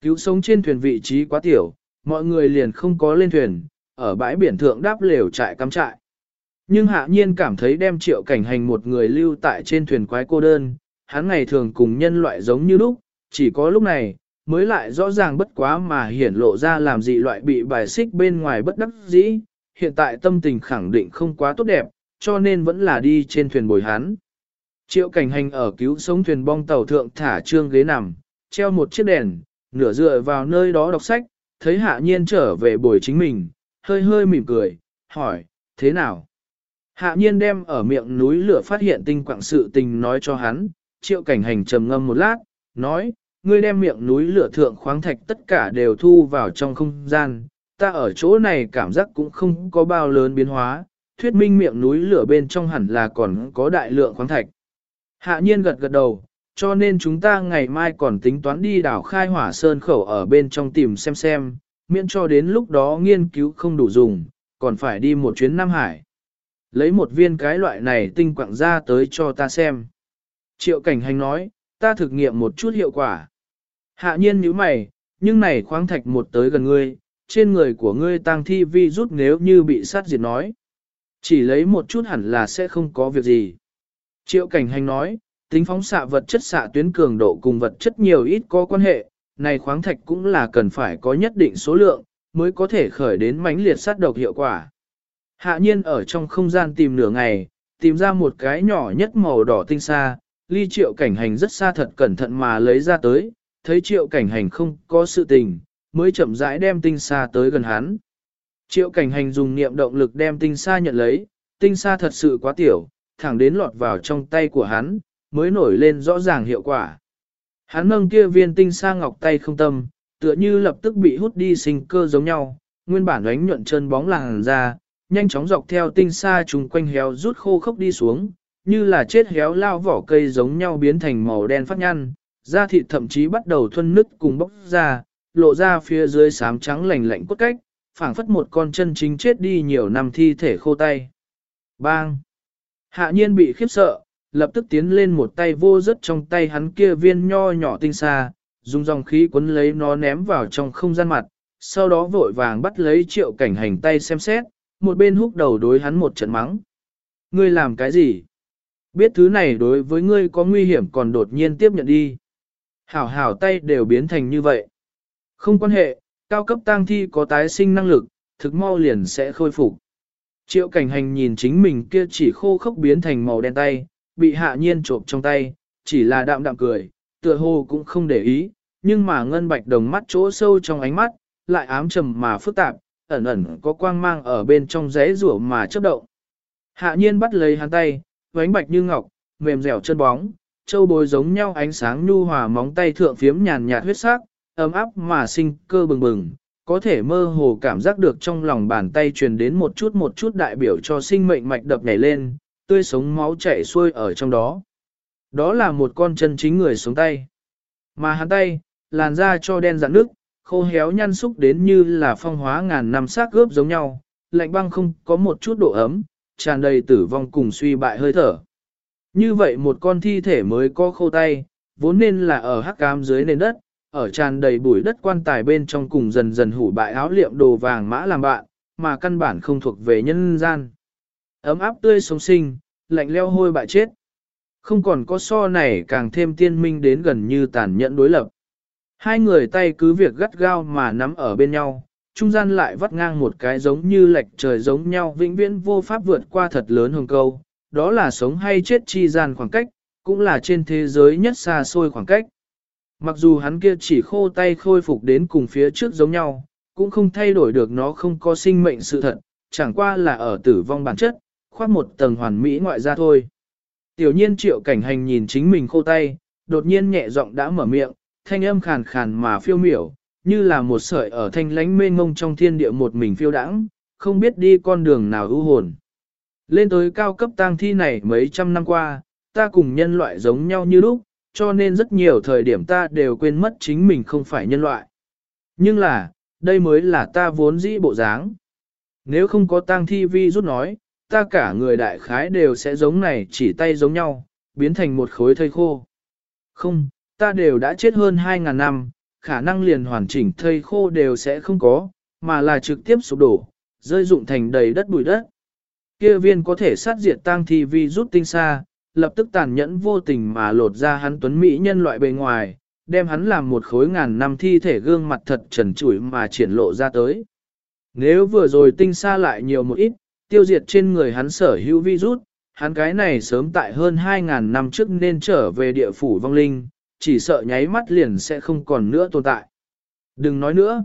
Cứu sống trên thuyền vị trí quá tiểu, mọi người liền không có lên thuyền, ở bãi biển thượng đáp lều trại cắm trại. Nhưng hạ nhiên cảm thấy đem triệu cảnh hành một người lưu tại trên thuyền quái cô đơn, hắn ngày thường cùng nhân loại giống như lúc, chỉ có lúc này, mới lại rõ ràng bất quá mà hiển lộ ra làm dị loại bị bài xích bên ngoài bất đắc dĩ, hiện tại tâm tình khẳng định không quá tốt đẹp, cho nên vẫn là đi trên thuyền bồi hắn. Triệu cảnh hành ở cứu sống thuyền bong tàu thượng thả trương ghế nằm, treo một chiếc đèn, nửa dựa vào nơi đó đọc sách, thấy hạ nhiên trở về buổi chính mình, hơi hơi mỉm cười, hỏi, thế nào? Hạ nhiên đem ở miệng núi lửa phát hiện tinh quạng sự tình nói cho hắn, triệu cảnh hành trầm ngâm một lát, nói, ngươi đem miệng núi lửa thượng khoáng thạch tất cả đều thu vào trong không gian, ta ở chỗ này cảm giác cũng không có bao lớn biến hóa, thuyết minh miệng núi lửa bên trong hẳn là còn có đại lượng khoáng thạch. Hạ nhiên gật gật đầu, cho nên chúng ta ngày mai còn tính toán đi đảo khai hỏa sơn khẩu ở bên trong tìm xem xem, miễn cho đến lúc đó nghiên cứu không đủ dùng, còn phải đi một chuyến Nam Hải. Lấy một viên cái loại này tinh quặng ra tới cho ta xem. Triệu cảnh hành nói, ta thực nghiệm một chút hiệu quả. Hạ nhiên như mày, nhưng này khoáng thạch một tới gần ngươi, trên người của ngươi tăng thi vi rút nếu như bị sát diệt nói. Chỉ lấy một chút hẳn là sẽ không có việc gì. Triệu cảnh hành nói, tính phóng xạ vật chất xạ tuyến cường độ cùng vật chất nhiều ít có quan hệ, này khoáng thạch cũng là cần phải có nhất định số lượng, mới có thể khởi đến mãnh liệt sát độc hiệu quả. Hạ nhiên ở trong không gian tìm nửa ngày, tìm ra một cái nhỏ nhất màu đỏ tinh xa, ly triệu cảnh hành rất xa thật cẩn thận mà lấy ra tới, thấy triệu cảnh hành không có sự tình, mới chậm rãi đem tinh xa tới gần hắn. Triệu cảnh hành dùng niệm động lực đem tinh xa nhận lấy, tinh xa thật sự quá tiểu, thẳng đến lọt vào trong tay của hắn, mới nổi lên rõ ràng hiệu quả. Hắn nâng kia viên tinh sa ngọc tay không tâm, tựa như lập tức bị hút đi sinh cơ giống nhau, nguyên bản ánh nhuận chân bóng làng ra, nhanh chóng dọc theo tinh sa trùng quanh héo rút khô khốc đi xuống, như là chết héo lao vỏ cây giống nhau biến thành màu đen phát nhăn, da thịt thậm chí bắt đầu thuân nứt cùng bốc ra, lộ ra phía dưới xám trắng lạnh lạnh cốt cách, phảng phất một con chân chính chết đi nhiều năm thi thể khô tay. Bang! Hạ nhiên bị khiếp sợ, lập tức tiến lên một tay vô rất trong tay hắn kia viên nho nhỏ tinh xa, dùng dòng khí cuốn lấy nó ném vào trong không gian mặt, sau đó vội vàng bắt lấy triệu cảnh hành tay xem xét, một bên húc đầu đối hắn một trận mắng. Ngươi làm cái gì? Biết thứ này đối với ngươi có nguy hiểm còn đột nhiên tiếp nhận đi. Hảo hảo tay đều biến thành như vậy. Không quan hệ, cao cấp tang thi có tái sinh năng lực, thực mau liền sẽ khôi phục. Triệu cảnh hành nhìn chính mình kia chỉ khô khốc biến thành màu đen tay, bị hạ nhiên trộm trong tay, chỉ là đạm đạm cười, tựa hồ cũng không để ý, nhưng mà ngân bạch đồng mắt chỗ sâu trong ánh mắt, lại ám trầm mà phức tạp, ẩn ẩn có quang mang ở bên trong rẽ rủa mà chớp động. Hạ nhiên bắt lấy hắn tay, vánh bạch như ngọc, mềm dẻo chân bóng, châu bối giống nhau ánh sáng nhu hòa móng tay thượng phiếm nhàn nhạt huyết sắc, ấm áp mà sinh cơ bừng bừng, có thể mơ hồ cảm giác được trong lòng bàn tay truyền đến một chút một chút đại biểu cho sinh mệnh mạch đập nhảy lên, tươi sống máu chảy xuôi ở trong đó. Đó là một con chân chính người sống tay. Mà hắn tay, làn da cho đen dạng nước, khô héo nhăn xúc đến như là phong hóa ngàn năm xác gớp giống nhau, lạnh băng không có một chút độ ấm, tràn đầy tử vong cùng suy bại hơi thở. Như vậy một con thi thể mới có khô tay, vốn nên là ở hắc cám dưới nền đất, ở tràn đầy bụi đất quan tài bên trong cùng dần dần hủ bại áo liệm đồ vàng mã làm bạn, mà căn bản không thuộc về nhân gian. Ấm áp tươi sống sinh, lạnh leo hôi bại chết. Không còn có so này càng thêm tiên minh đến gần như tàn nhẫn đối lập. Hai người tay cứ việc gắt gao mà nắm ở bên nhau, trung gian lại vắt ngang một cái giống như lệch trời giống nhau vĩnh viễn vô pháp vượt qua thật lớn hồng câu, đó là sống hay chết chi gian khoảng cách, cũng là trên thế giới nhất xa xôi khoảng cách. Mặc dù hắn kia chỉ khô tay khôi phục đến cùng phía trước giống nhau, cũng không thay đổi được nó không có sinh mệnh sự thật, chẳng qua là ở tử vong bản chất, khoác một tầng hoàn mỹ ngoại ra thôi. Tiểu nhiên triệu cảnh hành nhìn chính mình khô tay, đột nhiên nhẹ giọng đã mở miệng, thanh âm khàn khàn mà phiêu miểu, như là một sợi ở thanh lánh mê ngông trong thiên địa một mình phiêu đãng, không biết đi con đường nào ưu hồn. Lên tới cao cấp tang thi này mấy trăm năm qua, ta cùng nhân loại giống nhau như lúc, cho nên rất nhiều thời điểm ta đều quên mất chính mình không phải nhân loại. Nhưng là, đây mới là ta vốn dĩ bộ dáng. Nếu không có tang thi vi rút nói, ta cả người đại khái đều sẽ giống này chỉ tay giống nhau, biến thành một khối thây khô. Không, ta đều đã chết hơn 2.000 năm, khả năng liền hoàn chỉnh thây khô đều sẽ không có, mà là trực tiếp sụp đổ, rơi dụng thành đầy đất bụi đất. Kia viên có thể sát diệt tang thi vi rút tinh xa, lập tức tàn nhẫn vô tình mà lột ra hắn tuấn mỹ nhân loại bề ngoài, đem hắn làm một khối ngàn năm thi thể gương mặt thật trần trụi mà triển lộ ra tới. Nếu vừa rồi tinh xa lại nhiều một ít, tiêu diệt trên người hắn sở hữu virus, hắn cái này sớm tại hơn 2.000 năm trước nên trở về địa phủ vong linh, chỉ sợ nháy mắt liền sẽ không còn nữa tồn tại. Đừng nói nữa.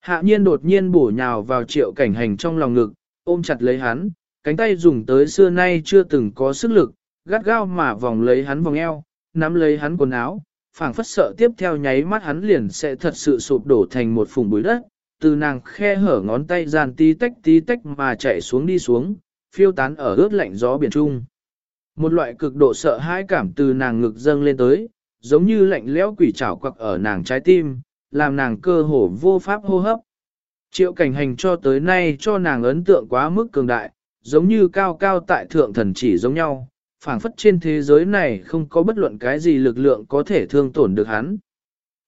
Hạ nhiên đột nhiên bổ nhào vào triệu cảnh hành trong lòng ngực, ôm chặt lấy hắn, cánh tay dùng tới xưa nay chưa từng có sức lực, gắt gao mà vòng lấy hắn vòng eo, nắm lấy hắn quần áo, phảng phất sợ tiếp theo nháy mắt hắn liền sẽ thật sự sụp đổ thành một phùng bụi đất, từ nàng khe hở ngón tay gian tí tách tí tách mà chạy xuống đi xuống, phiêu tán ở ướt lạnh gió biển trung. Một loại cực độ sợ hãi cảm từ nàng ngực dâng lên tới, giống như lạnh lẽo quỷ trảo quặc ở nàng trái tim, làm nàng cơ hồ vô pháp hô hấp. Triệu cảnh hành cho tới nay cho nàng ấn tượng quá mức cường đại, giống như cao cao tại thượng thần chỉ giống nhau, phảng phất trên thế giới này không có bất luận cái gì lực lượng có thể thương tổn được hắn.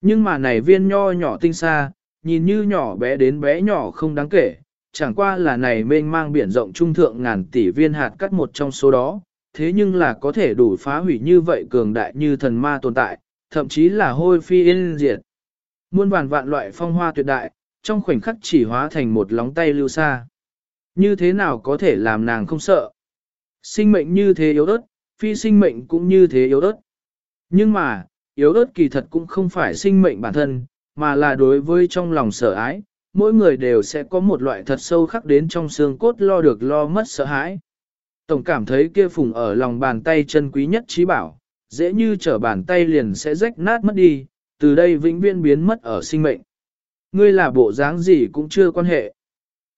Nhưng mà này viên nho nhỏ tinh xa, nhìn như nhỏ bé đến bé nhỏ không đáng kể, chẳng qua là này mênh mang biển rộng trung thượng ngàn tỷ viên hạt cắt một trong số đó, thế nhưng là có thể đủ phá hủy như vậy cường đại như thần ma tồn tại, thậm chí là hôi phi yên diệt. Muôn vàn vạn loại phong hoa tuyệt đại, trong khoảnh khắc chỉ hóa thành một lóng tay lưu xa. Như thế nào có thể làm nàng không sợ? Sinh mệnh như thế yếu ớt, phi sinh mệnh cũng như thế yếu ớt. Nhưng mà, yếu ớt kỳ thật cũng không phải sinh mệnh bản thân, mà là đối với trong lòng sợ ái, mỗi người đều sẽ có một loại thật sâu khắc đến trong xương cốt lo được lo mất sợ hãi. Tổng cảm thấy kia phùng ở lòng bàn tay chân quý nhất trí bảo, dễ như trở bàn tay liền sẽ rách nát mất đi, từ đây vĩnh viễn biến mất ở sinh mệnh. Ngươi là bộ dáng gì cũng chưa quan hệ.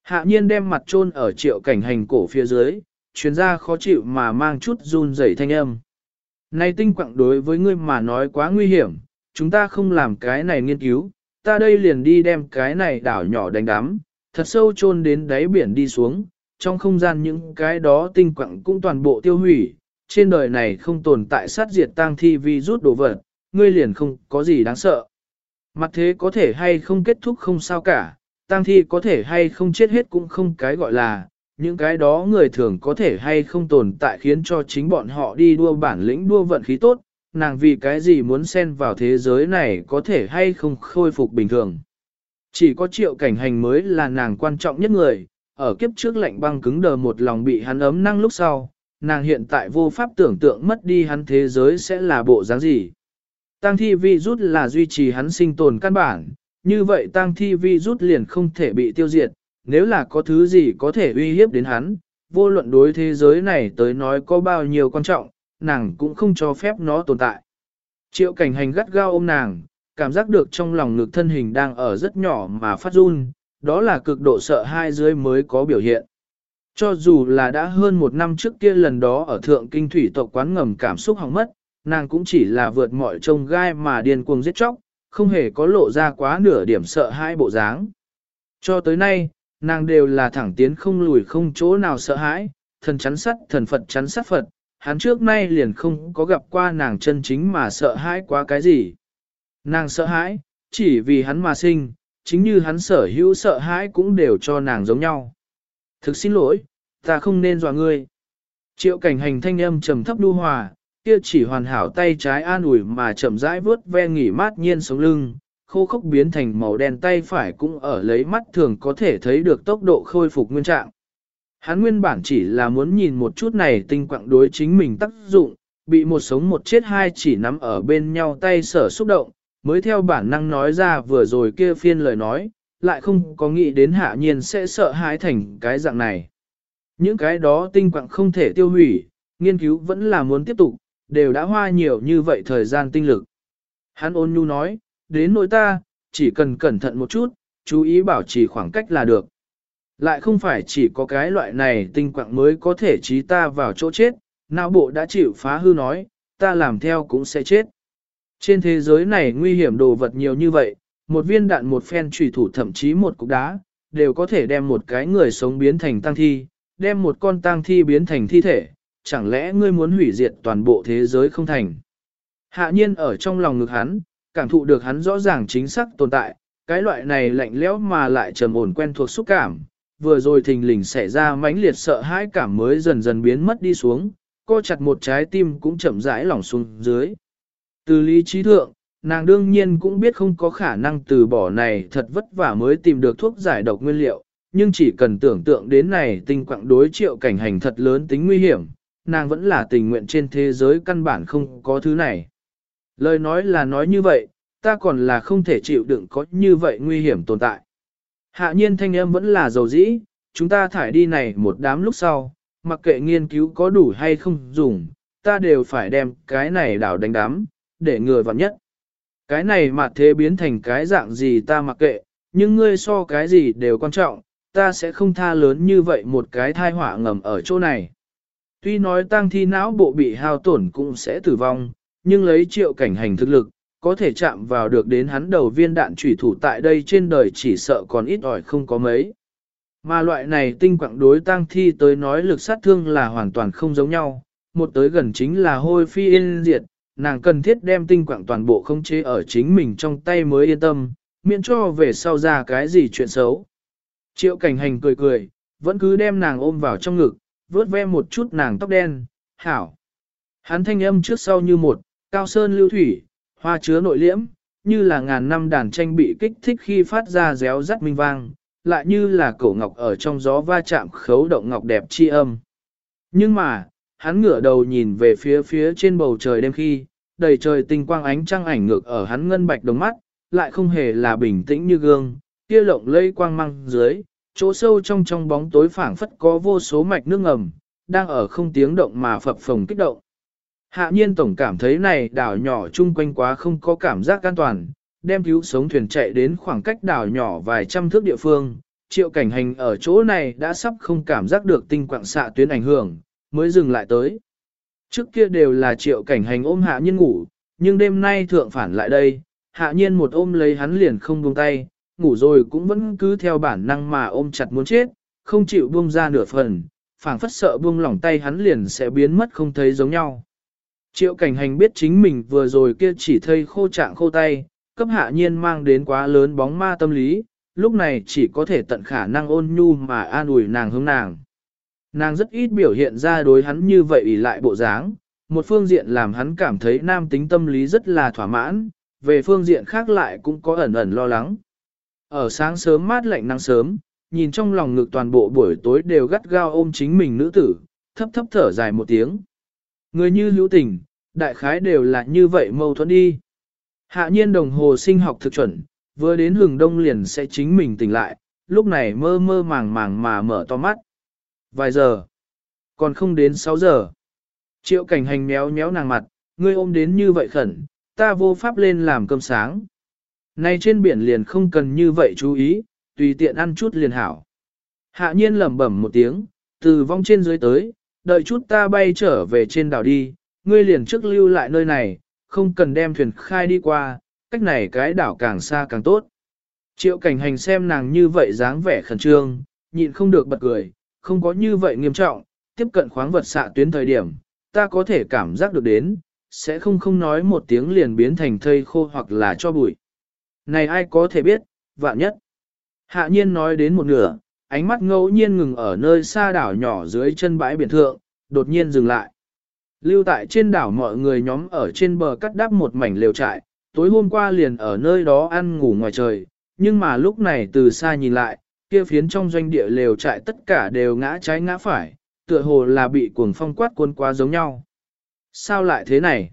Hạ nhiên đem mặt chôn ở triệu cảnh hành cổ phía dưới, chuyên gia khó chịu mà mang chút run rẩy thanh âm. Này tinh quặng đối với ngươi mà nói quá nguy hiểm, chúng ta không làm cái này nghiên cứu, ta đây liền đi đem cái này đảo nhỏ đánh đắm, thật sâu chôn đến đáy biển đi xuống, trong không gian những cái đó tinh quặng cũng toàn bộ tiêu hủy, trên đời này không tồn tại sát diệt tang thi vi rút đồ vật, ngươi liền không có gì đáng sợ. Mặt thế có thể hay không kết thúc không sao cả, tang thi có thể hay không chết hết cũng không cái gọi là, những cái đó người thường có thể hay không tồn tại khiến cho chính bọn họ đi đua bản lĩnh đua vận khí tốt, nàng vì cái gì muốn xen vào thế giới này có thể hay không khôi phục bình thường. Chỉ có triệu cảnh hành mới là nàng quan trọng nhất người, ở kiếp trước lạnh băng cứng đờ một lòng bị hắn ấm năng lúc sau, nàng hiện tại vô pháp tưởng tượng mất đi hắn thế giới sẽ là bộ dáng gì. Tăng thi vi rút là duy trì hắn sinh tồn căn bản, như vậy tăng thi vi rút liền không thể bị tiêu diệt, nếu là có thứ gì có thể uy hiếp đến hắn, vô luận đối thế giới này tới nói có bao nhiêu quan trọng, nàng cũng không cho phép nó tồn tại. Triệu cảnh hành gắt gao ôm nàng, cảm giác được trong lòng ngực thân hình đang ở rất nhỏ mà phát run, đó là cực độ sợ hai dưới mới có biểu hiện. Cho dù là đã hơn một năm trước kia lần đó ở thượng kinh thủy tộc quán ngầm cảm xúc hỏng mất, nàng cũng chỉ là vượt mọi trông gai mà điên cuồng giết chóc, không hề có lộ ra quá nửa điểm sợ hai bộ dáng. Cho tới nay, nàng đều là thẳng tiến không lùi không chỗ nào sợ hãi, thần chắn sắt thần Phật chắn sắt Phật, hắn trước nay liền không có gặp qua nàng chân chính mà sợ hãi quá cái gì. Nàng sợ hãi, chỉ vì hắn mà sinh, chính như hắn sở hữu sợ hãi cũng đều cho nàng giống nhau. Thực xin lỗi, ta không nên dọa ngươi. Triệu cảnh hành thanh âm trầm thấp đu hòa, kia chỉ hoàn hảo tay trái an ủi mà chậm rãi vướt ve nghỉ mát nhiên sống lưng, khô khốc biến thành màu đen tay phải cũng ở lấy mắt thường có thể thấy được tốc độ khôi phục nguyên trạng. Hắn nguyên bản chỉ là muốn nhìn một chút này tinh quạng đối chính mình tác dụng, bị một sống một chết hai chỉ nắm ở bên nhau tay sở xúc động, mới theo bản năng nói ra vừa rồi kia phiên lời nói, lại không có nghĩ đến hạ nhiên sẽ sợ hãi thành cái dạng này. Những cái đó tinh quạng không thể tiêu hủy, nghiên cứu vẫn là muốn tiếp tục, đều đã hoa nhiều như vậy thời gian tinh lực. Hắn ôn nhu nói, đến nỗi ta, chỉ cần cẩn thận một chút, chú ý bảo trì khoảng cách là được. Lại không phải chỉ có cái loại này tinh quạng mới có thể trí ta vào chỗ chết, não bộ đã chịu phá hư nói, ta làm theo cũng sẽ chết. Trên thế giới này nguy hiểm đồ vật nhiều như vậy, một viên đạn một phen trùy thủ thậm chí một cục đá, đều có thể đem một cái người sống biến thành tăng thi, đem một con tăng thi biến thành thi thể, chẳng lẽ ngươi muốn hủy diệt toàn bộ thế giới không thành. Hạ nhiên ở trong lòng ngực hắn, cảm thụ được hắn rõ ràng chính xác tồn tại, cái loại này lạnh lẽo mà lại trầm ổn quen thuộc xúc cảm, vừa rồi thình lình xảy ra mãnh liệt sợ hãi cảm mới dần dần biến mất đi xuống, co chặt một trái tim cũng chậm rãi lỏng xuống dưới. Từ lý trí thượng, nàng đương nhiên cũng biết không có khả năng từ bỏ này thật vất vả mới tìm được thuốc giải độc nguyên liệu, nhưng chỉ cần tưởng tượng đến này tình quạng đối triệu cảnh hành thật lớn tính nguy hiểm, nàng vẫn là tình nguyện trên thế giới căn bản không có thứ này. Lời nói là nói như vậy, ta còn là không thể chịu đựng có như vậy nguy hiểm tồn tại. Hạ nhiên thanh âm vẫn là dầu dĩ, chúng ta thải đi này một đám lúc sau, mặc kệ nghiên cứu có đủ hay không dùng, ta đều phải đem cái này đảo đánh đám, để ngừa vặn nhất. Cái này mà thế biến thành cái dạng gì ta mặc kệ, nhưng ngươi so cái gì đều quan trọng, ta sẽ không tha lớn như vậy một cái thai họa ngầm ở chỗ này. Tuy nói tăng thi não bộ bị hao tổn cũng sẽ tử vong, nhưng lấy triệu cảnh hành thực lực, có thể chạm vào được đến hắn đầu viên đạn trùy thủ tại đây trên đời chỉ sợ còn ít ỏi không có mấy. Mà loại này tinh quạng đối tang thi tới nói lực sát thương là hoàn toàn không giống nhau, một tới gần chính là hôi phi yên diệt, nàng cần thiết đem tinh quạng toàn bộ không chế ở chính mình trong tay mới yên tâm, miễn cho về sau ra cái gì chuyện xấu. Triệu cảnh hành cười cười, vẫn cứ đem nàng ôm vào trong ngực, vớt ve một chút nàng tóc đen, hảo. Hắn thanh âm trước sau như một, cao sơn lưu thủy, hoa chứa nội liễm, như là ngàn năm đàn tranh bị kích thích khi phát ra réo rắt minh vang, lại như là cổ ngọc ở trong gió va chạm khấu động ngọc đẹp chi âm. Nhưng mà, hắn ngửa đầu nhìn về phía phía trên bầu trời đêm khi, đầy trời tinh quang ánh trăng ảnh ngược ở hắn ngân bạch đồng mắt, lại không hề là bình tĩnh như gương, kia lộng lây quang mang dưới, chỗ sâu trong trong bóng tối phảng phất có vô số mạch nước ngầm, đang ở không tiếng động mà phập phồng kích động. Hạ nhiên tổng cảm thấy này đảo nhỏ chung quanh quá không có cảm giác an toàn, đem cứu sống thuyền chạy đến khoảng cách đảo nhỏ vài trăm thước địa phương, triệu cảnh hành ở chỗ này đã sắp không cảm giác được tinh quạng xạ tuyến ảnh hưởng, mới dừng lại tới. Trước kia đều là triệu cảnh hành ôm hạ nhiên ngủ, nhưng đêm nay thượng phản lại đây, hạ nhiên một ôm lấy hắn liền không buông tay, ngủ rồi cũng vẫn cứ theo bản năng mà ôm chặt muốn chết, không chịu buông ra nửa phần, phảng phất sợ buông lỏng tay hắn liền sẽ biến mất không thấy giống nhau. Triệu cảnh hành biết chính mình vừa rồi kia chỉ thây khô trạng khô tay, cấp hạ nhiên mang đến quá lớn bóng ma tâm lý, lúc này chỉ có thể tận khả năng ôn nhu mà an ủi nàng hướng nàng. Nàng rất ít biểu hiện ra đối hắn như vậy ủy lại bộ dáng, một phương diện làm hắn cảm thấy nam tính tâm lý rất là thỏa mãn, về phương diện khác lại cũng có ẩn ẩn lo lắng. Ở sáng sớm mát lạnh nắng sớm, nhìn trong lòng ngực toàn bộ buổi tối đều gắt gao ôm chính mình nữ tử, thấp thấp thở dài một tiếng. Người như hữu tình, đại khái đều là như vậy mâu thuẫn đi. Hạ nhiên đồng hồ sinh học thực chuẩn, vừa đến hừng đông liền sẽ chính mình tỉnh lại, lúc này mơ mơ màng màng mà mở to mắt. Vài giờ, còn không đến 6 giờ. Triệu cảnh hành méo méo nàng mặt, ngươi ôm đến như vậy khẩn, ta vô pháp lên làm cơm sáng. Nay trên biển liền không cần như vậy chú ý, tùy tiện ăn chút liền hảo. Hạ nhiên lẩm bẩm một tiếng, từ vong trên dưới tới, đợi chút ta bay trở về trên đảo đi, ngươi liền trước lưu lại nơi này, không cần đem thuyền khai đi qua, cách này cái đảo càng xa càng tốt. Triệu cảnh hành xem nàng như vậy dáng vẻ khẩn trương, nhịn không được bật cười, không có như vậy nghiêm trọng, tiếp cận khoáng vật xạ tuyến thời điểm, ta có thể cảm giác được đến, sẽ không không nói một tiếng liền biến thành thây khô hoặc là cho bụi. Này ai có thể biết, vạn nhất. Hạ nhiên nói đến một nửa, ánh mắt ngẫu nhiên ngừng ở nơi xa đảo nhỏ dưới chân bãi biển thượng, đột nhiên dừng lại. Lưu tại trên đảo mọi người nhóm ở trên bờ cắt đắp một mảnh lều trại, tối hôm qua liền ở nơi đó ăn ngủ ngoài trời, nhưng mà lúc này từ xa nhìn lại, kia phiến trong doanh địa lều trại tất cả đều ngã trái ngã phải, tựa hồ là bị cuồng phong quát cuốn quá giống nhau. Sao lại thế này?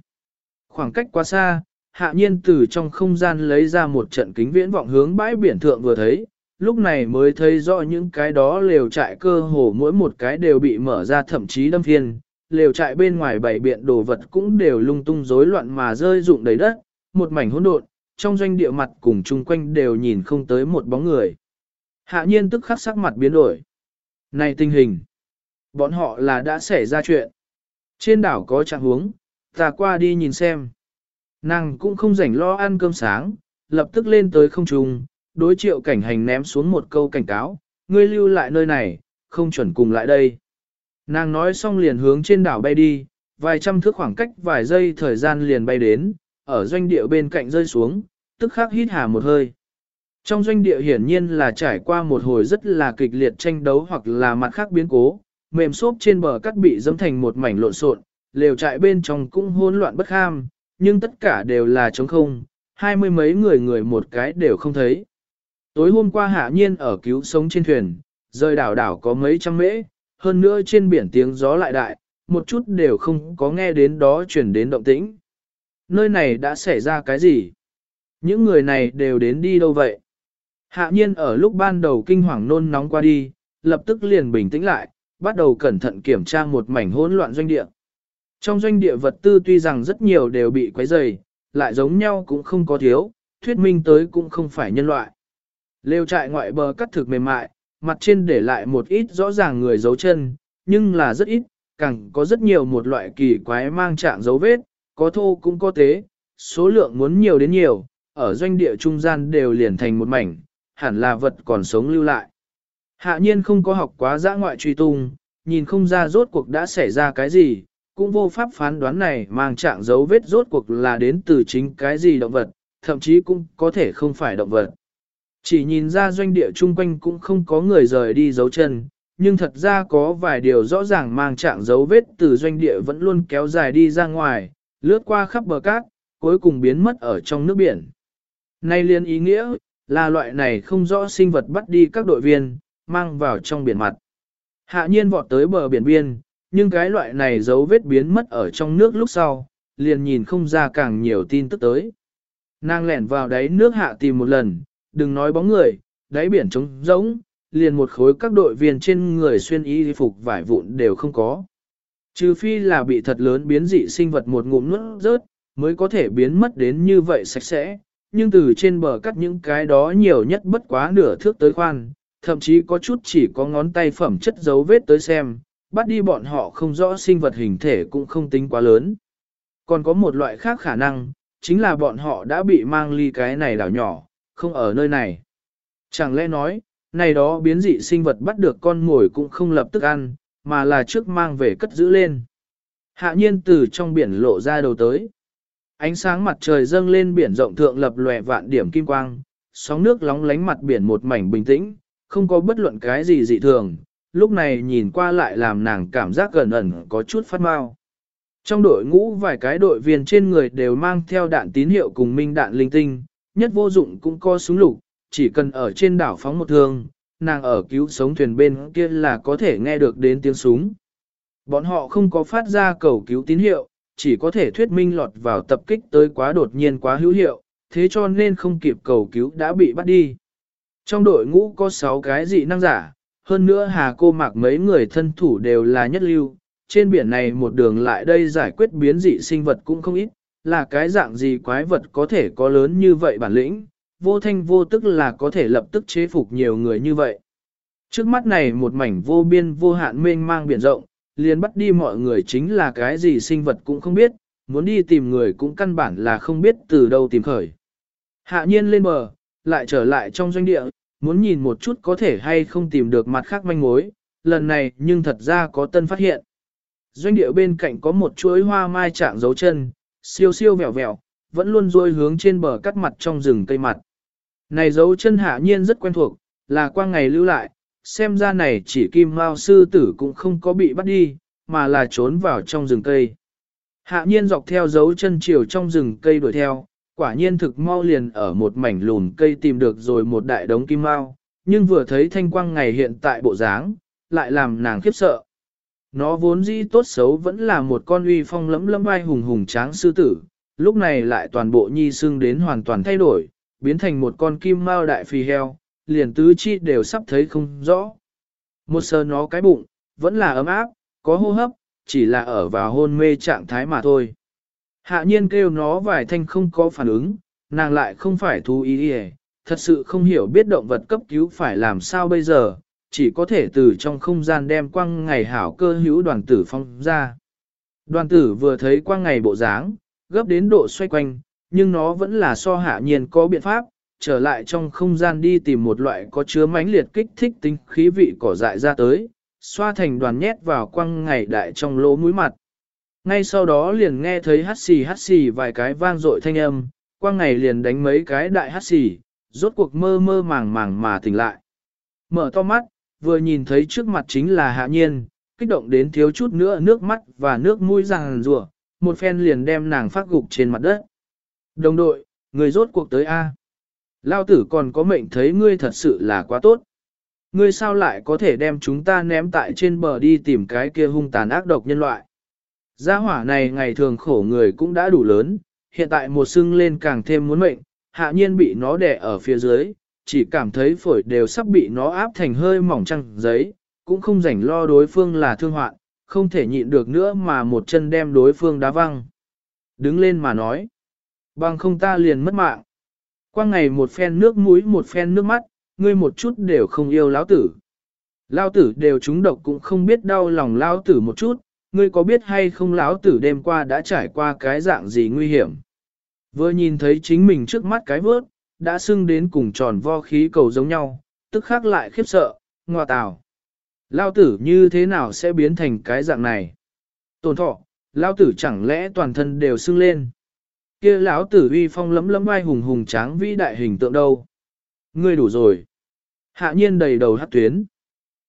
Khoảng cách quá xa, hạ nhiên từ trong không gian lấy ra một trận kính viễn vọng hướng bãi biển thượng vừa thấy, lúc này mới thấy rõ những cái đó lều trại cơ hồ mỗi một cái đều bị mở ra thậm chí đâm phiên, lều trại bên ngoài bảy biện đồ vật cũng đều lung tung rối loạn mà rơi rụng đầy đất, một mảnh hỗn độn, trong doanh địa mặt cùng chung quanh đều nhìn không tới một bóng người. Hạ nhiên tức khắc sắc mặt biến đổi. Này tình hình, bọn họ là đã xảy ra chuyện. Trên đảo có trạng huống, ta qua đi nhìn xem. Nàng cũng không rảnh lo ăn cơm sáng, lập tức lên tới không trung, đối triệu cảnh hành ném xuống một câu cảnh cáo, ngươi lưu lại nơi này, không chuẩn cùng lại đây. Nàng nói xong liền hướng trên đảo bay đi, vài trăm thước khoảng cách vài giây thời gian liền bay đến, ở doanh địa bên cạnh rơi xuống, tức khắc hít hà một hơi. Trong doanh địa hiển nhiên là trải qua một hồi rất là kịch liệt tranh đấu hoặc là mặt khác biến cố, mềm xốp trên bờ cắt bị dẫm thành một mảnh lộn xộn, lều trại bên trong cũng hỗn loạn bất ham, nhưng tất cả đều là trống không, hai mươi mấy người người một cái đều không thấy. Tối hôm qua hạ nhiên ở cứu sống trên thuyền, rơi đảo đảo có mấy trăm mễ, hơn nữa trên biển tiếng gió lại đại, một chút đều không có nghe đến đó chuyển đến động tĩnh. Nơi này đã xảy ra cái gì? Những người này đều đến đi đâu vậy? Hạ nhiên ở lúc ban đầu kinh hoàng nôn nóng qua đi, lập tức liền bình tĩnh lại, bắt đầu cẩn thận kiểm tra một mảnh hỗn loạn doanh địa. Trong doanh địa vật tư tuy rằng rất nhiều đều bị quấy rầy, lại giống nhau cũng không có thiếu, thuyết minh tới cũng không phải nhân loại. Lêu trại ngoại bờ cắt thực mềm mại, mặt trên để lại một ít rõ ràng người dấu chân, nhưng là rất ít, càng có rất nhiều một loại kỳ quái mang trạng dấu vết, có thô cũng có tế, số lượng muốn nhiều đến nhiều, ở doanh địa trung gian đều liền thành một mảnh, hẳn là vật còn sống lưu lại. Hạ nhiên không có học quá giã ngoại truy tung, nhìn không ra rốt cuộc đã xảy ra cái gì, cũng vô pháp phán đoán này mang trạng dấu vết rốt cuộc là đến từ chính cái gì động vật, thậm chí cũng có thể không phải động vật. Chỉ nhìn ra doanh địa chung quanh cũng không có người rời đi dấu chân, nhưng thật ra có vài điều rõ ràng mang trạng dấu vết từ doanh địa vẫn luôn kéo dài đi ra ngoài, lướt qua khắp bờ cát, cuối cùng biến mất ở trong nước biển. Nay liên ý nghĩa, là loại này không rõ sinh vật bắt đi các đội viên, mang vào trong biển mặt. Hạ nhiên vọt tới bờ biển biên, nhưng cái loại này dấu vết biến mất ở trong nước lúc sau, liền nhìn không ra càng nhiều tin tức tới. Nàng lẻn vào đáy nước hạ tìm một lần, đừng nói bóng người, đáy biển trống rỗng, liền một khối các đội viên trên người xuyên y phục vải vụn đều không có. Trừ phi là bị thật lớn biến dị sinh vật một ngụm nuốt rớt, mới có thể biến mất đến như vậy sạch sẽ, nhưng từ trên bờ cắt những cái đó nhiều nhất bất quá nửa thước tới khoan, thậm chí có chút chỉ có ngón tay phẩm chất dấu vết tới xem, bắt đi bọn họ không rõ sinh vật hình thể cũng không tính quá lớn. Còn có một loại khác khả năng, chính là bọn họ đã bị mang ly cái này đảo nhỏ, không ở nơi này. Chẳng lẽ nói, này đó biến dị sinh vật bắt được con ngồi cũng không lập tức ăn, mà là trước mang về cất giữ lên. Hạ nhiên từ trong biển lộ ra đầu tới. Ánh sáng mặt trời dâng lên biển rộng thượng lập lòe vạn điểm kim quang, sóng nước lóng lánh mặt biển một mảnh bình tĩnh, không có bất luận cái gì dị thường, lúc này nhìn qua lại làm nàng cảm giác gần ẩn có chút phát mau. Trong đội ngũ vài cái đội viên trên người đều mang theo đạn tín hiệu cùng minh đạn linh tinh, nhất vô dụng cũng có súng lục, chỉ cần ở trên đảo phóng một thương, nàng ở cứu sống thuyền bên kia là có thể nghe được đến tiếng súng. Bọn họ không có phát ra cầu cứu tín hiệu, chỉ có thể thuyết minh lọt vào tập kích tới quá đột nhiên quá hữu hiệu, thế cho nên không kịp cầu cứu đã bị bắt đi. Trong đội ngũ có 6 cái dị năng giả, hơn nữa hà cô mặc mấy người thân thủ đều là nhất lưu, trên biển này một đường lại đây giải quyết biến dị sinh vật cũng không ít, là cái dạng gì quái vật có thể có lớn như vậy bản lĩnh, vô thanh vô tức là có thể lập tức chế phục nhiều người như vậy. Trước mắt này một mảnh vô biên vô hạn mênh mang biển rộng, liền bắt đi mọi người chính là cái gì sinh vật cũng không biết, muốn đi tìm người cũng căn bản là không biết từ đâu tìm khởi. Hạ nhiên lên bờ, lại trở lại trong doanh địa, muốn nhìn một chút có thể hay không tìm được mặt khác manh mối, lần này nhưng thật ra có tân phát hiện. Doanh địa bên cạnh có một chuỗi hoa mai trạng dấu chân, siêu siêu vẹo vẹo, vẫn luôn rôi hướng trên bờ cắt mặt trong rừng cây mặt. Này dấu chân hạ nhiên rất quen thuộc, là qua ngày lưu lại, xem ra này chỉ kim mao sư tử cũng không có bị bắt đi, mà là trốn vào trong rừng cây. Hạ nhiên dọc theo dấu chân chiều trong rừng cây đuổi theo, quả nhiên thực mau liền ở một mảnh lùn cây tìm được rồi một đại đống kim mao, nhưng vừa thấy thanh quang ngày hiện tại bộ dáng, lại làm nàng khiếp sợ. Nó vốn dĩ tốt xấu vẫn là một con uy phong lẫm lẫm ai hùng hùng tráng sư tử, lúc này lại toàn bộ nhi xương đến hoàn toàn thay đổi, biến thành một con kim mao đại phi heo, liền tứ chi đều sắp thấy không rõ. Một sờ nó cái bụng, vẫn là ấm áp, có hô hấp, chỉ là ở vào hôn mê trạng thái mà thôi. Hạ nhiên kêu nó vài thanh không có phản ứng, nàng lại không phải thú ý đi thật sự không hiểu biết động vật cấp cứu phải làm sao bây giờ, chỉ có thể từ trong không gian đem quang ngày hảo cơ hữu đoàn tử phong ra. Đoàn tử vừa thấy quang ngày bộ dáng, gấp đến độ xoay quanh, nhưng nó vẫn là so hạ nhiên có biện pháp, trở lại trong không gian đi tìm một loại có chứa mãnh liệt kích thích tính khí vị cỏ dại ra tới, xoa thành đoàn nhét vào quăng ngày đại trong lỗ mũi mặt. Ngay sau đó liền nghe thấy hát xì hát xì vài cái vang dội thanh âm, quang ngày liền đánh mấy cái đại hát xì, rốt cuộc mơ mơ màng màng mà tỉnh lại. Mở to mắt, vừa nhìn thấy trước mặt chính là hạ nhiên, kích động đến thiếu chút nữa nước mắt và nước mũi ràng rùa, một phen liền đem nàng phát gục trên mặt đất. Đồng đội, người rốt cuộc tới A. Lao tử còn có mệnh thấy ngươi thật sự là quá tốt. Ngươi sao lại có thể đem chúng ta ném tại trên bờ đi tìm cái kia hung tàn ác độc nhân loại. Gia hỏa này ngày thường khổ người cũng đã đủ lớn, hiện tại một sưng lên càng thêm muốn mệnh, hạ nhiên bị nó đè ở phía dưới, chỉ cảm thấy phổi đều sắp bị nó áp thành hơi mỏng trăng giấy, cũng không rảnh lo đối phương là thương hoạn, không thể nhịn được nữa mà một chân đem đối phương đá văng. Đứng lên mà nói, bằng không ta liền mất mạng. Qua ngày một phen nước mũi một phen nước mắt, ngươi một chút đều không yêu lão tử. Lão tử đều trúng độc cũng không biết đau lòng lão tử một chút, ngươi có biết hay không lão tử đêm qua đã trải qua cái dạng gì nguy hiểm. Vừa nhìn thấy chính mình trước mắt cái vớt, đã sưng đến cùng tròn vo khí cầu giống nhau, tức khác lại khiếp sợ, ngoa tào. Lao tử như thế nào sẽ biến thành cái dạng này? Tồn thọ, lao tử chẳng lẽ toàn thân đều sưng lên? kia lão tử uy phong lấm lấm vai hùng hùng tráng vĩ đại hình tượng đâu? Ngươi đủ rồi. Hạ nhiên đầy đầu hát tuyến.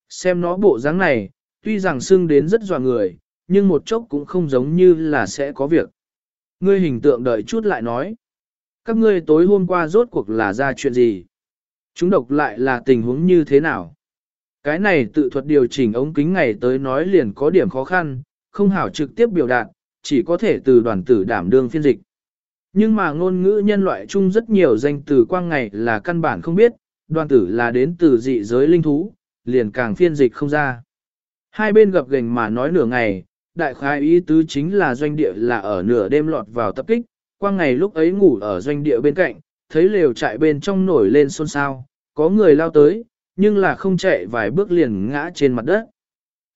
Xem nó bộ dáng này, tuy rằng sưng đến rất dọa người, nhưng một chốc cũng không giống như là sẽ có việc. Ngươi hình tượng đợi chút lại nói. Các ngươi tối hôm qua rốt cuộc là ra chuyện gì? Chúng độc lại là tình huống như thế nào? Cái này tự thuật điều chỉnh ống kính ngày tới nói liền có điểm khó khăn, không hảo trực tiếp biểu đạt, chỉ có thể từ đoàn tử đảm đương phiên dịch. Nhưng mà ngôn ngữ nhân loại chung rất nhiều danh từ quang ngày là căn bản không biết, đoàn tử là đến từ dị giới linh thú, liền càng phiên dịch không ra. Hai bên gặp gành mà nói nửa ngày, đại khái ý tứ chính là doanh địa là ở nửa đêm lọt vào tập kích, quang ngày lúc ấy ngủ ở doanh địa bên cạnh, thấy lều trại bên trong nổi lên xôn xao, có người lao tới, nhưng là không chạy vài bước liền ngã trên mặt đất.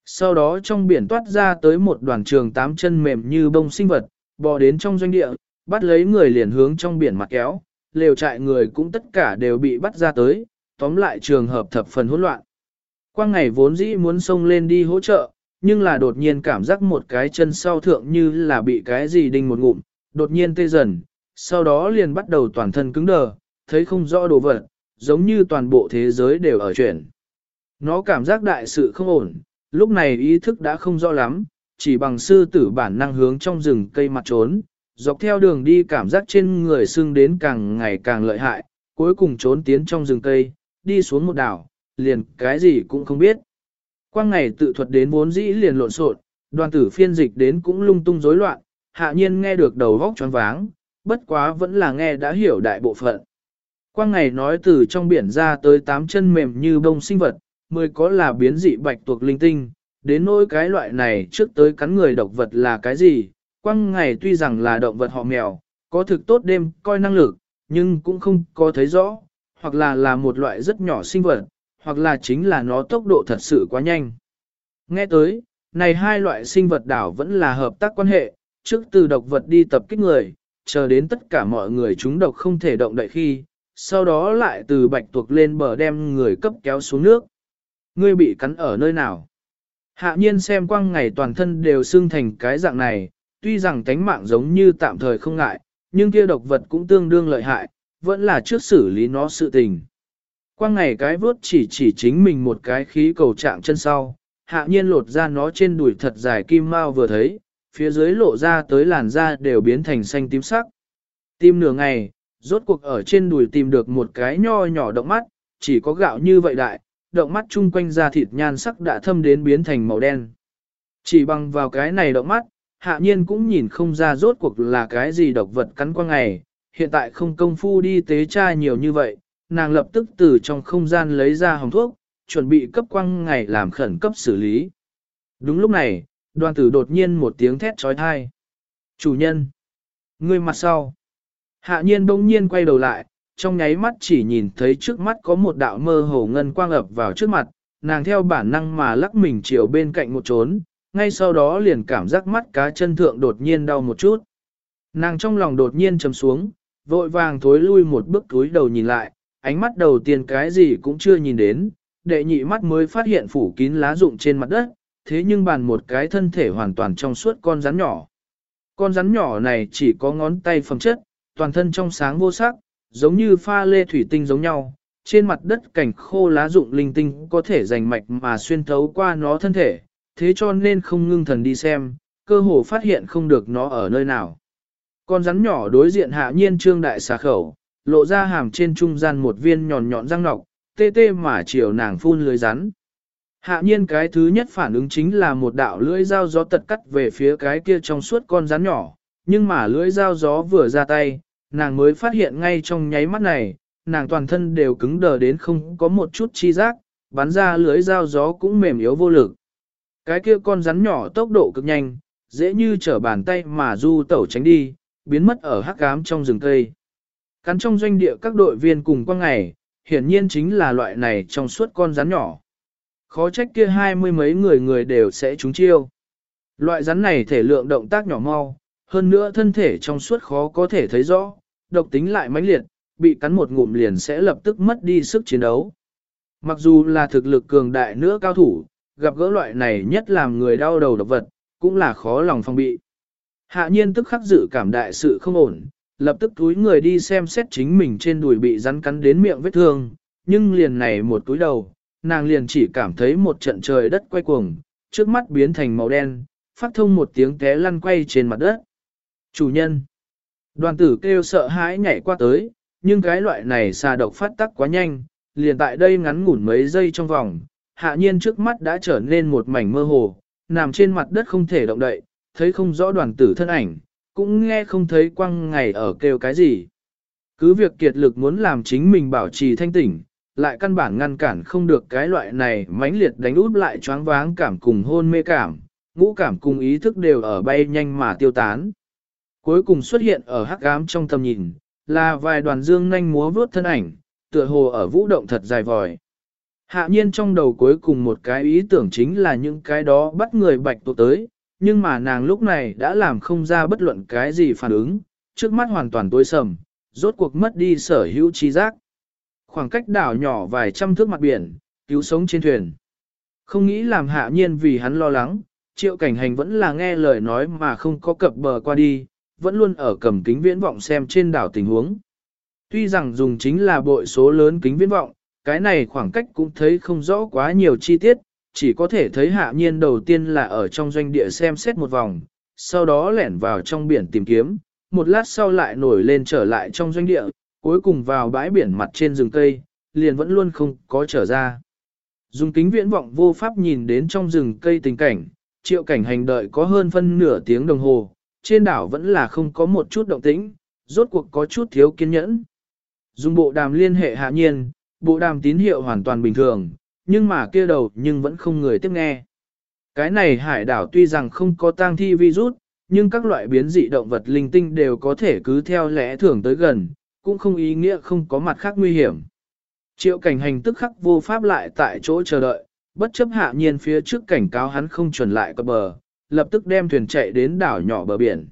Sau đó trong biển toát ra tới một đoàn trường tám chân mềm như bông sinh vật, bò đến trong doanh địa, bắt lấy người liền hướng trong biển mặt kéo, lều trại người cũng tất cả đều bị bắt ra tới, tóm lại trường hợp thập phần hỗn loạn. Quang ngày vốn dĩ muốn xông lên đi hỗ trợ, nhưng là đột nhiên cảm giác một cái chân sau thượng như là bị cái gì đinh một ngụm, đột nhiên tê dần, sau đó liền bắt đầu toàn thân cứng đờ, thấy không rõ đồ vật, giống như toàn bộ thế giới đều ở chuyển. Nó cảm giác đại sự không ổn, lúc này ý thức đã không rõ lắm, chỉ bằng sư tử bản năng hướng trong rừng cây mặt trốn, dọc theo đường đi cảm giác trên người sưng đến càng ngày càng lợi hại, cuối cùng trốn tiến trong rừng cây, đi xuống một đảo, liền cái gì cũng không biết. Quang ngày tự thuật đến vốn dĩ liền lộn xộn, đoàn tử phiên dịch đến cũng lung tung rối loạn, hạ nhiên nghe được đầu vóc choáng váng, bất quá vẫn là nghe đã hiểu đại bộ phận. Quang ngày nói từ trong biển ra tới tám chân mềm như bông sinh vật, mới có là biến dị bạch tuộc linh tinh, đến nỗi cái loại này trước tới cắn người độc vật là cái gì, quang ngày tuy rằng là động vật họ mèo, có thực tốt đêm coi năng lực, nhưng cũng không có thấy rõ, hoặc là là một loại rất nhỏ sinh vật, hoặc là chính là nó tốc độ thật sự quá nhanh. Nghe tới, này hai loại sinh vật đảo vẫn là hợp tác quan hệ, trước từ độc vật đi tập kích người, chờ đến tất cả mọi người chúng độc không thể động đậy khi, sau đó lại từ bạch tuộc lên bờ đem người cấp kéo xuống nước. Ngươi bị cắn ở nơi nào? Hạ nhiên xem quang ngày toàn thân đều xưng thành cái dạng này, tuy rằng tánh mạng giống như tạm thời không ngại, nhưng kia độc vật cũng tương đương lợi hại, vẫn là trước xử lý nó sự tình. Quang ngày cái vớt chỉ chỉ chính mình một cái khí cầu trạng chân sau, hạ nhiên lột ra nó trên đùi thật dài kim mau vừa thấy, phía dưới lộ ra tới làn da đều biến thành xanh tím sắc. Tim nửa ngày, rốt cuộc ở trên đùi tìm được một cái nho nhỏ động mắt, chỉ có gạo như vậy đại, động mắt chung quanh da thịt nhan sắc đã thâm đến biến thành màu đen. Chỉ bằng vào cái này động mắt, hạ nhiên cũng nhìn không ra rốt cuộc là cái gì độc vật cắn qua ngày, hiện tại không công phu đi tế tra nhiều như vậy, nàng lập tức từ trong không gian lấy ra hồng thuốc, chuẩn bị cấp quăng ngày làm khẩn cấp xử lý. Đúng lúc này, đoàn tử đột nhiên một tiếng thét trói thai. Chủ nhân! Người mặt sau! Hạ nhiên bỗng nhiên quay đầu lại, trong nháy mắt chỉ nhìn thấy trước mắt có một đạo mơ hồ ngân quang ập vào trước mặt, nàng theo bản năng mà lắc mình chiều bên cạnh một trốn, ngay sau đó liền cảm giác mắt cá chân thượng đột nhiên đau một chút. Nàng trong lòng đột nhiên chầm xuống, vội vàng thối lui một bước túi đầu nhìn lại, ánh mắt đầu tiên cái gì cũng chưa nhìn đến, đệ nhị mắt mới phát hiện phủ kín lá rụng trên mặt đất, thế nhưng bàn một cái thân thể hoàn toàn trong suốt con rắn nhỏ. Con rắn nhỏ này chỉ có ngón tay phẩm chất, toàn thân trong sáng vô sắc, giống như pha lê thủy tinh giống nhau. Trên mặt đất cảnh khô lá rụng linh tinh có thể rành mạch mà xuyên thấu qua nó thân thể, thế cho nên không ngưng thần đi xem, cơ hồ phát hiện không được nó ở nơi nào. Con rắn nhỏ đối diện hạ nhiên trương đại xà khẩu, lộ ra hàm trên trung gian một viên nhọn nhọn răng nọc, tê tê mà chiều nàng phun lưới rắn. Hạ nhiên cái thứ nhất phản ứng chính là một đạo lưỡi dao gió tật cắt về phía cái kia trong suốt con rắn nhỏ, nhưng mà lưỡi dao gió vừa ra tay, nàng mới phát hiện ngay trong nháy mắt này, nàng toàn thân đều cứng đờ đến không có một chút chi giác, bắn ra lưỡi dao gió cũng mềm yếu vô lực. Cái kia con rắn nhỏ tốc độ cực nhanh, dễ như trở bàn tay mà du tẩu tránh đi, biến mất ở hắc ám trong rừng cây. Cắn trong doanh địa các đội viên cùng qua ngày, hiển nhiên chính là loại này trong suốt con rắn nhỏ. Khó trách kia hai mươi mấy người người đều sẽ trúng chiêu. Loại rắn này thể lượng động tác nhỏ mau, hơn nữa thân thể trong suốt khó có thể thấy rõ, độc tính lại mãnh liệt, bị cắn một ngụm liền sẽ lập tức mất đi sức chiến đấu. Mặc dù là thực lực cường đại nữa cao thủ, gặp gỡ loại này nhất làm người đau đầu độc vật, cũng là khó lòng phòng bị. Hạ nhiên tức khắc dự cảm đại sự không ổn, lập tức túi người đi xem xét chính mình trên đùi bị rắn cắn đến miệng vết thương, nhưng liền này một túi đầu, nàng liền chỉ cảm thấy một trận trời đất quay cuồng, trước mắt biến thành màu đen, phát thông một tiếng té lăn quay trên mặt đất. Chủ nhân. Đoàn tử kêu sợ hãi nhảy qua tới, nhưng cái loại này xà độc phát tắc quá nhanh, liền tại đây ngắn ngủn mấy giây trong vòng, hạ nhiên trước mắt đã trở nên một mảnh mơ hồ, nằm trên mặt đất không thể động đậy, thấy không rõ đoàn tử thân ảnh, cũng nghe không thấy quăng ngày ở kêu cái gì. Cứ việc kiệt lực muốn làm chính mình bảo trì thanh tỉnh, lại căn bản ngăn cản không được cái loại này mãnh liệt đánh út lại choáng váng cảm cùng hôn mê cảm, ngũ cảm cùng ý thức đều ở bay nhanh mà tiêu tán. Cuối cùng xuất hiện ở hắc ám trong tầm nhìn, là vài đoàn dương nhanh múa vướt thân ảnh, tựa hồ ở vũ động thật dài vòi. Hạ nhiên trong đầu cuối cùng một cái ý tưởng chính là những cái đó bắt người bạch tụ tới, nhưng mà nàng lúc này đã làm không ra bất luận cái gì phản ứng, trước mắt hoàn toàn tối sầm, rốt cuộc mất đi sở hữu trí giác. Khoảng cách đảo nhỏ vài trăm thước mặt biển, cứu sống trên thuyền. Không nghĩ làm hạ nhiên vì hắn lo lắng, triệu cảnh hành vẫn là nghe lời nói mà không có cập bờ qua đi, vẫn luôn ở cầm kính viễn vọng xem trên đảo tình huống. Tuy rằng dùng chính là bội số lớn kính viễn vọng, cái này khoảng cách cũng thấy không rõ quá nhiều chi tiết, chỉ có thể thấy hạ nhiên đầu tiên là ở trong doanh địa xem xét một vòng, sau đó lẻn vào trong biển tìm kiếm, một lát sau lại nổi lên trở lại trong doanh địa, cuối cùng vào bãi biển mặt trên rừng cây, liền vẫn luôn không có trở ra. Dùng kính viễn vọng vô pháp nhìn đến trong rừng cây tình cảnh, triệu cảnh hành đợi có hơn phân nửa tiếng đồng hồ, trên đảo vẫn là không có một chút động tĩnh, rốt cuộc có chút thiếu kiên nhẫn. Dùng bộ đàm liên hệ hạ nhiên, bộ đàm tín hiệu hoàn toàn bình thường, nhưng mà kia đầu nhưng vẫn không người tiếp nghe. Cái này hải đảo tuy rằng không có tang thi virus, nhưng các loại biến dị động vật linh tinh đều có thể cứ theo lẽ thường tới gần, cũng không ý nghĩa không có mặt khác nguy hiểm. Triệu cảnh hành tức khắc vô pháp lại tại chỗ chờ đợi, bất chấp hạ nhiên phía trước cảnh cáo hắn không chuẩn lại cập bờ, lập tức đem thuyền chạy đến đảo nhỏ bờ biển.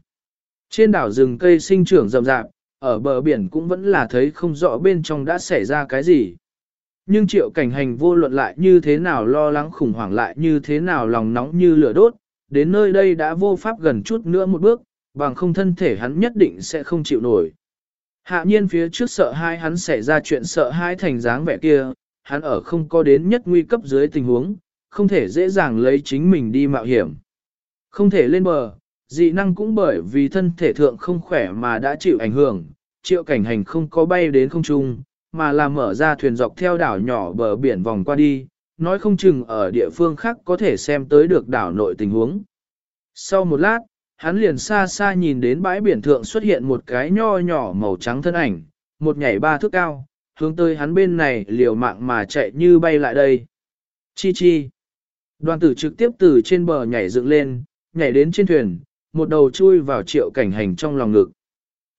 Trên đảo rừng cây sinh trưởng rậm rạp, ở bờ biển cũng vẫn là thấy không rõ bên trong đã xảy ra cái gì. Nhưng triệu cảnh hành vô luận lại như thế nào lo lắng khủng hoảng lại như thế nào lòng nóng như lửa đốt, đến nơi đây đã vô pháp gần chút nữa một bước, bằng không thân thể hắn nhất định sẽ không chịu nổi. Hạ nhiên phía trước sợ hai hắn xảy ra chuyện sợ hai thành dáng vẻ kia, hắn ở không có đến nhất nguy cấp dưới tình huống, không thể dễ dàng lấy chính mình đi mạo hiểm. Không thể lên bờ, dị năng cũng bởi vì thân thể thượng không khỏe mà đã chịu ảnh hưởng, triệu cảnh hành không có bay đến không trung, mà là mở ra thuyền dọc theo đảo nhỏ bờ biển vòng qua đi, nói không chừng ở địa phương khác có thể xem tới được đảo nội tình huống. Sau một lát, hắn liền xa xa nhìn đến bãi biển thượng xuất hiện một cái nho nhỏ màu trắng thân ảnh, một nhảy ba thước cao, hướng tới hắn bên này liều mạng mà chạy như bay lại đây. Chi chi. Đoàn tử trực tiếp từ trên bờ nhảy dựng lên, nhảy đến trên thuyền, một đầu chui vào triệu cảnh hành trong lòng ngực.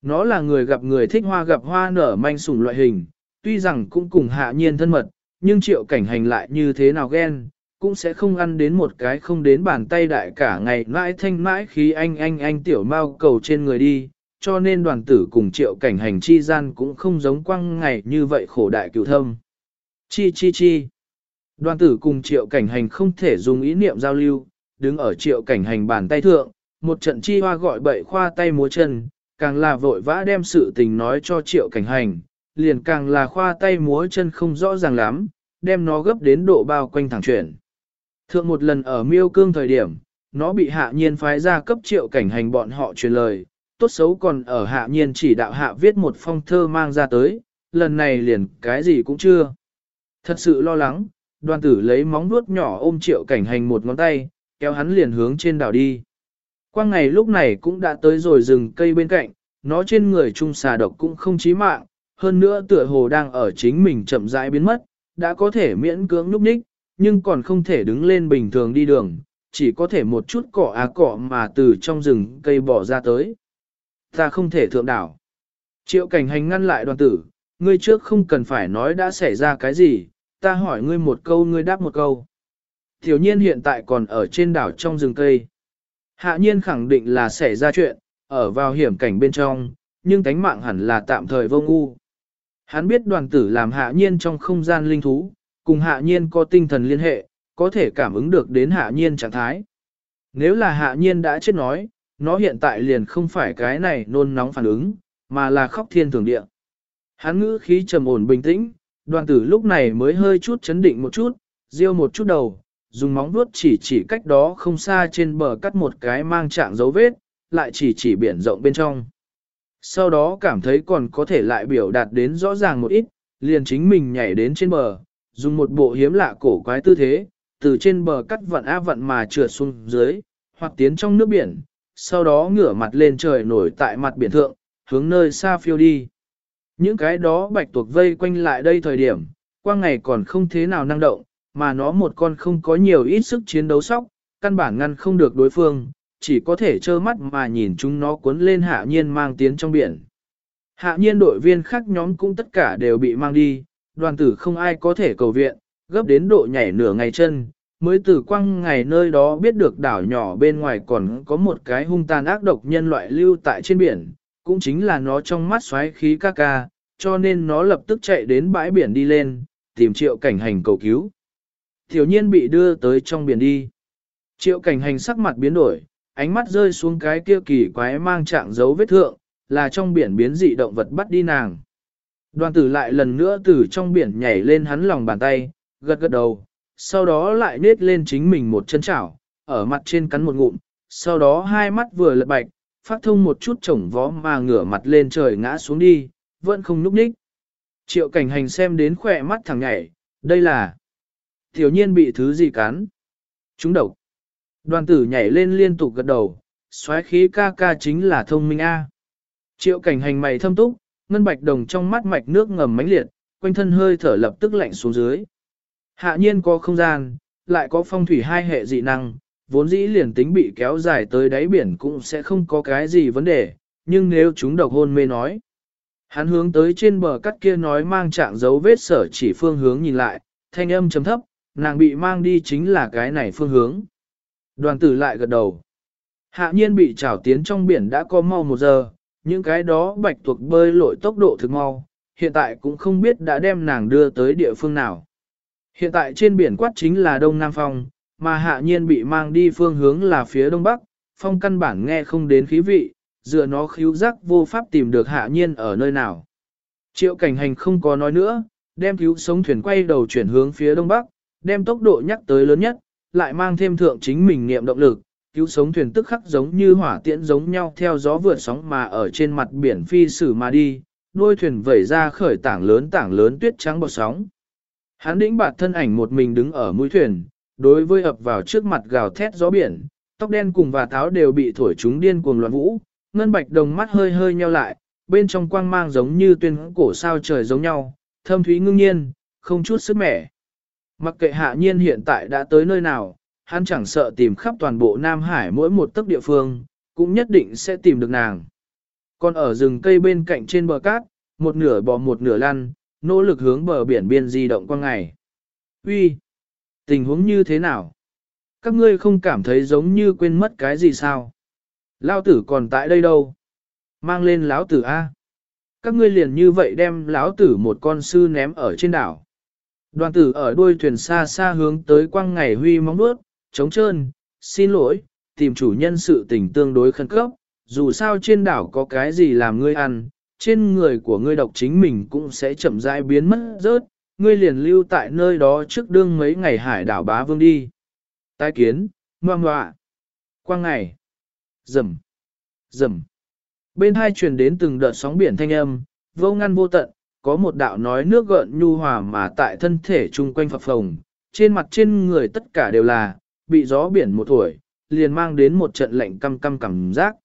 Nó là người gặp người thích hoa gặp hoa nở manh sủng loại hình, tuy rằng cũng cùng hạ nhiên thân mật, nhưng triệu cảnh hành lại như thế nào ghen, cũng sẽ không ăn đến một cái không đến bàn tay đại cả ngày mãi thanh mãi khí anh anh anh tiểu mau cầu trên người đi, cho nên đoàn tử cùng triệu cảnh hành chi gian cũng không giống quăng ngày như vậy khổ đại cựu thâm. Chi chi chi. Đoàn tử cùng triệu cảnh hành không thể dùng ý niệm giao lưu, đứng ở triệu cảnh hành bàn tay thượng, một trận chi hoa gọi bậy khoa tay múa chân, càng là vội vã đem sự tình nói cho triệu cảnh hành, liền càng là khoa tay múa chân không rõ ràng lắm, đem nó gấp đến độ bao quanh thẳng chuyển. Thượng một lần ở miêu cương thời điểm, nó bị hạ nhiên phái ra cấp triệu cảnh hành bọn họ truyền lời, tốt xấu còn ở hạ nhiên chỉ đạo hạ viết một phong thơ mang ra tới, lần này liền cái gì cũng chưa. Thật sự lo lắng, đoàn tử lấy móng vuốt nhỏ ôm triệu cảnh hành một ngón tay, kéo hắn liền hướng trên đảo đi. Quang ngày lúc này cũng đã tới rồi rừng cây bên cạnh, nó trên người trung xà độc cũng không chí mạng, hơn nữa tựa hồ đang ở chính mình chậm rãi biến mất, đã có thể miễn cưỡng núp ních, nhưng còn không thể đứng lên bình thường đi đường, chỉ có thể một chút cỏ á cỏ mà từ trong rừng cây bỏ ra tới. Ta không thể thượng đảo. Triệu cảnh hành ngăn lại đoàn tử, ngươi trước không cần phải nói đã xảy ra cái gì, ta hỏi ngươi một câu ngươi đáp một câu. Thiếu nhiên hiện tại còn ở trên đảo trong rừng cây. Hạ nhiên khẳng định là xảy ra chuyện, ở vào hiểm cảnh bên trong, nhưng tánh mạng hẳn là tạm thời vô ngu. Hắn biết đoàn tử làm hạ nhiên trong không gian linh thú, cùng hạ nhiên có tinh thần liên hệ, có thể cảm ứng được đến hạ nhiên trạng thái. Nếu là hạ nhiên đã chết nói, nó hiện tại liền không phải cái này nôn nóng phản ứng, mà là khóc thiên thường địa. Hắn ngữ khí trầm ổn bình tĩnh, đoàn tử lúc này mới hơi chút chấn định một chút, riêu một chút đầu, dùng móng vuốt chỉ chỉ cách đó không xa trên bờ cắt một cái mang trạng dấu vết, lại chỉ chỉ biển rộng bên trong. Sau đó cảm thấy còn có thể lại biểu đạt đến rõ ràng một ít, liền chính mình nhảy đến trên bờ, dùng một bộ hiếm lạ cổ quái tư thế, từ trên bờ cắt vận á vận mà trượt xuống dưới, hoặc tiến trong nước biển, sau đó ngửa mặt lên trời nổi tại mặt biển thượng, hướng nơi xa phiêu đi. Những cái đó bạch tuộc vây quanh lại đây thời điểm, qua ngày còn không thế nào năng động, mà nó một con không có nhiều ít sức chiến đấu sóc, căn bản ngăn không được đối phương, chỉ có thể trơ mắt mà nhìn chúng nó cuốn lên hạ nhiên mang tiến trong biển. Hạ nhiên đội viên khác nhóm cũng tất cả đều bị mang đi, đoàn tử không ai có thể cầu viện, gấp đến độ nhảy nửa ngày chân, mới từ quăng ngày nơi đó biết được đảo nhỏ bên ngoài còn có một cái hung tàn ác độc nhân loại lưu tại trên biển, cũng chính là nó trong mắt xoáy khí ca ca, cho nên nó lập tức chạy đến bãi biển đi lên, tìm triệu cảnh hành cầu cứu. Thiếu nhiên bị đưa tới trong biển đi. Triệu cảnh hành sắc mặt biến đổi, ánh mắt rơi xuống cái kia kỳ quái mang trạng dấu vết thượng, là trong biển biến dị động vật bắt đi nàng. Đoàn tử lại lần nữa từ trong biển nhảy lên hắn lòng bàn tay, gật gật đầu, sau đó lại nết lên chính mình một chân chảo, ở mặt trên cắn một ngụm, sau đó hai mắt vừa lật bạch, phát thông một chút chổng vó mà ngửa mặt lên trời ngã xuống đi, vẫn không núp ních. Triệu cảnh hành xem đến khỏe mắt thằng nhảy, đây là tiểu nhiên bị thứ gì cắn. Chúng độc. Đoàn tử nhảy lên liên tục gật đầu, xoáy khí ca ca chính là thông minh A. Triệu cảnh hành mày thâm túc, ngân bạch đồng trong mắt mạch nước ngầm mãnh liệt, quanh thân hơi thở lập tức lạnh xuống dưới. Hạ nhiên có không gian, lại có phong thủy hai hệ dị năng, vốn dĩ liền tính bị kéo dài tới đáy biển cũng sẽ không có cái gì vấn đề, nhưng nếu chúng độc hôn mê nói. Hắn hướng tới trên bờ cắt kia nói mang trạng dấu vết sở chỉ phương hướng nhìn lại, thanh âm chấm thấp, nàng bị mang đi chính là cái này phương hướng. Đoàn tử lại gật đầu. Hạ nhiên bị trảo tiến trong biển đã có mau một giờ, những cái đó bạch tuộc bơi lội tốc độ thực mau, hiện tại cũng không biết đã đem nàng đưa tới địa phương nào. Hiện tại trên biển quát chính là Đông Nam Phong, mà hạ nhiên bị mang đi phương hướng là phía Đông Bắc, Phong căn bản nghe không đến khí vị, dựa nó khíu giác vô pháp tìm được hạ nhiên ở nơi nào. Triệu cảnh hành không có nói nữa, đem cứu sống thuyền quay đầu chuyển hướng phía Đông Bắc, đem tốc độ nhắc tới lớn nhất, lại mang thêm thượng chính mình niệm động lực, cứu sống thuyền tức khắc giống như hỏa tiễn giống nhau theo gió vượt sóng mà ở trên mặt biển phi sử mà đi, nuôi thuyền vẩy ra khởi tảng lớn tảng lớn tuyết trắng bọt sóng. Hắn đĩnh bạt thân ảnh một mình đứng ở mũi thuyền, đối với ập vào trước mặt gào thét gió biển, tóc đen cùng và tháo đều bị thổi chúng điên cuồng loạn vũ, ngân bạch đồng mắt hơi hơi nheo lại, bên trong quang mang giống như tuyên cổ sao trời giống nhau, thâm thúy ngưng nhiên, không chút sức mẻ. Mặc kệ hạ nhiên hiện tại đã tới nơi nào, hắn chẳng sợ tìm khắp toàn bộ Nam Hải mỗi một tấc địa phương, cũng nhất định sẽ tìm được nàng. Còn ở rừng cây bên cạnh trên bờ cát, một nửa bò một nửa lăn, nỗ lực hướng bờ biển biên di động qua ngày. Uy, Tình huống như thế nào? Các ngươi không cảm thấy giống như quên mất cái gì sao? Lao tử còn tại đây đâu? Mang lên lão tử A. Các ngươi liền như vậy đem lão tử một con sư ném ở trên đảo. Đoàn tử ở đuôi thuyền xa xa hướng tới quang ngày huy móng đuốt, trống trơn, xin lỗi, tìm chủ nhân sự tình tương đối khẩn cấp, dù sao trên đảo có cái gì làm ngươi ăn, trên người của ngươi độc chính mình cũng sẽ chậm rãi biến mất rớt, ngươi liền lưu tại nơi đó trước đương mấy ngày hải đảo bá vương đi. Tái kiến, ngoan ngoạ, quang ngày, rầm, rầm. Bên hai truyền đến từng đợt sóng biển thanh âm, vô ngăn vô tận, có một đạo nói nước gợn nhu hòa mà tại thân thể chung quanh phập phồng, trên mặt trên người tất cả đều là, bị gió biển một tuổi, liền mang đến một trận lạnh căm căm cảm giác.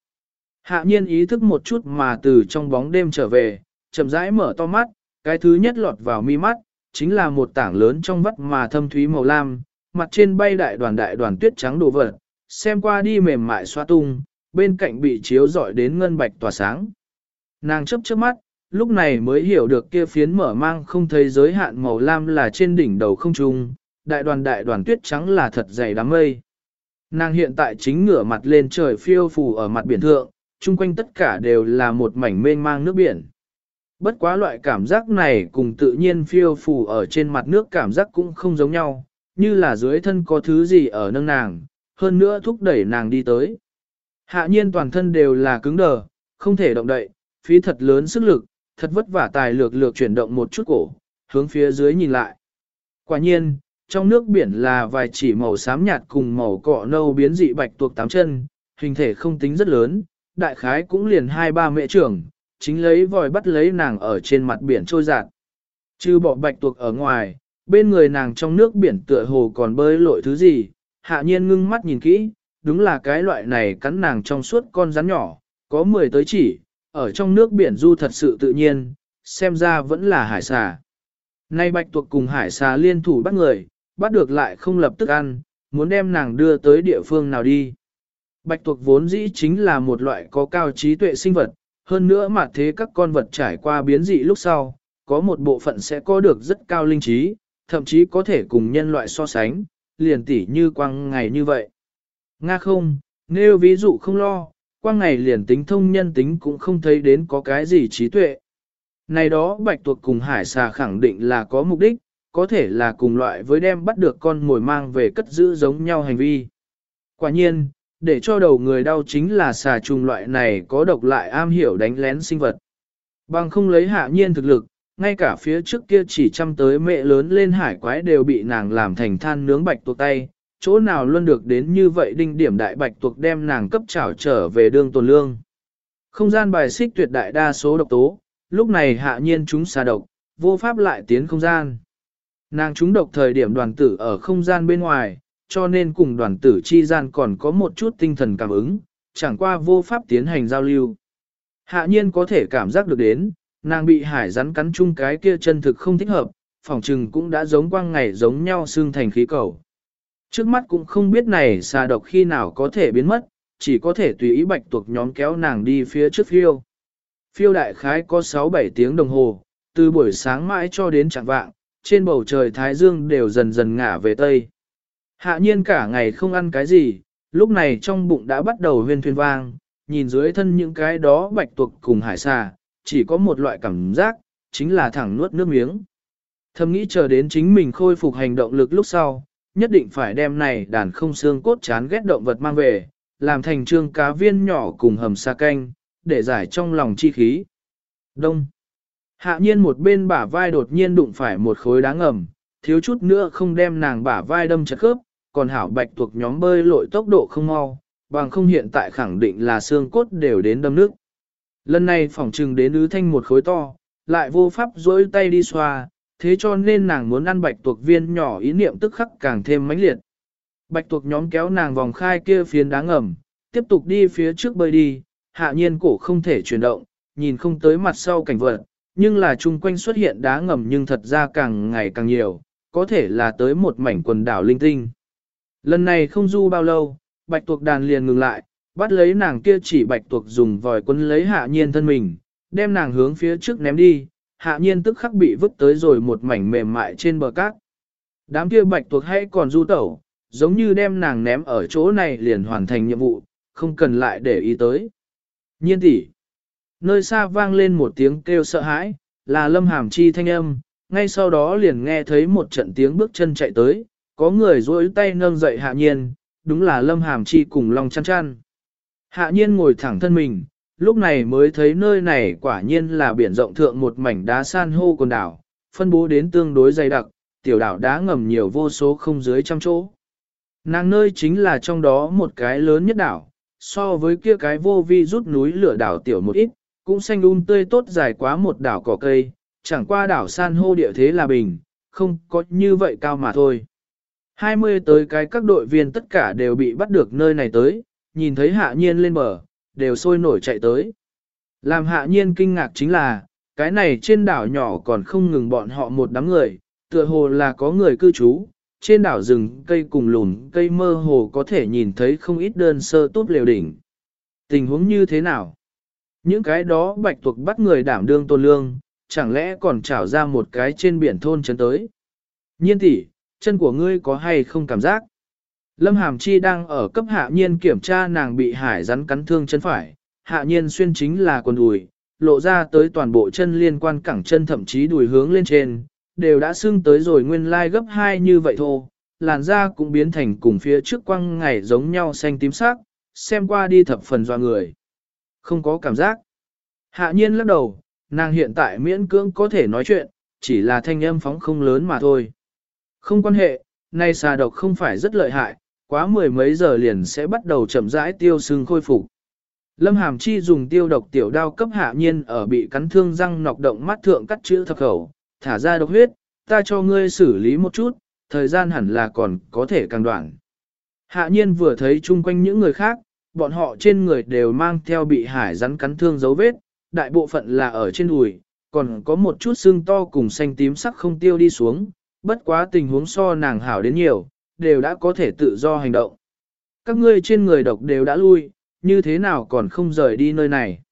Hạ nhiên ý thức một chút mà từ trong bóng đêm trở về, chậm rãi mở to mắt, cái thứ nhất lọt vào mi mắt, chính là một tảng lớn trong vắt mà thâm thúy màu lam, mặt trên bay đại đoàn đại đoàn tuyết trắng đổ vật, xem qua đi mềm mại xoa tung, bên cạnh bị chiếu rọi đến ngân bạch tỏa sáng. Nàng chấp chớp mắt, lúc này mới hiểu được kia phiến mở mang không thấy giới hạn màu lam là trên đỉnh đầu không trung, đại đoàn đại đoàn tuyết trắng là thật dày đám mây. Nàng hiện tại chính ngửa mặt lên trời phiêu phù ở mặt biển thượng, chung quanh tất cả đều là một mảnh mênh mang nước biển. Bất quá loại cảm giác này cùng tự nhiên phiêu phù ở trên mặt nước cảm giác cũng không giống nhau, như là dưới thân có thứ gì ở nâng nàng, hơn nữa thúc đẩy nàng đi tới. Hạ nhiên toàn thân đều là cứng đờ, không thể động đậy, phí thật lớn sức lực, thật vất vả tài lược lược chuyển động một chút cổ, hướng phía dưới nhìn lại. Quả nhiên, trong nước biển là vài chỉ màu xám nhạt cùng màu cọ nâu biến dị bạch tuộc tám chân, hình thể không tính rất lớn, đại khái cũng liền hai ba mẹ trưởng, chính lấy vòi bắt lấy nàng ở trên mặt biển trôi giạt. Chứ bỏ bạch tuộc ở ngoài, bên người nàng trong nước biển tựa hồ còn bơi lội thứ gì, hạ nhiên ngưng mắt nhìn kỹ, đúng là cái loại này cắn nàng trong suốt con rắn nhỏ, có 10 tới chỉ, ở trong nước biển du thật sự tự nhiên, xem ra vẫn là hải xà. Nay bạch tuộc cùng hải xà liên thủ bắt người, bắt được lại không lập tức ăn, muốn đem nàng đưa tới địa phương nào đi. Bạch tuộc vốn dĩ chính là một loại có cao trí tuệ sinh vật, hơn nữa mà thế các con vật trải qua biến dị lúc sau, có một bộ phận sẽ có được rất cao linh trí, thậm chí có thể cùng nhân loại so sánh, liền tỉ như quang ngày như vậy. Nga không, nếu ví dụ không lo, quang ngày liền tính thông nhân tính cũng không thấy đến có cái gì trí tuệ. Này đó bạch tuộc cùng hải xà khẳng định là có mục đích, có thể là cùng loại với đem bắt được con mồi mang về cất giữ giống nhau hành vi. Quả nhiên, để cho đầu người đau chính là xà trùng loại này có độc lại am hiểu đánh lén sinh vật. Bằng không lấy hạ nhiên thực lực, ngay cả phía trước kia chỉ chăm tới mẹ lớn lên hải quái đều bị nàng làm thành than nướng bạch tuộc tay, chỗ nào luôn được đến như vậy đinh điểm đại bạch tuộc đem nàng cấp trảo trở về đương tồn lương. Không gian bài xích tuyệt đại đa số độc tố, lúc này hạ nhiên chúng xà độc, vô pháp lại tiến không gian. Nàng chúng độc thời điểm đoàn tử ở không gian bên ngoài, cho nên cùng đoàn tử chi gian còn có một chút tinh thần cảm ứng, chẳng qua vô pháp tiến hành giao lưu. Hạ nhiên có thể cảm giác được đến, nàng bị hải rắn cắn chung cái kia chân thực không thích hợp, phòng trừng cũng đã giống quang ngày giống nhau xương thành khí cầu. Trước mắt cũng không biết này xà độc khi nào có thể biến mất, chỉ có thể tùy ý bạch tuộc nhóm kéo nàng đi phía trước phiêu. Phiêu đại khái có 6-7 tiếng đồng hồ, từ buổi sáng mãi cho đến chẳng vạng, trên bầu trời Thái Dương đều dần dần ngả về Tây. Hạ nhiên cả ngày không ăn cái gì, lúc này trong bụng đã bắt đầu huyên thuyên vang, nhìn dưới thân những cái đó bạch tuộc cùng hải xà, chỉ có một loại cảm giác, chính là thẳng nuốt nước miếng. Thầm nghĩ chờ đến chính mình khôi phục hành động lực lúc sau, nhất định phải đem này đàn không xương cốt chán ghét động vật mang về, làm thành trương cá viên nhỏ cùng hầm sa canh, để giải trong lòng chi khí. Đông. Hạ nhiên một bên bả vai đột nhiên đụng phải một khối đá ngầm, thiếu chút nữa không đem nàng bả vai đâm chặt khớp, còn hảo bạch thuộc nhóm bơi lội tốc độ không mau, bằng không hiện tại khẳng định là xương cốt đều đến đâm nước. Lần này phỏng trừng đến ứ thanh một khối to, lại vô pháp dỗi tay đi xoa, thế cho nên nàng muốn ăn bạch tuộc viên nhỏ ý niệm tức khắc càng thêm mãnh liệt. Bạch tuộc nhóm kéo nàng vòng khai kia phiến đá ngầm, tiếp tục đi phía trước bơi đi, hạ nhiên cổ không thể chuyển động, nhìn không tới mặt sau cảnh vật, nhưng là chung quanh xuất hiện đá ngầm nhưng thật ra càng ngày càng nhiều, có thể là tới một mảnh quần đảo linh tinh. Lần này không du bao lâu, bạch tuộc đàn liền ngừng lại, bắt lấy nàng kia chỉ bạch tuộc dùng vòi quân lấy hạ nhiên thân mình, đem nàng hướng phía trước ném đi, hạ nhiên tức khắc bị vứt tới rồi một mảnh mềm mại trên bờ cát. Đám kia bạch tuộc hay còn du tẩu, giống như đem nàng ném ở chỗ này liền hoàn thành nhiệm vụ, không cần lại để ý tới. Nhiên tỷ, nơi xa vang lên một tiếng kêu sợ hãi, là lâm hàm chi thanh âm, ngay sau đó liền nghe thấy một trận tiếng bước chân chạy tới, có người duỗi tay nâng dậy hạ nhiên, đúng là Lâm Hàm Chi cùng Long chăn chăn. Hạ nhiên ngồi thẳng thân mình, lúc này mới thấy nơi này quả nhiên là biển rộng thượng một mảnh đá san hô quần đảo, phân bố đến tương đối dày đặc, tiểu đảo đá ngầm nhiều vô số không dưới trăm chỗ. Nàng nơi chính là trong đó một cái lớn nhất đảo, so với kia cái vô vi rút núi lửa đảo tiểu một ít, cũng xanh um tươi tốt dài quá một đảo cỏ cây, chẳng qua đảo san hô địa thế là bình, không có như vậy cao mà thôi. 20 tới cái các đội viên tất cả đều bị bắt được nơi này tới, nhìn thấy hạ nhiên lên bờ, đều sôi nổi chạy tới. Làm hạ nhiên kinh ngạc chính là, cái này trên đảo nhỏ còn không ngừng bọn họ một đám người, tựa hồ là có người cư trú, trên đảo rừng cây cùng lùn cây mơ hồ có thể nhìn thấy không ít đơn sơ tốt liều đỉnh. Tình huống như thế nào? Những cái đó bạch tuộc bắt người đảm đương tôn lương, chẳng lẽ còn trảo ra một cái trên biển thôn chấn tới? Nhiên tỷ, chân của ngươi có hay không cảm giác? Lâm Hàm Chi đang ở cấp hạ nhiên kiểm tra nàng bị hải rắn cắn thương chân phải, hạ nhiên xuyên chính là quần đùi, lộ ra tới toàn bộ chân liên quan cẳng chân thậm chí đùi hướng lên trên, đều đã sưng tới rồi nguyên lai gấp hai như vậy thôi, làn da cũng biến thành cùng phía trước quăng ngày giống nhau xanh tím sắc, xem qua đi thập phần doa người. Không có cảm giác. Hạ nhiên lắc đầu, nàng hiện tại miễn cưỡng có thể nói chuyện, chỉ là thanh âm phóng không lớn mà thôi. Không quan hệ, nay xà độc không phải rất lợi hại, quá mười mấy giờ liền sẽ bắt đầu chậm rãi tiêu sưng khôi phục. Lâm Hàm Chi dùng tiêu độc tiểu đao cấp hạ nhiên ở bị cắn thương răng nọc động mắt thượng cắt chữ thập khẩu, thả ra độc huyết, ta cho ngươi xử lý một chút, thời gian hẳn là còn có thể càng đoạn. Hạ nhiên vừa thấy chung quanh những người khác, bọn họ trên người đều mang theo bị hải rắn cắn thương dấu vết, đại bộ phận là ở trên đùi, còn có một chút xương to cùng xanh tím sắc không tiêu đi xuống, bất quá tình huống so nàng hảo đến nhiều, đều đã có thể tự do hành động. Các ngươi trên người độc đều đã lui, như thế nào còn không rời đi nơi này?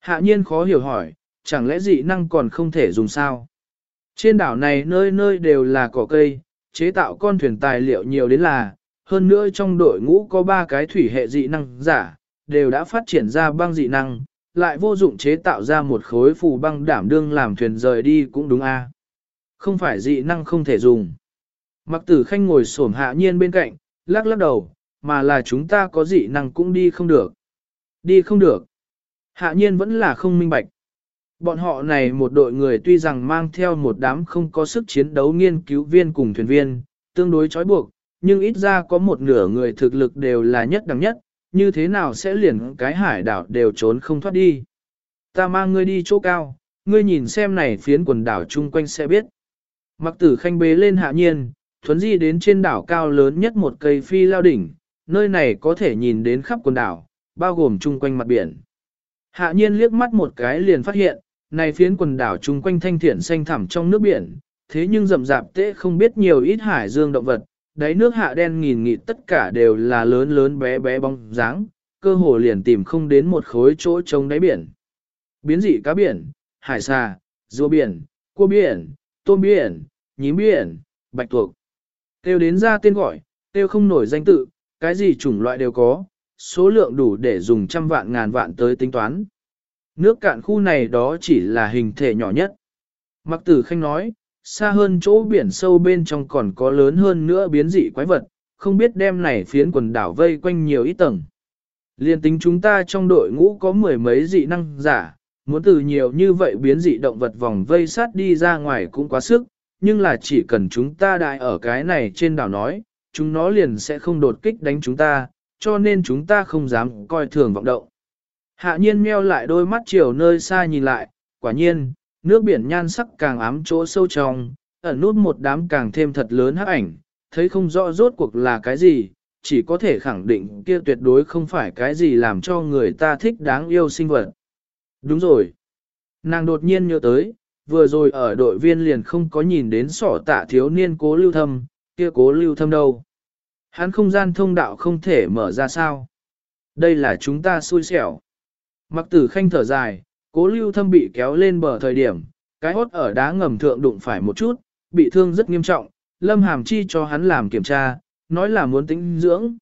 Hạ nhiên khó hiểu hỏi, chẳng lẽ dị năng còn không thể dùng sao? Trên đảo này nơi nơi đều là cỏ cây, chế tạo con thuyền tài liệu nhiều đến là, hơn nữa trong đội ngũ có ba cái thủy hệ dị năng giả, đều đã phát triển ra băng dị năng, lại vô dụng chế tạo ra một khối phù băng đảm đương làm thuyền rời đi cũng đúng a. Không phải dị năng không thể dùng. Mặc tử khanh ngồi xổm hạ nhiên bên cạnh, lắc lắc đầu, mà là chúng ta có dị năng cũng đi không được. Đi không được. Hạ nhiên vẫn là không minh bạch. Bọn họ này một đội người tuy rằng mang theo một đám không có sức chiến đấu nghiên cứu viên cùng thuyền viên, tương đối trói buộc, nhưng ít ra có một nửa người thực lực đều là nhất đẳng nhất, như thế nào sẽ liền cái hải đảo đều trốn không thoát đi. Ta mang ngươi đi chỗ cao, ngươi nhìn xem này phiến quần đảo chung quanh sẽ biết. Mặc tử khanh bế lên hạ nhiên, thuấn di đến trên đảo cao lớn nhất một cây phi lao đỉnh, nơi này có thể nhìn đến khắp quần đảo, bao gồm chung quanh mặt biển. Hạ nhiên liếc mắt một cái liền phát hiện, này phiến quần đảo chung quanh thanh thiện xanh thẳm trong nước biển, thế nhưng rậm rạp tế không biết nhiều ít hải dương động vật, đáy nước hạ đen nghìn nghịt tất cả đều là lớn lớn bé bé bóng dáng, cơ hồ liền tìm không đến một khối chỗ trống đáy biển. Biến dị cá biển, hải xà, rùa biển, cua biển, tôm biển, nhím biển, bạch tuộc. Tiêu đến ra tên gọi, tiêu không nổi danh tự, cái gì chủng loại đều có, số lượng đủ để dùng trăm vạn ngàn vạn tới tính toán. Nước cạn khu này đó chỉ là hình thể nhỏ nhất. Mặc tử khanh nói, xa hơn chỗ biển sâu bên trong còn có lớn hơn nữa biến dị quái vật, không biết đem này phiến quần đảo vây quanh nhiều ít tầng. Liên tính chúng ta trong đội ngũ có mười mấy dị năng giả, muốn từ nhiều như vậy biến dị động vật vòng vây sát đi ra ngoài cũng quá sức, nhưng là chỉ cần chúng ta đại ở cái này trên đảo nói, chúng nó liền sẽ không đột kích đánh chúng ta, cho nên chúng ta không dám coi thường vọng động. Hạ nhiên meo lại đôi mắt chiều nơi xa nhìn lại, quả nhiên, nước biển nhan sắc càng ám chỗ sâu trong, ẩn nút một đám càng thêm thật lớn hắc ảnh, thấy không rõ rốt cuộc là cái gì, chỉ có thể khẳng định kia tuyệt đối không phải cái gì làm cho người ta thích đáng yêu sinh vật. Đúng rồi. Nàng đột nhiên nhớ tới, vừa rồi ở đội viên liền không có nhìn đến sỏ tạ thiếu niên cố lưu thâm, kia cố lưu thâm đâu. Hắn không gian thông đạo không thể mở ra sao. Đây là chúng ta xui xẻo. Mặc tử khanh thở dài, cố lưu thâm bị kéo lên bờ thời điểm, cái hốt ở đá ngầm thượng đụng phải một chút, bị thương rất nghiêm trọng, lâm hàm chi cho hắn làm kiểm tra, nói là muốn tĩnh dưỡng.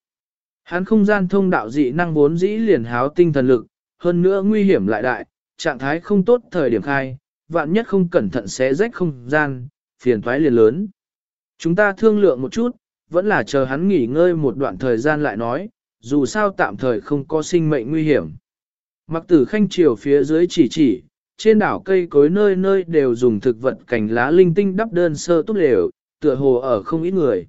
Hắn không gian thông đạo dị năng vốn dĩ liền háo tinh thần lực, hơn nữa nguy hiểm lại đại, trạng thái không tốt thời điểm khai, vạn nhất không cẩn thận sẽ rách không gian, phiền toái liền lớn. Chúng ta thương lượng một chút, vẫn là chờ hắn nghỉ ngơi một đoạn thời gian lại nói, dù sao tạm thời không có sinh mệnh nguy hiểm. Mặc tử khanh chiều phía dưới chỉ chỉ, trên đảo cây cối nơi nơi đều dùng thực vật cành lá linh tinh đắp đơn sơ túc lều, tựa hồ ở không ít người.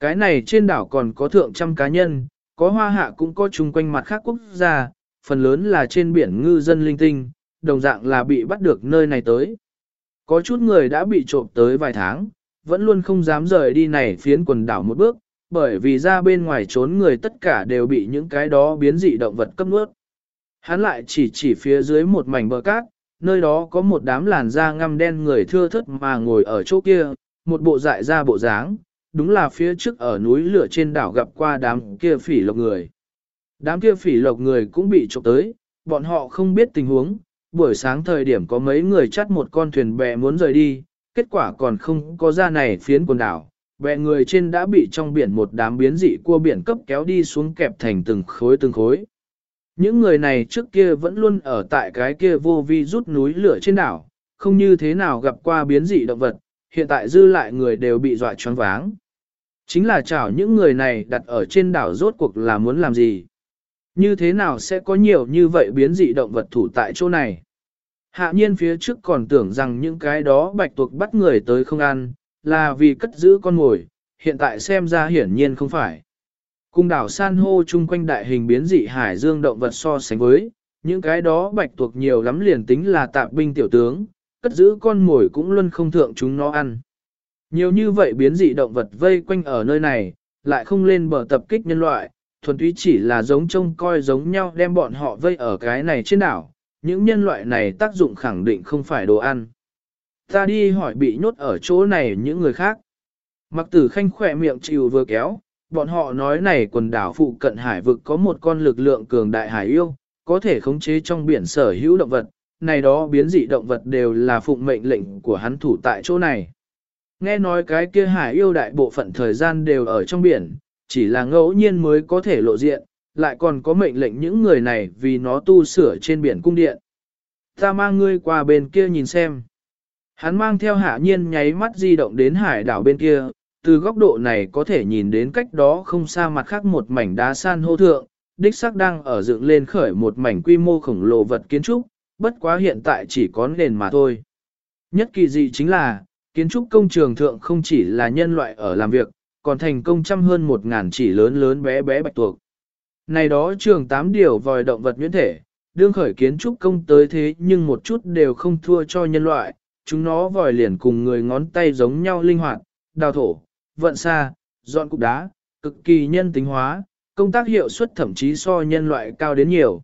Cái này trên đảo còn có thượng trăm cá nhân, có hoa hạ cũng có chung quanh mặt khác quốc gia, phần lớn là trên biển ngư dân linh tinh, đồng dạng là bị bắt được nơi này tới. Có chút người đã bị trộm tới vài tháng, vẫn luôn không dám rời đi này phiến quần đảo một bước, bởi vì ra bên ngoài trốn người tất cả đều bị những cái đó biến dị động vật cấp nuốt. Hắn lại chỉ chỉ phía dưới một mảnh bờ cát, nơi đó có một đám làn da ngăm đen người thưa thớt mà ngồi ở chỗ kia, một bộ dại ra bộ dáng, đúng là phía trước ở núi lửa trên đảo gặp qua đám kia phỉ lộc người. Đám kia phỉ lộc người cũng bị trộm tới, bọn họ không biết tình huống, buổi sáng thời điểm có mấy người chắt một con thuyền bè muốn rời đi, kết quả còn không có ra này phiến quần đảo. Bè người trên đã bị trong biển một đám biến dị cua biển cấp kéo đi xuống kẹp thành từng khối từng khối. Những người này trước kia vẫn luôn ở tại cái kia vô vi rút núi lửa trên đảo, không như thế nào gặp qua biến dị động vật, hiện tại dư lại người đều bị dọa choáng váng. Chính là chảo những người này đặt ở trên đảo rốt cuộc là muốn làm gì? Như thế nào sẽ có nhiều như vậy biến dị động vật thủ tại chỗ này? Hạ nhiên phía trước còn tưởng rằng những cái đó bạch tuộc bắt người tới không ăn, là vì cất giữ con mồi, hiện tại xem ra hiển nhiên không phải. Cung đảo san hô chung quanh đại hình biến dị hải dương động vật so sánh với, những cái đó bạch tuộc nhiều lắm liền tính là tạp binh tiểu tướng, cất giữ con mồi cũng luôn không thượng chúng nó ăn. Nhiều như vậy biến dị động vật vây quanh ở nơi này, lại không lên bờ tập kích nhân loại, thuần túy chỉ là giống trông coi giống nhau đem bọn họ vây ở cái này trên đảo. Những nhân loại này tác dụng khẳng định không phải đồ ăn. Ta đi hỏi bị nhốt ở chỗ này những người khác. Mặc tử khanh khỏe miệng chịu vừa kéo, bọn họ nói này quần đảo phụ cận hải vực có một con lực lượng cường đại hải yêu, có thể khống chế trong biển sở hữu động vật, này đó biến dị động vật đều là phụng mệnh lệnh của hắn thủ tại chỗ này. Nghe nói cái kia hải yêu đại bộ phận thời gian đều ở trong biển, chỉ là ngẫu nhiên mới có thể lộ diện, lại còn có mệnh lệnh những người này vì nó tu sửa trên biển cung điện. Ta mang ngươi qua bên kia nhìn xem. Hắn mang theo hạ nhiên nháy mắt di động đến hải đảo bên kia, từ góc độ này có thể nhìn đến cách đó không xa mặt khác một mảnh đá san hô thượng, đích xác đang ở dựng lên khởi một mảnh quy mô khổng lồ vật kiến trúc, bất quá hiện tại chỉ có nền mà thôi. Nhất kỳ dị chính là, kiến trúc công trường thượng không chỉ là nhân loại ở làm việc, còn thành công trăm hơn một ngàn chỉ lớn lớn bé bé bạch tuộc. Này đó trường tám điều vòi động vật nhuyễn thể, đương khởi kiến trúc công tới thế nhưng một chút đều không thua cho nhân loại, chúng nó vòi liền cùng người ngón tay giống nhau linh hoạt, đào thổ, vận xa, dọn cục đá, cực kỳ nhân tính hóa, công tác hiệu suất thậm chí so nhân loại cao đến nhiều.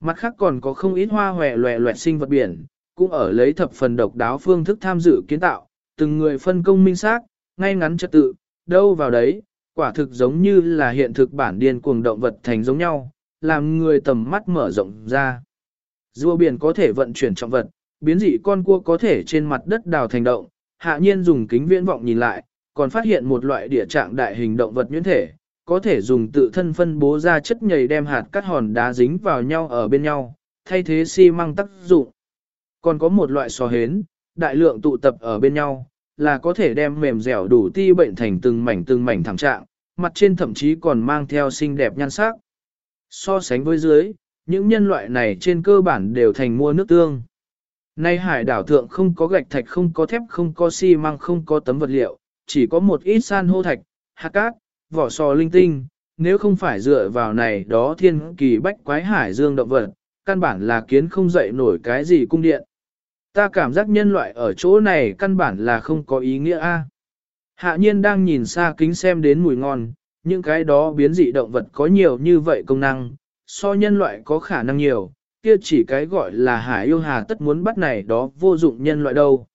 Mặt khác còn có không ít hoa hòe loẹ loẹt sinh vật biển, cũng ở lấy thập phần độc đáo phương thức tham dự kiến tạo, từng người phân công minh xác, ngay ngắn trật tự, đâu vào đấy, quả thực giống như là hiện thực bản điên cuồng động vật thành giống nhau, làm người tầm mắt mở rộng ra. Rùa biển có thể vận chuyển trọng vật, biến dị con cua có thể trên mặt đất đào thành động, hạ nhiên dùng kính viễn vọng nhìn lại, còn phát hiện một loại địa trạng đại hình động vật nhuyễn thể, có thể dùng tự thân phân bố ra chất nhầy đem hạt cắt hòn đá dính vào nhau ở bên nhau, thay thế xi măng tác dụng. Còn có một loại sò hến, đại lượng tụ tập ở bên nhau, là có thể đem mềm dẻo đủ ti bệnh thành từng mảnh từng mảnh thẳng trạng, mặt trên thậm chí còn mang theo xinh đẹp nhan sắc. So sánh với dưới, những nhân loại này trên cơ bản đều thành mua nước tương. Nay hải đảo thượng không có gạch thạch không có thép không có xi măng không có tấm vật liệu, chỉ có một ít san hô thạch, hạt cát, vỏ sò linh tinh, nếu không phải dựa vào này đó thiên kỳ bách quái hải dương động vật, căn bản là kiến không dậy nổi cái gì cung điện. Ta cảm giác nhân loại ở chỗ này căn bản là không có ý nghĩa a. Hạ nhiên đang nhìn xa kính xem đến mùi ngon, những cái đó biến dị động vật có nhiều như vậy công năng, so nhân loại có khả năng nhiều, kia chỉ cái gọi là hải yêu hà tất muốn bắt này đó vô dụng nhân loại đâu.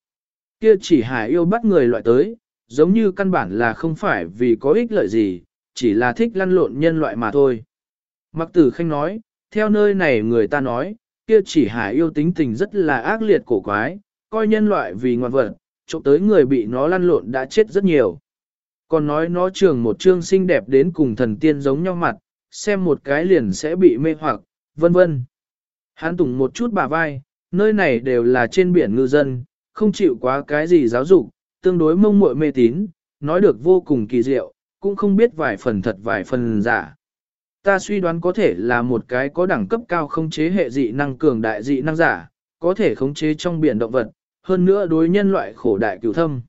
Kia chỉ hải yêu bắt người loại tới, giống như căn bản là không phải vì có ích lợi gì, chỉ là thích lăn lộn nhân loại mà thôi. Mặc tử khanh nói, theo nơi này người ta nói, kia chỉ hải yêu tính tình rất là ác liệt cổ quái, coi nhân loại vì ngoan vật, trộm tới người bị nó lăn lộn đã chết rất nhiều. Còn nói nó trường một trương xinh đẹp đến cùng thần tiên giống nhau mặt, xem một cái liền sẽ bị mê hoặc, vân vân. Hắn tùng một chút bà vai, nơi này đều là trên biển ngư dân, không chịu quá cái gì giáo dục, tương đối mông muội mê tín, nói được vô cùng kỳ diệu, cũng không biết vài phần thật vài phần giả. Ta suy đoán có thể là một cái có đẳng cấp cao không chế hệ dị năng cường đại dị năng giả, có thể khống chế trong biển động vật, hơn nữa đối nhân loại khổ đại cửu thâm.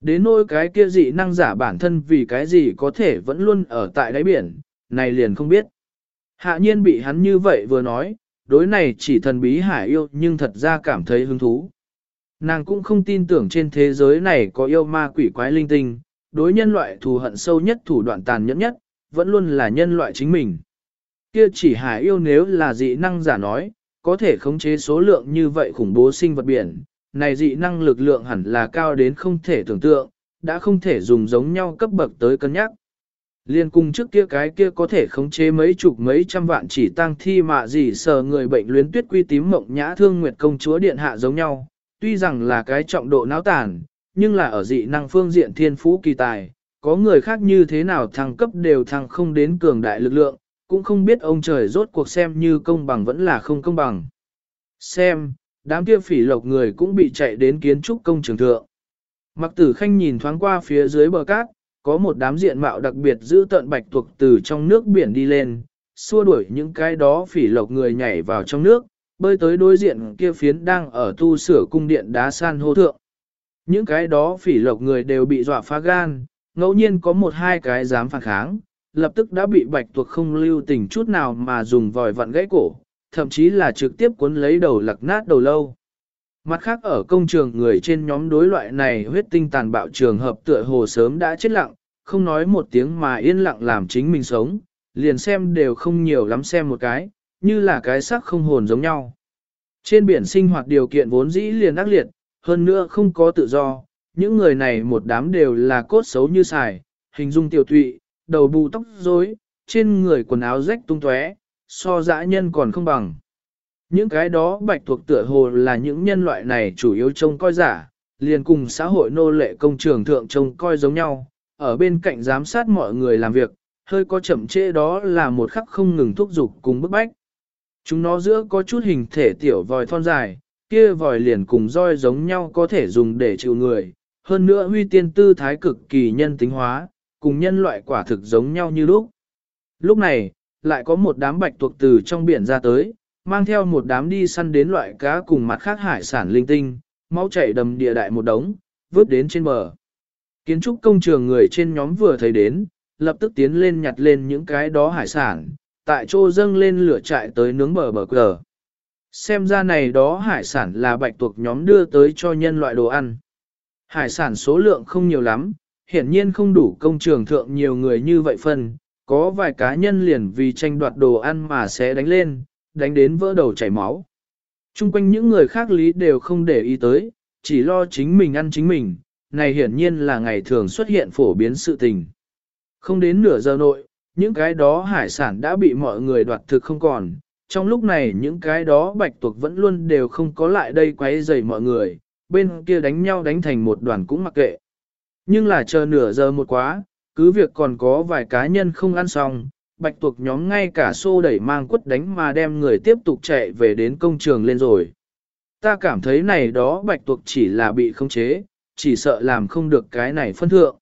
Đến nỗi cái kia dị năng giả bản thân vì cái gì có thể vẫn luôn ở tại đáy biển, này liền không biết. Hạ nhiên bị hắn như vậy vừa nói, đối này chỉ thần bí hải yêu nhưng thật ra cảm thấy hứng thú. Nàng cũng không tin tưởng trên thế giới này có yêu ma quỷ quái linh tinh, đối nhân loại thù hận sâu nhất thủ đoạn tàn nhẫn nhất, vẫn luôn là nhân loại chính mình. Kia chỉ hải yêu nếu là dị năng giả nói, có thể khống chế số lượng như vậy khủng bố sinh vật biển, này dị năng lực lượng hẳn là cao đến không thể tưởng tượng, đã không thể dùng giống nhau cấp bậc tới cân nhắc. Liên cùng trước kia cái kia có thể khống chế mấy chục mấy trăm vạn chỉ tăng thi mà gì sờ người bệnh luyến tuyết quy tím mộng nhã thương nguyệt công chúa điện hạ giống nhau, tuy rằng là cái trọng độ náo tàn, nhưng là ở dị năng phương diện thiên phú kỳ tài, có người khác như thế nào thăng cấp đều thăng không đến cường đại lực lượng, cũng không biết ông trời rốt cuộc xem như công bằng vẫn là không công bằng. Xem, đám kia phỉ lộc người cũng bị chạy đến kiến trúc công trường thượng. Mặc tử khanh nhìn thoáng qua phía dưới bờ cát, có một đám diện mạo đặc biệt giữ tận bạch tuộc từ trong nước biển đi lên, xua đuổi những cái đó phỉ lộc người nhảy vào trong nước, bơi tới đối diện kia phiến đang ở tu sửa cung điện đá san hô thượng. Những cái đó phỉ lộc người đều bị dọa phá gan, ngẫu nhiên có một hai cái dám phản kháng, lập tức đã bị bạch tuộc không lưu tình chút nào mà dùng vòi vặn gãy cổ, thậm chí là trực tiếp cuốn lấy đầu lặc nát đầu lâu. Mặt khác ở công trường người trên nhóm đối loại này huyết tinh tàn bạo trường hợp tựa hồ sớm đã chết lặng, không nói một tiếng mà yên lặng làm chính mình sống, liền xem đều không nhiều lắm xem một cái, như là cái xác không hồn giống nhau. Trên biển sinh hoạt điều kiện vốn dĩ liền ác liệt, hơn nữa không có tự do, những người này một đám đều là cốt xấu như xài, hình dung tiểu tụy, đầu bù tóc rối, trên người quần áo rách tung tóe, so dã nhân còn không bằng. Những cái đó bạch thuộc tựa hồ là những nhân loại này chủ yếu trông coi giả, liền cùng xã hội nô lệ công trường thượng trông coi giống nhau, ở bên cạnh giám sát mọi người làm việc, hơi có chậm trễ đó là một khắc không ngừng thúc giục cùng bức bách. Chúng nó giữa có chút hình thể tiểu vòi thon dài, kia vòi liền cùng roi giống nhau có thể dùng để chịu người, hơn nữa huy tiên tư thái cực kỳ nhân tính hóa, cùng nhân loại quả thực giống nhau như lúc. Lúc này, lại có một đám bạch tuộc từ trong biển ra tới, mang theo một đám đi săn đến loại cá cùng mặt khác hải sản linh tinh, máu chảy đầm địa đại một đống, vớt đến trên bờ. Kiến trúc công trường người trên nhóm vừa thấy đến, lập tức tiến lên nhặt lên những cái đó hải sản, tại chỗ dâng lên lửa trại tới nướng bờ bờ cờ. Xem ra này đó hải sản là bạch tuộc nhóm đưa tới cho nhân loại đồ ăn. Hải sản số lượng không nhiều lắm, hiển nhiên không đủ công trường thượng nhiều người như vậy phân, có vài cá nhân liền vì tranh đoạt đồ ăn mà sẽ đánh lên, đánh đến vỡ đầu chảy máu. Trung quanh những người khác lý đều không để ý tới, chỉ lo chính mình ăn chính mình, này hiển nhiên là ngày thường xuất hiện phổ biến sự tình. Không đến nửa giờ nội, những cái đó hải sản đã bị mọi người đoạt thực không còn, trong lúc này những cái đó bạch tuộc vẫn luôn đều không có lại đây quấy rầy mọi người, bên kia đánh nhau đánh thành một đoàn cũng mặc kệ. Nhưng là chờ nửa giờ một quá, cứ việc còn có vài cá nhân không ăn xong, bạch tuộc nhóm ngay cả xô đẩy mang quất đánh mà đem người tiếp tục chạy về đến công trường lên rồi. Ta cảm thấy này đó bạch tuộc chỉ là bị khống chế, chỉ sợ làm không được cái này phân thượng.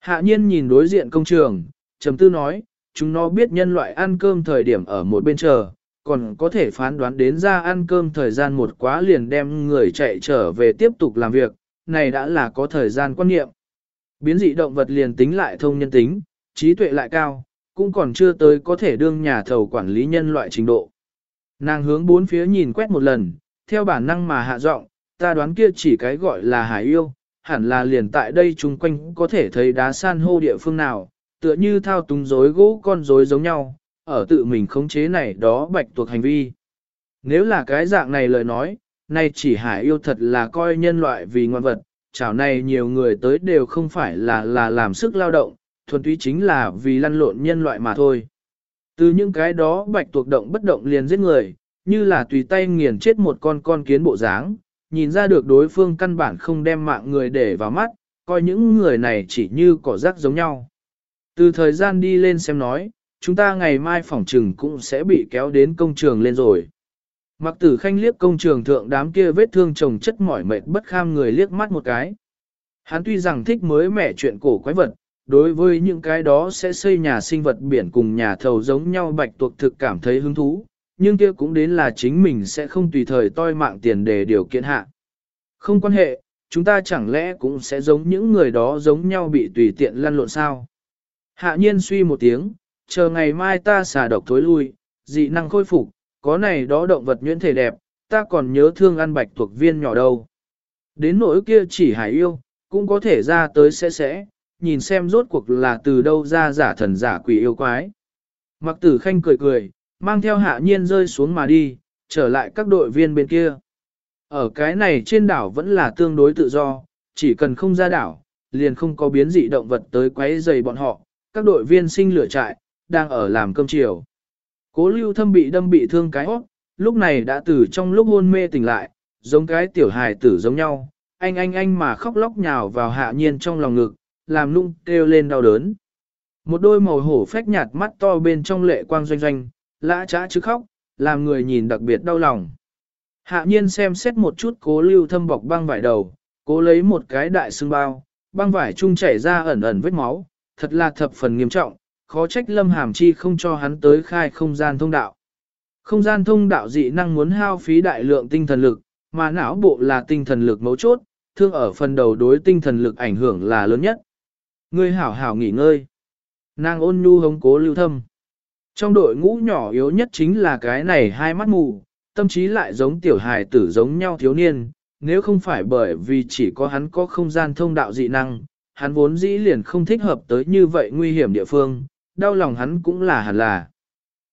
Hạ nhiên nhìn đối diện công trường, trầm tư nói, chúng nó biết nhân loại ăn cơm thời điểm ở một bên chờ, còn có thể phán đoán đến ra ăn cơm thời gian một quá liền đem người chạy trở về tiếp tục làm việc, này đã là có thời gian quan niệm. Biến dị động vật liền tính lại thông nhân tính, trí tuệ lại cao, cũng còn chưa tới có thể đương nhà thầu quản lý nhân loại trình độ. Nàng hướng bốn phía nhìn quét một lần, theo bản năng mà hạ giọng, ta đoán kia chỉ cái gọi là hải yêu, hẳn là liền tại đây chung quanh có thể thấy đá san hô địa phương nào, tựa như thao túng rối gỗ con rối giống nhau, ở tự mình khống chế này đó bạch tuộc hành vi. Nếu là cái dạng này lời nói, nay chỉ hải yêu thật là coi nhân loại vì ngoan vật, chảo này nhiều người tới đều không phải là là làm sức lao động, thuần túy chính là vì lăn lộn nhân loại mà thôi. Từ những cái đó bạch tuộc động bất động liền giết người, như là tùy tay nghiền chết một con con kiến bộ dáng, nhìn ra được đối phương căn bản không đem mạng người để vào mắt, coi những người này chỉ như cỏ rác giống nhau. Từ thời gian đi lên xem nói, chúng ta ngày mai phỏng trừng cũng sẽ bị kéo đến công trường lên rồi. Mặc tử khanh liếc công trường thượng đám kia vết thương chồng chất mỏi mệt bất kham người liếc mắt một cái. Hắn tuy rằng thích mới mẻ chuyện cổ quái vật, Đối với những cái đó sẽ xây nhà sinh vật biển cùng nhà thầu giống nhau bạch tuộc thực cảm thấy hứng thú, nhưng kia cũng đến là chính mình sẽ không tùy thời toi mạng tiền để điều kiện hạ. Không quan hệ, chúng ta chẳng lẽ cũng sẽ giống những người đó giống nhau bị tùy tiện lăn lộn sao? Hạ nhiên suy một tiếng, chờ ngày mai ta xả độc thối lui, dị năng khôi phục, có này đó động vật nhuyễn thể đẹp, ta còn nhớ thương ăn bạch thuộc viên nhỏ đâu. Đến nỗi kia chỉ hải yêu, cũng có thể ra tới sẽ sẽ, nhìn xem rốt cuộc là từ đâu ra giả thần giả quỷ yêu quái. Mặc tử khanh cười cười, mang theo hạ nhiên rơi xuống mà đi, trở lại các đội viên bên kia. Ở cái này trên đảo vẫn là tương đối tự do, chỉ cần không ra đảo, liền không có biến dị động vật tới quấy rầy bọn họ, các đội viên sinh lửa trại, đang ở làm cơm chiều. Cố lưu thâm bị đâm bị thương cái hót, lúc này đã từ trong lúc hôn mê tỉnh lại, giống cái tiểu hài tử giống nhau, anh anh anh mà khóc lóc nhào vào hạ nhiên trong lòng ngực, làm nung kêu lên đau đớn. Một đôi màu hổ phách nhạt mắt to bên trong lệ quang doanh doanh, lã trá chứ khóc, làm người nhìn đặc biệt đau lòng. Hạ nhiên xem xét một chút cố lưu thâm bọc băng vải đầu, cố lấy một cái đại xương bao, băng vải trung chảy ra ẩn ẩn vết máu, thật là thập phần nghiêm trọng, khó trách lâm hàm chi không cho hắn tới khai không gian thông đạo. Không gian thông đạo dị năng muốn hao phí đại lượng tinh thần lực, mà não bộ là tinh thần lực mấu chốt, thương ở phần đầu đối tinh thần lực ảnh hưởng là lớn nhất. Ngươi hảo hảo nghỉ ngơi. Nàng ôn nhu hống cố lưu thâm. Trong đội ngũ nhỏ yếu nhất chính là cái này hai mắt mù, tâm trí lại giống tiểu hài tử giống nhau thiếu niên, nếu không phải bởi vì chỉ có hắn có không gian thông đạo dị năng, hắn vốn dĩ liền không thích hợp tới như vậy nguy hiểm địa phương, đau lòng hắn cũng là hẳn là.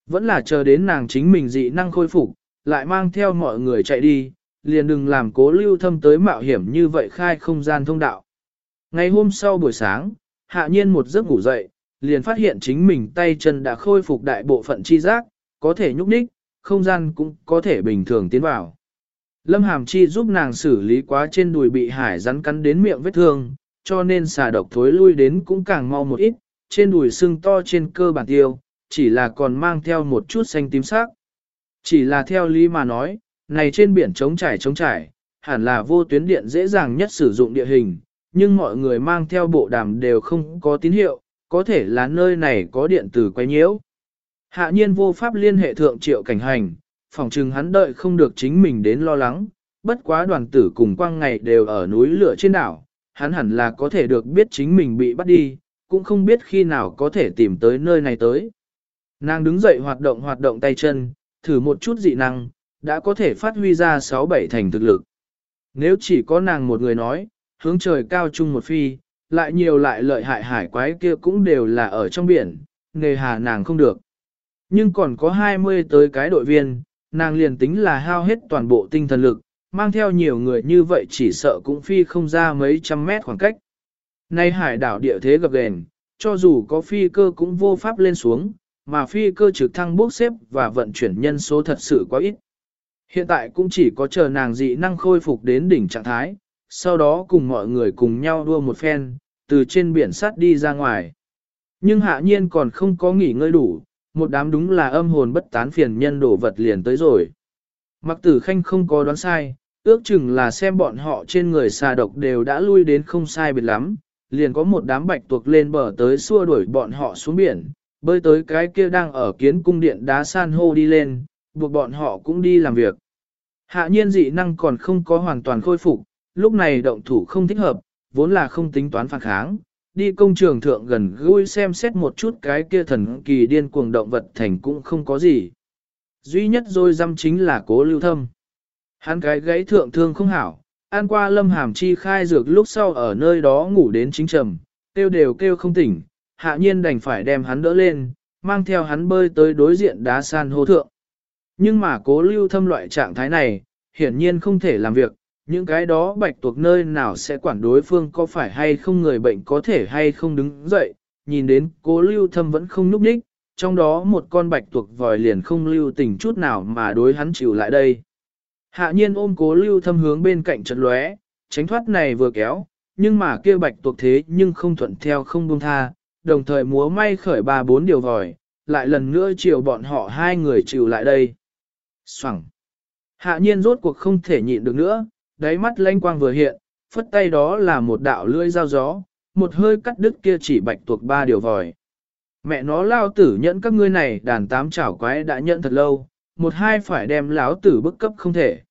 Vẫn là chờ đến nàng chính mình dị năng khôi phục, lại mang theo mọi người chạy đi, liền đừng làm cố lưu thâm tới mạo hiểm như vậy khai không gian thông đạo. Ngày hôm sau buổi sáng, hạ nhiên một giấc ngủ dậy, liền phát hiện chính mình tay chân đã khôi phục đại bộ phận chi giác, có thể nhúc nhích, không gian cũng có thể bình thường tiến vào. Lâm Hàm Chi giúp nàng xử lý quá trên đùi bị hải rắn cắn đến miệng vết thương, cho nên xà độc thối lui đến cũng càng mau một ít, trên đùi sưng to trên cơ bản tiêu, chỉ là còn mang theo một chút xanh tím sắc. Chỉ là theo lý mà nói, này trên biển trống trải trống trải, hẳn là vô tuyến điện dễ dàng nhất sử dụng địa hình, nhưng mọi người mang theo bộ đàm đều không có tín hiệu, có thể là nơi này có điện tử quay nhiễu. Hạ nhiên vô pháp liên hệ thượng triệu cảnh hành, phòng trừng hắn đợi không được chính mình đến lo lắng, bất quá đoàn tử cùng quang ngày đều ở núi lửa trên đảo, hắn hẳn là có thể được biết chính mình bị bắt đi, cũng không biết khi nào có thể tìm tới nơi này tới. Nàng đứng dậy hoạt động hoạt động tay chân, thử một chút dị năng, đã có thể phát huy ra 6-7 thành thực lực. Nếu chỉ có nàng một người nói, hướng trời cao chung một phi, lại nhiều lại lợi hại hải quái kia cũng đều là ở trong biển, nghề hà nàng không được. Nhưng còn có 20 tới cái đội viên, nàng liền tính là hao hết toàn bộ tinh thần lực, mang theo nhiều người như vậy chỉ sợ cũng phi không ra mấy trăm mét khoảng cách. Nay hải đảo địa thế gập ghềnh, cho dù có phi cơ cũng vô pháp lên xuống, mà phi cơ trực thăng bốc xếp và vận chuyển nhân số thật sự quá ít. Hiện tại cũng chỉ có chờ nàng dị năng khôi phục đến đỉnh trạng thái, sau đó cùng mọi người cùng nhau đua một phen, từ trên biển sắt đi ra ngoài. Nhưng hạ nhiên còn không có nghỉ ngơi đủ, một đám đúng là âm hồn bất tán phiền nhân đổ vật liền tới rồi. Mặc tử khanh không có đoán sai, ước chừng là xem bọn họ trên người xà độc đều đã lui đến không sai biệt lắm, liền có một đám bạch tuộc lên bờ tới xua đuổi bọn họ xuống biển, bơi tới cái kia đang ở kiến cung điện đá san hô đi lên, buộc bọn họ cũng đi làm việc. Hạ nhiên dị năng còn không có hoàn toàn khôi phục, lúc này động thủ không thích hợp, vốn là không tính toán phản kháng, đi công trường thượng gần gũi xem xét một chút cái kia thần kỳ điên cuồng động vật thành cũng không có gì. Duy nhất rồi dăm chính là cố lưu thâm. Hắn cái gãy thượng thương không hảo, an qua lâm hàm chi khai dược lúc sau ở nơi đó ngủ đến chính trầm, kêu đều kêu không tỉnh, hạ nhiên đành phải đem hắn đỡ lên, mang theo hắn bơi tới đối diện đá san hô thượng. Nhưng mà cố lưu thâm loại trạng thái này, hiển nhiên không thể làm việc, những cái đó bạch tuộc nơi nào sẽ quản đối phương có phải hay không người bệnh có thể hay không đứng dậy, nhìn đến cố lưu thâm vẫn không núp đích, trong đó một con bạch tuộc vòi liền không lưu tình chút nào mà đối hắn chịu lại đây. Hạ nhiên ôm cố lưu thâm hướng bên cạnh trật lóe, tránh thoát này vừa kéo, nhưng mà kia bạch tuộc thế nhưng không thuận theo không buông tha, đồng thời múa may khởi ba bốn điều vòi, lại lần nữa chiều bọn họ hai người chịu lại đây. Xoẳng! Hạ nhiên rốt cuộc không thể nhịn được nữa, đáy mắt lanh quang vừa hiện, phất tay đó là một đạo lưỡi dao gió, một hơi cắt đứt kia chỉ bạch tuộc ba điều vòi. Mẹ nó lao tử nhận các ngươi này đàn tám chảo quái đã nhận thật lâu, một hai phải đem lão tử bức cấp không thể.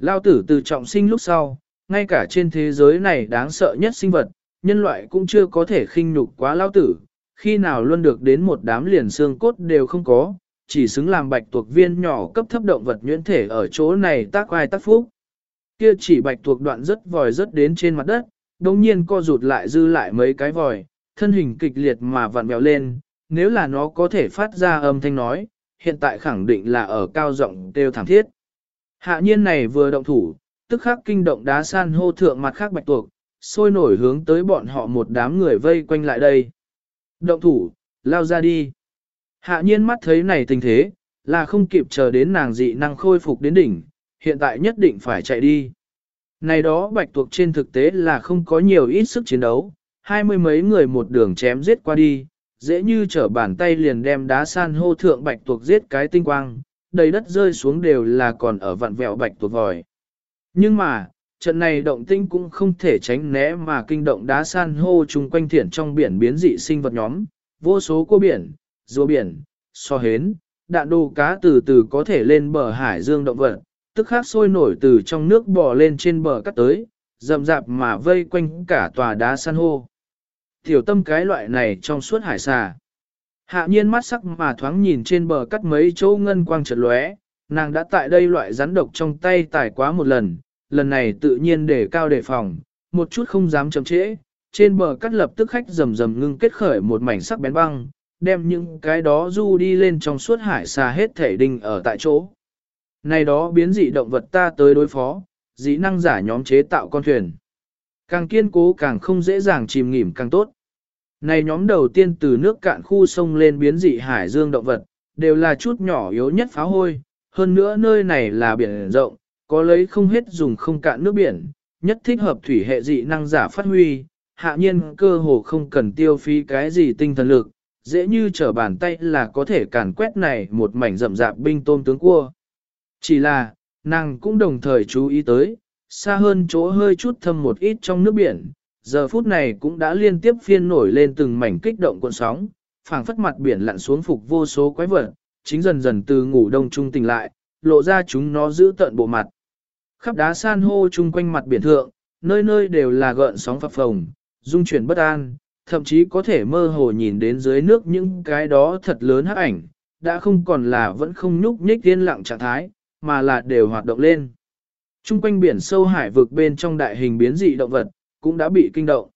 Lao tử từ trọng sinh lúc sau, ngay cả trên thế giới này đáng sợ nhất sinh vật, nhân loại cũng chưa có thể khinh nhục quá lao tử, khi nào luôn được đến một đám liền xương cốt đều không có, chỉ xứng làm bạch tuộc viên nhỏ cấp thấp động vật nhuyễn thể ở chỗ này tác ai tác phúc. Kia chỉ bạch tuộc đoạn rất vòi rất đến trên mặt đất, đồng nhiên co rụt lại dư lại mấy cái vòi, thân hình kịch liệt mà vặn vẹo lên, nếu là nó có thể phát ra âm thanh nói, hiện tại khẳng định là ở cao rộng đều thảm thiết. Hạ nhiên này vừa động thủ, tức khắc kinh động đá san hô thượng mặt khác bạch tuộc, sôi nổi hướng tới bọn họ một đám người vây quanh lại đây. Động thủ, lao ra đi. Hạ nhiên mắt thấy này tình thế, là không kịp chờ đến nàng dị năng khôi phục đến đỉnh, hiện tại nhất định phải chạy đi. Này đó bạch tuộc trên thực tế là không có nhiều ít sức chiến đấu, hai mươi mấy người một đường chém giết qua đi, dễ như trở bàn tay liền đem đá san hô thượng bạch tuộc giết cái tinh quang, đầy đất rơi xuống đều là còn ở vặn vẹo bạch tuộc vòi. Nhưng mà, trận này động tinh cũng không thể tránh né mà kinh động đá san hô chung quanh thiển trong biển biến dị sinh vật nhóm, vô số cua biển, rùa biển, so hến, đạn đồ cá từ từ có thể lên bờ hải dương động vật, tức khắc sôi nổi từ trong nước bò lên trên bờ cắt tới, rậm rạp mà vây quanh cả tòa đá san hô. Tiểu tâm cái loại này trong suốt hải xà. Hạ nhiên mắt sắc mà thoáng nhìn trên bờ cắt mấy chỗ ngân quang chợt lóe, nàng đã tại đây loại rắn độc trong tay tải quá một lần, lần này tự nhiên để cao đề phòng, một chút không dám chậm trễ, trên bờ cắt lập tức khách rầm rầm ngưng kết khởi một mảnh sắc bén băng, đem những cái đó du đi lên trong suốt hải xa hết thể đình ở tại chỗ. Này đó biến dị động vật ta tới đối phó, dĩ năng giả nhóm chế tạo con thuyền. Càng kiên cố càng không dễ dàng chìm nghỉm càng tốt. Này nhóm đầu tiên từ nước cạn khu sông lên biến dị hải dương động vật, đều là chút nhỏ yếu nhất pháo hôi, hơn nữa nơi này là biển rộng, có lấy không hết dùng không cạn nước biển, nhất thích hợp thủy hệ dị năng giả phát huy, hạ nhiên cơ hồ không cần tiêu phí cái gì tinh thần lực, dễ như trở bàn tay là có thể càn quét này một mảnh rậm rạp binh tôm tướng cua. Chỉ là, nàng cũng đồng thời chú ý tới, xa hơn chỗ hơi chút thâm một ít trong nước biển, giờ phút này cũng đã liên tiếp phiên nổi lên từng mảnh kích động cuộn sóng, phảng phất mặt biển lặn xuống phục vô số quái vật, chính dần dần từ ngủ đông trung tỉnh lại, lộ ra chúng nó giữ tận bộ mặt. Khắp đá san hô chung quanh mặt biển thượng, nơi nơi đều là gợn sóng phập phồng, dung chuyển bất an, thậm chí có thể mơ hồ nhìn đến dưới nước những cái đó thật lớn hắc ảnh, đã không còn là vẫn không nhúc nhích yên lặng trạng thái, mà là đều hoạt động lên. Trung quanh biển sâu hải vực bên trong đại hình biến dị động vật, cũng đã bị kinh động.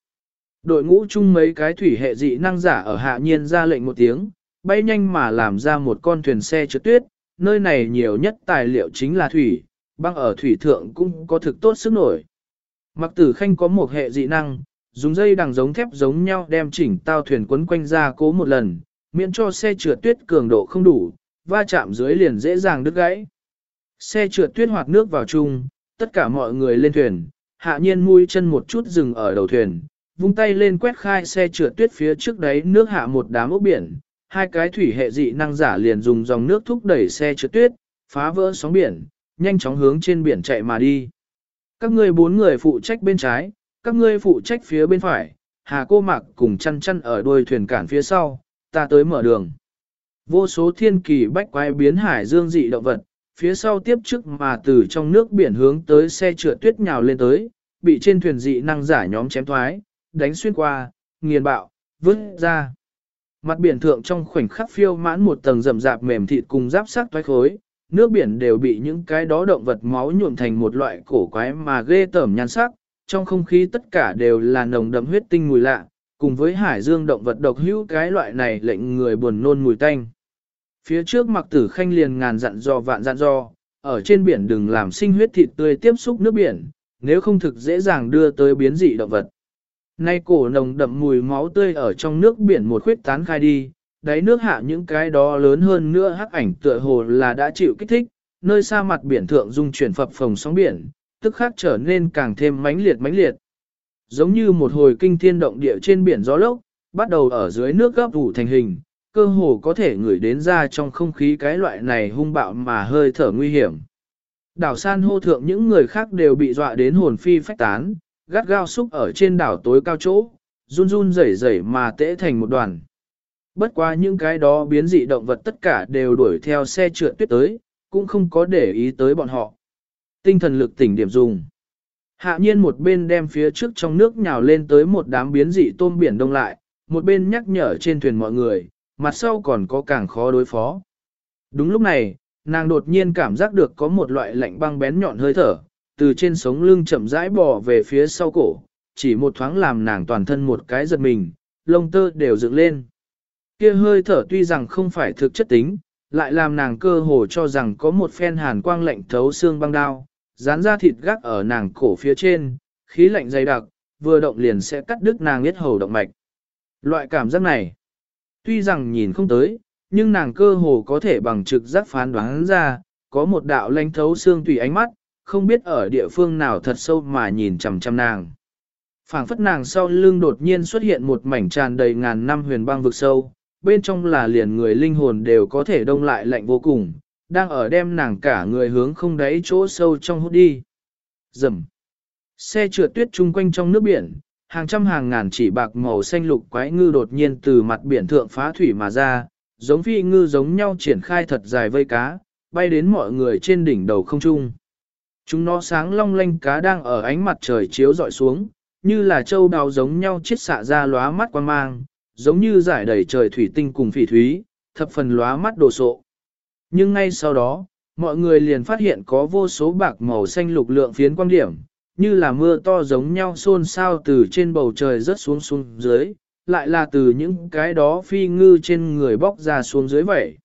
Đội ngũ chung mấy cái thủy hệ dị năng giả ở hạ nhiên ra lệnh một tiếng, bay nhanh mà làm ra một con thuyền xe trượt tuyết, nơi này nhiều nhất tài liệu chính là thủy, băng ở thủy thượng cũng có thực tốt sức nổi. Mặc tử khanh có một hệ dị năng, dùng dây đằng giống thép giống nhau đem chỉnh tao thuyền quấn quanh ra cố một lần, miễn cho xe trượt tuyết cường độ không đủ, va chạm dưới liền dễ dàng đứt gãy. Xe trượt tuyết hoạt nước vào chung, tất cả mọi người lên thuyền, hạ nhiên mũi chân một chút dừng ở đầu thuyền, vung tay lên quét khai xe trượt tuyết phía trước đấy nước hạ một đám ốc biển, hai cái thủy hệ dị năng giả liền dùng dòng nước thúc đẩy xe trượt tuyết, phá vỡ sóng biển, nhanh chóng hướng trên biển chạy mà đi. Các ngươi bốn người phụ trách bên trái, các ngươi phụ trách phía bên phải, hà cô mặc cùng chăn chăn ở đuôi thuyền cản phía sau, ta tới mở đường. Vô số thiên kỳ bách quái biến hải dương dị động vật, phía sau tiếp trước mà từ trong nước biển hướng tới xe trượt tuyết nhào lên tới, bị trên thuyền dị năng giả nhóm chém thoái, đánh xuyên qua, nghiền bạo, vứt ra. Mặt biển thượng trong khoảnh khắc phiêu mãn một tầng rậm rạp mềm thịt cùng giáp sắc thoái khối, nước biển đều bị những cái đó động vật máu nhuộm thành một loại cổ quái mà ghê tởm nhan sắc, trong không khí tất cả đều là nồng đậm huyết tinh mùi lạ, cùng với hải dương động vật độc hữu cái loại này lệnh người buồn nôn mùi tanh. Phía trước mặc tử khanh liền ngàn dặn dò vạn dặn dò ở trên biển đừng làm sinh huyết thịt tươi tiếp xúc nước biển, nếu không thực dễ dàng đưa tới biến dị động vật. Nay cổ nồng đậm mùi máu tươi ở trong nước biển một khuyết tán khai đi, đáy nước hạ những cái đó lớn hơn nữa hắc ảnh tựa hồ là đã chịu kích thích, nơi xa mặt biển thượng dung chuyển phập phồng sóng biển, tức khắc trở nên càng thêm mãnh liệt mãnh liệt. Giống như một hồi kinh thiên động địa trên biển gió lốc, bắt đầu ở dưới nước gấp ủ thành hình, cơ hồ có thể ngửi đến ra trong không khí cái loại này hung bạo mà hơi thở nguy hiểm. Đảo san hô thượng những người khác đều bị dọa đến hồn phi phách tán, gắt gao xúc ở trên đảo tối cao chỗ, run run rẩy rẩy mà tễ thành một đoàn. Bất quá những cái đó biến dị động vật tất cả đều đuổi theo xe trượt tuyết tới, cũng không có để ý tới bọn họ. Tinh thần lực tỉnh điểm dùng. Hạ nhiên một bên đem phía trước trong nước nhào lên tới một đám biến dị tôm biển đông lại, một bên nhắc nhở trên thuyền mọi người, mặt sau còn có càng khó đối phó. Đúng lúc này, nàng đột nhiên cảm giác được có một loại lạnh băng bén nhọn hơi thở, từ trên sống lưng chậm rãi bò về phía sau cổ, chỉ một thoáng làm nàng toàn thân một cái giật mình, lông tơ đều dựng lên. Kia hơi thở tuy rằng không phải thực chất tính, lại làm nàng cơ hồ cho rằng có một phen hàn quang lạnh thấu xương băng đao, dán ra thịt gác ở nàng cổ phía trên, khí lạnh dày đặc, vừa động liền sẽ cắt đứt nàng biết hầu động mạch. Loại cảm giác này, tuy rằng nhìn không tới, nhưng nàng cơ hồ có thể bằng trực giác phán đoán ra, có một đạo lanh thấu xương tùy ánh mắt, không biết ở địa phương nào thật sâu mà nhìn chằm chằm nàng. phảng phất nàng sau lưng đột nhiên xuất hiện một mảnh tràn đầy ngàn năm huyền băng vực sâu, bên trong là liền người linh hồn đều có thể đông lại lạnh vô cùng, đang ở đem nàng cả người hướng không đáy chỗ sâu trong hút đi. Dầm. Xe trượt tuyết chung quanh trong nước biển, hàng trăm hàng ngàn chỉ bạc màu xanh lục quái ngư đột nhiên từ mặt biển thượng phá thủy mà ra, giống phi ngư giống nhau triển khai thật dài vây cá, bay đến mọi người trên đỉnh đầu không trung. Chúng nó sáng long lanh cá đang ở ánh mặt trời chiếu dọi xuống, như là châu đào giống nhau chiết xạ ra lóa mắt quan mang, giống như giải đầy trời thủy tinh cùng phỉ thúy, thập phần lóa mắt đồ sộ. Nhưng ngay sau đó, mọi người liền phát hiện có vô số bạc màu xanh lục lượng phiến quang điểm, như là mưa to giống nhau xôn xao từ trên bầu trời rớt xuống xuống dưới, lại là từ những cái đó phi ngư trên người bóc ra xuống dưới vậy.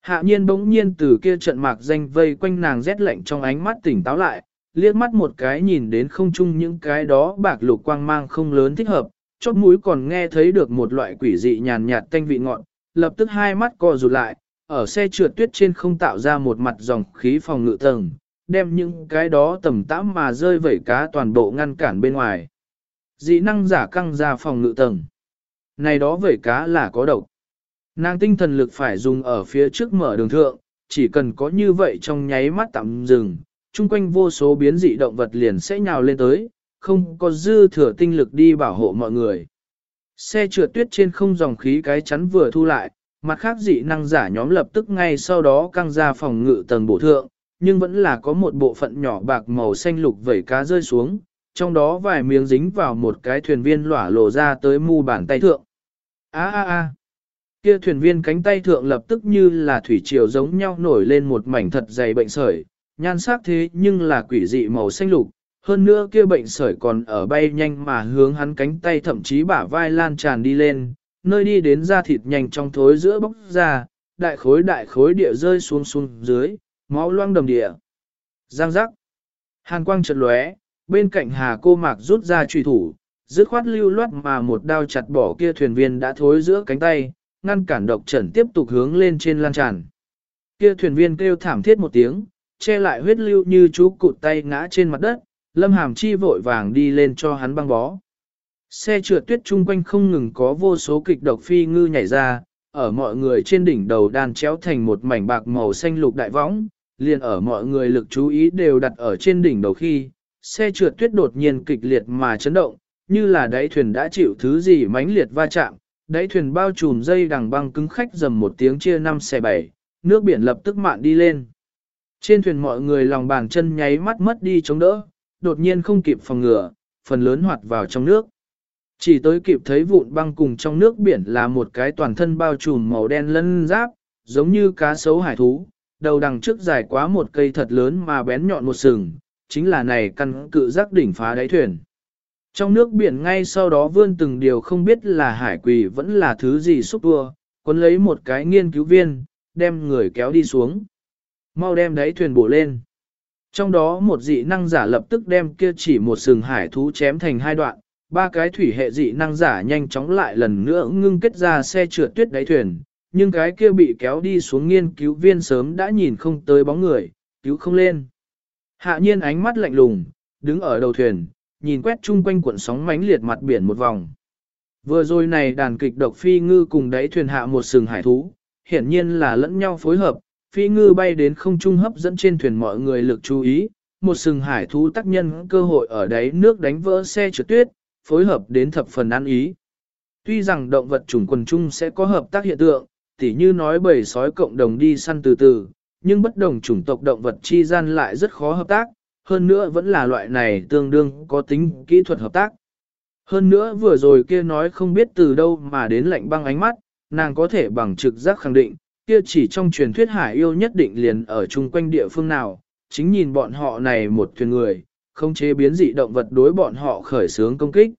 Hạ nhiên bỗng nhiên từ kia trận mạc danh vây quanh nàng rét lạnh trong ánh mắt tỉnh táo lại, liếc mắt một cái nhìn đến không chung những cái đó bạc lục quang mang không lớn thích hợp, chót mũi còn nghe thấy được một loại quỷ dị nhàn nhạt tanh vị ngọn, lập tức hai mắt co rụt lại, ở xe trượt tuyết trên không tạo ra một mặt dòng khí phòng ngự tầng, đem những cái đó tầm tãm mà rơi vẩy cá toàn bộ ngăn cản bên ngoài. Dị năng giả căng ra phòng ngự tầng. Này đó vẩy cá là có độc. Nàng tinh thần lực phải dùng ở phía trước mở đường thượng, chỉ cần có như vậy trong nháy mắt tạm dừng, chung quanh vô số biến dị động vật liền sẽ nhào lên tới, không có dư thừa tinh lực đi bảo hộ mọi người. Xe trượt tuyết trên không dòng khí cái chắn vừa thu lại, mặt khác dị năng giả nhóm lập tức ngay sau đó căng ra phòng ngự tầng bổ thượng, nhưng vẫn là có một bộ phận nhỏ bạc màu xanh lục vẩy cá rơi xuống, trong đó vài miếng dính vào một cái thuyền viên lỏa lộ ra tới mu bàn tay thượng. Á á á! Kia thuyền viên cánh tay thượng lập tức như là thủy triều giống nhau nổi lên một mảnh thật dày bệnh sởi, nhan sắc thế nhưng là quỷ dị màu xanh lục, hơn nữa kia bệnh sởi còn ở bay nhanh mà hướng hắn cánh tay thậm chí bả vai lan tràn đi lên, nơi đi đến da thịt nhanh trong thối giữa bóc ra, đại khối đại khối địa rơi xuống xuống dưới, máu loang đầm địa. Giang giác. Hàn quang chợt lóe, bên cạnh hà cô mạc rút ra trùy thủ, dứt khoát lưu loát mà một đao chặt bỏ kia thuyền viên đã thối giữa cánh tay, ngăn cản độc trần tiếp tục hướng lên trên lan tràn. Kia thuyền viên kêu thảm thiết một tiếng, che lại huyết lưu như chú cụt tay ngã trên mặt đất, lâm hàm chi vội vàng đi lên cho hắn băng bó. Xe trượt tuyết chung quanh không ngừng có vô số kịch độc phi ngư nhảy ra, ở mọi người trên đỉnh đầu đàn chéo thành một mảnh bạc màu xanh lục đại võng, liền ở mọi người lực chú ý đều đặt ở trên đỉnh đầu khi, xe trượt tuyết đột nhiên kịch liệt mà chấn động, như là đáy thuyền đã chịu thứ gì mãnh liệt va chạm, đáy thuyền bao trùm dây đằng băng cứng khách dầm một tiếng chia năm xe bảy, nước biển lập tức mạn đi lên. Trên thuyền mọi người lòng bàn chân nháy mắt mất đi chống đỡ, đột nhiên không kịp phòng ngừa, phần lớn hoạt vào trong nước. Chỉ tới kịp thấy vụn băng cùng trong nước biển là một cái toàn thân bao trùm màu đen lân giáp, giống như cá sấu hải thú, đầu đằng trước dài quá một cây thật lớn mà bén nhọn một sừng, chính là này căn cự giác đỉnh phá đáy thuyền. Trong nước biển ngay sau đó vươn từng điều không biết là hải quỷ vẫn là thứ gì xúc tua, cuốn lấy một cái nghiên cứu viên, đem người kéo đi xuống. Mau đem đáy thuyền bổ lên. Trong đó một dị năng giả lập tức đem kia chỉ một sừng hải thú chém thành hai đoạn, ba cái thủy hệ dị năng giả nhanh chóng lại lần nữa ngưng kết ra xe trượt tuyết đáy thuyền, nhưng cái kia bị kéo đi xuống nghiên cứu viên sớm đã nhìn không tới bóng người, cứu không lên. Hạ nhiên ánh mắt lạnh lùng, đứng ở đầu thuyền, nhìn quét chung quanh cuộn sóng mánh liệt mặt biển một vòng. Vừa rồi này đàn kịch độc phi ngư cùng đáy thuyền hạ một sừng hải thú, hiển nhiên là lẫn nhau phối hợp, phi ngư bay đến không trung hấp dẫn trên thuyền mọi người lực chú ý, một sừng hải thú tác nhân cơ hội ở đáy nước đánh vỡ xe trượt tuyết, phối hợp đến thập phần ăn ý. Tuy rằng động vật chủng quần chung sẽ có hợp tác hiện tượng, tỉ như nói bầy sói cộng đồng đi săn từ từ, nhưng bất đồng chủng tộc động vật chi gian lại rất khó hợp tác, hơn nữa vẫn là loại này tương đương có tính kỹ thuật hợp tác. Hơn nữa vừa rồi kia nói không biết từ đâu mà đến lạnh băng ánh mắt, nàng có thể bằng trực giác khẳng định, kia chỉ trong truyền thuyết hải yêu nhất định liền ở chung quanh địa phương nào, chính nhìn bọn họ này một thuyền người, không chế biến dị động vật đối bọn họ khởi xướng công kích.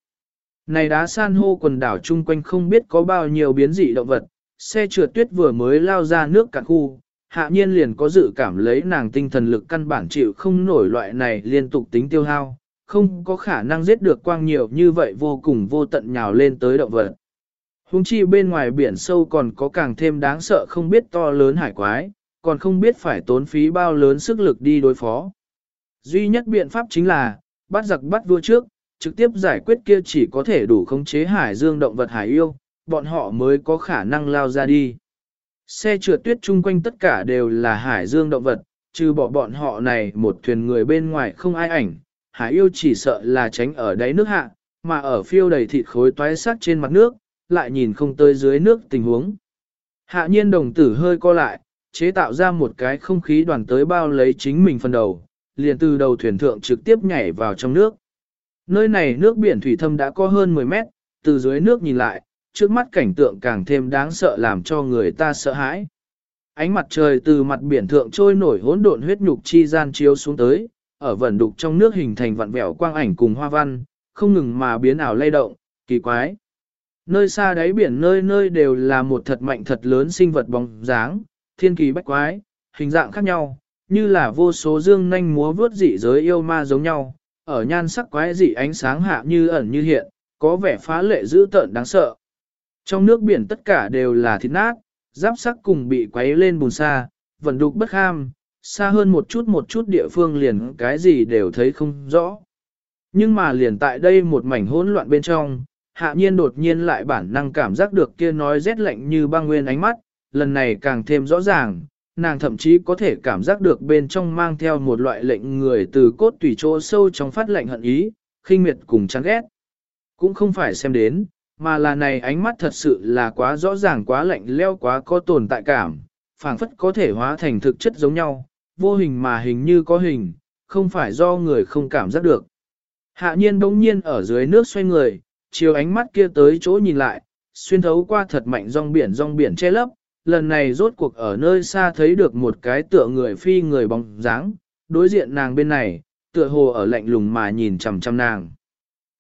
Này đá san hô quần đảo chung quanh không biết có bao nhiêu biến dị động vật, xe trượt tuyết vừa mới lao ra nước cạn khu, hạ nhiên liền có dự cảm lấy nàng tinh thần lực căn bản chịu không nổi loại này liên tục tính tiêu hao, không có khả năng giết được quang nhiều như vậy vô cùng vô tận nhào lên tới động vật. Hùng chi bên ngoài biển sâu còn có càng thêm đáng sợ không biết to lớn hải quái, còn không biết phải tốn phí bao lớn sức lực đi đối phó. Duy nhất biện pháp chính là, bắt giặc bắt vua trước, trực tiếp giải quyết kia chỉ có thể đủ khống chế hải dương động vật hải yêu, bọn họ mới có khả năng lao ra đi. Xe trượt tuyết chung quanh tất cả đều là hải dương động vật, trừ bỏ bọn họ này một thuyền người bên ngoài không ai ảnh, hải yêu chỉ sợ là tránh ở đáy nước hạ, mà ở phiêu đầy thịt khối toái sát trên mặt nước, lại nhìn không tới dưới nước tình huống. Hạ nhiên đồng tử hơi co lại, chế tạo ra một cái không khí đoàn tới bao lấy chính mình phần đầu, liền từ đầu thuyền thượng trực tiếp nhảy vào trong nước. Nơi này nước biển thủy thâm đã có hơn 10 mét, từ dưới nước nhìn lại, trước mắt cảnh tượng càng thêm đáng sợ làm cho người ta sợ hãi. Ánh mặt trời từ mặt biển thượng trôi nổi hỗn độn huyết nhục chi gian chiếu xuống tới, ở vẩn đục trong nước hình thành vặn vẹo quang ảnh cùng hoa văn, không ngừng mà biến ảo lay động, kỳ quái. Nơi xa đáy biển nơi nơi đều là một thật mạnh thật lớn sinh vật bóng dáng, thiên kỳ bách quái, hình dạng khác nhau, như là vô số dương nanh múa vướt dị giới yêu ma giống nhau, ở nhan sắc quái dị ánh sáng hạ như ẩn như hiện, có vẻ phá lệ dữ tợn đáng sợ. Trong nước biển tất cả đều là thịt nát, giáp sắc cùng bị quấy lên bùn xa, vẫn đục bất ham, xa hơn một chút một chút địa phương liền cái gì đều thấy không rõ. Nhưng mà liền tại đây một mảnh hỗn loạn bên trong, hạ nhiên đột nhiên lại bản năng cảm giác được kia nói rét lạnh như băng nguyên ánh mắt, lần này càng thêm rõ ràng, nàng thậm chí có thể cảm giác được bên trong mang theo một loại lệnh người từ cốt tủy chỗ sâu trong phát lệnh hận ý, khinh miệt cùng chán ghét. Cũng không phải xem đến, mà là này ánh mắt thật sự là quá rõ ràng quá lạnh leo quá có tồn tại cảm, phảng phất có thể hóa thành thực chất giống nhau, vô hình mà hình như có hình, không phải do người không cảm giác được. Hạ nhiên bỗng nhiên ở dưới nước xoay người, chiều ánh mắt kia tới chỗ nhìn lại, xuyên thấu qua thật mạnh rong biển rong biển che lấp, lần này rốt cuộc ở nơi xa thấy được một cái tựa người phi người bóng dáng, đối diện nàng bên này, tựa hồ ở lạnh lùng mà nhìn chằm chằm nàng.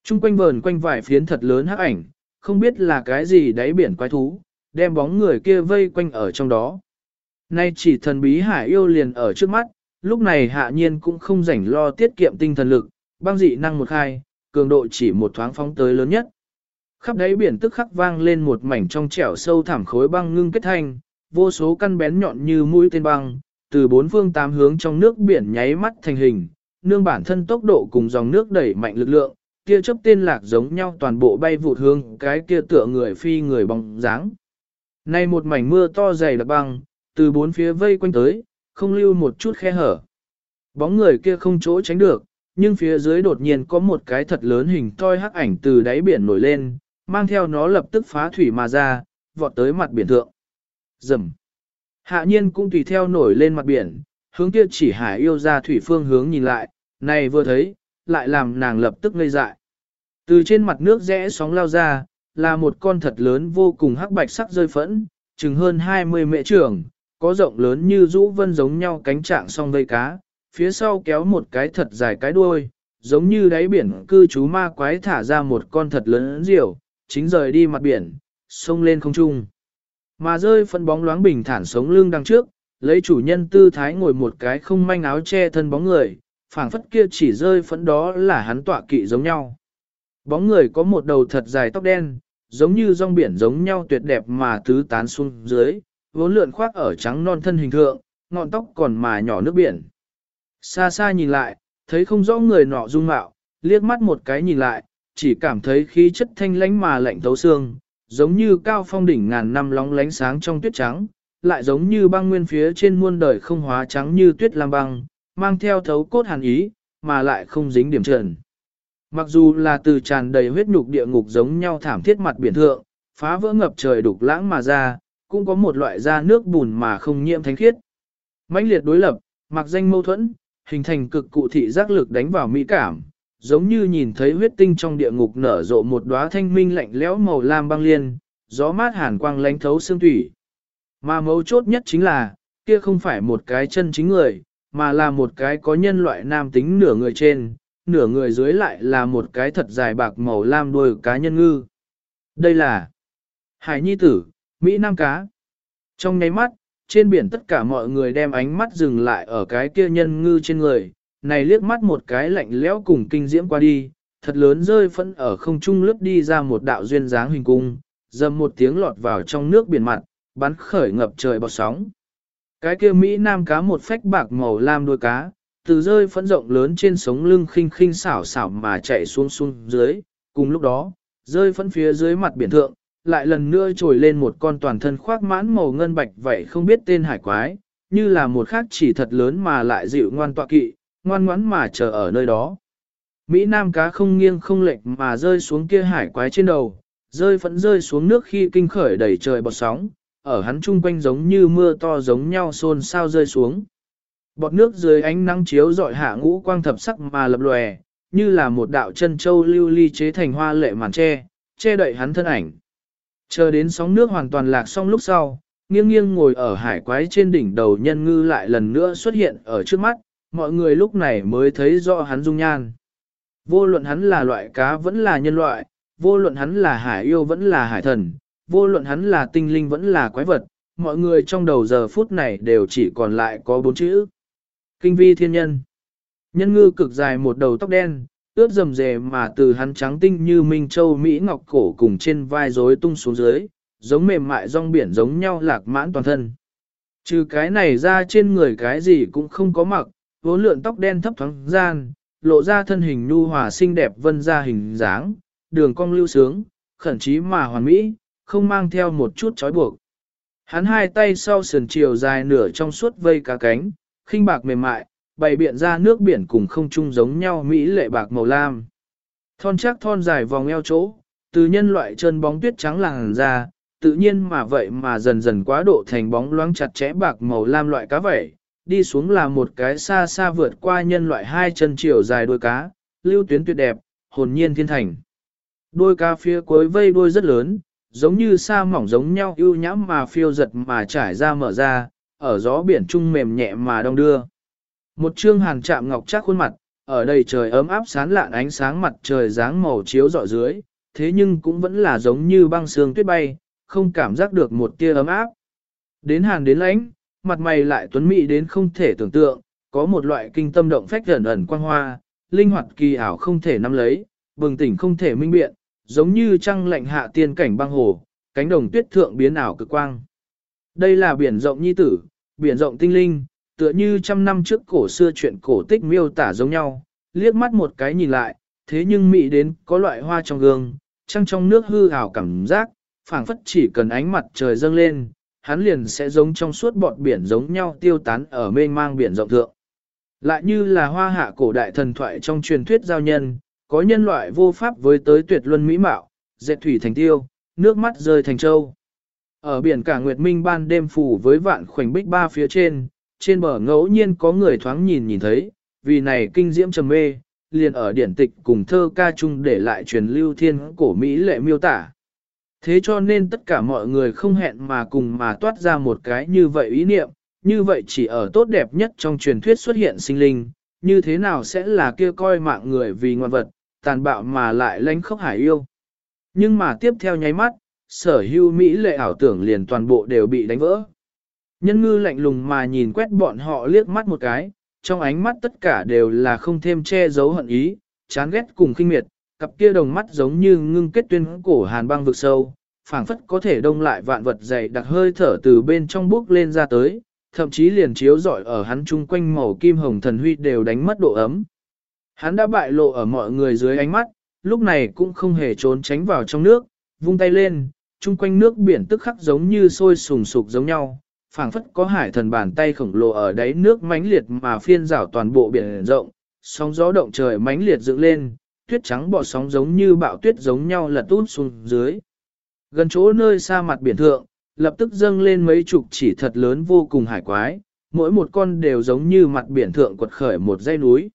Trung quanh vờn quanh vài phiến thật lớn hắc ảnh, không biết là cái gì đáy biển quái thú, đem bóng người kia vây quanh ở trong đó. Nay chỉ thần bí hải yêu liền ở trước mắt, lúc này hạ nhiên cũng không rảnh lo tiết kiệm tinh thần lực, băng dị năng một khai, cường độ chỉ một thoáng phóng tới lớn nhất. Khắp đáy biển tức khắc vang lên một mảnh trong trẻo sâu thẳm khối băng ngưng kết thành, vô số căn bén nhọn như mũi tên băng, từ bốn phương tám hướng trong nước biển nháy mắt thành hình, nương bản thân tốc độ cùng dòng nước đẩy mạnh lực lượng, kia chớp tên lạc giống nhau toàn bộ bay vụt hướng cái kia tựa người phi người bóng dáng. Nay một mảnh mưa to dày đặc băng, từ bốn phía vây quanh tới, không lưu một chút khe hở. Bóng người kia không chỗ tránh được, nhưng phía dưới đột nhiên có một cái thật lớn hình toi hắc ảnh từ đáy biển nổi lên, mang theo nó lập tức phá thủy mà ra, vọt tới mặt biển thượng. Dầm. Hạ nhiên cũng tùy theo nổi lên mặt biển, hướng kia chỉ hải yêu ra thủy phương hướng nhìn lại, này vừa thấy, lại làm nàng lập tức ngây dại. Từ trên mặt nước rẽ sóng lao ra, là một con thật lớn vô cùng hắc bạch sắc rơi phẫn, chừng hơn 20 mệ trưởng, có rộng lớn như rũ vân giống nhau cánh trạng song vây cá, phía sau kéo một cái thật dài cái đuôi, giống như đáy biển cư trú ma quái thả ra một con thật lớn diều, chính rời đi mặt biển, sông lên không trung. Mà rơi phân bóng loáng bình thản sống lưng đằng trước, lấy chủ nhân tư thái ngồi một cái không manh áo che thân bóng người, phảng phất kia chỉ rơi phẫn đó là hắn tọa kỵ giống nhau. Bóng người có một đầu thật dài tóc đen, giống như rong biển giống nhau tuyệt đẹp mà tứ tán xuống dưới, vốn lượn khoác ở trắng non thân hình thượng, ngọn tóc còn mà nhỏ nước biển. Xa xa nhìn lại, thấy không rõ người nọ dung mạo, liếc mắt một cái nhìn lại, chỉ cảm thấy khí chất thanh lãnh mà lạnh thấu xương, giống như cao phong đỉnh ngàn năm lóng lánh sáng trong tuyết trắng, lại giống như băng nguyên phía trên muôn đời không hóa trắng như tuyết lam băng, mang theo thấu cốt hàn ý, mà lại không dính điểm trần. Mặc dù là từ tràn đầy huyết nhục địa ngục giống nhau thảm thiết mặt biển thượng, phá vỡ ngập trời đục lãng mà ra, cũng có một loại da nước bùn mà không nhiễm thánh khiết. mãnh liệt đối lập, mặc danh mâu thuẫn, hình thành cực cụ thị giác lực đánh vào mỹ cảm, giống như nhìn thấy huyết tinh trong địa ngục nở rộ một đóa thanh minh lạnh lẽo màu lam băng liên, gió mát hàn quang lánh thấu xương thủy. Mà mấu chốt nhất chính là, kia không phải một cái chân chính người, mà là một cái có nhân loại nam tính nửa người trên, nửa người dưới lại là một cái thật dài bạc màu lam đuôi cá nhân ngư. Đây là Hải Nhi Tử, Mỹ Nam Cá. Trong nháy mắt, trên biển tất cả mọi người đem ánh mắt dừng lại ở cái kia nhân ngư trên người, này liếc mắt một cái lạnh lẽo cùng kinh diễm qua đi, thật lớn rơi phẫn ở không trung lướt đi ra một đạo duyên dáng hình cung, dầm một tiếng lọt vào trong nước biển mặt, bắn khởi ngập trời bọt sóng. Cái kia Mỹ Nam cá một phách bạc màu lam đuôi cá, từ rơi phẫn rộng lớn trên sống lưng khinh khinh xảo xảo mà chạy xuống xuống dưới, cùng lúc đó, rơi phẫn phía dưới mặt biển thượng, lại lần nữa trồi lên một con toàn thân khoác mãn màu ngân bạch vậy không biết tên hải quái, như là một khác chỉ thật lớn mà lại dịu ngoan tọa kỵ, ngoan ngoãn mà chờ ở nơi đó. Mỹ Nam cá không nghiêng không lệch mà rơi xuống kia hải quái trên đầu, rơi phẫn rơi xuống nước khi kinh khởi đầy trời bọt sóng, ở hắn chung quanh giống như mưa to giống nhau xôn sao rơi xuống. Bọt nước dưới ánh nắng chiếu dọi hạ ngũ quang thập sắc mà lập lòe, như là một đạo chân châu lưu ly chế thành hoa lệ màn che, che đậy hắn thân ảnh. Chờ đến sóng nước hoàn toàn lạc xong lúc sau, nghiêng nghiêng ngồi ở hải quái trên đỉnh đầu nhân ngư lại lần nữa xuất hiện ở trước mắt, mọi người lúc này mới thấy rõ hắn dung nhan. Vô luận hắn là loại cá vẫn là nhân loại, vô luận hắn là hải yêu vẫn là hải thần, vô luận hắn là tinh linh vẫn là quái vật, mọi người trong đầu giờ phút này đều chỉ còn lại có bốn chữ. Kinh vi thiên nhân. Nhân ngư cực dài một đầu tóc đen, ướt rầm rề mà từ hắn trắng tinh như Minh Châu Mỹ Ngọc cổ cùng trên vai rối tung xuống dưới, giống mềm mại rong biển giống nhau lạc mãn toàn thân. Trừ cái này ra trên người cái gì cũng không có mặc, vốn lượn tóc đen thấp thoáng gian, lộ ra thân hình nhu hòa xinh đẹp vân ra hình dáng, đường cong lưu sướng, khẩn trí mà hoàn mỹ, không mang theo một chút trói buộc. Hắn hai tay sau sườn chiều dài nửa trong suốt vây cá cánh, khinh bạc mềm mại, bày biện ra nước biển cùng không chung giống nhau mỹ lệ bạc màu lam. Thon chắc thon dài vòng eo chỗ, từ nhân loại chân bóng tuyết trắng làng ra, tự nhiên mà vậy mà dần dần quá độ thành bóng loáng chặt chẽ bạc màu lam loại cá vẩy, đi xuống là một cái xa xa vượt qua nhân loại hai chân chiều dài đuôi cá, lưu tuyến tuyệt đẹp, hồn nhiên thiên thành. Đôi cá phía cuối vây đuôi rất lớn, giống như sa mỏng giống nhau ưu nhãm mà phiêu giật mà trải ra mở ra, ở gió biển trung mềm nhẹ mà đông đưa. Một trương hàn chạm ngọc chắc khuôn mặt, ở đây trời ấm áp sán lạn ánh sáng mặt trời dáng màu chiếu rọi dưới, thế nhưng cũng vẫn là giống như băng sương tuyết bay, không cảm giác được một tia ấm áp. Đến hàn đến lãnh, mặt mày lại tuấn mỹ đến không thể tưởng tượng, có một loại kinh tâm động phách ẩn ẩn quang hoa, linh hoạt kỳ ảo không thể nắm lấy, bừng tỉnh không thể minh biện, giống như trăng lạnh hạ tiên cảnh băng hồ, cánh đồng tuyết thượng biến ảo cực quang. Đây là biển rộng nhi tử, biển rộng tinh linh, tựa như trăm năm trước cổ xưa chuyện cổ tích miêu tả giống nhau, liếc mắt một cái nhìn lại, thế nhưng mị đến có loại hoa trong gương, trăng trong nước hư ảo cảm giác, phảng phất chỉ cần ánh mặt trời dâng lên, hắn liền sẽ giống trong suốt bọt biển giống nhau tiêu tán ở mênh mang biển rộng thượng. Lại như là hoa hạ cổ đại thần thoại trong truyền thuyết giao nhân, có nhân loại vô pháp với tới tuyệt luân mỹ mạo, dệt thủy thành tiêu, nước mắt rơi thành châu. Ở biển cả Nguyệt Minh ban đêm phủ với vạn khoảnh bích ba phía trên, trên bờ ngẫu nhiên có người thoáng nhìn nhìn thấy, vì này kinh diễm trầm mê, liền ở điển tịch cùng thơ ca chung để lại truyền lưu thiên cổ Mỹ lệ miêu tả. Thế cho nên tất cả mọi người không hẹn mà cùng mà toát ra một cái như vậy ý niệm, như vậy chỉ ở tốt đẹp nhất trong truyền thuyết xuất hiện sinh linh, như thế nào sẽ là kia coi mạng người vì ngoan vật, tàn bạo mà lại lánh khốc hải yêu. Nhưng mà tiếp theo nháy mắt, sở hưu Mỹ lệ ảo tưởng liền toàn bộ đều bị đánh vỡ. Nhân ngư lạnh lùng mà nhìn quét bọn họ liếc mắt một cái, trong ánh mắt tất cả đều là không thêm che giấu hận ý, chán ghét cùng khinh miệt, cặp kia đồng mắt giống như ngưng kết tuyên cổ hàn băng vực sâu, phảng phất có thể đông lại vạn vật dày đặc hơi thở từ bên trong bước lên ra tới, thậm chí liền chiếu rọi ở hắn chung quanh màu kim hồng thần huy đều đánh mất độ ấm. Hắn đã bại lộ ở mọi người dưới ánh mắt, lúc này cũng không hề trốn tránh vào trong nước, vung tay lên, chung quanh nước biển tức khắc giống như sôi sùng sục giống nhau, phảng phất có hải thần bàn tay khổng lồ ở đáy nước mãnh liệt mà phiên rảo toàn bộ biển rộng, sóng gió động trời mãnh liệt dựng lên, tuyết trắng bọt sóng giống như bạo tuyết giống nhau lật út xuống dưới. Gần chỗ nơi xa mặt biển thượng, lập tức dâng lên mấy chục chỉ thật lớn vô cùng hải quái, mỗi một con đều giống như mặt biển thượng quật khởi một dãy núi.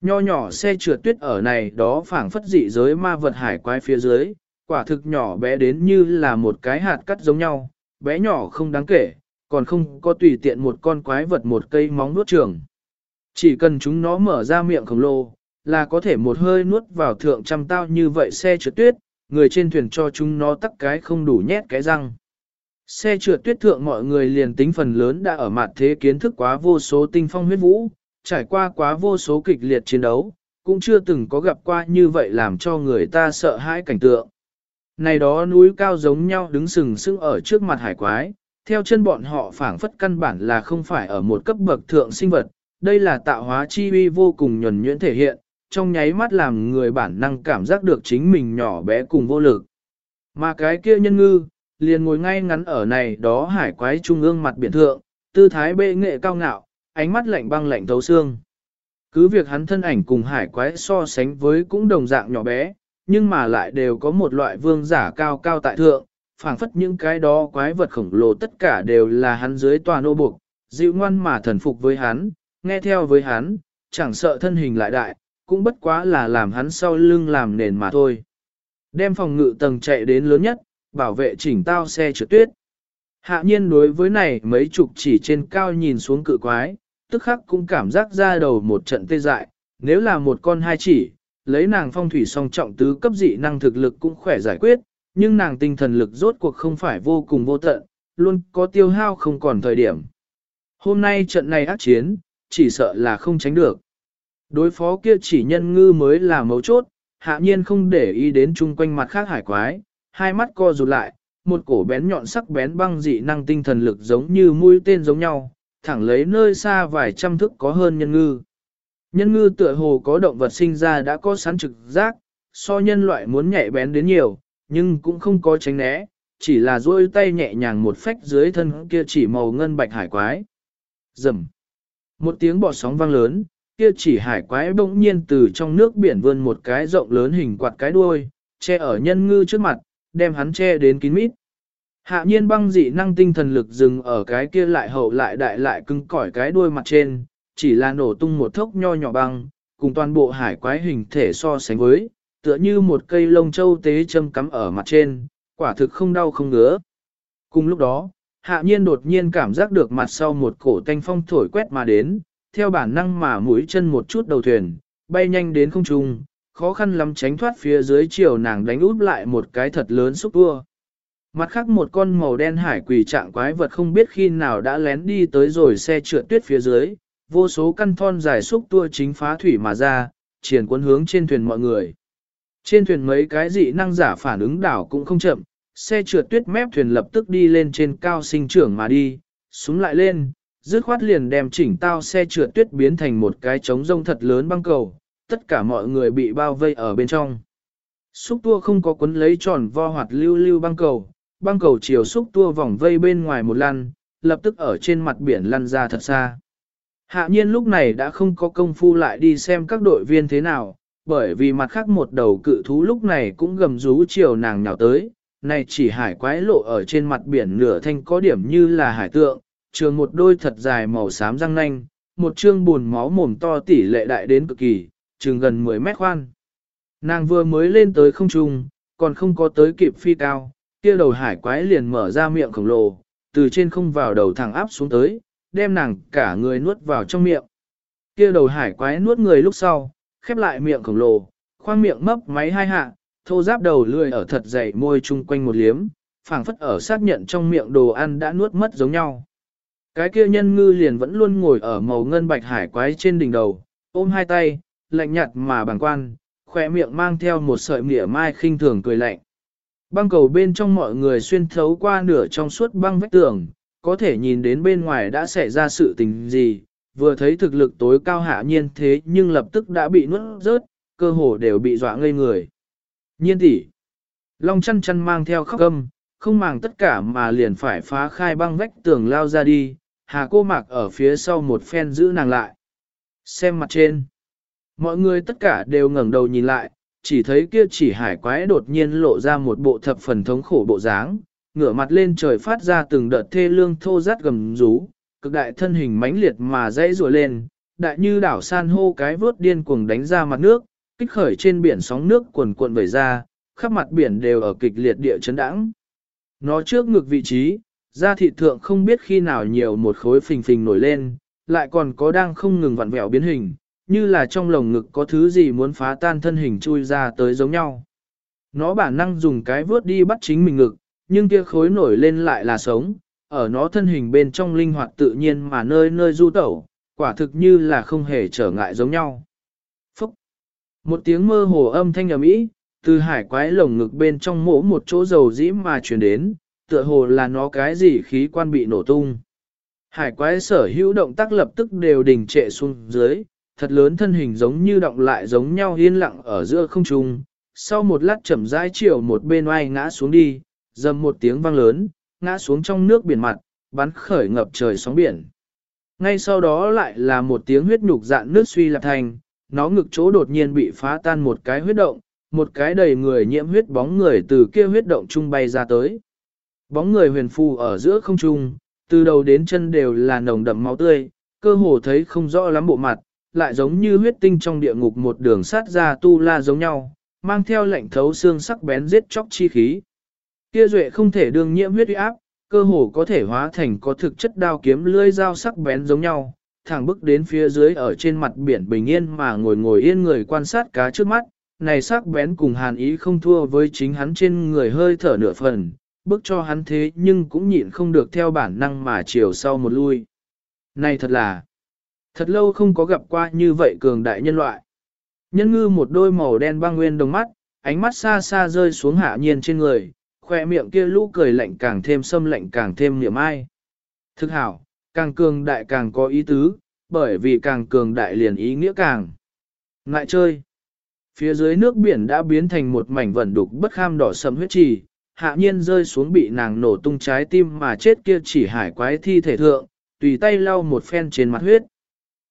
Nho nhỏ xe trượt tuyết ở này đó phảng phất dị giới ma vật hải quái phía dưới, quả thực nhỏ bé đến như là một cái hạt cắt giống nhau, bé nhỏ không đáng kể, còn không có tùy tiện một con quái vật một cây móng nuốt trường. Chỉ cần chúng nó mở ra miệng khổng lồ, là có thể một hơi nuốt vào thượng trăm tao như vậy xe trượt tuyết, người trên thuyền cho chúng nó tắc cái không đủ nhét cái răng. Xe trượt tuyết thượng mọi người liền tính phần lớn đã ở mặt thế kiến thức quá vô số tinh phong huyết vũ, trải qua quá vô số kịch liệt chiến đấu, cũng chưa từng có gặp qua như vậy làm cho người ta sợ hãi cảnh tượng. Này đó núi cao giống nhau đứng sừng sững ở trước mặt hải quái, theo chân bọn họ phảng phất căn bản là không phải ở một cấp bậc thượng sinh vật, đây là tạo hóa chi uy vô cùng nhuần nhuyễn thể hiện, trong nháy mắt làm người bản năng cảm giác được chính mình nhỏ bé cùng vô lực. Mà cái kia nhân ngư, liền ngồi ngay ngắn ở này đó hải quái trung ương mặt biển thượng, tư thái bệ nghệ cao ngạo, ánh mắt lạnh băng lạnh thấu xương. Cứ việc hắn thân ảnh cùng hải quái so sánh với cũng đồng dạng nhỏ bé, nhưng mà lại đều có một loại vương giả cao cao tại thượng, phảng phất những cái đó quái vật khổng lồ tất cả đều là hắn dưới tòa nô buộc, dịu ngoan mà thần phục với hắn, nghe theo với hắn, chẳng sợ thân hình lại đại, cũng bất quá là làm hắn sau lưng làm nền mà thôi. Đem phòng ngự tầng chạy đến lớn nhất, bảo vệ chỉnh tao xe trượt tuyết. Hạ nhiên đối với này mấy chục chỉ trên cao nhìn xuống cự quái, tức khắc cũng cảm giác ra đầu một trận tê dại, nếu là một con hai chỉ, lấy nàng phong thủy song trọng tứ cấp dị năng thực lực cũng khỏe giải quyết, nhưng nàng tinh thần lực rốt cuộc không phải vô cùng vô tận, luôn có tiêu hao không còn thời điểm. Hôm nay trận này ác chiến, chỉ sợ là không tránh được. Đối phó kia chỉ nhân ngư mới là mấu chốt, hạ nhiên không để ý đến chung quanh mặt khác hải quái, hai mắt co rụt lại, một cổ bén nhọn sắc bén băng dị năng tinh thần lực giống như mũi tên giống nhau, thẳng lấy nơi xa vài trăm thước có hơn nhân ngư. Nhân ngư tựa hồ có động vật sinh ra đã có sẵn trực giác, so nhân loại muốn nhạy bén đến nhiều, nhưng cũng không có tránh né, chỉ là duỗi tay nhẹ nhàng một phách dưới thân kia chỉ màu ngân bạch hải quái. Rầm. Một tiếng bọt sóng vang lớn, kia chỉ hải quái bỗng nhiên từ trong nước biển vươn một cái rộng lớn hình quạt cái đuôi, che ở nhân ngư trước mặt, đem hắn che đến kín mít. Hạ nhiên băng dị năng tinh thần lực dừng ở cái kia lại hậu lại đại lại cứng cỏi cái đuôi mặt trên, chỉ là nổ tung một thốc nho nhỏ băng, cùng toàn bộ hải quái hình thể so sánh với, tựa như một cây lông châu tế châm cắm ở mặt trên, quả thực không đau không ngứa. Cùng lúc đó, hạ nhiên đột nhiên cảm giác được mặt sau một cổ tanh phong thổi quét mà đến, theo bản năng mà mũi chân một chút đầu thuyền, bay nhanh đến không trung, khó khăn lắm tránh thoát phía dưới chiều nàng đánh út lại một cái thật lớn xúc tua. Mặt khác một con màu đen hải quỷ trạng quái vật không biết khi nào đã lén đi tới rồi xe trượt tuyết phía dưới, vô số căn thon dài xúc tua chính phá thủy mà ra, triển quân hướng trên thuyền mọi người. Trên thuyền mấy cái dị năng giả phản ứng đảo cũng không chậm, xe trượt tuyết mép thuyền lập tức đi lên trên cao sinh trưởng mà đi, súng lại lên, dứt khoát liền đem chỉnh tao xe trượt tuyết biến thành một cái trống rông thật lớn băng cầu, tất cả mọi người bị bao vây ở bên trong. Xúc tua không có cuốn lấy tròn vo hoạt lưu lưu băng cầu, băng cầu chiều xúc tua vòng vây bên ngoài một lăn, lập tức ở trên mặt biển lăn ra thật xa. Hạ nhiên lúc này đã không có công phu lại đi xem các đội viên thế nào, bởi vì mặt khác một đầu cự thú lúc này cũng gầm rú chiều nàng nhào tới, này chỉ hải quái lộ ở trên mặt biển nửa thanh có điểm như là hải tượng, trường một đôi thật dài màu xám răng nanh, một chương buồn máu mồm to tỷ lệ đại đến cực kỳ, trường gần 10 mét khoan. Nàng vừa mới lên tới không trung, còn không có tới kịp phi cao, kia đầu hải quái liền mở ra miệng khổng lồ, từ trên không vào đầu thẳng áp xuống tới, đem nàng cả người nuốt vào trong miệng. Kia đầu hải quái nuốt người lúc sau, khép lại miệng khổng lồ, khoang miệng mấp máy hai hạ, thô giáp đầu lười ở thật dày môi chung quanh một liếm, phảng phất ở xác nhận trong miệng đồ ăn đã nuốt mất giống nhau. Cái kia nhân ngư liền vẫn luôn ngồi ở màu ngân bạch hải quái trên đỉnh đầu, ôm hai tay, lạnh nhạt mà bằng quan, khỏe miệng mang theo một sợi mỉa mai khinh thường cười lạnh. Băng cầu bên trong mọi người xuyên thấu qua nửa trong suốt băng vách tường, có thể nhìn đến bên ngoài đã xảy ra sự tình gì, vừa thấy thực lực tối cao hạ nhiên thế nhưng lập tức đã bị nuốt rớt, cơ hồ đều bị dọa ngây người. Nhiên tỷ, Long chăn chăn mang theo khóc âm, không màng tất cả mà liền phải phá khai băng vách tường lao ra đi, hà cô mạc ở phía sau một phen giữ nàng lại. Xem mặt trên. Mọi người tất cả đều ngẩng đầu nhìn lại, chỉ thấy kia chỉ hải quái đột nhiên lộ ra một bộ thập phần thống khổ bộ dáng, ngửa mặt lên trời phát ra từng đợt thê lương thô rát gầm rú, cực đại thân hình mãnh liệt mà dãy rùa lên, đại như đảo san hô cái vớt điên cuồng đánh ra mặt nước, kích khởi trên biển sóng nước cuồn cuộn vẩy ra, khắp mặt biển đều ở kịch liệt địa chấn đãng. Nó trước ngực vị trí, da thị thượng không biết khi nào nhiều một khối phình phình nổi lên, lại còn có đang không ngừng vặn vẹo biến hình, như là trong lồng ngực có thứ gì muốn phá tan thân hình chui ra tới giống nhau. Nó bản năng dùng cái vớt đi bắt chính mình ngực, nhưng kia khối nổi lên lại là sống, ở nó thân hình bên trong linh hoạt tự nhiên mà nơi nơi du tẩu, quả thực như là không hề trở ngại giống nhau. Phúc! Một tiếng mơ hồ âm thanh ầm ĩ từ hải quái lồng ngực bên trong mỗ một chỗ dầu dĩ mà truyền đến, tựa hồ là nó cái gì khí quan bị nổ tung. Hải quái sở hữu động tác lập tức đều đình trệ xuống dưới, thật lớn thân hình giống như động lại giống nhau yên lặng ở giữa không trung. Sau một lát chậm rãi chiều một bên oai ngã xuống đi, dầm một tiếng vang lớn, ngã xuống trong nước biển mặt, bắn khởi ngập trời sóng biển. Ngay sau đó lại là một tiếng huyết nhục dạn nước suy lạp thành, nó ngực chỗ đột nhiên bị phá tan một cái huyết động, một cái đầy người nhiễm huyết bóng người từ kia huyết động trung bay ra tới. Bóng người huyền phù ở giữa không trung, từ đầu đến chân đều là nồng đậm máu tươi, cơ hồ thấy không rõ lắm bộ mặt, lại giống như huyết tinh trong địa ngục một đường sát ra tu la giống nhau, mang theo lệnh thấu xương sắc bén giết chóc chi khí. Kia duệ không thể đương nhiễm huyết uy áp, cơ hồ có thể hóa thành có thực chất đao kiếm lưỡi dao sắc bén giống nhau, thẳng bước đến phía dưới ở trên mặt biển bình yên mà ngồi ngồi yên người quan sát cá trước mắt, này sắc bén cùng hàn ý không thua với chính hắn trên người hơi thở nửa phần, bước cho hắn thế nhưng cũng nhịn không được theo bản năng mà chiều sau một lui. Này thật là, thật lâu không có gặp qua như vậy cường đại nhân loại. Nhân ngư một đôi màu đen băng nguyên đồng mắt, ánh mắt xa xa rơi xuống hạ nhiên trên người, khoe miệng kia lũ cười lạnh càng thêm xâm lạnh càng thêm niệm ai. Thực hảo, càng cường đại càng có ý tứ, bởi vì càng cường đại liền ý nghĩa càng. Ngại chơi. Phía dưới nước biển đã biến thành một mảnh vẩn đục bất kham đỏ sầm huyết trì, hạ nhiên rơi xuống bị nàng nổ tung trái tim mà chết kia chỉ hải quái thi thể thượng, tùy tay lau một phen trên mặt huyết.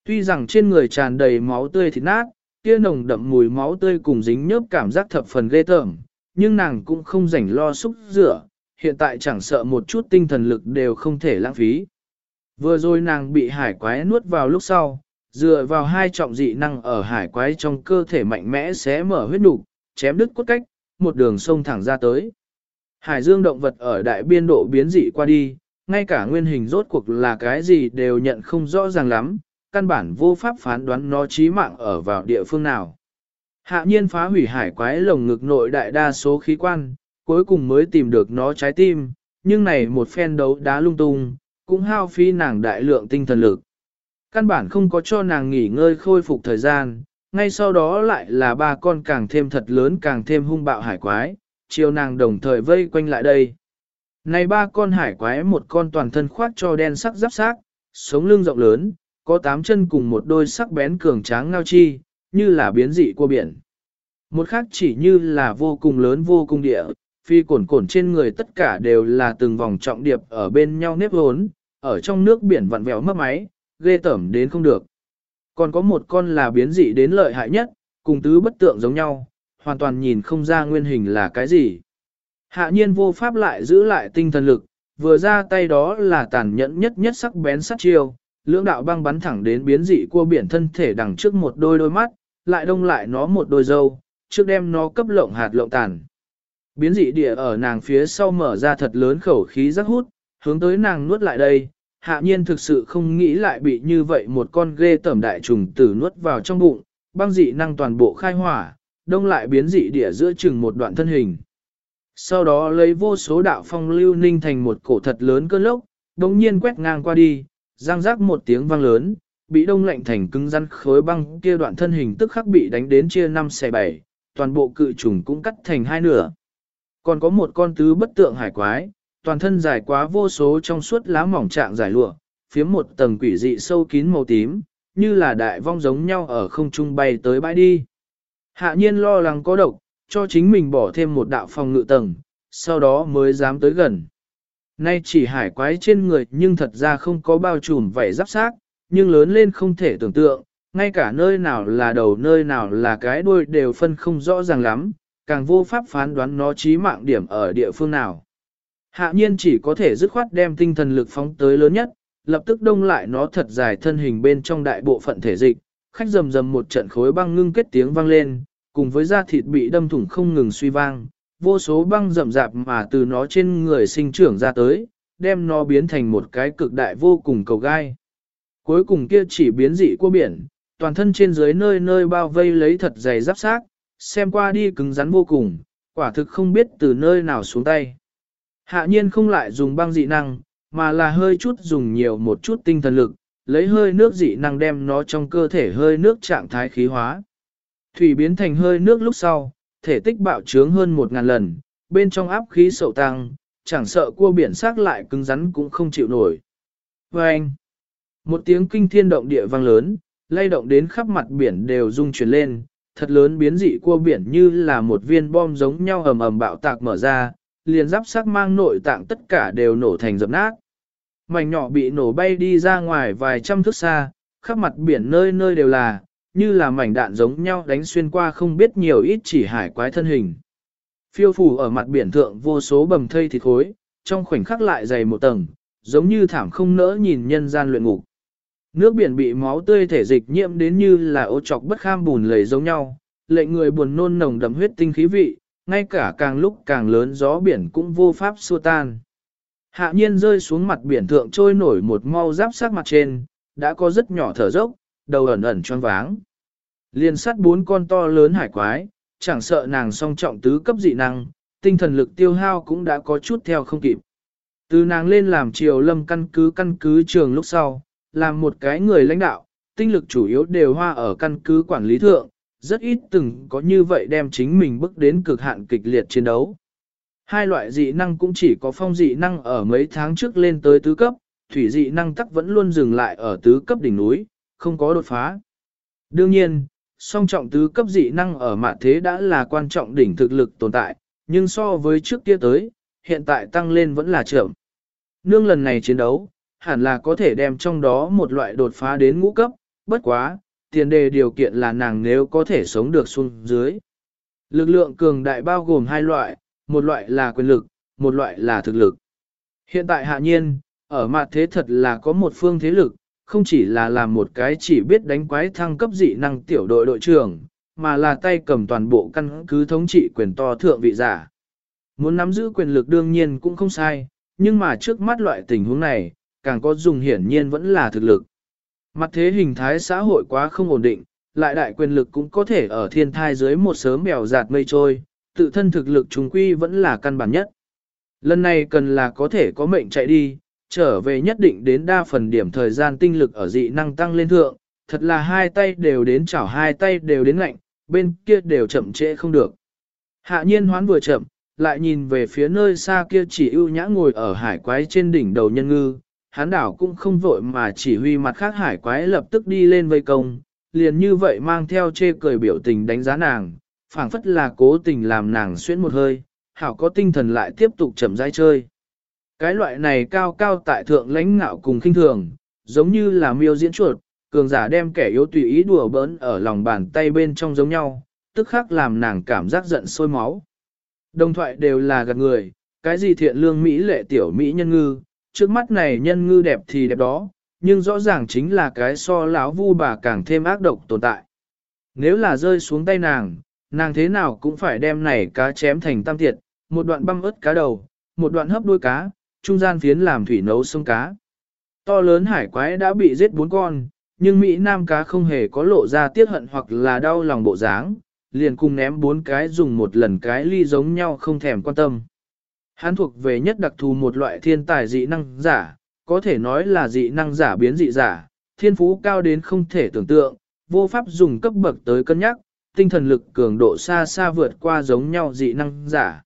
Tuy rằng trên người tràn đầy máu tươi thịt nát, kia nồng đậm mùi máu tươi cùng dính nhớp cảm giác thập phần ghê tởm, nhưng nàng cũng không rảnh lo xúc rửa, hiện tại chẳng sợ một chút tinh thần lực đều không thể lãng phí. Vừa rồi nàng bị hải quái nuốt vào lúc sau, dựa vào hai trọng dị năng ở hải quái trong cơ thể mạnh mẽ sẽ mở huyết nục, chém đứt cốt cách, một đường sông thẳng ra tới. Hải dương động vật ở đại biên độ biến dị qua đi, ngay cả nguyên hình rốt cuộc là cái gì đều nhận không rõ ràng lắm, căn bản vô pháp phán đoán nó chí mạng ở vào địa phương nào. Hạ nhiên phá hủy hải quái lồng ngực nội đại đa số khí quan, cuối cùng mới tìm được nó trái tim, nhưng này một phen đấu đá lung tung, cũng hao phí nàng đại lượng tinh thần lực. Căn bản không có cho nàng nghỉ ngơi khôi phục thời gian, ngay sau đó lại là ba con càng thêm thật lớn càng thêm hung bạo hải quái, chiều nàng đồng thời vây quanh lại đây. Này ba con hải quái một con toàn thân khoát cho đen sắc giáp xác, sống lưng rộng lớn, có tám chân cùng một đôi sắc bén cường tráng ngao chi, như là biến dị của biển. Một khác chỉ như là vô cùng lớn vô cùng địa, phi cổn cổn trên người tất cả đều là từng vòng trọng điệp ở bên nhau nếp hốn, ở trong nước biển vặn vẹo mất máy, ghê tởm đến không được. Còn có một con là biến dị đến lợi hại nhất, cùng tứ bất tượng giống nhau, hoàn toàn nhìn không ra nguyên hình là cái gì. Hạ nhiên vô pháp lại giữ lại tinh thần lực, vừa ra tay đó là tàn nhẫn nhất nhất sắc bén sát chiêu, lưỡng đạo băng bắn thẳng đến biến dị cua biển thân thể đằng trước một đôi đôi mắt, lại đông lại nó một đôi dâu, trước đem nó cấp lộng hạt lộng tàn. Biến dị địa ở nàng phía sau mở ra thật lớn khẩu khí rắc hút, hướng tới nàng nuốt lại đây, hạ nhiên thực sự không nghĩ lại bị như vậy một con ghê tẩm đại trùng tử nuốt vào trong bụng, băng dị năng toàn bộ khai hỏa, đông lại biến dị địa giữa chừng một đoạn thân hình. Sau đó lấy vô số đạo phong lưu ninh thành một cổ thật lớn cơn lốc, đồng nhiên quét ngang qua đi, giang rác một tiếng vang lớn, bị đông lạnh thành cứng rắn khối băng kia đoạn thân hình tức khắc bị đánh đến chia năm xe bảy, toàn bộ cự trùng cũng cắt thành hai nửa. Còn có một con tứ bất tượng hải quái, toàn thân dài quá vô số trong suốt lá mỏng trạng dài lụa, phía một tầng quỷ dị sâu kín màu tím, như là đại vong giống nhau ở không trung bay tới bãi đi. Hạ nhiên lo lắng có độc, cho chính mình bỏ thêm một đạo phòng ngự tầng, sau đó mới dám tới gần. Nay chỉ hải quái trên người nhưng thật ra không có bao trùm vảy giáp xác, nhưng lớn lên không thể tưởng tượng, ngay cả nơi nào là đầu nơi nào là cái đuôi đều phân không rõ ràng lắm, càng vô pháp phán đoán nó trí mạng điểm ở địa phương nào. Hạ nhiên chỉ có thể dứt khoát đem tinh thần lực phóng tới lớn nhất, lập tức đông lại nó thật dài thân hình bên trong đại bộ phận thể dịch, khách rầm rầm một trận khối băng ngưng kết tiếng vang lên, cùng với da thịt bị đâm thủng không ngừng suy vang, vô số băng rậm rạp mà từ nó trên người sinh trưởng ra tới, đem nó biến thành một cái cực đại vô cùng cầu gai. Cuối cùng kia chỉ biến dị qua biển, toàn thân trên dưới nơi nơi bao vây lấy thật dày giáp xác, xem qua đi cứng rắn vô cùng, quả thực không biết từ nơi nào xuống tay. Hạ nhiên không lại dùng băng dị năng, mà là hơi chút dùng nhiều một chút tinh thần lực, lấy hơi nước dị năng đem nó trong cơ thể hơi nước trạng thái khí hóa. Thủy biến thành hơi nước lúc sau, thể tích bạo trướng hơn một ngàn lần, bên trong áp khí sậu tăng, chẳng sợ cua biển sắc lại cứng rắn cũng không chịu nổi. Và anh, một tiếng kinh thiên động địa vang lớn, lay động đến khắp mặt biển đều rung chuyển lên, thật lớn biến dị cua biển như là một viên bom giống nhau ầm ầm bạo tạc mở ra, liền giáp sắc mang nội tạng tất cả đều nổ thành dập nát. Mảnh nhỏ bị nổ bay đi ra ngoài vài trăm thước xa, khắp mặt biển nơi nơi đều là, như là mảnh đạn giống nhau đánh xuyên qua không biết nhiều ít chỉ hải quái thân hình. Phiêu phù ở mặt biển thượng vô số bầm thây thịt khối, trong khoảnh khắc lại dày một tầng, giống như thảm không nỡ nhìn nhân gian luyện ngục. Nước biển bị máu tươi thể dịch nhiễm đến như là ô trọc bất kham bùn lầy giống nhau, lệnh người buồn nôn nồng đậm huyết tinh khí vị, ngay cả càng lúc càng lớn gió biển cũng vô pháp xua tan. Hạ nhiên rơi xuống mặt biển thượng trôi nổi một mau giáp sát mặt trên, đã có rất nhỏ thở dốc, đầu ẩn ẩn choáng váng. Liên sát bốn con to lớn hải quái, chẳng sợ nàng song trọng tứ cấp dị năng, tinh thần lực tiêu hao cũng đã có chút theo không kịp. Từ nàng lên làm triều lâm căn cứ căn cứ trường lúc sau, làm một cái người lãnh đạo, tinh lực chủ yếu đều hoa ở căn cứ quản lý thượng, rất ít từng có như vậy đem chính mình bước đến cực hạn kịch liệt chiến đấu. Hai loại dị năng cũng chỉ có phong dị năng ở mấy tháng trước lên tới tứ cấp, thủy dị năng tắc vẫn luôn dừng lại ở tứ cấp đỉnh núi, không có đột phá. Đương nhiên, song trọng tứ cấp dị năng ở mạn thế đã là quan trọng đỉnh thực lực tồn tại, nhưng so với trước kia tới, hiện tại tăng lên vẫn là chậm. Nương lần này chiến đấu, hẳn là có thể đem trong đó một loại đột phá đến ngũ cấp, bất quá, tiền đề điều kiện là nàng nếu có thể sống được xuống dưới. Lực lượng cường đại bao gồm hai loại, một loại là quyền lực, một loại là thực lực. Hiện tại hạ nhiên, ở mặt thế thật là có một phương thế lực, không chỉ là làm một cái chỉ biết đánh quái thăng cấp dị năng tiểu đội đội trưởng, mà là tay cầm toàn bộ căn cứ thống trị quyền to thượng vị giả. Muốn nắm giữ quyền lực đương nhiên cũng không sai, nhưng mà trước mắt loại tình huống này, càng có dùng hiển nhiên vẫn là thực lực. Mặt thế hình thái xã hội quá không ổn định, lại đại quyền lực cũng có thể ở thiên thai dưới một sớm bèo giạt mây trôi, tự thân thực lực trùng quy vẫn là căn bản nhất. Lần này cần là có thể có mệnh chạy đi, trở về nhất định đến đa phần điểm thời gian tinh lực ở dị năng tăng lên thượng, thật là hai tay đều đến chảo hai tay đều đến lạnh, bên kia đều chậm trễ không được. Hạ nhiên hoán vừa chậm, lại nhìn về phía nơi xa kia chỉ ưu nhã ngồi ở hải quái trên đỉnh đầu nhân ngư, hán đảo cũng không vội mà chỉ huy mặt khác hải quái lập tức đi lên vây công, liền như vậy mang theo chê cười biểu tình đánh giá nàng, phảng phất là cố tình làm nàng xuyến một hơi, hảo có tinh thần lại tiếp tục chậm rãi chơi. Cái loại này cao cao tại thượng lãnh ngạo cùng khinh thường, giống như là miêu diễn chuột, cường giả đem kẻ yếu tùy ý đùa bỡn ở lòng bàn tay bên trong giống nhau, tức khắc làm nàng cảm giác giận sôi máu. Đồng thoại đều là gạt người, cái gì thiện lương Mỹ lệ tiểu Mỹ nhân ngư, trước mắt này nhân ngư đẹp thì đẹp đó, nhưng rõ ràng chính là cái so lão vu bà càng thêm ác độc tồn tại. Nếu là rơi xuống tay nàng, nàng thế nào cũng phải đem này cá chém thành tam thiệt, một đoạn băm ớt cá đầu, một đoạn hấp đuôi cá, trung gian phiến làm thủy nấu sông cá. To lớn hải quái đã bị giết bốn con, nhưng Mỹ Nam cá không hề có lộ ra tiết hận hoặc là đau lòng bộ dáng, liền cùng ném bốn cái dùng một lần cái ly giống nhau không thèm quan tâm. Hắn thuộc về nhất đặc thù một loại thiên tài dị năng giả, có thể nói là dị năng giả biến dị giả, thiên phú cao đến không thể tưởng tượng, vô pháp dùng cấp bậc tới cân nhắc, tinh thần lực cường độ xa xa vượt qua giống nhau dị năng giả.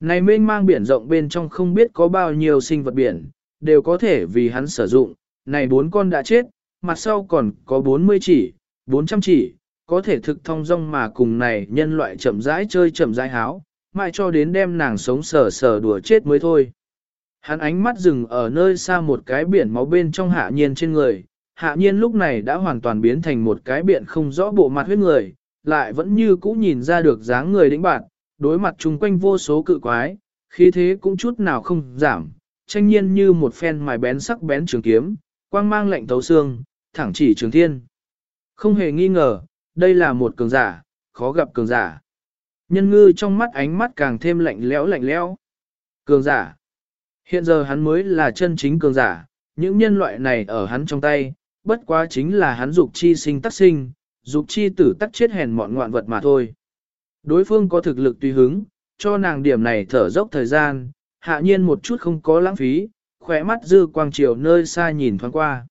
Này mênh mang biển rộng bên trong không biết có bao nhiêu sinh vật biển, đều có thể vì hắn sử dụng, này bốn con đã chết, mặt sau còn có 40 chỉ, 400 chỉ, có thể thực thông rong mà cùng này nhân loại chậm rãi chơi chậm rãi háo, mãi cho đến đem nàng sống sờ sờ đùa chết mới thôi. Hắn ánh mắt dừng ở nơi xa một cái biển máu bên trong hạ nhiên trên người, hạ nhiên lúc này đã hoàn toàn biến thành một cái biển không rõ bộ mặt huyết người, lại vẫn như cũ nhìn ra được dáng người đĩnh bạn, đối mặt chung quanh vô số cự quái, khí thế cũng chút nào không giảm, tranh nhiên như một phen mài bén sắc bén trường kiếm, quang mang lạnh tấu xương, thẳng chỉ trường thiên. Không hề nghi ngờ, đây là một cường giả, khó gặp cường giả. Nhân ngư trong mắt ánh mắt càng thêm lạnh lẽo lạnh lẽo. Cường giả. Hiện giờ hắn mới là chân chính cường giả, những nhân loại này ở hắn trong tay, bất quá chính là hắn dục chi sinh tác sinh, dục chi tử tắc chết hèn mọn ngoạn vật mà thôi. Đối phương có thực lực tùy hứng, cho nàng điểm này thở dốc thời gian, hạ nhiên một chút không có lãng phí, khỏe mắt dư quang chiều nơi xa nhìn thoáng qua.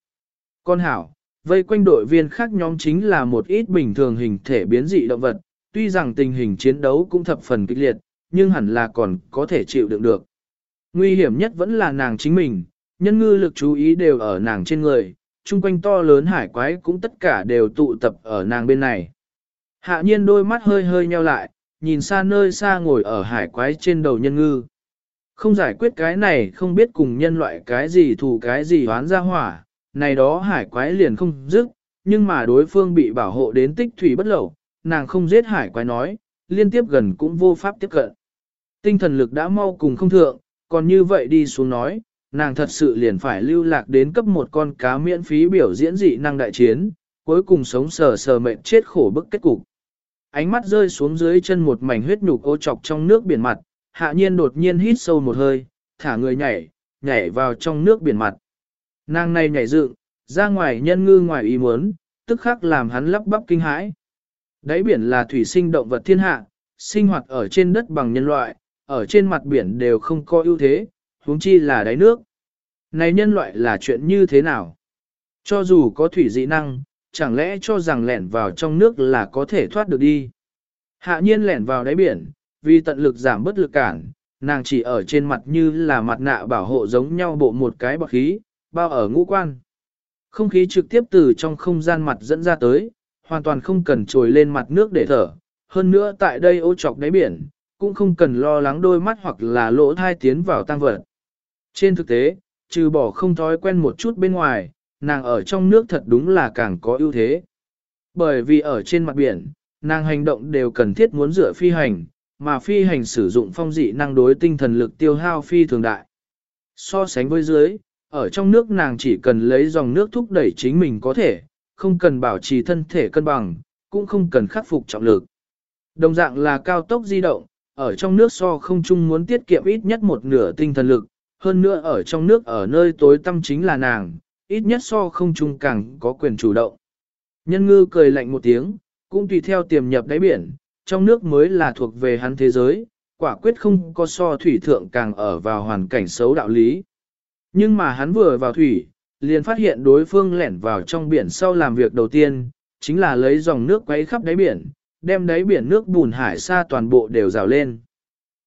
Con hảo, vây quanh đội viên khác nhóm chính là một ít bình thường hình thể biến dị động vật, tuy rằng tình hình chiến đấu cũng thập phần kịch liệt, nhưng hẳn là còn có thể chịu đựng được. Nguy hiểm nhất vẫn là nàng chính mình, nhân ngư lực chú ý đều ở nàng trên người, chung quanh to lớn hải quái cũng tất cả đều tụ tập ở nàng bên này. Hạ nhiên đôi mắt hơi hơi nheo lại, nhìn xa nơi xa ngồi ở hải quái trên đầu nhân ngư. Không giải quyết cái này không biết cùng nhân loại cái gì thù cái gì hoán ra hỏa, này đó hải quái liền không dứt, nhưng mà đối phương bị bảo hộ đến tích thủy bất lẩu, nàng không giết hải quái nói, liên tiếp gần cũng vô pháp tiếp cận. Tinh thần lực đã mau cùng không thượng, còn như vậy đi xuống nói, nàng thật sự liền phải lưu lạc đến cấp một con cá miễn phí biểu diễn dị năng đại chiến, cuối cùng sống sờ sờ mệnh chết khổ bức kết cục. Ánh mắt rơi xuống dưới chân một mảnh huyết nhục ô trọc trong nước biển mặt, hạ nhiên đột nhiên hít sâu một hơi, thả người nhảy, nhảy vào trong nước biển mặt. Nàng này nhảy dựng, ra ngoài nhân ngư ngoài ý muốn, tức khắc làm hắn lắp bắp kinh hãi. Đáy biển là thủy sinh động vật thiên hạ, sinh hoạt ở trên đất bằng nhân loại, ở trên mặt biển đều không có ưu thế, huống chi là đáy nước. Này nhân loại là chuyện như thế nào? Cho dù có thủy dị năng, chẳng lẽ cho rằng lẻn vào trong nước là có thể thoát được đi? Hạ nhiên lẻn vào đáy biển, vì tận lực giảm bất lực cản, nàng chỉ ở trên mặt như là mặt nạ bảo hộ giống nhau bộ một cái bọc khí, bao ở ngũ quan. Không khí trực tiếp từ trong không gian mặt dẫn ra tới, hoàn toàn không cần trồi lên mặt nước để thở. Hơn nữa tại đây ô trọc đáy biển, cũng không cần lo lắng đôi mắt hoặc là lỗ thai tiến vào tăng vật. Trên thực tế, trừ bỏ không thói quen một chút bên ngoài, nàng ở trong nước thật đúng là càng có ưu thế. Bởi vì ở trên mặt biển, nàng hành động đều cần thiết muốn dựa phi hành, mà phi hành sử dụng phong dị năng đối tinh thần lực tiêu hao phi thường đại. So sánh với dưới, ở trong nước nàng chỉ cần lấy dòng nước thúc đẩy chính mình có thể, không cần bảo trì thân thể cân bằng, cũng không cần khắc phục trọng lực. Đồng dạng là cao tốc di động, ở trong nước so không chung muốn tiết kiệm ít nhất một nửa tinh thần lực, hơn nữa ở trong nước ở nơi tối tâm chính là nàng, ít nhất so không trung càng có quyền chủ động. Nhân ngư cười lạnh một tiếng, cũng tùy theo tiềm nhập đáy biển, trong nước mới là thuộc về hắn thế giới, quả quyết không có so thủy thượng càng ở vào hoàn cảnh xấu đạo lý. Nhưng mà hắn vừa vào thủy, liền phát hiện đối phương lẻn vào trong biển sau làm việc đầu tiên, chính là lấy dòng nước quấy khắp đáy biển, đem đáy biển nước bùn hải xa toàn bộ đều rào lên.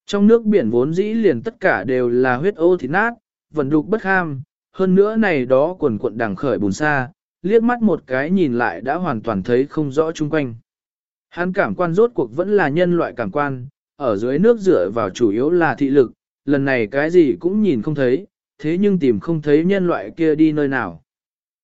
Trong nước biển vốn dĩ liền tất cả đều là huyết ô thịt nát, vần đục bất ham, hơn nữa này đó quần cuộn đằng khởi bùn xa, liếc mắt một cái nhìn lại đã hoàn toàn thấy không rõ chung quanh. Hắn cảm quan rốt cuộc vẫn là nhân loại cảm quan, ở dưới nước dựa vào chủ yếu là thị lực, lần này cái gì cũng nhìn không thấy, thế nhưng tìm không thấy nhân loại kia đi nơi nào.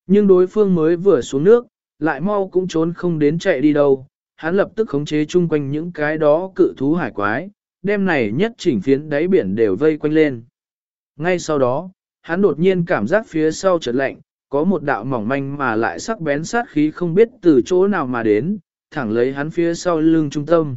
Nhưng đối phương mới vừa xuống nước, lại mau cũng trốn không đến chạy đi đâu, hắn lập tức khống chế chung quanh những cái đó cự thú hải quái, đem này nhất chỉnh phiến đáy biển đều vây quanh lên. Ngay sau đó, hắn đột nhiên cảm giác phía sau chợt lạnh, có một đạo mỏng manh mà lại sắc bén sát khí không biết từ chỗ nào mà đến, thẳng lấy hắn phía sau lưng trung tâm.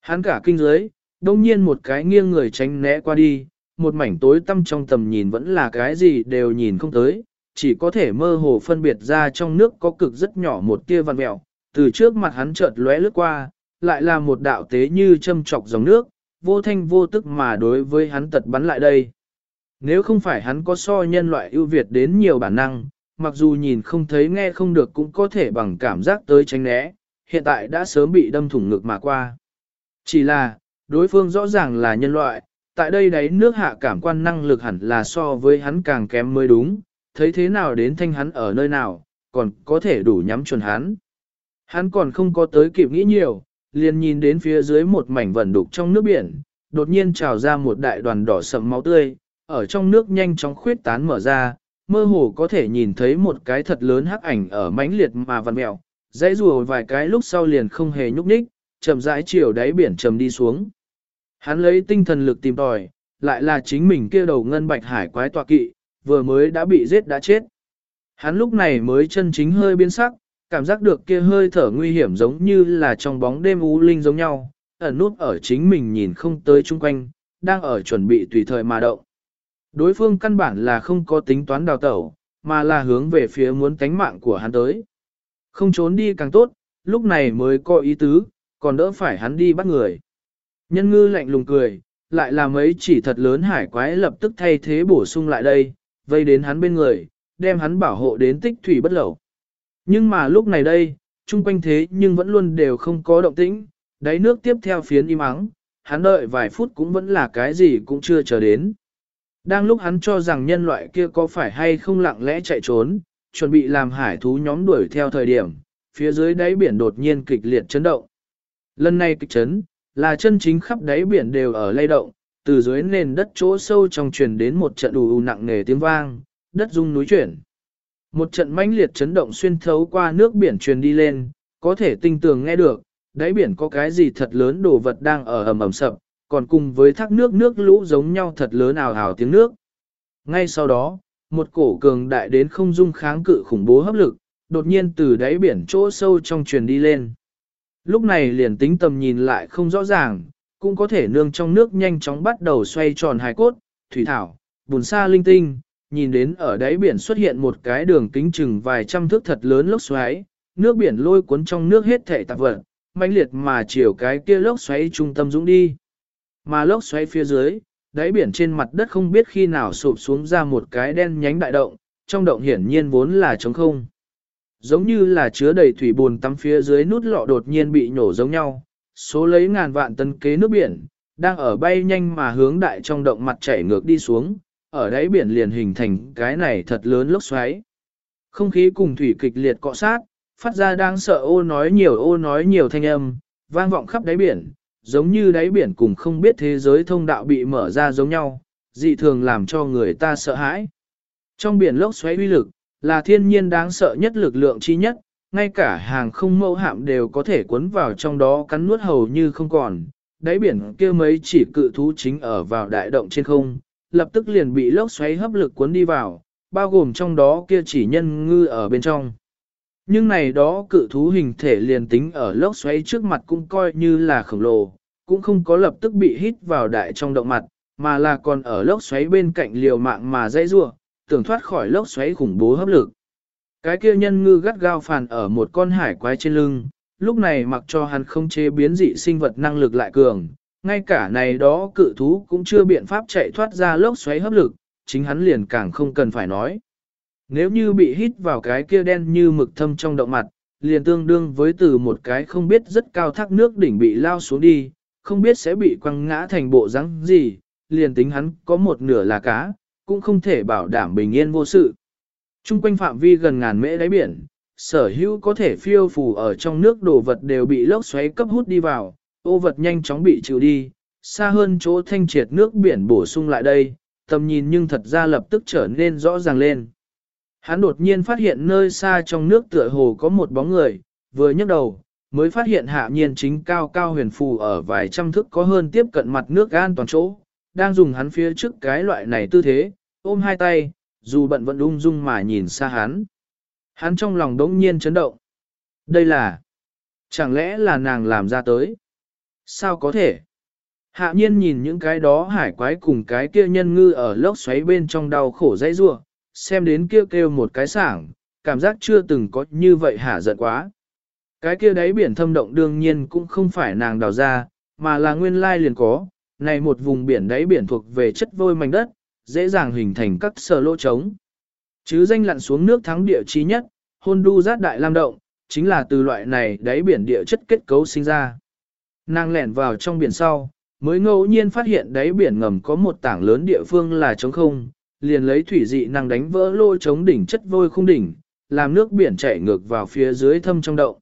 Hắn cả kinh giới, đông nhiên một cái nghiêng người tránh né qua đi, một mảnh tối tăm trong tầm nhìn vẫn là cái gì đều nhìn không tới, chỉ có thể mơ hồ phân biệt ra trong nước có cực rất nhỏ một tia vằn mẹo, từ trước mặt hắn chợt lóe lướt qua, lại là một đạo tế như châm trọc dòng nước, vô thanh vô tức mà đối với hắn tật bắn lại đây. Nếu không phải hắn có so nhân loại ưu việt đến nhiều bản năng, mặc dù nhìn không thấy nghe không được cũng có thể bằng cảm giác tới tránh né, hiện tại đã sớm bị đâm thủng ngực mà qua. Chỉ là, đối phương rõ ràng là nhân loại, tại đây đấy nước hạ cảm quan năng lực hẳn là so với hắn càng kém mới đúng, thấy thế nào đến thanh hắn ở nơi nào, còn có thể đủ nhắm chuẩn hắn. Hắn còn không có tới kịp nghĩ nhiều, liền nhìn đến phía dưới một mảnh vẩn đục trong nước biển, đột nhiên trào ra một đại đoàn đỏ sậm máu tươi, ở trong nước nhanh chóng khuyết tán mở ra, mơ hồ có thể nhìn thấy một cái thật lớn hắc ảnh ở mãnh liệt mà vằn mẹo, dãy rùa vài cái lúc sau liền không hề nhúc nhích, chậm rãi chiều đáy biển trầm đi xuống. Hắn lấy tinh thần lực tìm tòi, lại là chính mình kia đầu ngân bạch hải quái tọa kỵ, vừa mới đã bị giết đã chết. Hắn lúc này mới chân chính hơi biến sắc, cảm giác được kia hơi thở nguy hiểm giống như là trong bóng đêm u linh giống nhau, ẩn nút ở chính mình nhìn không tới chung quanh, đang ở chuẩn bị tùy thời mà động. Đối phương căn bản là không có tính toán đào tẩu, mà là hướng về phía muốn tánh mạng của hắn tới. Không trốn đi càng tốt, lúc này mới có ý tứ, còn đỡ phải hắn đi bắt người. Nhân ngư lạnh lùng cười, lại là mấy chỉ thật lớn hải quái lập tức thay thế bổ sung lại đây, vây đến hắn bên người, đem hắn bảo hộ đến tích thủy bất lẩu. Nhưng mà lúc này đây, chung quanh thế nhưng vẫn luôn đều không có động tĩnh, đáy nước tiếp theo phiến im ắng, hắn đợi vài phút cũng vẫn là cái gì cũng chưa chờ đến. Đang lúc hắn cho rằng nhân loại kia có phải hay không lặng lẽ chạy trốn, chuẩn bị làm hải thú nhóm đuổi theo thời điểm, phía dưới đáy biển đột nhiên kịch liệt chấn động. Lần này kịch chấn, là chân chính khắp đáy biển đều ở lay động, từ dưới nền đất chỗ sâu trong truyền đến một trận ù ù nặng nề tiếng vang, đất rung núi chuyển. Một trận mãnh liệt chấn động xuyên thấu qua nước biển truyền đi lên, có thể tinh tường nghe được, đáy biển có cái gì thật lớn đồ vật đang ở ầm ầm sập, còn cùng với thác nước nước lũ giống nhau thật lớn ào ào tiếng nước. Ngay sau đó, một cổ cường đại đến không dung kháng cự khủng bố hấp lực, đột nhiên từ đáy biển chỗ sâu trong truyền đi lên. Lúc này liền tính tầm nhìn lại không rõ ràng, cũng có thể nương trong nước nhanh chóng bắt đầu xoay tròn hài cốt, thủy thảo, bùn sa linh tinh, nhìn đến ở đáy biển xuất hiện một cái đường kính chừng vài trăm thước thật lớn lốc xoáy, nước biển lôi cuốn trong nước hết thể tạp vật, mãnh liệt mà chiều cái kia lốc xoáy trung tâm dũng đi. Mà lốc xoáy phía dưới, đáy biển trên mặt đất không biết khi nào sụp xuống ra một cái đen nhánh đại động, trong động hiển nhiên vốn là trống không. Giống như là chứa đầy thủy bùn tắm phía dưới nút lọ đột nhiên bị nổ giống nhau, số lấy ngàn vạn tấn kế nước biển, đang ở bay nhanh mà hướng đại trong động mặt chảy ngược đi xuống, ở đáy biển liền hình thành cái này thật lớn lốc xoáy. Không khí cùng thủy kịch liệt cọ sát, phát ra đang sợ ô nói nhiều ô nói nhiều thanh âm, vang vọng khắp đáy biển, giống như đáy biển cùng không biết thế giới thông đạo bị mở ra giống nhau, dị thường làm cho người ta sợ hãi. Trong biển lốc xoáy uy lực, là thiên nhiên đáng sợ nhất lực lượng chi nhất, ngay cả hàng không mẫu hạm đều có thể cuốn vào trong đó cắn nuốt hầu như không còn. Đáy biển kia mấy chỉ cự thú chính ở vào đại động trên không, lập tức liền bị lốc xoáy hấp lực cuốn đi vào, bao gồm trong đó kia chỉ nhân ngư ở bên trong. Nhưng này đó cự thú hình thể liền tính ở lốc xoáy trước mặt cũng coi như là khổng lồ, cũng không có lập tức bị hít vào đại trong động mặt, mà là còn ở lốc xoáy bên cạnh liều mạng mà dãy rua, tưởng thoát khỏi lốc xoáy khủng bố hấp lực. Cái kia nhân ngư gắt gao phàn ở một con hải quái trên lưng, lúc này mặc cho hắn không chế biến dị sinh vật năng lực lại cường, ngay cả này đó cự thú cũng chưa biện pháp chạy thoát ra lốc xoáy hấp lực, chính hắn liền càng không cần phải nói. Nếu như bị hít vào cái kia đen như mực thâm trong động mặt, liền tương đương với từ một cái không biết rất cao thác nước đỉnh bị lao xuống đi, không biết sẽ bị quăng ngã thành bộ rắn gì, liền tính hắn có một nửa là cá, cũng không thể bảo đảm bình yên vô sự. Trung quanh phạm vi gần ngàn mễ đáy biển, sở hữu có thể phiêu phù ở trong nước đồ vật đều bị lốc xoáy cấp hút đi vào, ô vật nhanh chóng bị chịu đi, xa hơn chỗ thanh triệt nước biển bổ sung lại đây, tầm nhìn nhưng thật ra lập tức trở nên rõ ràng lên. Hắn đột nhiên phát hiện nơi xa trong nước tựa hồ có một bóng người, vừa nhấc đầu, mới phát hiện hạ nhiên chính cao cao huyền phù ở vài trăm thước có hơn tiếp cận mặt nước an toàn chỗ, đang dùng hắn phía trước cái loại này tư thế, ôm hai tay, dù bận vẫn ung dung mà nhìn xa hắn. Hắn trong lòng đống nhiên chấn động. Đây là, chẳng lẽ là nàng làm ra tới? Sao có thể? Hạ nhiên nhìn những cái đó hải quái cùng cái kia nhân ngư ở lốc xoáy bên trong đau khổ dãy rua, xem đến kia kêu, kêu một cái sảng, cảm giác chưa từng có như vậy hả giận quá. Cái kia đáy biển thâm động đương nhiên cũng không phải nàng đào ra, mà là nguyên lai liền có, này một vùng biển đáy biển thuộc về chất vôi mảnh đất, dễ dàng hình thành các sờ lỗ trống. Chứ danh lặn xuống nước thắng địa chí nhất, hôn đu giác đại lam động, chính là từ loại này đáy biển địa chất kết cấu sinh ra. Nàng lẻn vào trong biển sau, mới ngẫu nhiên phát hiện đáy biển ngầm có một tảng lớn địa phương là trống không, liền lấy thủy dị năng đánh vỡ lỗ trống đỉnh chất vôi khung đỉnh, làm nước biển chảy ngược vào phía dưới thâm trong động.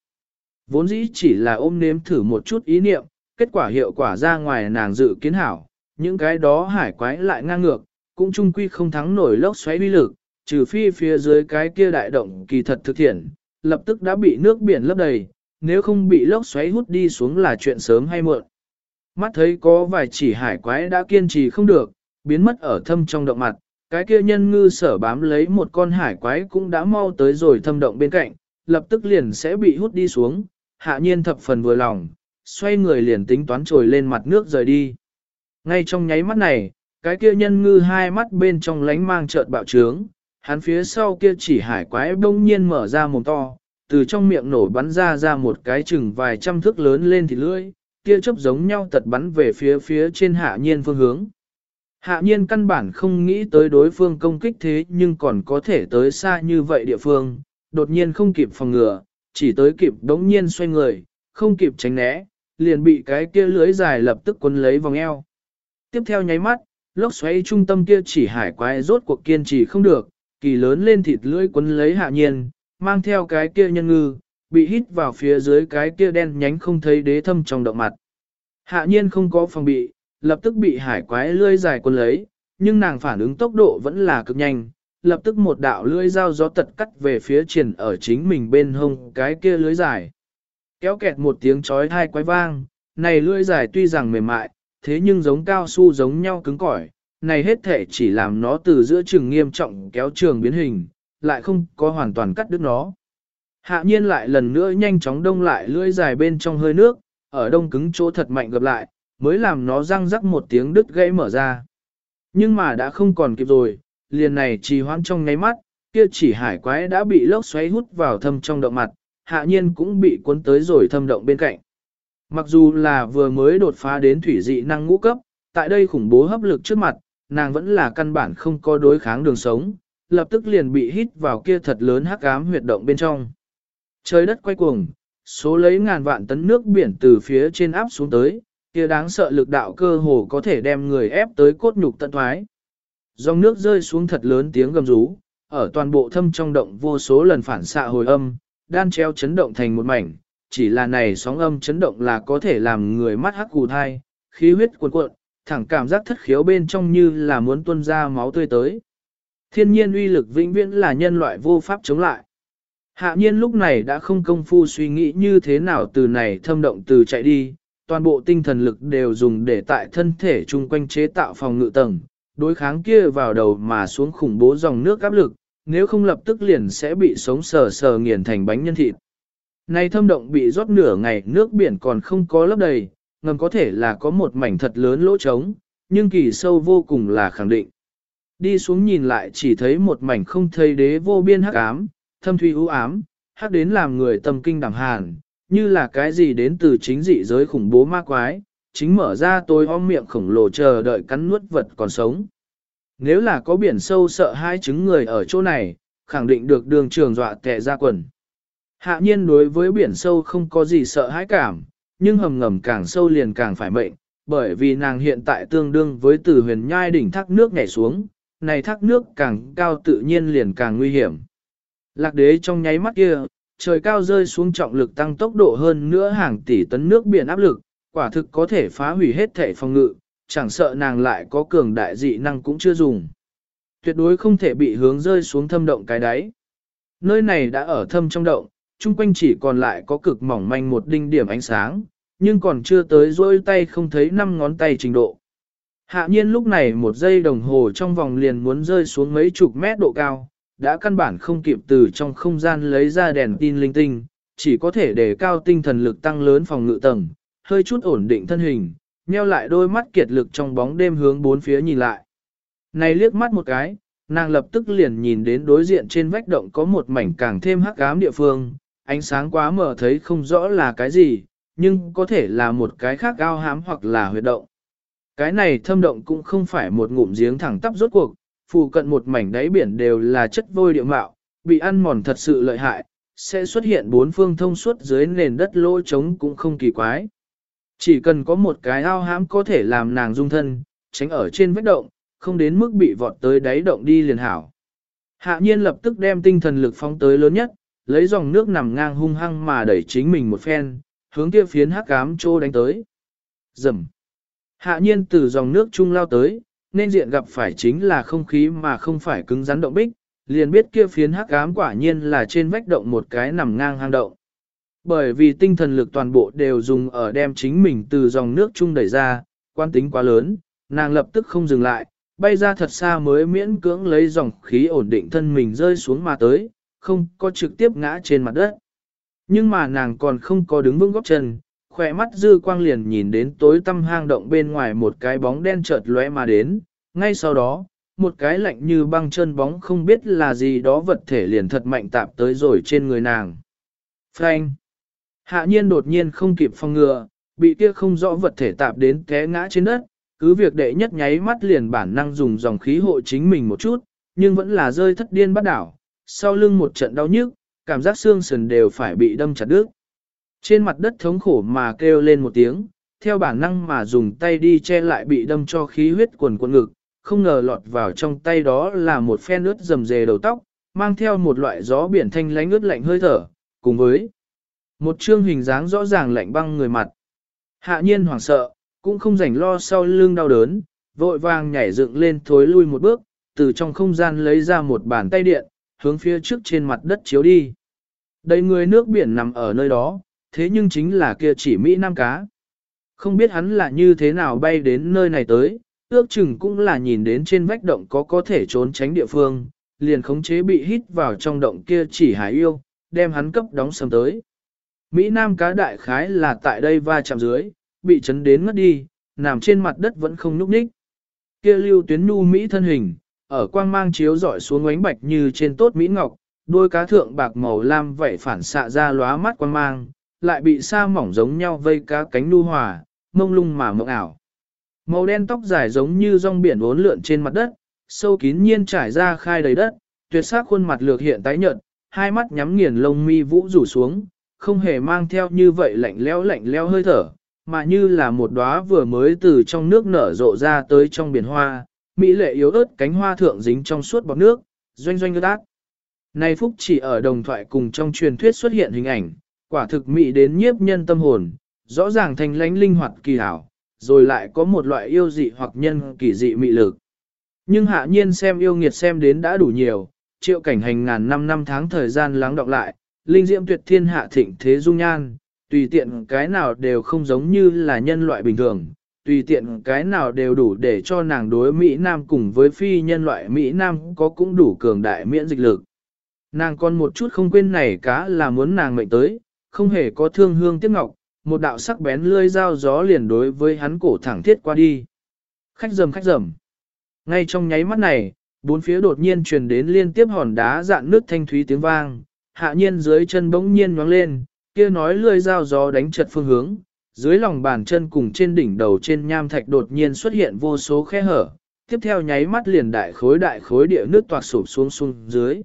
Vốn dĩ chỉ là ôm nếm thử một chút ý niệm, kết quả hiệu quả ra ngoài nàng dự kiến hảo, những cái đó hải quái lại ngang ngược, cũng chung quy không thắng nổi lốc xoáy uy lực, trừ phi phía dưới cái kia đại động kỳ thật thực thiện, lập tức đã bị nước biển lấp đầy, nếu không bị lốc xoáy hút đi xuống là chuyện sớm hay muộn. Mắt thấy có vài chỉ hải quái đã kiên trì không được, biến mất ở thâm trong động mặt, cái kia nhân ngư sở bám lấy một con hải quái cũng đã mau tới rồi thâm động bên cạnh, lập tức liền sẽ bị hút đi xuống, hạ nhiên thập phần vừa lòng, xoay người liền tính toán trồi lên mặt nước rời đi. Ngay trong nháy mắt này, cái kia nhân ngư hai mắt bên trong lánh mang chợt bạo trướng, hắn phía sau kia chỉ hải quái bỗng nhiên mở ra mồm to, từ trong miệng nổ bắn ra ra một cái chừng vài trăm thước lớn lên thì lưỡi, kia chớp giống nhau tật bắn về phía phía trên hạ nhiên phương hướng. Hạ nhiên căn bản không nghĩ tới đối phương công kích thế nhưng còn có thể tới xa như vậy địa phương, đột nhiên không kịp phòng ngừa, chỉ tới kịp đống nhiên xoay người, không kịp tránh né, liền bị cái kia lưới dài lập tức quấn lấy vòng eo. Tiếp theo nháy mắt, lốc xoáy trung tâm kia chỉ hải quái rốt cuộc kiên trì không được, kỳ lớn lên thịt lưỡi quấn lấy hạ nhiên, mang theo cái kia nhân ngư, bị hít vào phía dưới cái kia đen nhánh không thấy đế thâm trong động mặt. Hạ nhiên không có phòng bị, lập tức bị hải quái lưỡi dài quấn lấy, nhưng nàng phản ứng tốc độ vẫn là cực nhanh, lập tức một đạo lưỡi dao gió tật cắt về phía triển ở chính mình bên hông cái kia lưỡi dài. Kéo kẹt một tiếng chói thai quái vang, này lưỡi dài tuy rằng mềm mại, thế nhưng giống cao su giống nhau cứng cỏi, này hết thể chỉ làm nó từ giữa trường nghiêm trọng kéo trường biến hình, lại không có hoàn toàn cắt đứt nó. Hạ nhiên lại lần nữa nhanh chóng đông lại lưỡi dài bên trong hơi nước, ở đông cứng chỗ thật mạnh gặp lại, mới làm nó răng rắc một tiếng đứt gãy mở ra. Nhưng mà đã không còn kịp rồi, liền này trì hoãn trong nháy mắt, kia chỉ hải quái đã bị lốc xoáy hút vào thâm trong động mặt, hạ nhiên cũng bị cuốn tới rồi thâm động bên cạnh. Mặc dù là vừa mới đột phá đến thủy dị năng ngũ cấp, tại đây khủng bố hấp lực trước mặt, nàng vẫn là căn bản không có đối kháng đường sống, lập tức liền bị hít vào kia thật lớn hắc ám huyệt động bên trong. Trời đất quay cuồng, số lấy ngàn vạn tấn nước biển từ phía trên áp xuống tới, kia đáng sợ lực đạo cơ hồ có thể đem người ép tới cốt nhục tận thoái. Dòng nước rơi xuống thật lớn tiếng gầm rú, ở toàn bộ thâm trong động vô số lần phản xạ hồi âm, đan treo chấn động thành một mảnh, chỉ là này sóng âm chấn động là có thể làm người mắt hắc cù thai, khí huyết cuồn cuộn, thẳng cảm giác thất khiếu bên trong như là muốn tuôn ra máu tươi tới. Thiên nhiên uy lực vĩnh viễn là nhân loại vô pháp chống lại. Hạ nhiên lúc này đã không công phu suy nghĩ như thế nào từ này thâm động từ chạy đi, toàn bộ tinh thần lực đều dùng để tại thân thể chung quanh chế tạo phòng ngự tầng, đối kháng kia vào đầu mà xuống khủng bố dòng nước áp lực, nếu không lập tức liền sẽ bị sống sờ sờ nghiền thành bánh nhân thịt. Này thâm động bị rót nửa ngày nước biển còn không có lấp đầy, ngầm có thể là có một mảnh thật lớn lỗ trống, nhưng kỳ sâu vô cùng là khẳng định. Đi xuống nhìn lại chỉ thấy một mảnh không thấy đế vô biên hắc ám, thâm thủy u ám, hắc đến làm người tâm kinh đảm hàn, như là cái gì đến từ chính dị giới khủng bố ma quái, chính mở ra tôi om miệng khổng lồ chờ đợi cắn nuốt vật còn sống. Nếu là có biển sâu sợ hai chứng người ở chỗ này, khẳng định được đường trường dọa tệ ra quần. Hạ nhiên đối với biển sâu không có gì sợ hãi cảm, nhưng hầm ngầm càng sâu liền càng phải mệnh, bởi vì nàng hiện tại tương đương với từ huyền nhai đỉnh thác nước nhảy xuống, này thác nước càng cao tự nhiên liền càng nguy hiểm. Lạc đế trong nháy mắt kia, trời cao rơi xuống trọng lực tăng tốc độ hơn nữa hàng tỷ tấn nước biển áp lực, quả thực có thể phá hủy hết thể phòng ngự, chẳng sợ nàng lại có cường đại dị năng cũng chưa dùng. Tuyệt đối không thể bị hướng rơi xuống thâm động cái đáy. Nơi này đã ở thâm trong động, chung quanh chỉ còn lại có cực mỏng manh một đinh điểm ánh sáng, nhưng còn chưa tới rôi tay không thấy năm ngón tay trình độ. Hạ nhiên lúc này một giây đồng hồ trong vòng liền muốn rơi xuống mấy chục mét độ cao, đã căn bản không kịp từ trong không gian lấy ra đèn tin linh tinh, chỉ có thể để cao tinh thần lực tăng lớn phòng ngự tầng, hơi chút ổn định thân hình, nheo lại đôi mắt kiệt lực trong bóng đêm hướng bốn phía nhìn lại. Này liếc mắt một cái, nàng lập tức liền nhìn đến đối diện trên vách động có một mảnh càng thêm hắc ám địa phương, ánh sáng quá mờ thấy không rõ là cái gì, nhưng có thể là một cái khác ao hám hoặc là huyệt động. Cái này thâm động cũng không phải một ngụm giếng thẳng tắp rốt cuộc, phù cận một mảnh đáy biển đều là chất vôi địa mạo, bị ăn mòn thật sự lợi hại, sẽ xuất hiện bốn phương thông suốt dưới nền đất lỗ trống cũng không kỳ quái. Chỉ cần có một cái ao hãm có thể làm nàng dung thân, tránh ở trên vết động, không đến mức bị vọt tới đáy động đi liền hảo. Hạ nhiên lập tức đem tinh thần lực phóng tới lớn nhất, lấy dòng nước nằm ngang hung hăng mà đẩy chính mình một phen, hướng kia phiến hắc ám trô đánh tới. Dầm. Hạ nhiên từ dòng nước trung lao tới, nên diện gặp phải chính là không khí mà không phải cứng rắn động bích, liền biết kia phiến hắc ám quả nhiên là trên vách động một cái nằm ngang hang động. Bởi vì tinh thần lực toàn bộ đều dùng ở đem chính mình từ dòng nước chung đẩy ra, quan tính quá lớn, nàng lập tức không dừng lại, bay ra thật xa mới miễn cưỡng lấy dòng khí ổn định thân mình rơi xuống mà tới, không có trực tiếp ngã trên mặt đất. Nhưng mà nàng còn không có đứng vững góc chân, khỏe mắt dư quang liền nhìn đến tối tăm hang động bên ngoài một cái bóng đen chợt lóe mà đến, ngay sau đó, một cái lạnh như băng chân bóng không biết là gì đó vật thể liền thật mạnh tạp tới rồi trên người nàng. Frank! Hạ nhiên đột nhiên không kịp phòng ngừa, bị kia không rõ vật thể tạp đến té ngã trên đất, cứ việc đệ nhất nháy mắt liền bản năng dùng dòng khí hộ chính mình một chút, nhưng vẫn là rơi thất điên bắt đảo, sau lưng một trận đau nhức, cảm giác xương sườn đều phải bị đâm chặt đứt. Trên mặt đất thống khổ mà kêu lên một tiếng, theo bản năng mà dùng tay đi che lại bị đâm cho khí huyết quần quần ngực, không ngờ lọt vào trong tay đó là một phen ướt rầm rề đầu tóc, mang theo một loại gió biển thanh lánh ướt lạnh hơi thở, cùng với một trương hình dáng rõ ràng lạnh băng người mặt. Hạ nhiên hoảng sợ, cũng không rảnh lo sau lưng đau đớn, vội vàng nhảy dựng lên thối lui một bước, từ trong không gian lấy ra một bàn tay điện, hướng phía trước trên mặt đất chiếu đi. Đầy người nước biển nằm ở nơi đó, thế nhưng chính là kia chỉ Mỹ Nam cá. Không biết hắn là như thế nào bay đến nơi này tới, ước chừng cũng là nhìn đến trên vách động có có thể trốn tránh địa phương, liền khống chế bị hít vào trong động kia chỉ hải yêu, đem hắn cấp đóng sầm tới. Mỹ Nam cá đại khái là tại đây va chạm dưới, bị chấn đến ngất đi, nằm trên mặt đất vẫn không nhúc nhích. Kia lưu tuyến nu Mỹ thân hình, ở quang mang chiếu dọi xuống ánh bạch như trên tốt Mỹ Ngọc, đôi cá thượng bạc màu lam vậy phản xạ ra lóa mắt quang mang, lại bị sa mỏng giống nhau vây cá cánh nu hòa, mông lung mà mộng ảo. Màu đen tóc dài giống như rong biển uốn lượn trên mặt đất, sâu kín nhiên trải ra khai đầy đất, tuyệt sắc khuôn mặt lược hiện tái nhợt, hai mắt nhắm nghiền lông mi vũ rủ xuống, không hề mang theo như vậy lạnh lẽo lạnh lẽo hơi thở, mà như là một đóa vừa mới từ trong nước nở rộ ra tới trong biển hoa, mỹ lệ yếu ớt cánh hoa thượng dính trong suốt bọt nước, doanh doanh ướt ác. Này Phúc chỉ ở đồng thoại cùng trong truyền thuyết xuất hiện hình ảnh, quả thực mỹ đến nhiếp nhân tâm hồn, rõ ràng thành lánh linh hoạt kỳ hảo, rồi lại có một loại yêu dị hoặc nhân kỳ dị mị lực. Nhưng hạ nhiên xem yêu nghiệt xem đến đã đủ nhiều, triệu cảnh hành ngàn năm năm tháng thời gian lắng đọng lại, linh diễm tuyệt thiên hạ thịnh thế dung nhan, tùy tiện cái nào đều không giống như là nhân loại bình thường, tùy tiện cái nào đều đủ để cho nàng đối Mỹ Nam cùng với phi nhân loại Mỹ Nam có cũng đủ cường đại miễn dịch lực. Nàng còn một chút không quên này cá là muốn nàng mệnh tới, không hề có thương hương tiếc ngọc, một đạo sắc bén lươi dao gió liền đối với hắn cổ thẳng thiết qua đi. Khách rầm khách rầm. Ngay trong nháy mắt này, bốn phía đột nhiên truyền đến liên tiếp hòn đá dạn nước thanh thúy tiếng vang, hạ nhiên dưới chân bỗng nhiên nhoáng lên, kia nói lươi dao gió đánh chật phương hướng, dưới lòng bàn chân cùng trên đỉnh đầu trên nham thạch đột nhiên xuất hiện vô số khe hở, tiếp theo nháy mắt liền đại khối đại khối địa nước toạc sụp xuống xuống dưới.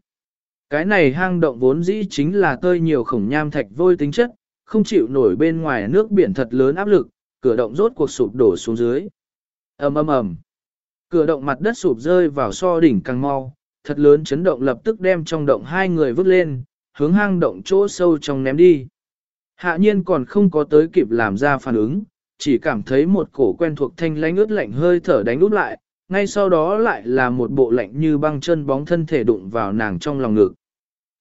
Cái này hang động vốn dĩ chính là tơi nhiều khổng nham thạch vôi tính chất, không chịu nổi bên ngoài nước biển thật lớn áp lực, cửa động rốt cuộc sụp đổ xuống dưới. ầm ầm ầm, cửa động mặt đất sụp rơi vào so đỉnh càng mau, thật lớn chấn động lập tức đem trong động hai người vứt lên, hướng hang động chỗ sâu trong ném đi. Hạ nhiên còn không có tới kịp làm ra phản ứng, chỉ cảm thấy một cổ quen thuộc thanh lánh ướt lạnh hơi thở đánh út lại, ngay sau đó lại là một bộ lạnh như băng chân bóng thân thể đụng vào nàng trong lòng ngực.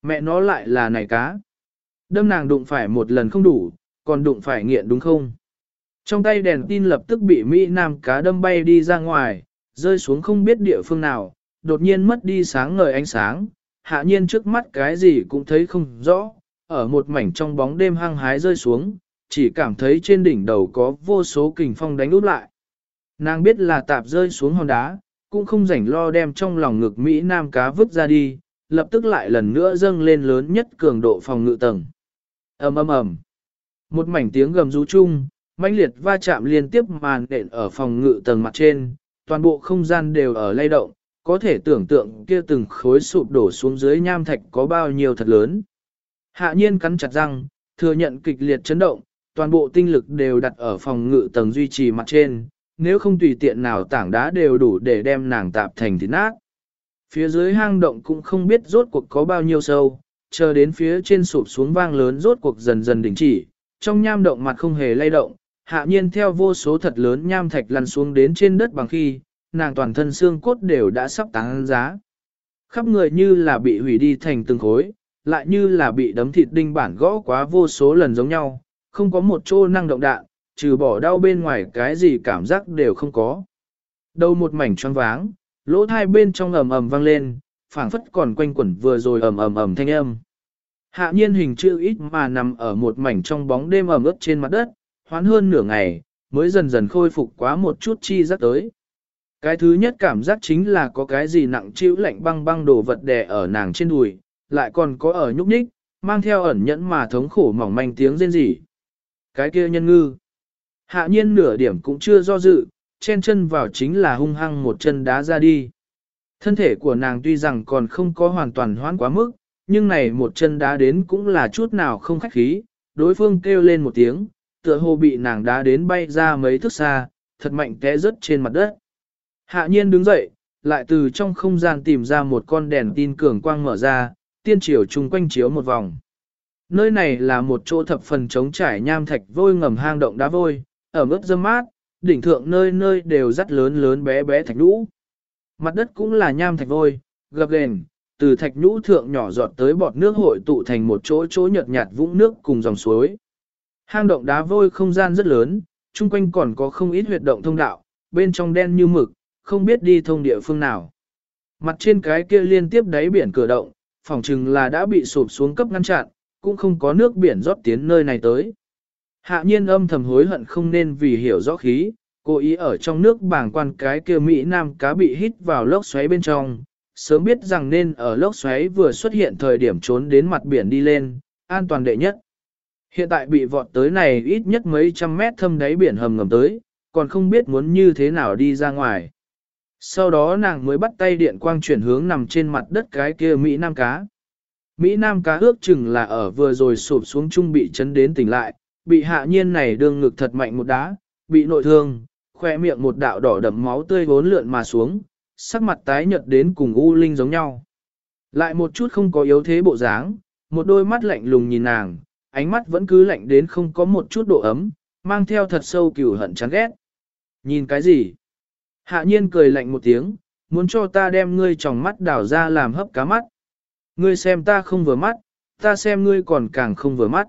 Mẹ nó lại là này cá. Đâm nàng đụng phải một lần không đủ, còn đụng phải nghiện đúng không? Trong tay đèn tin lập tức bị Mỹ Nam cá đâm bay đi ra ngoài, rơi xuống không biết địa phương nào, đột nhiên mất đi sáng ngời ánh sáng, hạ nhiên trước mắt cái gì cũng thấy không rõ, ở một mảnh trong bóng đêm hăng hái rơi xuống, chỉ cảm thấy trên đỉnh đầu có vô số kình phong đánh út lại. Nàng biết là tạp rơi xuống hòn đá, cũng không rảnh lo đem trong lòng ngực Mỹ Nam cá vứt ra đi, lập tức lại lần nữa dâng lên lớn nhất cường độ phòng ngự tầng ầm ầm ầm. Một mảnh tiếng gầm rú chung, mãnh liệt va chạm liên tiếp màn đện ở phòng ngự tầng mặt trên, toàn bộ không gian đều ở lay động, có thể tưởng tượng kia từng khối sụp đổ xuống dưới nham thạch có bao nhiêu thật lớn. Hạ nhiên cắn chặt răng, thừa nhận kịch liệt chấn động, toàn bộ tinh lực đều đặt ở phòng ngự tầng duy trì mặt trên, nếu không tùy tiện nào tảng đá đều đủ để đem nàng tạp thành thịt nát. Phía dưới hang động cũng không biết rốt cuộc có bao nhiêu sâu, chờ đến phía trên sụp xuống vang lớn rốt cuộc dần dần đình chỉ, trong nham động mặt không hề lay động, hạ nhiên theo vô số thật lớn nham thạch lăn xuống đến trên đất bằng khi, nàng toàn thân xương cốt đều đã sắp tán giá. Khắp người như là bị hủy đi thành từng khối, lại như là bị đấm thịt đinh bản gõ quá vô số lần giống nhau, không có một chỗ năng động đạn, trừ bỏ đau bên ngoài cái gì cảm giác đều không có. Đầu một mảnh choáng váng, lỗ hai bên trong ầm ầm vang lên, phảng phất còn quanh quẩn vừa rồi ầm ầm ầm thanh âm. Hạ nhiên hình chữ ít mà nằm ở một mảnh trong bóng đêm ẩm ướt trên mặt đất, hoán hơn nửa ngày, mới dần dần khôi phục quá một chút chi giác tới. Cái thứ nhất cảm giác chính là có cái gì nặng chịu lạnh băng băng đồ vật đè ở nàng trên đùi, lại còn có ở nhúc nhích, mang theo ẩn nhẫn mà thống khổ mỏng manh tiếng rên rỉ. Cái kia nhân ngư. Hạ nhiên nửa điểm cũng chưa do dự, chen chân vào chính là hung hăng một chân đá ra đi. Thân thể của nàng tuy rằng còn không có hoàn toàn hoãn quá mức, nhưng này một chân đá đến cũng là chút nào không khách khí, đối phương kêu lên một tiếng, tựa hồ bị nàng đá đến bay ra mấy thước xa, thật mạnh té rớt trên mặt đất. Hạ nhiên đứng dậy, lại từ trong không gian tìm ra một con đèn tin cường quang mở ra, tiên chiều chung quanh chiếu một vòng. Nơi này là một chỗ thập phần trống trải nham thạch vôi ngầm hang động đá vôi, ở mức dâm mát, đỉnh thượng nơi nơi đều rất lớn lớn bé bé thạch nhũ. Mặt đất cũng là nham thạch vôi, gập ghềnh, từ thạch nhũ thượng nhỏ giọt tới bọt nước hội tụ thành một chỗ chỗ nhợt nhạt vũng nước cùng dòng suối. Hang động đá vôi không gian rất lớn, chung quanh còn có không ít huyệt động thông đạo, bên trong đen như mực, không biết đi thông địa phương nào. Mặt trên cái kia liên tiếp đáy biển cửa động, phòng chừng là đã bị sụp xuống cấp ngăn chặn, cũng không có nước biển rót tiến nơi này tới. Hạ nhiên âm thầm hối hận không nên vì hiểu rõ khí, cố ý ở trong nước bảng quan cái kia Mỹ Nam cá bị hít vào lốc xoáy bên trong, sớm biết rằng nên ở lốc xoáy vừa xuất hiện thời điểm trốn đến mặt biển đi lên, an toàn đệ nhất. Hiện tại bị vọt tới này ít nhất mấy trăm mét thâm đáy biển hầm ngầm tới, còn không biết muốn như thế nào đi ra ngoài. Sau đó nàng mới bắt tay điện quang chuyển hướng nằm trên mặt đất cái kia Mỹ Nam cá. Mỹ Nam cá ước chừng là ở vừa rồi sụp xuống trung bị chấn đến tỉnh lại, bị hạ nhiên này đương ngực thật mạnh một đá, bị nội thương, khoe miệng một đạo đỏ đậm máu tươi vốn lượn mà xuống, sắc mặt tái nhợt đến cùng U Linh giống nhau. Lại một chút không có yếu thế bộ dáng, một đôi mắt lạnh lùng nhìn nàng, ánh mắt vẫn cứ lạnh đến không có một chút độ ấm, mang theo thật sâu cừu hận chán ghét. Nhìn cái gì? Hạ nhiên cười lạnh một tiếng, muốn cho ta đem ngươi tròng mắt đảo ra làm hấp cá mắt. Ngươi xem ta không vừa mắt, ta xem ngươi còn càng không vừa mắt.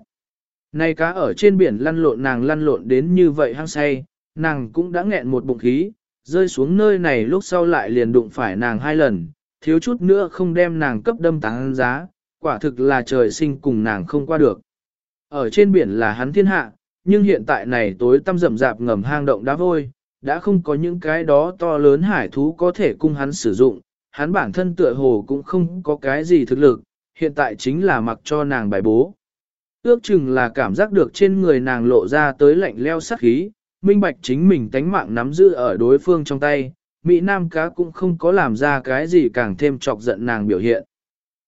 Này cá ở trên biển lăn lộn nàng lăn lộn đến như vậy hăng say, nàng cũng đã nghẹn một bụng khí, rơi xuống nơi này lúc sau lại liền đụng phải nàng hai lần, thiếu chút nữa không đem nàng cấp đâm táng giá, quả thực là trời sinh cùng nàng không qua được. Ở trên biển là hắn thiên hạ, nhưng hiện tại này tối tăm rậm rạp ngầm hang động đá vôi, đã không có những cái đó to lớn hải thú có thể cung hắn sử dụng, hắn bản thân tựa hồ cũng không có cái gì thực lực, hiện tại chính là mặc cho nàng bài bố. Ước chừng là cảm giác được trên người nàng lộ ra tới lạnh leo sắc khí, minh bạch chính mình tánh mạng nắm giữ ở đối phương trong tay, Mỹ Nam cá cũng không có làm ra cái gì càng thêm chọc giận nàng biểu hiện.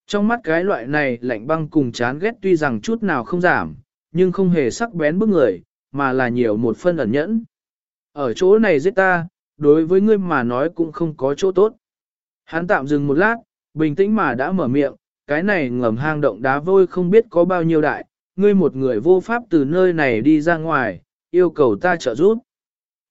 Trong mắt cái loại này lạnh băng cùng chán ghét tuy rằng chút nào không giảm, nhưng không hề sắc bén bức người, mà là nhiều một phân ẩn nhẫn. Ở chỗ này giết ta, đối với ngươi mà nói cũng không có chỗ tốt. Hắn tạm dừng một lát, bình tĩnh mà đã mở miệng, cái này ngầm hang động đá vôi không biết có bao nhiêu đại, ngươi một người vô pháp từ nơi này đi ra ngoài, yêu cầu ta trợ giúp.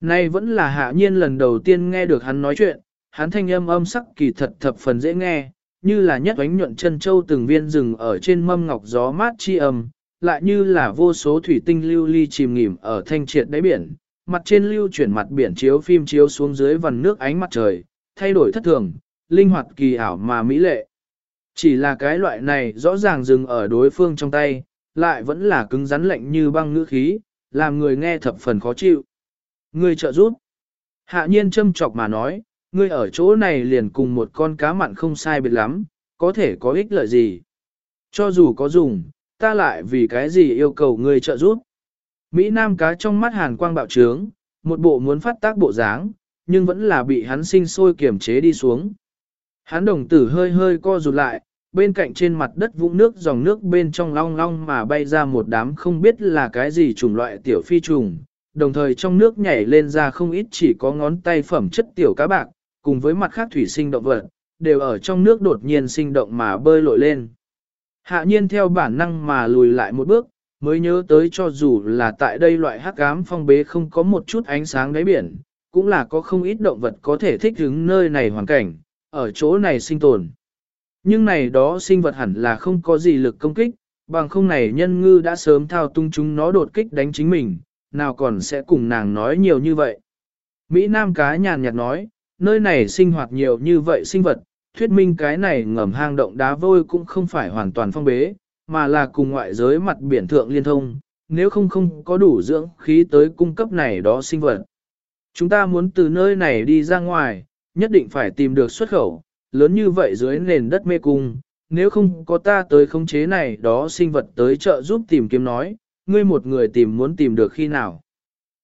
Nay vẫn là hạ nhiên lần đầu tiên nghe được hắn nói chuyện, hắn thanh âm âm sắc kỳ thật thập phần dễ nghe, như là nhất oánh nhuận chân châu từng viên rừng ở trên mâm ngọc gió mát chi âm, lại như là vô số thủy tinh lưu ly chìm nghỉm ở thanh triệt đáy biển, mặt trên lưu chuyển mặt biển chiếu phim chiếu xuống dưới vần nước ánh mặt trời, thay đổi thất thường, linh hoạt kỳ ảo mà mỹ lệ. Chỉ là cái loại này rõ ràng dừng ở đối phương trong tay, lại vẫn là cứng rắn lạnh như băng ngữ khí, làm người nghe thập phần khó chịu. Ngươi trợ giúp. Hạ nhiên châm chọc mà nói, ngươi ở chỗ này liền cùng một con cá mặn không sai biệt lắm, có thể có ích lợi gì. Cho dù có dùng, ta lại vì cái gì yêu cầu ngươi trợ giúp. Mỹ Nam cá trong mắt hàn quang bạo trướng, một bộ muốn phát tác bộ dáng, nhưng vẫn là bị hắn sinh sôi kiềm chế đi xuống. Hắn đồng tử hơi hơi co rụt lại, bên cạnh trên mặt đất vũng nước dòng nước bên trong long long mà bay ra một đám không biết là cái gì chủng loại tiểu phi trùng, đồng thời trong nước nhảy lên ra không ít chỉ có ngón tay phẩm chất tiểu cá bạc, cùng với mặt khác thủy sinh động vật, đều ở trong nước đột nhiên sinh động mà bơi lội lên. Hạ nhiên theo bản năng mà lùi lại một bước, mới nhớ tới cho dù là tại đây loại hắc ám phong bế không có một chút ánh sáng đáy biển, cũng là có không ít động vật có thể thích ứng nơi này hoàn cảnh, ở chỗ này sinh tồn. Nhưng này đó sinh vật hẳn là không có gì lực công kích, bằng không này nhân ngư đã sớm thao tung chúng nó đột kích đánh chính mình, nào còn sẽ cùng nàng nói nhiều như vậy. Mỹ Nam cá nhàn nhạt nói, nơi này sinh hoạt nhiều như vậy sinh vật, thuyết minh cái này ngầm hang động đá vôi cũng không phải hoàn toàn phong bế, mà là cùng ngoại giới mặt biển thượng liên thông, nếu không không có đủ dưỡng khí tới cung cấp này đó sinh vật. Chúng ta muốn từ nơi này đi ra ngoài, nhất định phải tìm được xuất khẩu, lớn như vậy dưới nền đất mê cung, nếu không có ta tới khống chế này đó sinh vật tới trợ giúp tìm kiếm nói, ngươi một người tìm muốn tìm được khi nào.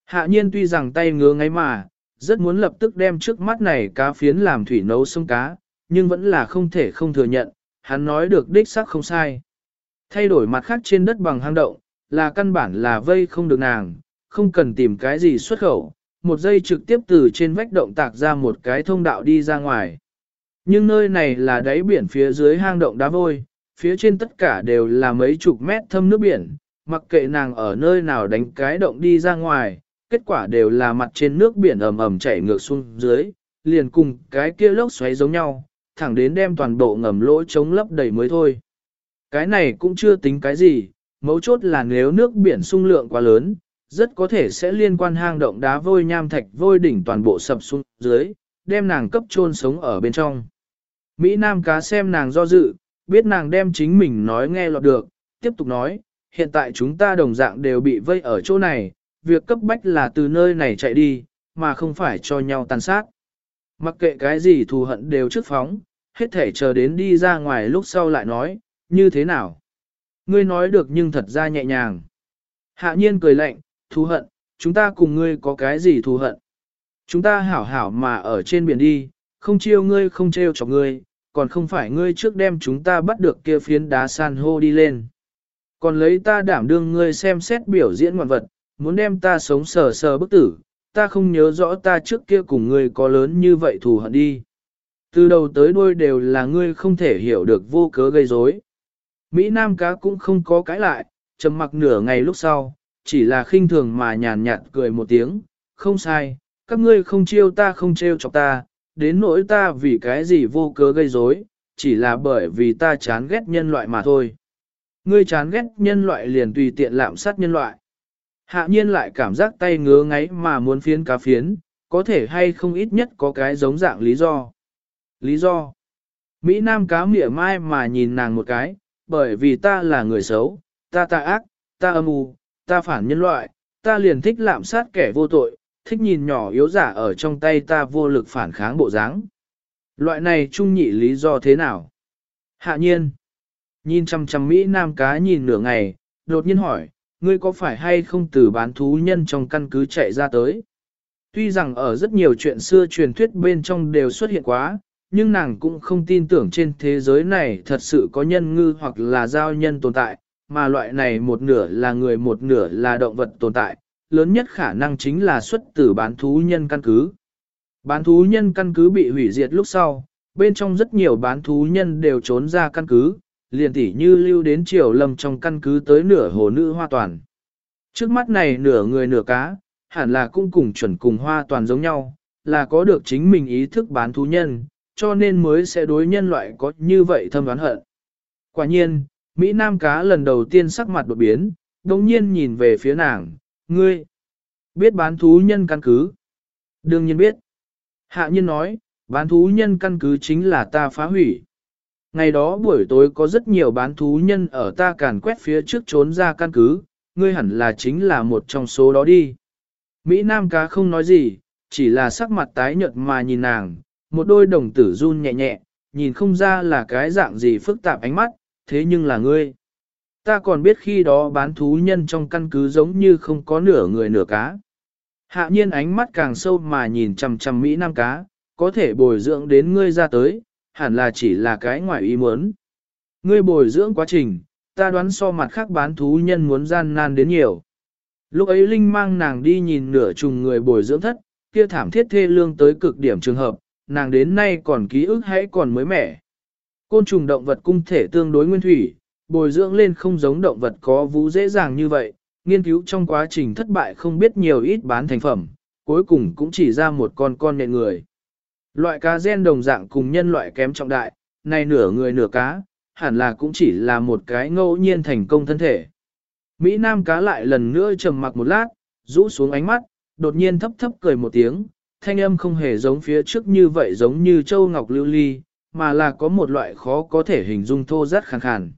Hạ nhiên tuy rằng tay ngứa ngay mà, rất muốn lập tức đem trước mắt này cá phiến làm thủy nấu sông cá, nhưng vẫn là không thể không thừa nhận, hắn nói được đích xác không sai. Thay đổi mặt khác trên đất bằng hang động, là căn bản là vây không được nàng, không cần tìm cái gì xuất khẩu, một giây trực tiếp từ trên vách động tạc ra một cái thông đạo đi ra ngoài. Nhưng nơi này là đáy biển phía dưới hang động đá vôi, phía trên tất cả đều là mấy chục mét thâm nước biển, mặc kệ nàng ở nơi nào đánh cái động đi ra ngoài, kết quả đều là mặt trên nước biển ầm ầm chảy ngược xuống dưới, liền cùng cái kia lốc xoáy giống nhau, thẳng đến đem toàn bộ ngầm lỗ chống lấp đầy mới thôi. Cái này cũng chưa tính cái gì, mấu chốt là nếu nước biển sung lượng quá lớn, rất có thể sẽ liên quan hang động đá vôi nham thạch vôi đỉnh toàn bộ sập xuống dưới, đem nàng cấp chôn sống ở bên trong. Mỹ Nam cá xem nàng do dự, biết nàng đem chính mình nói nghe lọt được, tiếp tục nói, hiện tại chúng ta đồng dạng đều bị vây ở chỗ này, việc cấp bách là từ nơi này chạy đi, mà không phải cho nhau tàn sát. Mặc kệ cái gì thù hận đều trước phóng, hết thể chờ đến đi ra ngoài lúc sau lại nói, như thế nào? Ngươi nói được nhưng thật ra nhẹ nhàng. Hạ nhiên cười lạnh, thù hận, chúng ta cùng ngươi có cái gì thù hận? Chúng ta hảo hảo mà ở trên biển đi, không chiêu ngươi không trêu chọc ngươi, còn không phải ngươi trước đem chúng ta bắt được kia phiến đá san hô đi lên. Còn lấy ta đảm đương ngươi xem xét biểu diễn ngoạn vật, muốn đem ta sống sờ sờ bức tử, ta không nhớ rõ ta trước kia cùng ngươi có lớn như vậy thù hận đi. Từ đầu tới đuôi đều là ngươi không thể hiểu được vô cớ gây rối. Mỹ Nam cá cũng không có cãi lại, trầm mặc nửa ngày lúc sau, chỉ là khinh thường mà nhàn nhạt cười một tiếng, không sai, các ngươi không chiêu ta không trêu chọc ta, đến nỗi ta vì cái gì vô cớ gây rối, chỉ là bởi vì ta chán ghét nhân loại mà thôi. Ngươi chán ghét nhân loại liền tùy tiện lạm sát nhân loại. Hạ nhiên lại cảm giác tay ngứa ngáy mà muốn phiến cá phiến, có thể hay không ít nhất có cái giống dạng lý do. Lý do? Mỹ Nam cá mỉa mai mà nhìn nàng một cái, bởi vì ta là người xấu, ta tà ác, ta âm u, ta phản nhân loại, ta liền thích lạm sát kẻ vô tội, thích nhìn nhỏ yếu giả ở trong tay ta vô lực phản kháng bộ dáng. Loại này trung nhị lý do thế nào? Hạ nhiên. Nhìn chăm chăm Mỹ Nam cá nhìn nửa ngày, đột nhiên hỏi, ngươi có phải hay không từ bán thú nhân trong căn cứ chạy ra tới? Tuy rằng ở rất nhiều chuyện xưa truyền thuyết bên trong đều xuất hiện quá, nhưng nàng cũng không tin tưởng trên thế giới này thật sự có nhân ngư hoặc là giao nhân tồn tại, mà loại này một nửa là người một nửa là động vật tồn tại, lớn nhất khả năng chính là xuất từ bán thú nhân căn cứ. Bán thú nhân căn cứ bị hủy diệt lúc sau, bên trong rất nhiều bán thú nhân đều trốn ra căn cứ, liền tỉ như lưu đến triều lâm trong căn cứ tới nửa hồ nữ hoa toàn. Trước mắt này nửa người nửa cá, hẳn là cũng cùng chuẩn cùng hoa toàn giống nhau, là có được chính mình ý thức bán thú nhân, cho nên mới sẽ đối nhân loại có như vậy thâm đoán hận. Quả nhiên, Mỹ Nam cá lần đầu tiên sắc mặt đột biến, đồng nhiên nhìn về phía nàng, ngươi, biết bán thú nhân căn cứ. Đương nhiên biết. Hạ nhân nói, bán thú nhân căn cứ chính là ta phá hủy. Ngày đó buổi tối có rất nhiều bán thú nhân ở ta càn quét phía trước trốn ra căn cứ, ngươi hẳn là chính là một trong số đó đi. Mỹ Nam cá không nói gì, chỉ là sắc mặt tái nhợt mà nhìn nàng, một đôi đồng tử run nhẹ nhẹ, nhìn không ra là cái dạng gì phức tạp ánh mắt, thế nhưng là ngươi. Ta còn biết khi đó bán thú nhân trong căn cứ giống như không có nửa người nửa cá. Hạ nhiên ánh mắt càng sâu mà nhìn chằm chằm Mỹ Nam cá, có thể bồi dưỡng đến ngươi ra tới, hẳn là chỉ là cái ngoài ý muốn. Ngươi bồi dưỡng quá trình, ta đoán so mặt khác bán thú nhân muốn gian nan đến nhiều. Lúc ấy Linh mang nàng đi nhìn nửa trùng người bồi dưỡng thất, kia thảm thiết thê lương tới cực điểm trường hợp, nàng đến nay còn ký ức hãy còn mới mẻ. Côn trùng động vật cung thể tương đối nguyên thủy, bồi dưỡng lên không giống động vật có vú dễ dàng như vậy, nghiên cứu trong quá trình thất bại không biết nhiều ít bán thành phẩm, cuối cùng cũng chỉ ra một con con nện người. Loại cá gen đồng dạng cùng nhân loại kém trọng đại, này nửa người nửa cá, hẳn là cũng chỉ là một cái ngẫu nhiên thành công thân thể. Mỹ Nam cá lại lần nữa trầm mặc một lát, rũ xuống ánh mắt, đột nhiên thấp thấp cười một tiếng, thanh âm không hề giống phía trước như vậy giống như châu ngọc lưu ly, mà là có một loại khó có thể hình dung thô rất khàn khàn.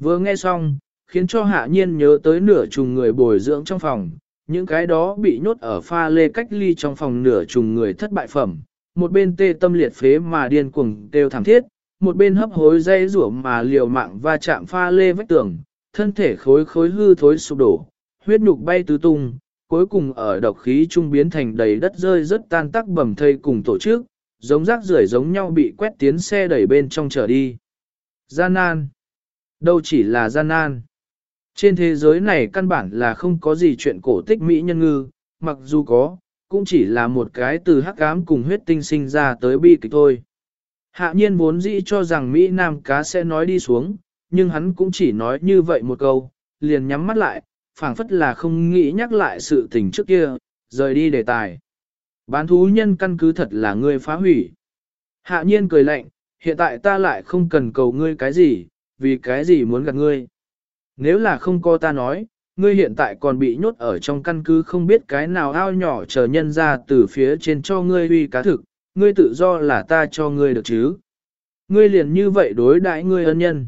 Vừa nghe xong, khiến cho hạ nhiên nhớ tới nửa trùng người bồi dưỡng trong phòng, những cái đó bị nhốt ở pha lê cách ly trong phòng nửa trùng người thất bại phẩm, một bên tê tâm liệt phế mà điên cuồng đều thảm thiết, một bên hấp hối dây rủa mà liều mạng va chạm pha lê vách tường, thân thể khối khối hư thối sụp đổ, huyết nhục bay tứ tung, cuối cùng ở độc khí trung biến thành đầy đất rơi rất tan tác bầm thây cùng tổ chức, giống rác rưởi giống nhau bị quét tiến xe đẩy bên trong trở đi. Gian nan. Đâu chỉ là gian nan. Trên thế giới này căn bản là không có gì chuyện cổ tích Mỹ nhân ngư, mặc dù có, cũng chỉ là một cái từ hắc ám cùng huyết tinh sinh ra tới bi kịch thôi. Hạ nhiên vốn dĩ cho rằng Mỹ Nam cá sẽ nói đi xuống, nhưng hắn cũng chỉ nói như vậy một câu, liền nhắm mắt lại, phảng phất là không nghĩ nhắc lại sự tình trước kia, rời đi đề tài. Bán thú nhân căn cứ thật là ngươi phá hủy. Hạ nhiên cười lạnh, hiện tại ta lại không cần cầu ngươi cái gì, vì cái gì muốn gặp ngươi. Nếu là không có ta nói, ngươi hiện tại còn bị nhốt ở trong căn cứ không biết cái nào ao nhỏ chờ nhân ra từ phía trên cho ngươi uy cá thực, ngươi tự do là ta cho ngươi được chứ. Ngươi liền như vậy đối đãi ngươi ân nhân.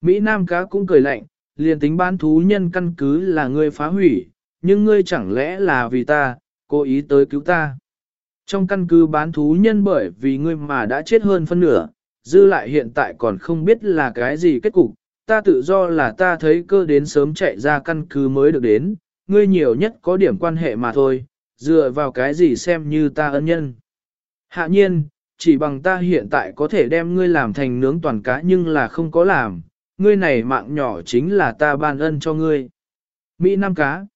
Mỹ Nam cá cũng cười lạnh, liền tính bán thú nhân căn cứ là ngươi phá hủy, nhưng ngươi chẳng lẽ là vì ta, cố ý tới cứu ta. Trong căn cứ bán thú nhân bởi vì ngươi mà đã chết hơn phân nửa, dư lại hiện tại còn không biết là cái gì kết cục, ta tự do là ta thấy cơ đến sớm chạy ra căn cứ mới được đến, ngươi nhiều nhất có điểm quan hệ mà thôi, dựa vào cái gì xem như ta ân nhân. Hạ nhiên, chỉ bằng ta hiện tại có thể đem ngươi làm thành nướng toàn cá nhưng là không có làm, ngươi này mạng nhỏ chính là ta ban ân cho ngươi. Mỹ Nam cá.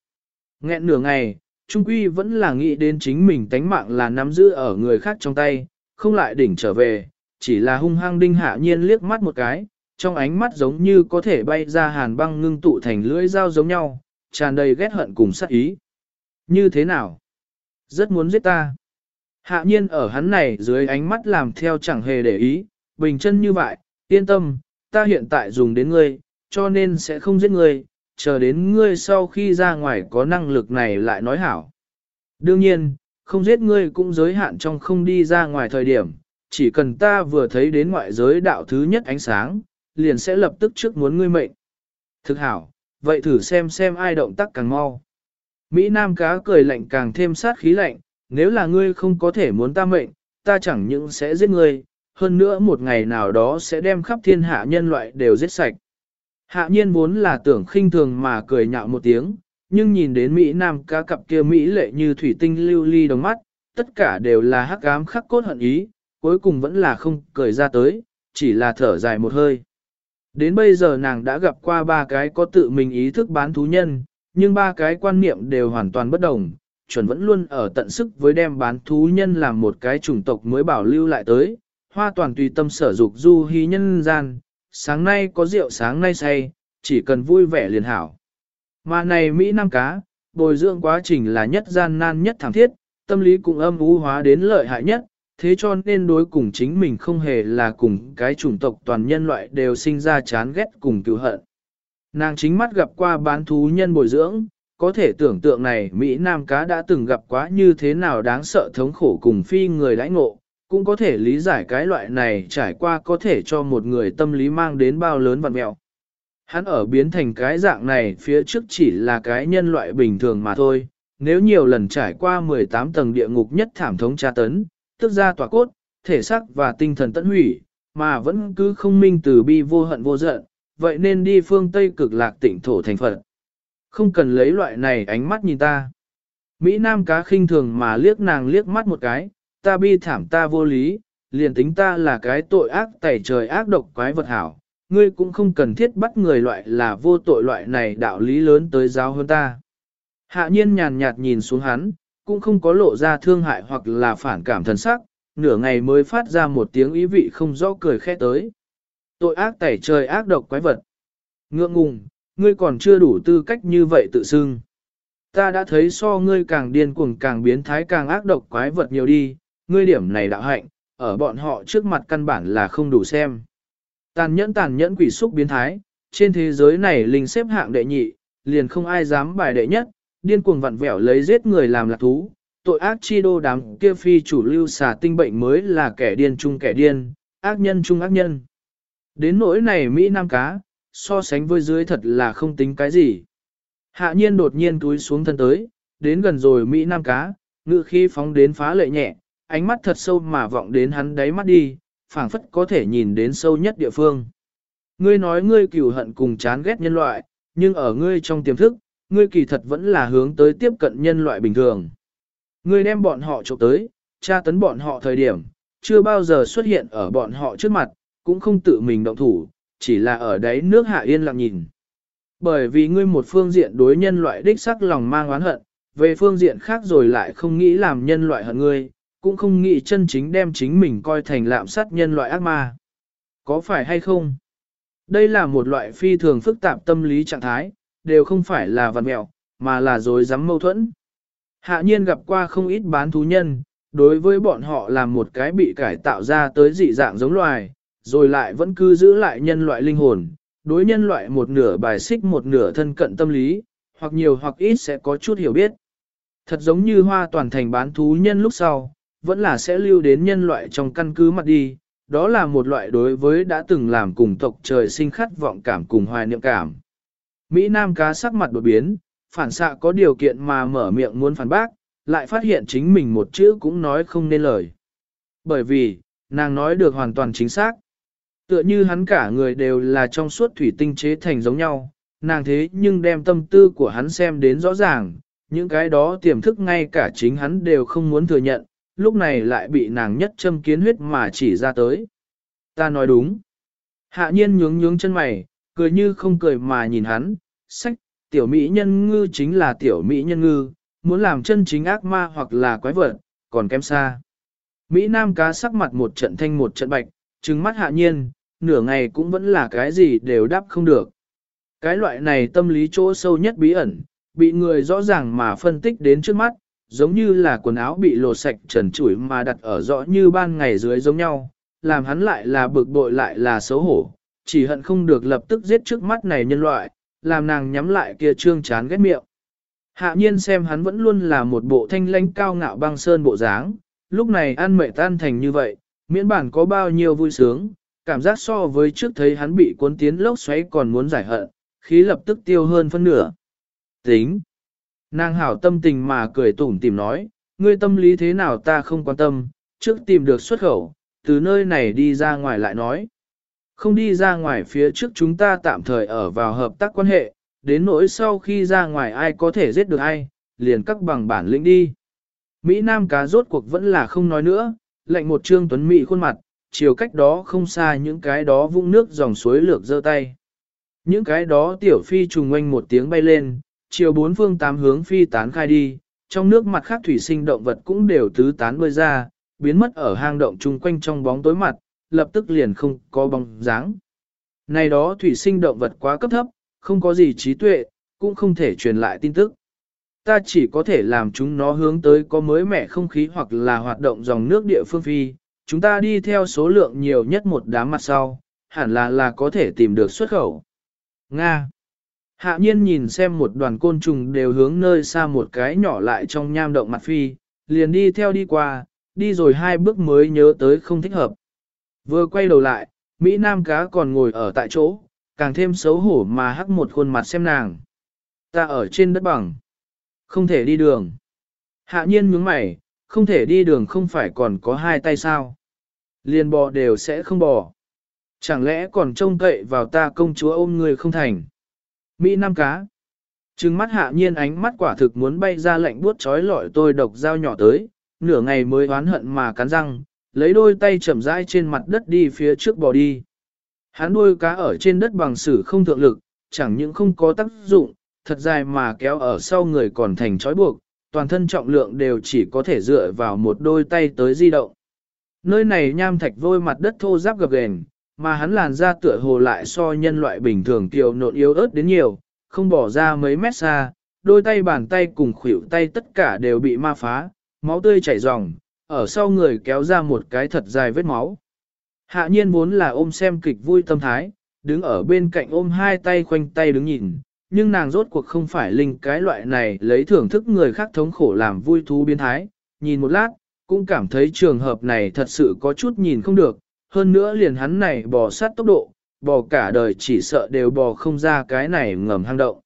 Nghẹn nửa ngày, Trung Quy vẫn là nghĩ đến chính mình tánh mạng là nắm giữ ở người khác trong tay, không lại đỉnh trở về, chỉ là hung hăng đinh hạ nhiên liếc mắt một cái, trong ánh mắt giống như có thể bay ra hàn băng ngưng tụ thành lưỡi dao giống nhau, tràn đầy ghét hận cùng sát ý. Như thế nào? Rất muốn giết ta. Hạ nhiên ở hắn này dưới ánh mắt làm theo chẳng hề để ý, bình chân như vậy, yên tâm, ta hiện tại dùng đến ngươi, cho nên sẽ không giết ngươi, chờ đến ngươi sau khi ra ngoài có năng lực này lại nói hảo. Đương nhiên, không giết ngươi cũng giới hạn trong không đi ra ngoài thời điểm, chỉ cần ta vừa thấy đến ngoại giới đạo thứ nhất ánh sáng, liền sẽ lập tức trước muốn ngươi mệnh. Thực hảo, vậy thử xem xem ai động tác càng mau. Mỹ Nam cá cười lạnh càng thêm sát khí lạnh, nếu là ngươi không có thể muốn ta mệnh, ta chẳng những sẽ giết ngươi, hơn nữa một ngày nào đó sẽ đem khắp thiên hạ nhân loại đều giết sạch. Hạ nhiên vốn là tưởng khinh thường mà cười nhạo một tiếng, nhưng nhìn đến Mỹ Nam cá cặp kia Mỹ lệ như thủy tinh lưu ly đồng mắt, tất cả đều là hắc ám khắc cốt hận ý, cuối cùng vẫn là không cười ra tới, chỉ là thở dài một hơi. Đến bây giờ nàng đã gặp qua ba cái có tự mình ý thức bán thú nhân, nhưng ba cái quan niệm đều hoàn toàn bất đồng, chuẩn vẫn luôn ở tận sức với đem bán thú nhân làm một cái chủng tộc mới bảo lưu lại tới, hoa toàn tùy tâm sở dục du hí nhân gian, sáng nay có rượu sáng nay say, chỉ cần vui vẻ liền hảo. Mà này Mỹ Nam cá, bồi dưỡng quá trình là nhất gian nan nhất thẳng thiết, tâm lý cũng âm u hóa đến lợi hại nhất, thế cho nên đối cùng chính mình không hề là cùng cái chủng tộc toàn nhân loại đều sinh ra chán ghét cùng cứu hận. Nàng chính mắt gặp qua bán thú nhân bồi dưỡng, có thể tưởng tượng này Mỹ Nam cá đã từng gặp quá như thế nào đáng sợ thống khổ cùng phi người đãi ngộ, cũng có thể lý giải cái loại này trải qua có thể cho một người tâm lý mang đến bao lớn vạn mẹo. Hắn ở biến thành cái dạng này phía trước chỉ là cái nhân loại bình thường mà thôi, nếu nhiều lần trải qua 18 tầng địa ngục nhất thảm thống tra tấn, tức ra tỏa cốt, thể xác và tinh thần tận hủy, mà vẫn cứ không minh từ bi vô hận vô giận, vậy nên đi phương Tây cực lạc tỉnh thổ thành Phật. Không cần lấy loại này ánh mắt nhìn ta. Mỹ Nam cá khinh thường mà liếc nàng liếc mắt một cái, ta bi thảm ta vô lý, liền tính ta là cái tội ác tẩy trời ác độc quái vật hảo, ngươi cũng không cần thiết bắt người loại là vô tội loại này đạo lý lớn tới giáo hơn ta. Hạ nhiên nhàn nhạt nhìn xuống hắn, cũng không có lộ ra thương hại hoặc là phản cảm thần sắc, nửa ngày mới phát ra một tiếng ý vị không rõ cười khẽ tới. Tội ác tẩy trời ác độc quái vật. Ngượng ngùng, ngươi còn chưa đủ tư cách như vậy tự xưng. Ta đã thấy so ngươi càng điên cuồng càng biến thái càng ác độc quái vật nhiều đi, ngươi điểm này đạo hạnh, ở bọn họ trước mặt căn bản là không đủ xem. Tàn nhẫn tàn nhẫn quỷ xúc biến thái, trên thế giới này linh xếp hạng đệ nhị, liền không ai dám bài đệ nhất, điên cuồng vặn vẹo lấy giết người làm lạc thú, tội ác chi đô đám kia phi chủ lưu xà tinh bệnh mới là kẻ điên chung kẻ điên, ác nhân chung ác nhân. Đến nỗi này Mỹ Nam cá, so sánh với dưới thật là không tính cái gì. Hạ nhiên đột nhiên túi xuống thân tới, đến gần rồi Mỹ Nam cá, ngự khi phóng đến phá lệ nhẹ, ánh mắt thật sâu mà vọng đến hắn đáy mắt đi, phảng phất có thể nhìn đến sâu nhất địa phương. Ngươi nói ngươi cừu hận cùng chán ghét nhân loại, nhưng ở ngươi trong tiềm thức, ngươi kỳ thật vẫn là hướng tới tiếp cận nhân loại bình thường. Ngươi đem bọn họ trộm tới, tra tấn bọn họ thời điểm, chưa bao giờ xuất hiện ở bọn họ trước mặt, cũng không tự mình động thủ, chỉ là ở đấy nước hạ yên lặng nhìn. Bởi vì ngươi một phương diện đối nhân loại đích sắc lòng mang oán hận, về phương diện khác rồi lại không nghĩ làm nhân loại hận ngươi, cũng không nghĩ chân chính đem chính mình coi thành lạm sát nhân loại ác ma. Có phải hay không? Đây là một loại phi thường phức tạp tâm lý trạng thái, đều không phải là vật mẹo, mà là dối rắm mâu thuẫn. Hạ nhiên gặp qua không ít bán thú nhân, đối với bọn họ là một cái bị cải tạo ra tới dị dạng giống loài, rồi lại vẫn cứ giữ lại nhân loại linh hồn, đối nhân loại một nửa bài xích một nửa thân cận tâm lý, hoặc nhiều hoặc ít sẽ có chút hiểu biết. Thật giống như hoa toàn thành bán thú nhân lúc sau, vẫn là sẽ lưu đến nhân loại trong căn cứ mặt đi, đó là một loại đối với đã từng làm cùng tộc trời sinh khát vọng cảm cùng hoài niệm cảm. Mỹ Nam cá sắc mặt đột biến, phản xạ có điều kiện mà mở miệng muốn phản bác, lại phát hiện chính mình một chữ cũng nói không nên lời. Bởi vì, nàng nói được hoàn toàn chính xác. Tựa như hắn cả người đều là trong suốt thủy tinh chế thành giống nhau, nàng thế nhưng đem tâm tư của hắn xem đến rõ ràng, những cái đó tiềm thức ngay cả chính hắn đều không muốn thừa nhận, lúc này lại bị nàng nhất châm kiến huyết mà chỉ ra tới. Ta nói đúng. Hạ nhiên nhướng nhướng chân mày, cười như không cười mà nhìn hắn, sách, tiểu mỹ nhân ngư chính là tiểu mỹ nhân ngư, muốn làm chân chính ác ma hoặc là quái vật, còn kém xa. Mỹ Nam cá sắc mặt một trận thanh một trận bạch, trừng mắt hạ nhiên, nửa ngày cũng vẫn là cái gì đều đáp không được. Cái loại này tâm lý chỗ sâu nhất bí ẩn, bị người rõ ràng mà phân tích đến trước mắt, giống như là quần áo bị lột sạch trần trụi mà đặt ở rõ như ban ngày dưới giống nhau, làm hắn lại là bực bội lại là xấu hổ, chỉ hận không được lập tức giết trước mắt này nhân loại, làm nàng nhắm lại kia trương chán ghét miệng. Hạ nhiên xem hắn vẫn luôn là một bộ thanh lãnh cao ngạo băng sơn bộ dáng, lúc này ăn mệ tan thành như vậy, miễn bản có bao nhiêu vui sướng, cảm giác so với trước thấy hắn bị cuốn tiến lốc xoáy còn muốn giải hận, khí lập tức tiêu hơn phân nửa. Tính. Nàng hảo tâm tình mà cười tủm tìm nói, ngươi tâm lý thế nào ta không quan tâm, trước tìm được xuất khẩu, từ nơi này đi ra ngoài lại nói. Không đi ra ngoài phía trước chúng ta tạm thời ở vào hợp tác quan hệ, đến nỗi sau khi ra ngoài ai có thể giết được ai, liền các bằng bản lĩnh đi. Mỹ Nam cá rốt cuộc vẫn là không nói nữa, lệnh một trương tuấn Mỹ khuôn mặt, chiều cách đó không xa những cái đó vũng nước dòng suối lược giơ tay. Những cái đó tiểu phi trùng quanh một tiếng bay lên, chiều bốn phương tám hướng phi tán khai đi, trong nước mặt khác thủy sinh động vật cũng đều tứ tán bơi ra, biến mất ở hang động chung quanh trong bóng tối mặt, lập tức liền không có bóng dáng. Này đó thủy sinh động vật quá cấp thấp, không có gì trí tuệ, cũng không thể truyền lại tin tức. Ta chỉ có thể làm chúng nó hướng tới có mới mẻ không khí hoặc là hoạt động dòng nước địa phương phi, chúng ta đi theo số lượng nhiều nhất một đám mặt sau, hẳn là là có thể tìm được xuất khẩu. Nga Hạ nhiên nhìn xem một đoàn côn trùng đều hướng nơi xa một cái nhỏ lại trong nham động mặt phi, liền đi theo đi qua, đi rồi hai bước mới nhớ tới không thích hợp. Vừa quay đầu lại, Mỹ Nam cá còn ngồi ở tại chỗ, càng thêm xấu hổ mà hắc một khuôn mặt xem nàng. Ta ở trên đất bằng. Không thể đi đường. Hạ nhiên nhướng mày, không thể đi đường không phải còn có hai tay sao. Liền bò đều sẽ không bò. Chẳng lẽ còn trông cậy vào ta công chúa ôm người không thành. Mỹ Nam cá. Trừng mắt hạ nhiên ánh mắt quả thực muốn bay ra lạnh buốt trói lọi tôi độc dao nhỏ tới, nửa ngày mới oán hận mà cắn răng, lấy đôi tay chậm rãi trên mặt đất đi phía trước bò đi. Hắn đuôi cá ở trên đất bằng sử không thượng lực, chẳng những không có tác dụng, thật dài mà kéo ở sau người còn thành trói buộc, toàn thân trọng lượng đều chỉ có thể dựa vào một đôi tay tới di động. Nơi này nham thạch vôi mặt đất thô ráp gập ghềnh, mà hắn làn ra tựa hồ lại so nhân loại bình thường kiều nộn yếu ớt đến nhiều, không bỏ ra mấy mét xa, đôi tay bàn tay cùng khuỷu tay tất cả đều bị ma phá, máu tươi chảy ròng, ở sau người kéo ra một cái thật dài vết máu. Hạ nhiên vốn là ôm xem kịch vui tâm thái, đứng ở bên cạnh ôm hai tay khoanh tay đứng nhìn, nhưng nàng rốt cuộc không phải linh cái loại này lấy thưởng thức người khác thống khổ làm vui thú biến thái, nhìn một lát, cũng cảm thấy trường hợp này thật sự có chút nhìn không được, hơn nữa liền hắn này bò sát tốc độ, bò cả đời chỉ sợ đều bò không ra cái này ngầm hang động.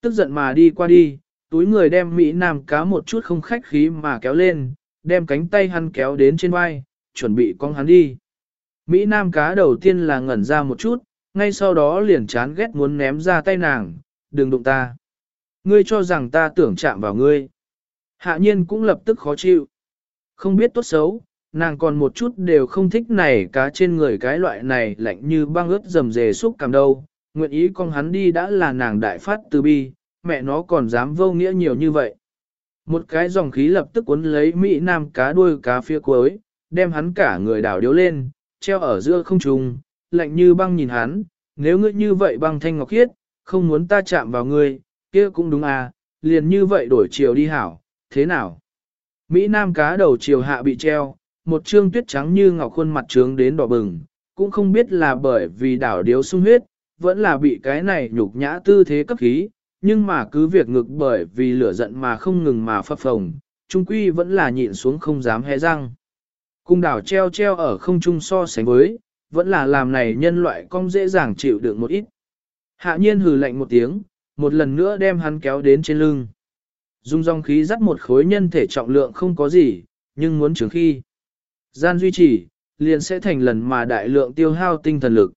Tức giận mà đi qua đi, túi người đem Mỹ Nam cá một chút không khách khí mà kéo lên, đem cánh tay hắn kéo đến trên vai, chuẩn bị con hắn đi. Mỹ Nam cá đầu tiên là ngẩn ra một chút, ngay sau đó liền chán ghét muốn ném ra tay nàng, đừng đụng ta. Ngươi cho rằng ta tưởng chạm vào ngươi. Hạ nhiên cũng lập tức khó chịu. Không biết tốt xấu, nàng còn một chút đều không thích này cá trên người cái loại này lạnh như băng ướt dầm dề xúc cảm đâu. Nguyện ý con hắn đi đã là nàng đại phát từ bi, mẹ nó còn dám vô nghĩa nhiều như vậy. Một cái dòng khí lập tức cuốn lấy Mỹ Nam cá đuôi cá phía cuối, đem hắn cả người đảo điếu lên, treo ở giữa không trung, lạnh như băng nhìn hắn, nếu ngươi như vậy băng thanh ngọc khiết, không muốn ta chạm vào ngươi, kia cũng đúng à, liền như vậy đổi chiều đi hảo, thế nào? Mỹ Nam cá đầu chiều hạ bị treo, một trương tuyết trắng như ngọc khuôn mặt trướng đến đỏ bừng, cũng không biết là bởi vì đảo điếu sung huyết, vẫn là bị cái này nhục nhã tư thế cấp khí, nhưng mà cứ việc ngực bởi vì lửa giận mà không ngừng mà phập phồng, trung quy vẫn là nhịn xuống không dám hé răng. Cung đảo treo treo ở không trung so sánh với, vẫn là làm này nhân loại cong dễ dàng chịu được một ít. Hạ nhiên hừ lạnh một tiếng, một lần nữa đem hắn kéo đến trên lưng. Dung dòng khí dắt một khối nhân thể trọng lượng không có gì, nhưng muốn trường khi. Gian duy trì, liền sẽ thành lần mà đại lượng tiêu hao tinh thần lực.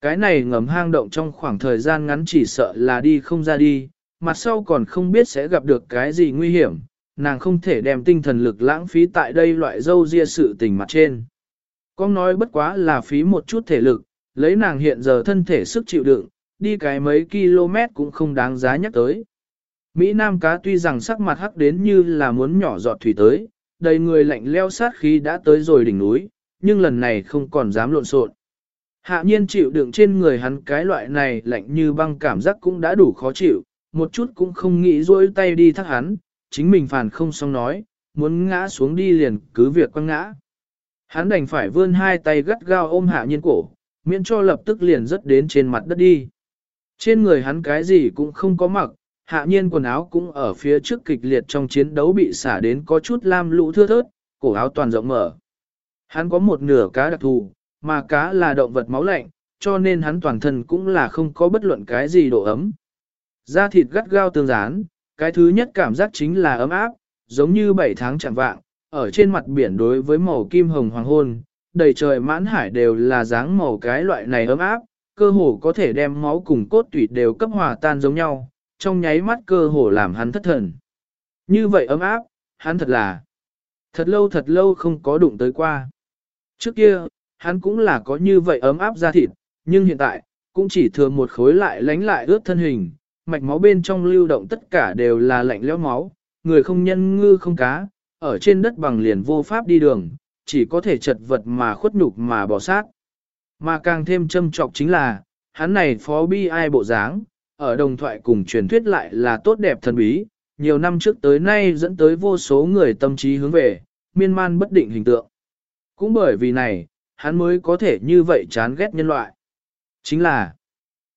Cái này ngầm hang động trong khoảng thời gian ngắn chỉ sợ là đi không ra đi, mặt sau còn không biết sẽ gặp được cái gì nguy hiểm, nàng không thể đem tinh thần lực lãng phí tại đây loại dâu ria sự tình mặt trên. Con nói bất quá là phí một chút thể lực, lấy nàng hiện giờ thân thể sức chịu đựng, đi cái mấy km cũng không đáng giá nhắc tới. Mỹ Nam cá tuy rằng sắc mặt hắc đến như là muốn nhỏ giọt thủy tới, đầy người lạnh leo sát khí đã tới rồi đỉnh núi, nhưng lần này không còn dám lộn xộn. Hạ nhiên chịu đựng trên người hắn cái loại này lạnh như băng cảm giác cũng đã đủ khó chịu, một chút cũng không nghĩ dối tay đi thắt hắn, chính mình phản không xong nói, muốn ngã xuống đi liền cứ việc quăng ngã. Hắn đành phải vươn hai tay gắt gao ôm hạ nhiên cổ, miễn cho lập tức liền rớt đến trên mặt đất đi. Trên người hắn cái gì cũng không có mặc, hạ nhiên quần áo cũng ở phía trước kịch liệt trong chiến đấu bị xả đến có chút lam lũ thưa thớt, cổ áo toàn rộng mở. Hắn có một nửa cá đặc thù, mà cá là động vật máu lạnh, cho nên hắn toàn thân cũng là không có bất luận cái gì độ ấm. Da thịt gắt gao tương dán, cái thứ nhất cảm giác chính là ấm áp, giống như bảy tháng chẳng vạng, ở trên mặt biển đối với màu kim hồng hoàng hôn, đầy trời mãn hải đều là dáng màu cái loại này ấm áp, cơ hồ có thể đem máu cùng cốt tủy đều cấp hòa tan giống nhau, trong nháy mắt cơ hồ làm hắn thất thần. Như vậy ấm áp, hắn thật là thật lâu thật lâu không có đụng tới qua. Trước kia, hắn cũng là có như vậy ấm áp da thịt, nhưng hiện tại, cũng chỉ thừa một khối lại lánh lại ướt thân hình, mạch máu bên trong lưu động tất cả đều là lạnh lẽo máu, người không nhân ngư không cá, ở trên đất bằng liền vô pháp đi đường, chỉ có thể chật vật mà khuất nhục mà bỏ sát. Mà càng thêm châm trọng chính là, hắn này phó bi ai bộ dáng, ở đồng thoại cùng truyền thuyết lại là tốt đẹp thần bí, nhiều năm trước tới nay dẫn tới vô số người tâm trí hướng về, miên man bất định hình tượng. Cũng bởi vì này, hắn mới có thể như vậy chán ghét nhân loại. Chính là,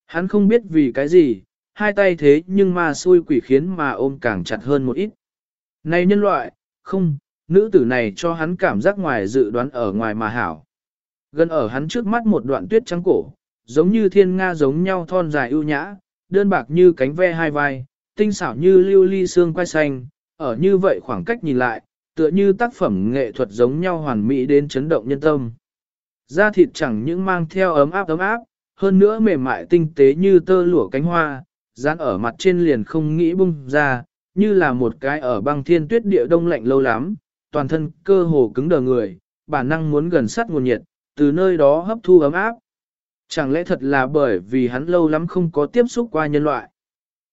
hắn không biết vì cái gì, hai tay thế nhưng mà xui quỷ khiến mà ôm càng chặt hơn một ít. Này nhân loại, không, nữ tử này cho hắn cảm giác ngoài dự đoán ở ngoài mà hảo. Gần ở hắn trước mắt một đoạn tuyết trắng cổ, giống như thiên nga giống nhau thon dài ưu nhã, đơn bạc như cánh ve hai vai, tinh xảo như lưu ly xương quai xanh, ở như vậy khoảng cách nhìn lại, tựa như tác phẩm nghệ thuật giống nhau hoàn mỹ đến chấn động nhân tâm. Da thịt chẳng những mang theo ấm áp ấm áp, hơn nữa mềm mại tinh tế như tơ lụa cánh hoa, dán ở mặt trên liền không nghĩ bung ra, như là một cái ở băng thiên tuyết địa đông lạnh lâu lắm, toàn thân cơ hồ cứng đờ người, bản năng muốn gần sát nguồn nhiệt, từ nơi đó hấp thu ấm áp. Chẳng lẽ thật là bởi vì hắn lâu lắm không có tiếp xúc qua nhân loại?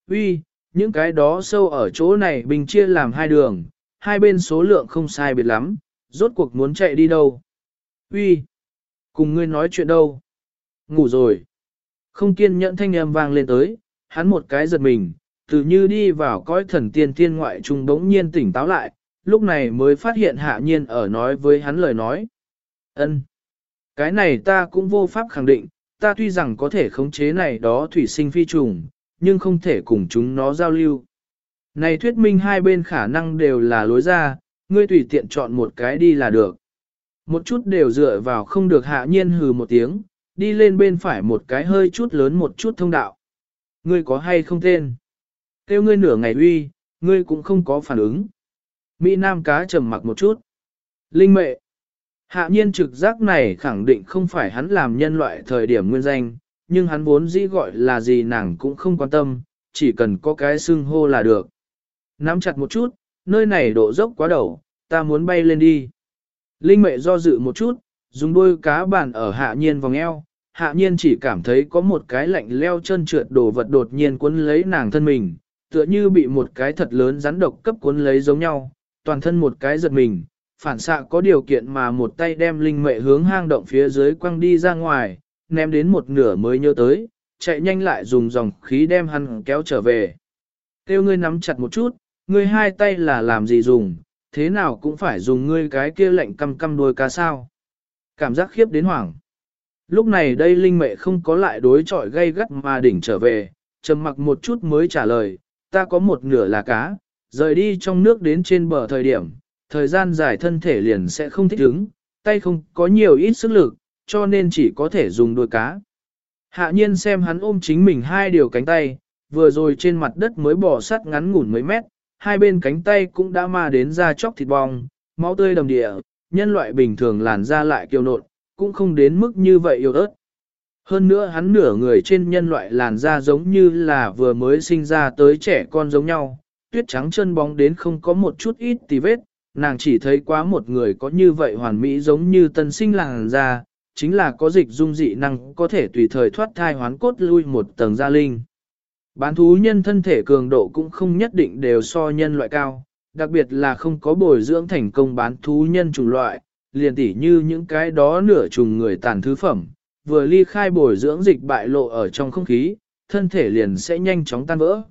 Uy, những cái đó sâu ở chỗ này bình chia làm hai đường, hai bên số lượng không sai biệt lắm, rốt cuộc muốn chạy đi đâu? Uy, cùng ngươi nói chuyện đâu? Ngủ rồi. Không kiên nhẫn thanh âm vang lên tới, hắn một cái giật mình, từ như đi vào cõi thần tiên thiên ngoại trung bỗng nhiên tỉnh táo lại, lúc này mới phát hiện hạ nhiên ở nói với hắn lời nói. ân Cái này ta cũng vô pháp khẳng định, ta tuy rằng có thể khống chế này đó thủy sinh phi trùng, nhưng không thể cùng chúng nó giao lưu. Này thuyết minh hai bên khả năng đều là lối ra, ngươi tùy tiện chọn một cái đi là được. Một chút đều dựa vào không được hạ nhiên hừ một tiếng, đi lên bên phải một cái hơi chút lớn một chút thông đạo. Ngươi có hay không tên? Kêu ngươi nửa ngày uy, ngươi cũng không có phản ứng. Mỹ Nam cá trầm mặc một chút. Linh mệ. Hạ nhiên trực giác này khẳng định không phải hắn làm nhân loại thời điểm nguyên danh, nhưng hắn vốn dĩ gọi là gì nàng cũng không quan tâm, chỉ cần có cái xưng hô là được. Nắm chặt một chút, nơi này độ dốc quá đầu, ta muốn bay lên đi. Linh mệ do dự một chút, dùng đôi cá bàn ở hạ nhiên vòng eo, hạ nhiên chỉ cảm thấy có một cái lạnh leo chân trượt đồ vật đột nhiên cuốn lấy nàng thân mình, tựa như bị một cái thật lớn rắn độc cấp cuốn lấy giống nhau, toàn thân một cái giật mình, phản xạ có điều kiện mà một tay đem linh mệ hướng hang động phía dưới quăng đi ra ngoài, ném đến một nửa mới nhớ tới, chạy nhanh lại dùng dòng khí đem hắn kéo trở về. Tiêu ngươi nắm chặt một chút, ngươi hai tay là làm gì dùng, thế nào cũng phải dùng ngươi cái kia lệnh căm căm đuôi cá sao. Cảm giác khiếp đến hoảng. Lúc này đây linh mệ không có lại đối chọi gây gắt mà đỉnh trở về, trầm mặc một chút mới trả lời, ta có một nửa là cá, rời đi trong nước đến trên bờ thời điểm, thời gian dài thân thể liền sẽ không thích ứng, tay không có nhiều ít sức lực, cho nên chỉ có thể dùng đuôi cá. Hạ nhiên xem hắn ôm chính mình hai điều cánh tay, vừa rồi trên mặt đất mới bỏ sắt ngắn ngủn mấy mét, hai bên cánh tay cũng đã ma đến ra chóc thịt bong, máu tươi đầm địa, nhân loại bình thường làn da lại kiêu nộn, cũng không đến mức như vậy yêu ớt. Hơn nữa hắn nửa người trên nhân loại làn da giống như là vừa mới sinh ra tới trẻ con giống nhau, tuyết trắng chân bóng đến không có một chút ít tì vết, nàng chỉ thấy quá một người có như vậy hoàn mỹ giống như tân sinh làn da, chính là có dịch dung dị năng có thể tùy thời thoát thai hoán cốt lui một tầng gia linh. Bán thú nhân thân thể cường độ cũng không nhất định đều so nhân loại cao, đặc biệt là không có bồi dưỡng thành công bán thú nhân chủng loại, liền tỉ như những cái đó nửa trùng người tàn thứ phẩm, vừa ly khai bồi dưỡng dịch bại lộ ở trong không khí, thân thể liền sẽ nhanh chóng tan vỡ.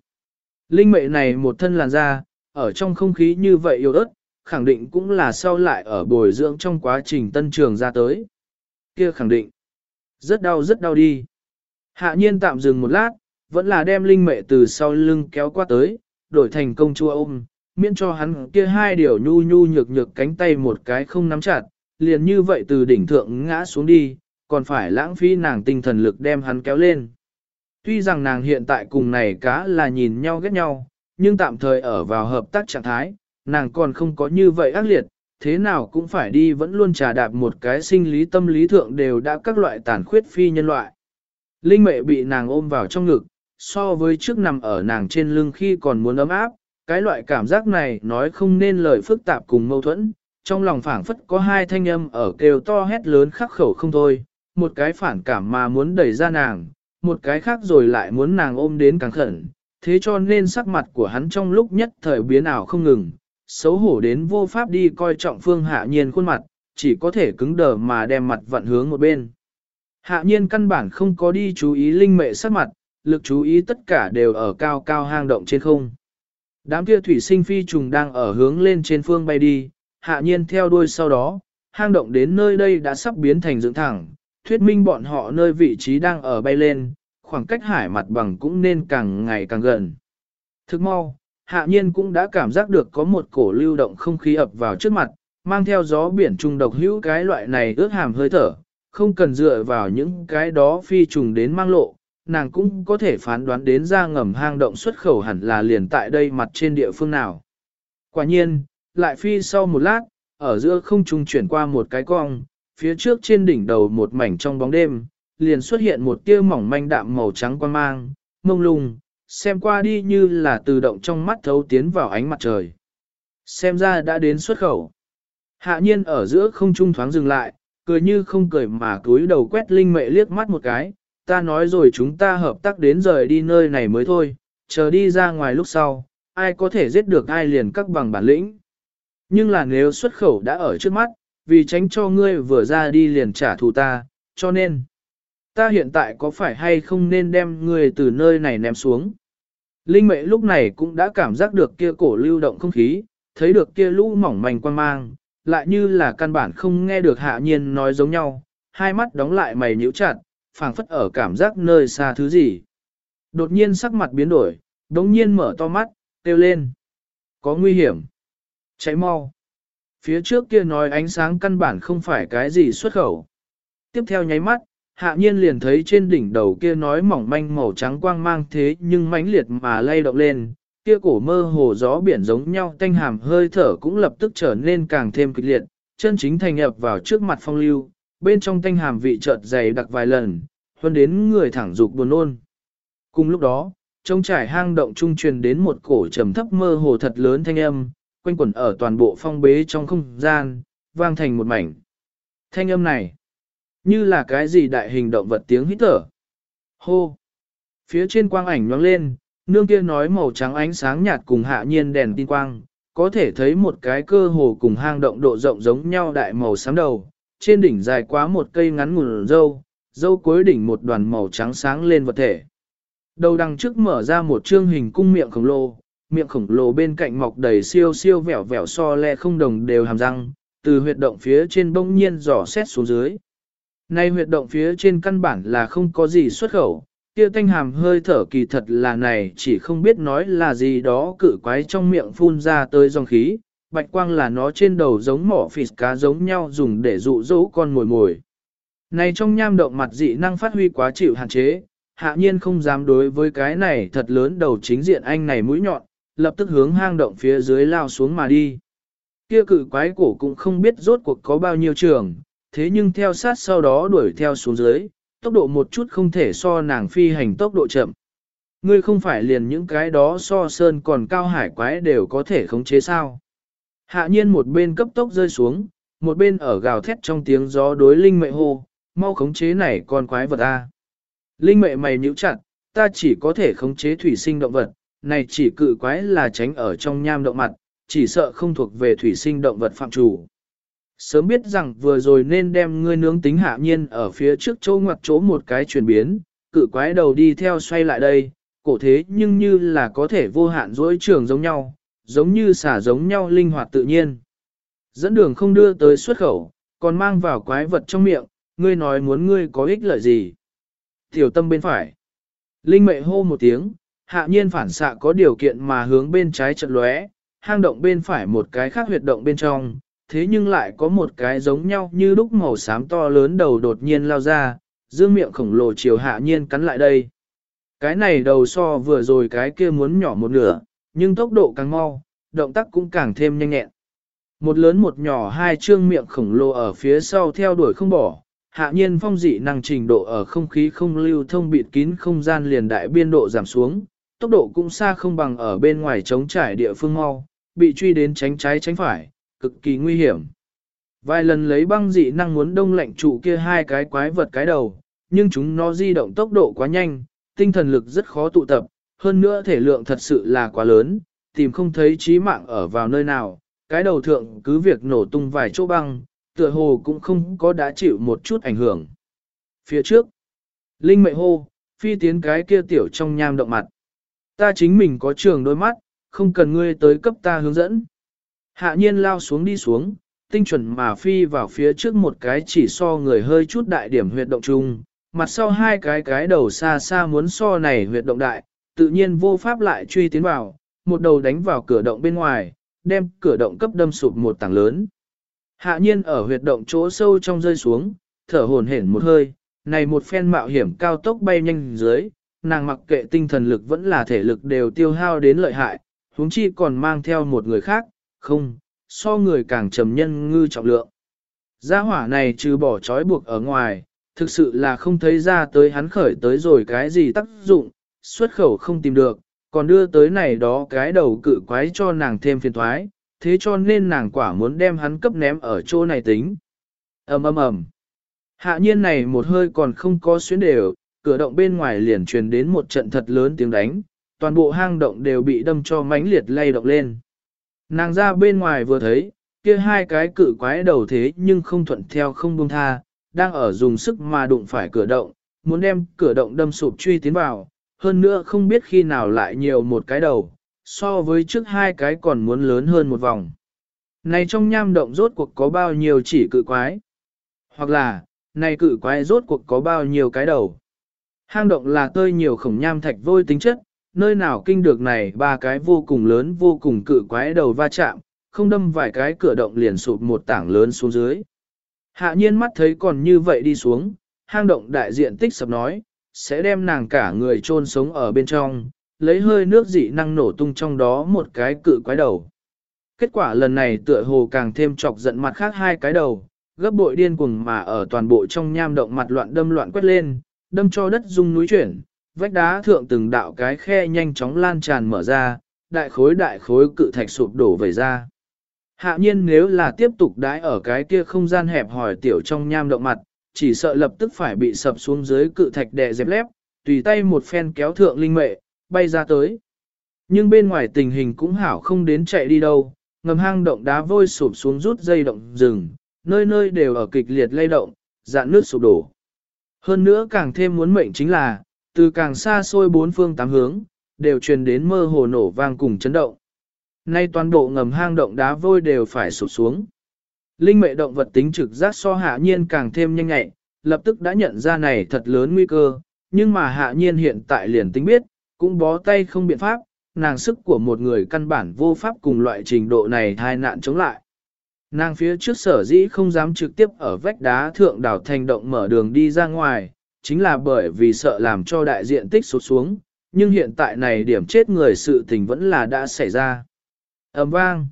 Linh mệ này một thân làn da, ở trong không khí như vậy yếu ớt, khẳng định cũng là sau lại ở bồi dưỡng trong quá trình tân trường ra tới. Kia khẳng định, rất đau rất đau đi. Hạ nhiên tạm dừng một lát, vẫn là đem linh mệ từ sau lưng kéo qua tới, đổi thành công chúa ôm, miễn cho hắn kia hai điều nhu nhu nhược nhược cánh tay một cái không nắm chặt, liền như vậy từ đỉnh thượng ngã xuống đi, còn phải lãng phí nàng tinh thần lực đem hắn kéo lên. Tuy rằng nàng hiện tại cùng này cá là nhìn nhau ghét nhau, nhưng tạm thời ở vào hợp tác trạng thái, nàng còn không có như vậy ác liệt, thế nào cũng phải đi vẫn luôn trà đạp một cái sinh lý tâm lý thượng đều đã các loại tàn khuyết phi nhân loại. Linh mẹ bị nàng ôm vào trong ngực, so với trước nằm ở nàng trên lưng khi còn muốn ấm áp, cái loại cảm giác này nói không nên lời phức tạp cùng mâu thuẫn, trong lòng phảng phất có hai thanh âm ở kêu to hét lớn khắc khẩu không thôi, một cái phản cảm mà muốn đẩy ra nàng, một cái khác rồi lại muốn nàng ôm đến càng khẩn, thế cho nên sắc mặt của hắn trong lúc nhất thời biến ảo không ngừng, xấu hổ đến vô pháp đi coi trọng phương hạ nhiên khuôn mặt, chỉ có thể cứng đờ mà đem mặt vặn hướng một bên. Hạ nhiên căn bản không có đi chú ý linh mệ sắc mặt, lực chú ý tất cả đều ở cao cao hang động trên không. Đám kia thủy sinh phi trùng đang ở hướng lên trên phương bay đi, hạ nhiên theo đuôi sau đó, hang động đến nơi đây đã sắp biến thành dựng thẳng, thuyết minh bọn họ nơi vị trí đang ở bay lên, khoảng cách hải mặt bằng cũng nên càng ngày càng gần. Thức mau, hạ nhiên cũng đã cảm giác được có một cổ lưu động không khí ập vào trước mặt, mang theo gió biển trùng độc hữu cái loại này ướt hàm hơi thở, không cần dựa vào những cái đó phi trùng đến mang lộ, nàng cũng có thể phán đoán đến ra ngầm hang động xuất khẩu hẳn là liền tại đây mặt trên địa phương nào. Quả nhiên, lại phi sau một lát, ở giữa không trung chuyển qua một cái cong, phía trước trên đỉnh đầu một mảnh trong bóng đêm, liền xuất hiện một tia mỏng manh đạm màu trắng quan mang, mông lung, xem qua đi như là tự động trong mắt thấu tiến vào ánh mặt trời. Xem ra đã đến xuất khẩu. Hạ nhiên ở giữa không trung thoáng dừng lại, cười như không cười mà cúi đầu quét linh mệ liếc mắt một cái, ta nói rồi chúng ta hợp tác đến rời đi nơi này mới thôi, chờ đi ra ngoài lúc sau, ai có thể giết được ai liền các bằng bản lĩnh. Nhưng là nếu xuất khẩu đã ở trước mắt, vì tránh cho ngươi vừa ra đi liền trả thù ta, cho nên, ta hiện tại có phải hay không nên đem người từ nơi này ném xuống. Linh mệ lúc này cũng đã cảm giác được kia cổ lưu động không khí, thấy được kia lũ mỏng manh quan mang, lại như là căn bản không nghe được hạ nhiên nói giống nhau, hai mắt đóng lại mày nhíu chặt, phảng phất ở cảm giác nơi xa thứ gì. Đột nhiên sắc mặt biến đổi, đống nhiên mở to mắt, kêu lên. Có nguy hiểm. Cháy mau. Phía trước kia nói ánh sáng căn bản không phải cái gì xuất khẩu. Tiếp theo nháy mắt, hạ nhiên liền thấy trên đỉnh đầu kia nói mỏng manh màu trắng quang mang thế nhưng mãnh liệt mà lay động lên, kia cổ mơ hồ gió biển giống nhau tanh hàm hơi thở cũng lập tức trở nên càng thêm kịch liệt, chân chính thành nhập vào trước mặt phong lưu, bên trong tanh hàm vị chợt dày đặc vài lần, hơn đến người thẳng dục buồn nôn. Cùng lúc đó, trong trải hang động trung truyền đến một cổ trầm thấp mơ hồ thật lớn thanh âm, quanh quẩn ở toàn bộ phong bế trong không gian, vang thành một mảnh. Thanh âm này, như là cái gì đại hình động vật tiếng hít thở. Hô! Phía trên quang ảnh nhoáng lên, nương kia nói màu trắng ánh sáng nhạt cùng hạ nhiên đèn tin quang, có thể thấy một cái cơ hồ cùng hang động độ rộng giống nhau đại màu xám đầu, trên đỉnh dài quá một cây ngắn ngủn dâu, dâu cuối đỉnh một đoàn màu trắng sáng lên vật thể. Đầu đằng trước mở ra một trương hình cung miệng khổng lồ, miệng khổng lồ bên cạnh mọc đầy siêu siêu vẻo vẻo so le không đồng đều hàm răng, từ huyệt động phía trên bỗng nhiên dò xét xuống dưới. Nay huyệt động phía trên căn bản là không có gì xuất khẩu, kia thanh hàm hơi thở kỳ thật là này chỉ không biết nói là gì đó cử quái trong miệng phun ra tới dòng khí, bạch quang là nó trên đầu giống mỏ phịt cá giống nhau dùng để dụ dỗ con mồi mồi. Này trong nham động mặt dị năng phát huy quá chịu hạn chế, hạ nhiên không dám đối với cái này thật lớn đầu chính diện anh này mũi nhọn, lập tức hướng hang động phía dưới lao xuống mà đi. Kia cử quái cổ cũng không biết rốt cuộc có bao nhiêu trường, thế nhưng theo sát sau đó đuổi theo xuống dưới, tốc độ một chút không thể so nàng phi hành tốc độ chậm. Ngươi không phải liền những cái đó so sơn còn cao hải quái đều có thể khống chế sao. Hạ nhiên một bên cấp tốc rơi xuống, một bên ở gào thét trong tiếng gió đối linh mệ hô, mau khống chế này con quái vật a. Linh mệ mày nhíu chặt, ta chỉ có thể khống chế thủy sinh động vật, này chỉ cự quái là tránh ở trong nham động mặt, chỉ sợ không thuộc về thủy sinh động vật phạm chủ. Sớm biết rằng vừa rồi nên đem ngươi nướng tính hạ nhiên ở phía trước chỗ ngoặt chỗ một cái chuyển biến, cự quái đầu đi theo xoay lại đây, cổ thế nhưng như là có thể vô hạn dối trường giống nhau, giống như xả giống nhau linh hoạt tự nhiên. Dẫn đường không đưa tới xuất khẩu, còn mang vào quái vật trong miệng, ngươi nói muốn ngươi có ích lợi gì. Tiểu tâm bên phải. Linh mệ hô một tiếng, hạ nhiên phản xạ có điều kiện mà hướng bên trái trận lóe, hang động bên phải một cái khác huyệt động bên trong, thế nhưng lại có một cái giống nhau như đúc màu xám to lớn đầu đột nhiên lao ra, dương miệng khổng lồ chiều hạ nhiên cắn lại đây. Cái này đầu so vừa rồi cái kia muốn nhỏ một nửa, nhưng tốc độ càng mau, động tác cũng càng thêm nhanh nhẹn. Một lớn một nhỏ hai trương miệng khổng lồ ở phía sau theo đuổi không bỏ, hạ nhiên phong dị năng trình độ ở không khí không lưu thông bịt kín không gian liền đại biên độ giảm xuống, tốc độ cũng xa không bằng ở bên ngoài trống trải địa phương mau, bị truy đến tránh trái tránh phải, cực kỳ nguy hiểm. Vài lần lấy băng dị năng muốn đông lạnh trụ kia hai cái quái vật cái đầu, nhưng chúng nó di động tốc độ quá nhanh, tinh thần lực rất khó tụ tập, hơn nữa thể lượng thật sự là quá lớn, tìm không thấy trí mạng ở vào nơi nào, cái đầu thượng cứ việc nổ tung vài chỗ băng, tựa hồ cũng không có đã chịu một chút ảnh hưởng. Phía trước, Linh mệnh hô, phi tiến cái kia tiểu trong nham động mặt. Ta chính mình có trường đôi mắt, không cần ngươi tới cấp ta hướng dẫn. Hạ nhiên lao xuống đi xuống, tinh chuẩn mà phi vào phía trước một cái chỉ so người hơi chút đại điểm huyệt động chung, mặt sau hai cái cái đầu xa xa muốn so này huyệt động đại, tự nhiên vô pháp lại truy tiến vào, một đầu đánh vào cửa động bên ngoài, đem cửa động cấp đâm sụp một tảng lớn. Hạ nhiên ở huyệt động chỗ sâu trong rơi xuống, thở hổn hển một hơi, này một phen mạo hiểm cao tốc bay nhanh dưới, nàng mặc kệ tinh thần lực vẫn là thể lực đều tiêu hao đến lợi hại, huống chi còn mang theo một người khác, không, so người càng trầm nhân ngư trọng lượng. Gia hỏa này trừ bỏ trói buộc ở ngoài, thực sự là không thấy ra tới hắn khởi tới rồi cái gì tác dụng, xuất khẩu không tìm được, còn đưa tới này đó cái đầu cự quái cho nàng thêm phiền thoái, thế cho nên nàng quả muốn đem hắn cấp ném ở chỗ này tính. ầm ầm ầm. Hạ nhiên này một hơi còn không có xuyến đều, cửa động bên ngoài liền truyền đến một trận thật lớn tiếng đánh, toàn bộ hang động đều bị đâm cho mãnh liệt lay động lên. Nàng ra bên ngoài vừa thấy, kia hai cái cự quái đầu thế nhưng không thuận theo không buông tha, đang ở dùng sức mà đụng phải cửa động, muốn đem cửa động đâm sụp truy tiến vào, hơn nữa không biết khi nào lại nhiều một cái đầu, so với trước hai cái còn muốn lớn hơn một vòng. Này trong nham động rốt cuộc có bao nhiêu chỉ cự quái? Hoặc là, này cự quái rốt cuộc có bao nhiêu cái đầu? Hang động là tơi nhiều khổng nham thạch vôi tính chất, nơi nào kinh được này ba cái vô cùng lớn vô cùng cự quái đầu va chạm, không đâm vài cái cửa động liền sụp một tảng lớn xuống dưới. Hạ nhiên mắt thấy còn như vậy đi xuống, hang động đại diện tích sập nói, sẽ đem nàng cả người chôn sống ở bên trong, lấy hơi nước dị năng nổ tung trong đó một cái cự quái đầu. Kết quả lần này tựa hồ càng thêm chọc giận mặt khác hai cái đầu, gấp bội điên cuồng mà ở toàn bộ trong nham động mặt loạn đâm loạn quét lên, đâm cho đất rung núi chuyển, vách đá thượng từng đạo cái khe nhanh chóng lan tràn mở ra, đại khối đại khối cự thạch sụp đổ về ra. Hạ nhiên nếu là tiếp tục đái ở cái kia không gian hẹp hỏi tiểu trong nham động mặt, chỉ sợ lập tức phải bị sập xuống dưới cự thạch đè dẹp lép, tùy tay một phen kéo thượng linh mệ, bay ra tới. Nhưng bên ngoài tình hình cũng hảo không đến chạy đi đâu, ngầm hang động đá vôi sụp xuống rút dây động rừng, nơi nơi đều ở kịch liệt lay động, dạn nước sụp đổ. Hơn nữa càng thêm muốn mệnh chính là, từ càng xa xôi bốn phương tám hướng, đều truyền đến mơ hồ nổ vang cùng chấn động. Nay toàn bộ ngầm hang động đá vôi đều phải sụp xuống. Linh mệ động vật tính trực giác so hạ nhiên càng thêm nhanh nhẹ, lập tức đã nhận ra này thật lớn nguy cơ, nhưng mà hạ nhiên hiện tại liền tính biết, cũng bó tay không biện pháp, nàng sức của một người căn bản vô pháp cùng loại trình độ này thai nạn chống lại. Nàng phía trước sở dĩ không dám trực tiếp ở vách đá thượng đảo thành động mở đường đi ra ngoài, chính là bởi vì sợ làm cho đại diện tích sụt xuống, nhưng hiện tại này điểm chết người sự tình vẫn là đã xảy ra. ầm vang.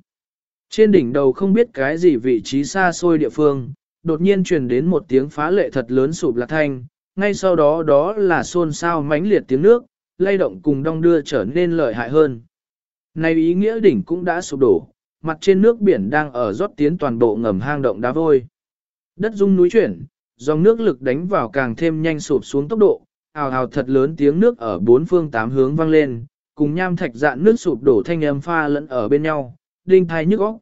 Trên đỉnh đầu không biết cái gì vị trí xa xôi địa phương, đột nhiên truyền đến một tiếng phá lệ thật lớn sụp lạc thanh, ngay sau đó đó là xôn xao mãnh liệt tiếng nước, lay động cùng đong đưa trở nên lợi hại hơn. Này ý nghĩa đỉnh cũng đã sụp đổ, mặt trên nước biển đang ở rót tiến toàn bộ ngầm hang động đá vôi. Đất rung núi chuyển, dòng nước lực đánh vào càng thêm nhanh sụp xuống tốc độ, ào ào thật lớn tiếng nước ở bốn phương tám hướng vang lên, cùng nham thạch dạn nước sụp đổ thanh âm pha lẫn ở bên nhau, đinh thai nhức óc.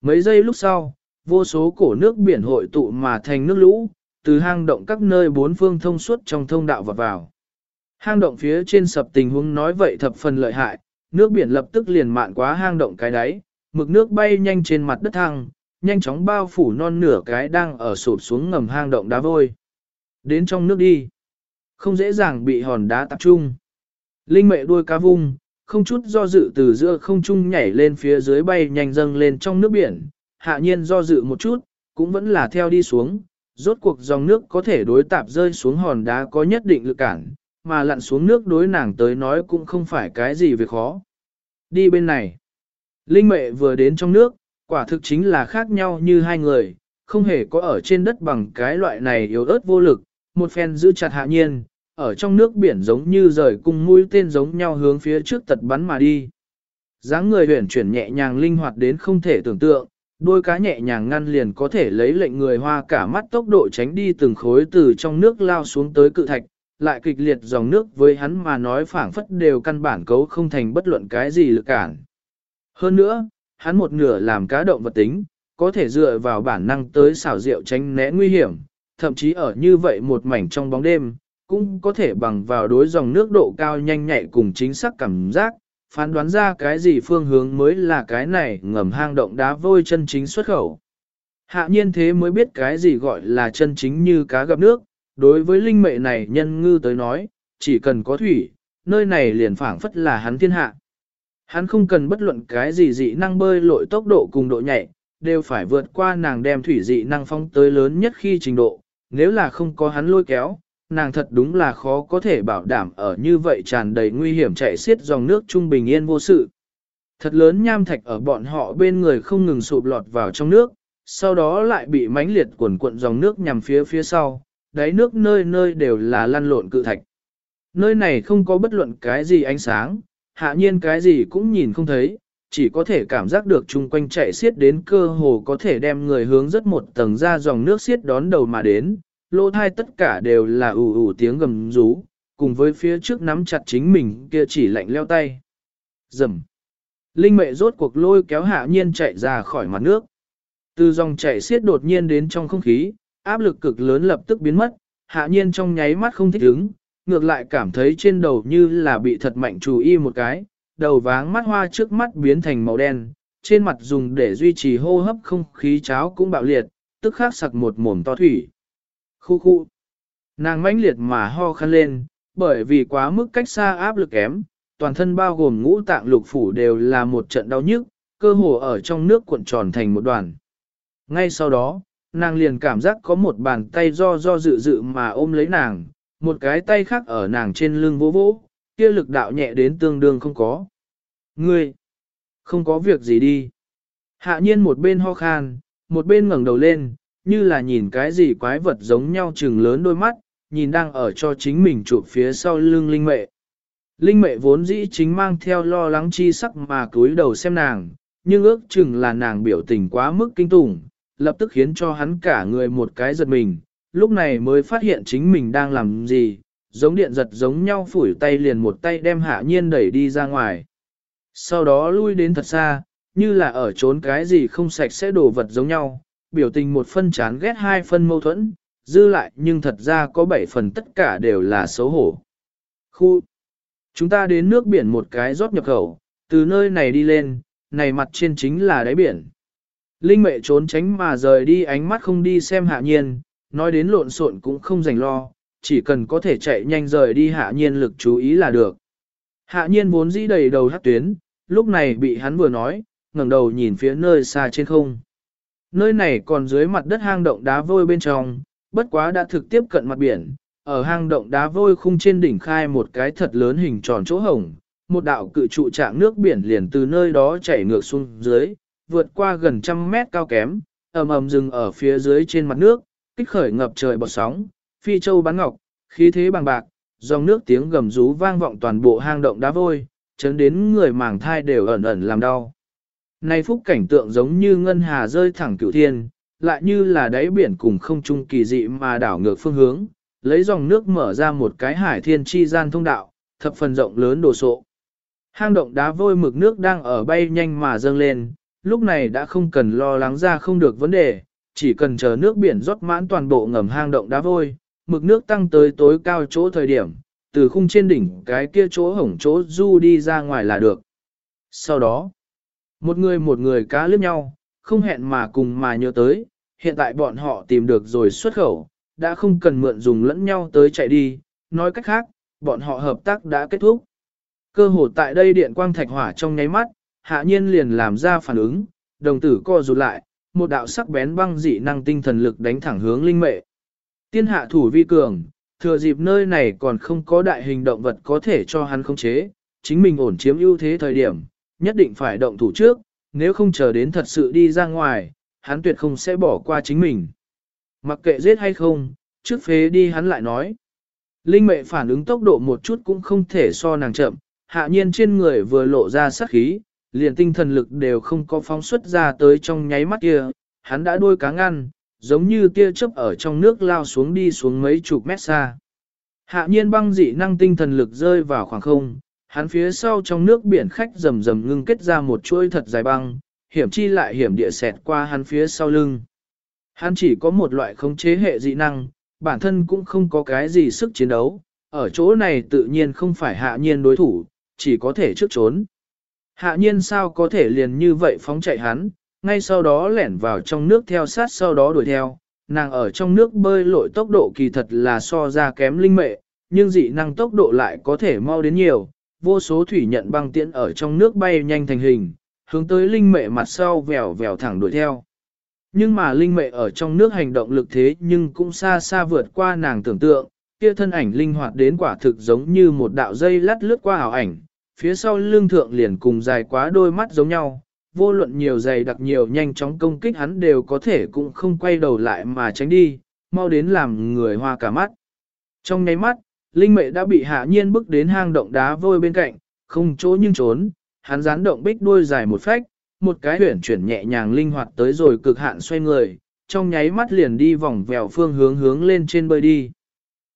Mấy giây lúc sau, vô số cổ nước biển hội tụ mà thành nước lũ, từ hang động các nơi bốn phương thông suốt trong thông đạo vọt vào. Hang động phía trên sập tình huống nói vậy thập phần lợi hại, nước biển lập tức liền mạn quá hang động cái đáy, mực nước bay nhanh trên mặt đất thăng, nhanh chóng bao phủ non nửa cái đang ở sụp xuống ngầm hang động đá vôi. Đến trong nước đi. Không dễ dàng bị hòn đá tập trung. Linh mẹ đuôi cá vung, không chút do dự từ giữa không trung nhảy lên phía dưới bay nhanh dâng lên trong nước biển. Hạ nhiên do dự một chút, cũng vẫn là theo đi xuống. Rốt cuộc dòng nước có thể đối tạp rơi xuống hòn đá có nhất định lực cản, mà lặn xuống nước đối nàng tới nói cũng không phải cái gì việc khó. Đi bên này. Linh mẹ vừa đến trong nước, quả thực chính là khác nhau như hai người, không hề có ở trên đất bằng cái loại này yếu ớt vô lực, một phen giữ chặt hạ nhiên, ở trong nước biển giống như rời cung mũi tên giống nhau hướng phía trước tật bắn mà đi. dáng người huyển chuyển nhẹ nhàng linh hoạt đến không thể tưởng tượng, đôi cá nhẹ nhàng ngăn liền có thể lấy lệnh người hoa cả mắt tốc độ tránh đi từng khối từ trong nước lao xuống tới cự thạch, lại kịch liệt dòng nước với hắn mà nói phảng phất đều căn bản cấu không thành bất luận cái gì lực cản. Hơn nữa, hắn một nửa làm cá động vật tính, có thể dựa vào bản năng tới xảo diệu tránh né nguy hiểm, thậm chí ở như vậy một mảnh trong bóng đêm, cũng có thể bằng vào đối dòng nước độ cao nhanh nhạy cùng chính xác cảm giác, phán đoán ra cái gì phương hướng mới là cái này ngầm hang động đá vôi chân chính xuất khẩu. Hạ nhiên thế mới biết cái gì gọi là chân chính như cá gặp nước, đối với linh mệ này nhân ngư tới nói, chỉ cần có thủy, nơi này liền phảng phất là hắn thiên hạ. Hắn không cần bất luận cái gì dị năng bơi lội tốc độ cùng độ nhạy, đều phải vượt qua nàng đem thủy dị năng phong tới lớn nhất khi trình độ, nếu là không có hắn lôi kéo, nàng thật đúng là khó có thể bảo đảm ở như vậy tràn đầy nguy hiểm chạy xiết dòng nước trung bình yên vô sự. Thật lớn nham thạch ở bọn họ bên người không ngừng sụp lọt vào trong nước, sau đó lại bị mãnh liệt cuộn cuộn dòng nước nhằm phía phía sau, đáy nước nơi nơi đều là lăn lộn cự thạch. Nơi này không có bất luận cái gì ánh sáng, hạ nhiên cái gì cũng nhìn không thấy, chỉ có thể cảm giác được chung quanh chạy xiết đến cơ hồ có thể đem người hướng rất một tầng ra dòng nước xiết đón đầu mà đến, lỗ thai tất cả đều là ủ ủ tiếng gầm rú, cùng với phía trước nắm chặt chính mình kia chỉ lạnh leo tay. Dầm. Linh mệ rốt cuộc lôi kéo hạ nhiên chạy ra khỏi mặt nước. Từ dòng chạy xiết đột nhiên đến trong không khí, áp lực cực lớn lập tức biến mất, hạ nhiên trong nháy mắt không thích ứng, ngược lại cảm thấy trên đầu như là bị thật mạnh chú y một cái, đầu váng mắt hoa trước mắt biến thành màu đen, trên mặt dùng để duy trì hô hấp không khí cháo cũng bạo liệt, tức khắc sặc một mồm to thủy. Khu khu. Nàng mãnh liệt mà ho khăn lên, bởi vì quá mức cách xa áp lực kém, toàn thân bao gồm ngũ tạng lục phủ đều là một trận đau nhức, cơ hồ ở trong nước cuộn tròn thành một đoàn. Ngay sau đó, nàng liền cảm giác có một bàn tay do do dự dự mà ôm lấy nàng, một cái tay khác ở nàng trên lưng vỗ vỗ, kia lực đạo nhẹ đến tương đương không có. Ngươi, không có việc gì đi. Hạ nhiên một bên ho khan, một bên ngẩng đầu lên, như là nhìn cái gì quái vật giống nhau chừng lớn đôi mắt, nhìn đang ở cho chính mình chụp phía sau lưng linh mệ. Linh mệ vốn dĩ chính mang theo lo lắng chi sắc mà cúi đầu xem nàng, nhưng ước chừng là nàng biểu tình quá mức kinh tủng, lập tức khiến cho hắn cả người một cái giật mình, lúc này mới phát hiện chính mình đang làm gì, giống điện giật giống nhau phủi tay liền một tay đem hạ nhiên đẩy đi ra ngoài. Sau đó lui đến thật xa, như là ở trốn cái gì không sạch sẽ đổ vật giống nhau, biểu tình một phân chán ghét hai phân mâu thuẫn, dư lại nhưng thật ra có bảy phần tất cả đều là xấu hổ. Khu Chúng ta đến nước biển một cái rót nhập khẩu, từ nơi này đi lên, này mặt trên chính là đáy biển. Linh mệ trốn tránh mà rời đi ánh mắt không đi xem hạ nhiên, nói đến lộn xộn cũng không dành lo, chỉ cần có thể chạy nhanh rời đi hạ nhiên lực chú ý là được. Hạ nhiên vốn dĩ đầy đầu hát tuyến, lúc này bị hắn vừa nói, ngẩng đầu nhìn phía nơi xa trên không. Nơi này còn dưới mặt đất hang động đá vôi bên trong, bất quá đã thực tiếp cận mặt biển, ở hang động đá vôi khung trên đỉnh khai một cái thật lớn hình tròn chỗ hồng, một đạo cự trụ trạng nước biển liền từ nơi đó chảy ngược xuống dưới, vượt qua gần trăm mét cao kém, ầm ầm dừng ở phía dưới trên mặt nước, kích khởi ngập trời bọt sóng, phi châu bắn ngọc, khí thế bằng bạc, dòng nước tiếng gầm rú vang vọng toàn bộ hang động đá vôi, chấn đến người màng thai đều ẩn ẩn làm đau. Này phúc cảnh tượng giống như ngân hà rơi thẳng cửu thiên, lại như là đáy biển cùng không trung kỳ dị mà đảo ngược phương hướng, lấy dòng nước mở ra một cái hải thiên chi gian thông đạo, thập phần rộng lớn đồ sộ. Hang động đá vôi mực nước đang ở bay nhanh mà dâng lên, lúc này đã không cần lo lắng ra không được vấn đề, chỉ cần chờ nước biển rót mãn toàn bộ ngầm hang động đá vôi, mực nước tăng tới tối cao chỗ thời điểm, từ khung trên đỉnh cái kia chỗ hổng chỗ du đi ra ngoài là được. Sau đó, một người một người cá lướt nhau, không hẹn mà cùng mà nhớ tới, hiện tại bọn họ tìm được rồi xuất khẩu, đã không cần mượn dùng lẫn nhau tới chạy đi, nói cách khác, bọn họ hợp tác đã kết thúc. Cơ hồ tại đây điện quang thạch hỏa trong nháy mắt, hạ nhiên liền làm ra phản ứng, đồng tử co rụt lại, một đạo sắc bén băng dị năng tinh thần lực đánh thẳng hướng linh mệ. Tiên hạ thủ vi cường, thừa dịp nơi này còn không có đại hình động vật có thể cho hắn khống chế, chính mình ổn chiếm ưu thế thời điểm, nhất định phải động thủ trước, nếu không chờ đến thật sự đi ra ngoài, hắn tuyệt không sẽ bỏ qua chính mình. Mặc kệ giết hay không, trước phế đi hắn lại nói. Linh mệ phản ứng tốc độ một chút cũng không thể so nàng chậm, hạ nhiên trên người vừa lộ ra sát khí, liền tinh thần lực đều không có phóng xuất ra tới trong nháy mắt kia, hắn đã đuôi cá ngăn, giống như tia chớp ở trong nước lao xuống đi xuống mấy chục mét xa. Hạ nhiên băng dị năng tinh thần lực rơi vào khoảng không, hắn phía sau trong nước biển khách rầm rầm ngưng kết ra một chuỗi thật dài băng, hiểm chi lại hiểm địa xẹt qua hắn phía sau lưng. Hắn chỉ có một loại khống chế hệ dị năng, bản thân cũng không có cái gì sức chiến đấu, ở chỗ này tự nhiên không phải hạ nhiên đối thủ, chỉ có thể trước trốn. Hạ nhiên sao có thể liền như vậy phóng chạy hắn, ngay sau đó lẻn vào trong nước theo sát sau đó đuổi theo, nàng ở trong nước bơi lội tốc độ kỳ thật là so ra kém linh mệ, nhưng dị năng tốc độ lại có thể mau đến nhiều, vô số thủy nhận băng tiễn ở trong nước bay nhanh thành hình, hướng tới linh mệ mặt sau vèo vèo thẳng đuổi theo. Nhưng mà linh mệ ở trong nước hành động lực thế nhưng cũng xa xa vượt qua nàng tưởng tượng, kia thân ảnh linh hoạt đến quả thực giống như một đạo dây lát lướt qua ảo ảnh, phía sau lưng thượng liền cùng dài quá đôi mắt giống nhau, vô luận nhiều dày đặc nhiều nhanh chóng công kích hắn đều có thể cũng không quay đầu lại mà tránh đi, mau đến làm người hoa cả mắt. Trong nháy mắt, linh mệ đã bị hạ nhiên bước đến hang động đá vôi bên cạnh, không chỗ nhưng trốn, hắn gián động bích đuôi dài một phách, một cái huyển chuyển nhẹ nhàng linh hoạt tới rồi cực hạn xoay người, trong nháy mắt liền đi vòng vèo phương hướng hướng lên trên bơi đi.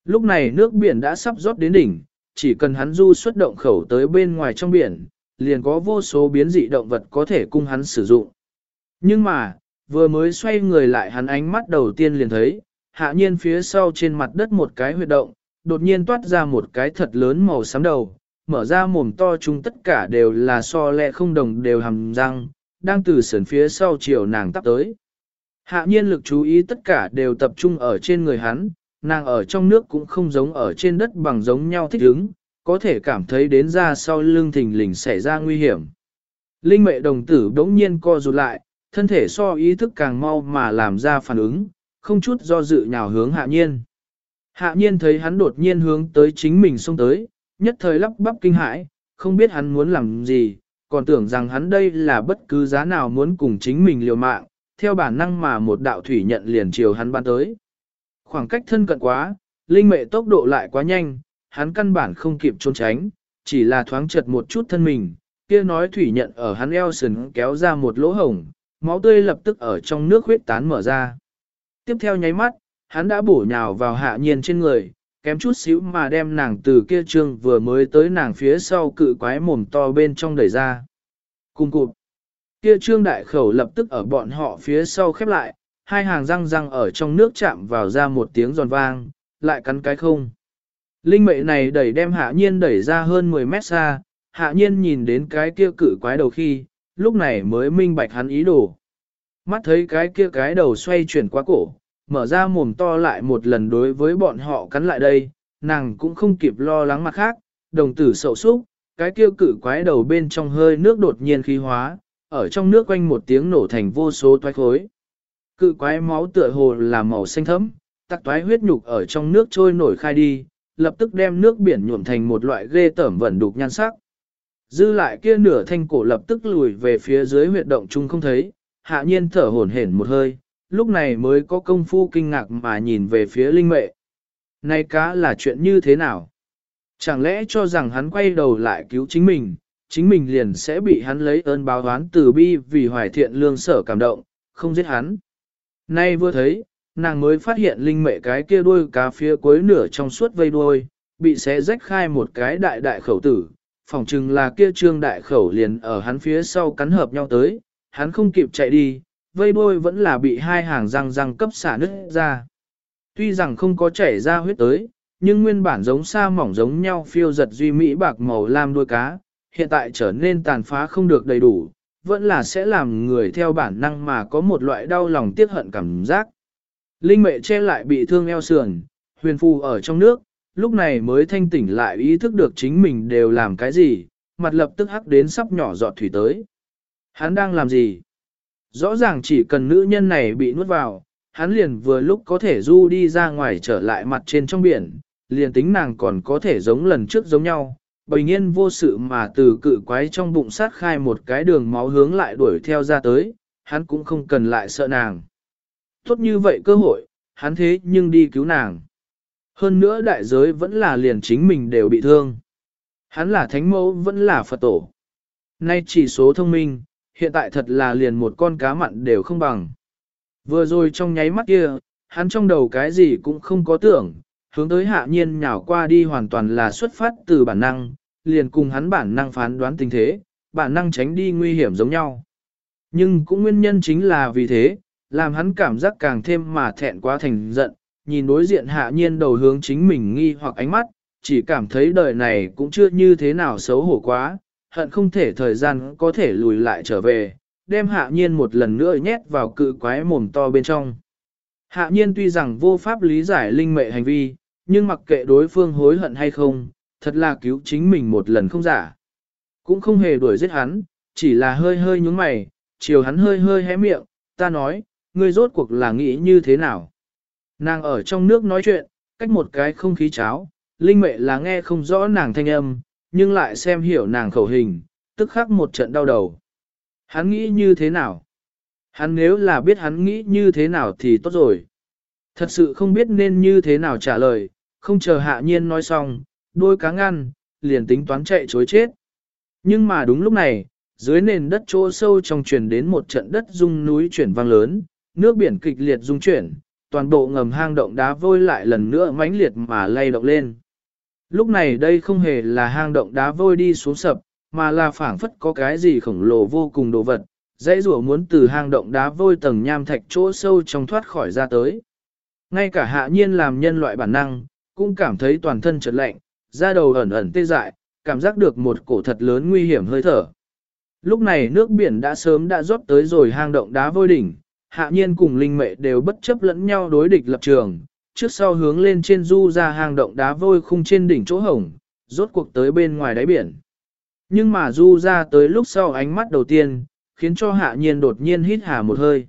Lúc này nước biển đã sắp rót đến đỉnh, chỉ cần hắn du xuất động khẩu tới bên ngoài trong biển, liền có vô số biến dị động vật có thể cung hắn sử dụng. Nhưng mà, vừa mới xoay người lại hắn ánh mắt đầu tiên liền thấy, hạ nhiên phía sau trên mặt đất một cái huyệt động, đột nhiên toát ra một cái thật lớn màu xám đầu, mở ra mồm to chúng tất cả đều là so lẹ không đồng đều hầm răng, đang từ sườn phía sau chiều nàng tắp tới. Hạ nhiên lực chú ý tất cả đều tập trung ở trên người hắn, nàng ở trong nước cũng không giống ở trên đất bằng giống nhau thích ứng, có thể cảm thấy đến ra sau lưng thình lình xảy ra nguy hiểm. Linh mệ đồng tử đống nhiên co rụt lại, thân thể so ý thức càng mau mà làm ra phản ứng, không chút do dự nhào hướng hạ nhiên. Hạ nhiên thấy hắn đột nhiên hướng tới chính mình xông tới, nhất thời lắp bắp kinh hãi, không biết hắn muốn làm gì, còn tưởng rằng hắn đây là bất cứ giá nào muốn cùng chính mình liều mạng, theo bản năng mà một đạo thủy nhận liền chiều hắn ban tới. Khoảng cách thân cận quá, linh mệ tốc độ lại quá nhanh, hắn căn bản không kịp trốn tránh, chỉ là thoáng chật một chút thân mình, kia nói thủy nhận ở hắn eo sừng kéo ra một lỗ hổng, máu tươi lập tức ở trong nước huyết tán mở ra. Tiếp theo nháy mắt, hắn đã bổ nhào vào hạ nhiên trên người, kém chút xíu mà đem nàng từ kia trương vừa mới tới nàng phía sau cự quái mồm to bên trong đẩy ra. Cùng cụp, kia trương đại khẩu lập tức ở bọn họ phía sau khép lại, hai hàng răng răng ở trong nước chạm vào ra một tiếng giòn vang, lại cắn cái không. Linh mệ này đẩy đem hạ nhiên đẩy ra hơn 10 mét xa, hạ nhiên nhìn đến cái kia cử quái đầu khi, lúc này mới minh bạch hắn ý đồ. Mắt thấy cái kia cái đầu xoay chuyển qua cổ, mở ra mồm to lại một lần đối với bọn họ cắn lại đây, nàng cũng không kịp lo lắng mặt khác, đồng tử sậu súc, cái kia cử quái đầu bên trong hơi nước đột nhiên khí hóa, ở trong nước quanh một tiếng nổ thành vô số toái khối. Cự quái máu tựa hồ là màu xanh thẫm, tắc toái huyết nhục ở trong nước trôi nổi khai đi, lập tức đem nước biển nhuộm thành một loại ghê tởm vẩn đục nhan sắc. Dư lại kia nửa thanh cổ lập tức lùi về phía dưới huyệt động chung không thấy, hạ nhiên thở hổn hển một hơi, lúc này mới có công phu kinh ngạc mà nhìn về phía linh mệ. Này cá là chuyện như thế nào? Chẳng lẽ cho rằng hắn quay đầu lại cứu chính mình, chính mình liền sẽ bị hắn lấy ơn báo oán từ bi vì hoài thiện lương sở cảm động, không giết hắn. Nay vừa thấy, nàng mới phát hiện linh mẹ cái kia đuôi cá phía cuối nửa trong suốt vây đuôi, bị xé rách khai một cái đại đại khẩu tử, phỏng chừng là kia trương đại khẩu liền ở hắn phía sau cắn hợp nhau tới, hắn không kịp chạy đi, vây đuôi vẫn là bị hai hàng răng răng cấp xả nứt ra. Tuy rằng không có chảy ra huyết tới, nhưng nguyên bản giống sa mỏng giống nhau phiêu giật duy mỹ bạc màu lam đuôi cá, hiện tại trở nên tàn phá không được đầy đủ, vẫn là sẽ làm người theo bản năng mà có một loại đau lòng tiếc hận cảm giác. Linh mệ che lại bị thương eo sườn, huyền phù ở trong nước, lúc này mới thanh tỉnh lại ý thức được chính mình đều làm cái gì, mặt lập tức hắc đến sắp nhỏ giọt thủy tới. Hắn đang làm gì? Rõ ràng chỉ cần nữ nhân này bị nuốt vào, hắn liền vừa lúc có thể du đi ra ngoài trở lại mặt trên trong biển, liền tính nàng còn có thể giống lần trước giống nhau, bầy nhiên vô sự mà từ cự quái trong bụng sát khai một cái đường máu hướng lại đuổi theo ra tới, hắn cũng không cần lại sợ nàng. Tốt như vậy cơ hội, hắn thế nhưng đi cứu nàng. Hơn nữa đại giới vẫn là liền chính mình đều bị thương. Hắn là thánh mẫu vẫn là Phật tổ. Nay chỉ số thông minh, hiện tại thật là liền một con cá mặn đều không bằng. Vừa rồi trong nháy mắt kia, hắn trong đầu cái gì cũng không có tưởng, hướng tới hạ nhiên nhào qua đi hoàn toàn là xuất phát từ bản năng, liền cùng hắn bản năng phán đoán tình thế, bản năng tránh đi nguy hiểm giống nhau. Nhưng cũng nguyên nhân chính là vì thế, làm hắn cảm giác càng thêm mà thẹn quá thành giận, nhìn đối diện hạ nhiên đầu hướng chính mình nghi hoặc ánh mắt, chỉ cảm thấy đời này cũng chưa như thế nào xấu hổ quá, hận không thể thời gian có thể lùi lại trở về, đem hạ nhiên một lần nữa nhét vào cự quái mồm to bên trong. Hạ nhiên tuy rằng vô pháp lý giải linh mệ hành vi, nhưng mặc kệ đối phương hối hận hay không, thật là cứu chính mình một lần không giả. Cũng không hề đuổi giết hắn, chỉ là hơi hơi nhúng mày, chiều hắn hơi hơi hé miệng, ta nói, ngươi rốt cuộc là nghĩ như thế nào. Nàng ở trong nước nói chuyện, cách một cái không khí cháo, linh mệ là nghe không rõ nàng thanh âm, nhưng lại xem hiểu nàng khẩu hình, tức khắc một trận đau đầu. Hắn nghĩ như thế nào? Hắn nếu là biết hắn nghĩ như thế nào thì tốt rồi. Thật sự không biết nên như thế nào trả lời, không chờ hạ nhiên nói xong, đôi cá ngăn, liền tính toán chạy chối chết. Nhưng mà đúng lúc này, dưới nền đất chỗ sâu trong truyền đến một trận đất rung núi chuyển vang lớn, nước biển kịch liệt rung chuyển, toàn bộ ngầm hang động đá vôi lại lần nữa mãnh liệt mà lay động lên. Lúc này đây không hề là hang động đá vôi đi xuống sập, mà là phảng phất có cái gì khổng lồ vô cùng đồ vật, dãy rủa muốn từ hang động đá vôi tầng nham thạch chỗ sâu trong thoát khỏi ra tới. Ngay cả hạ nhiên làm nhân loại bản năng, cũng cảm thấy toàn thân chợt lạnh, da đầu ẩn ẩn tê dại, cảm giác được một cổ thật lớn nguy hiểm hơi thở. Lúc này nước biển đã sớm đã rót tới rồi hang động đá vôi đỉnh, hạ nhiên cùng linh mệ đều bất chấp lẫn nhau đối địch lập trường, trước sau hướng lên trên du ra hang động đá vôi khung trên đỉnh chỗ hổng, rốt cuộc tới bên ngoài đáy biển. Nhưng mà du ra tới lúc sau ánh mắt đầu tiên, khiến cho hạ nhiên đột nhiên hít hà một hơi.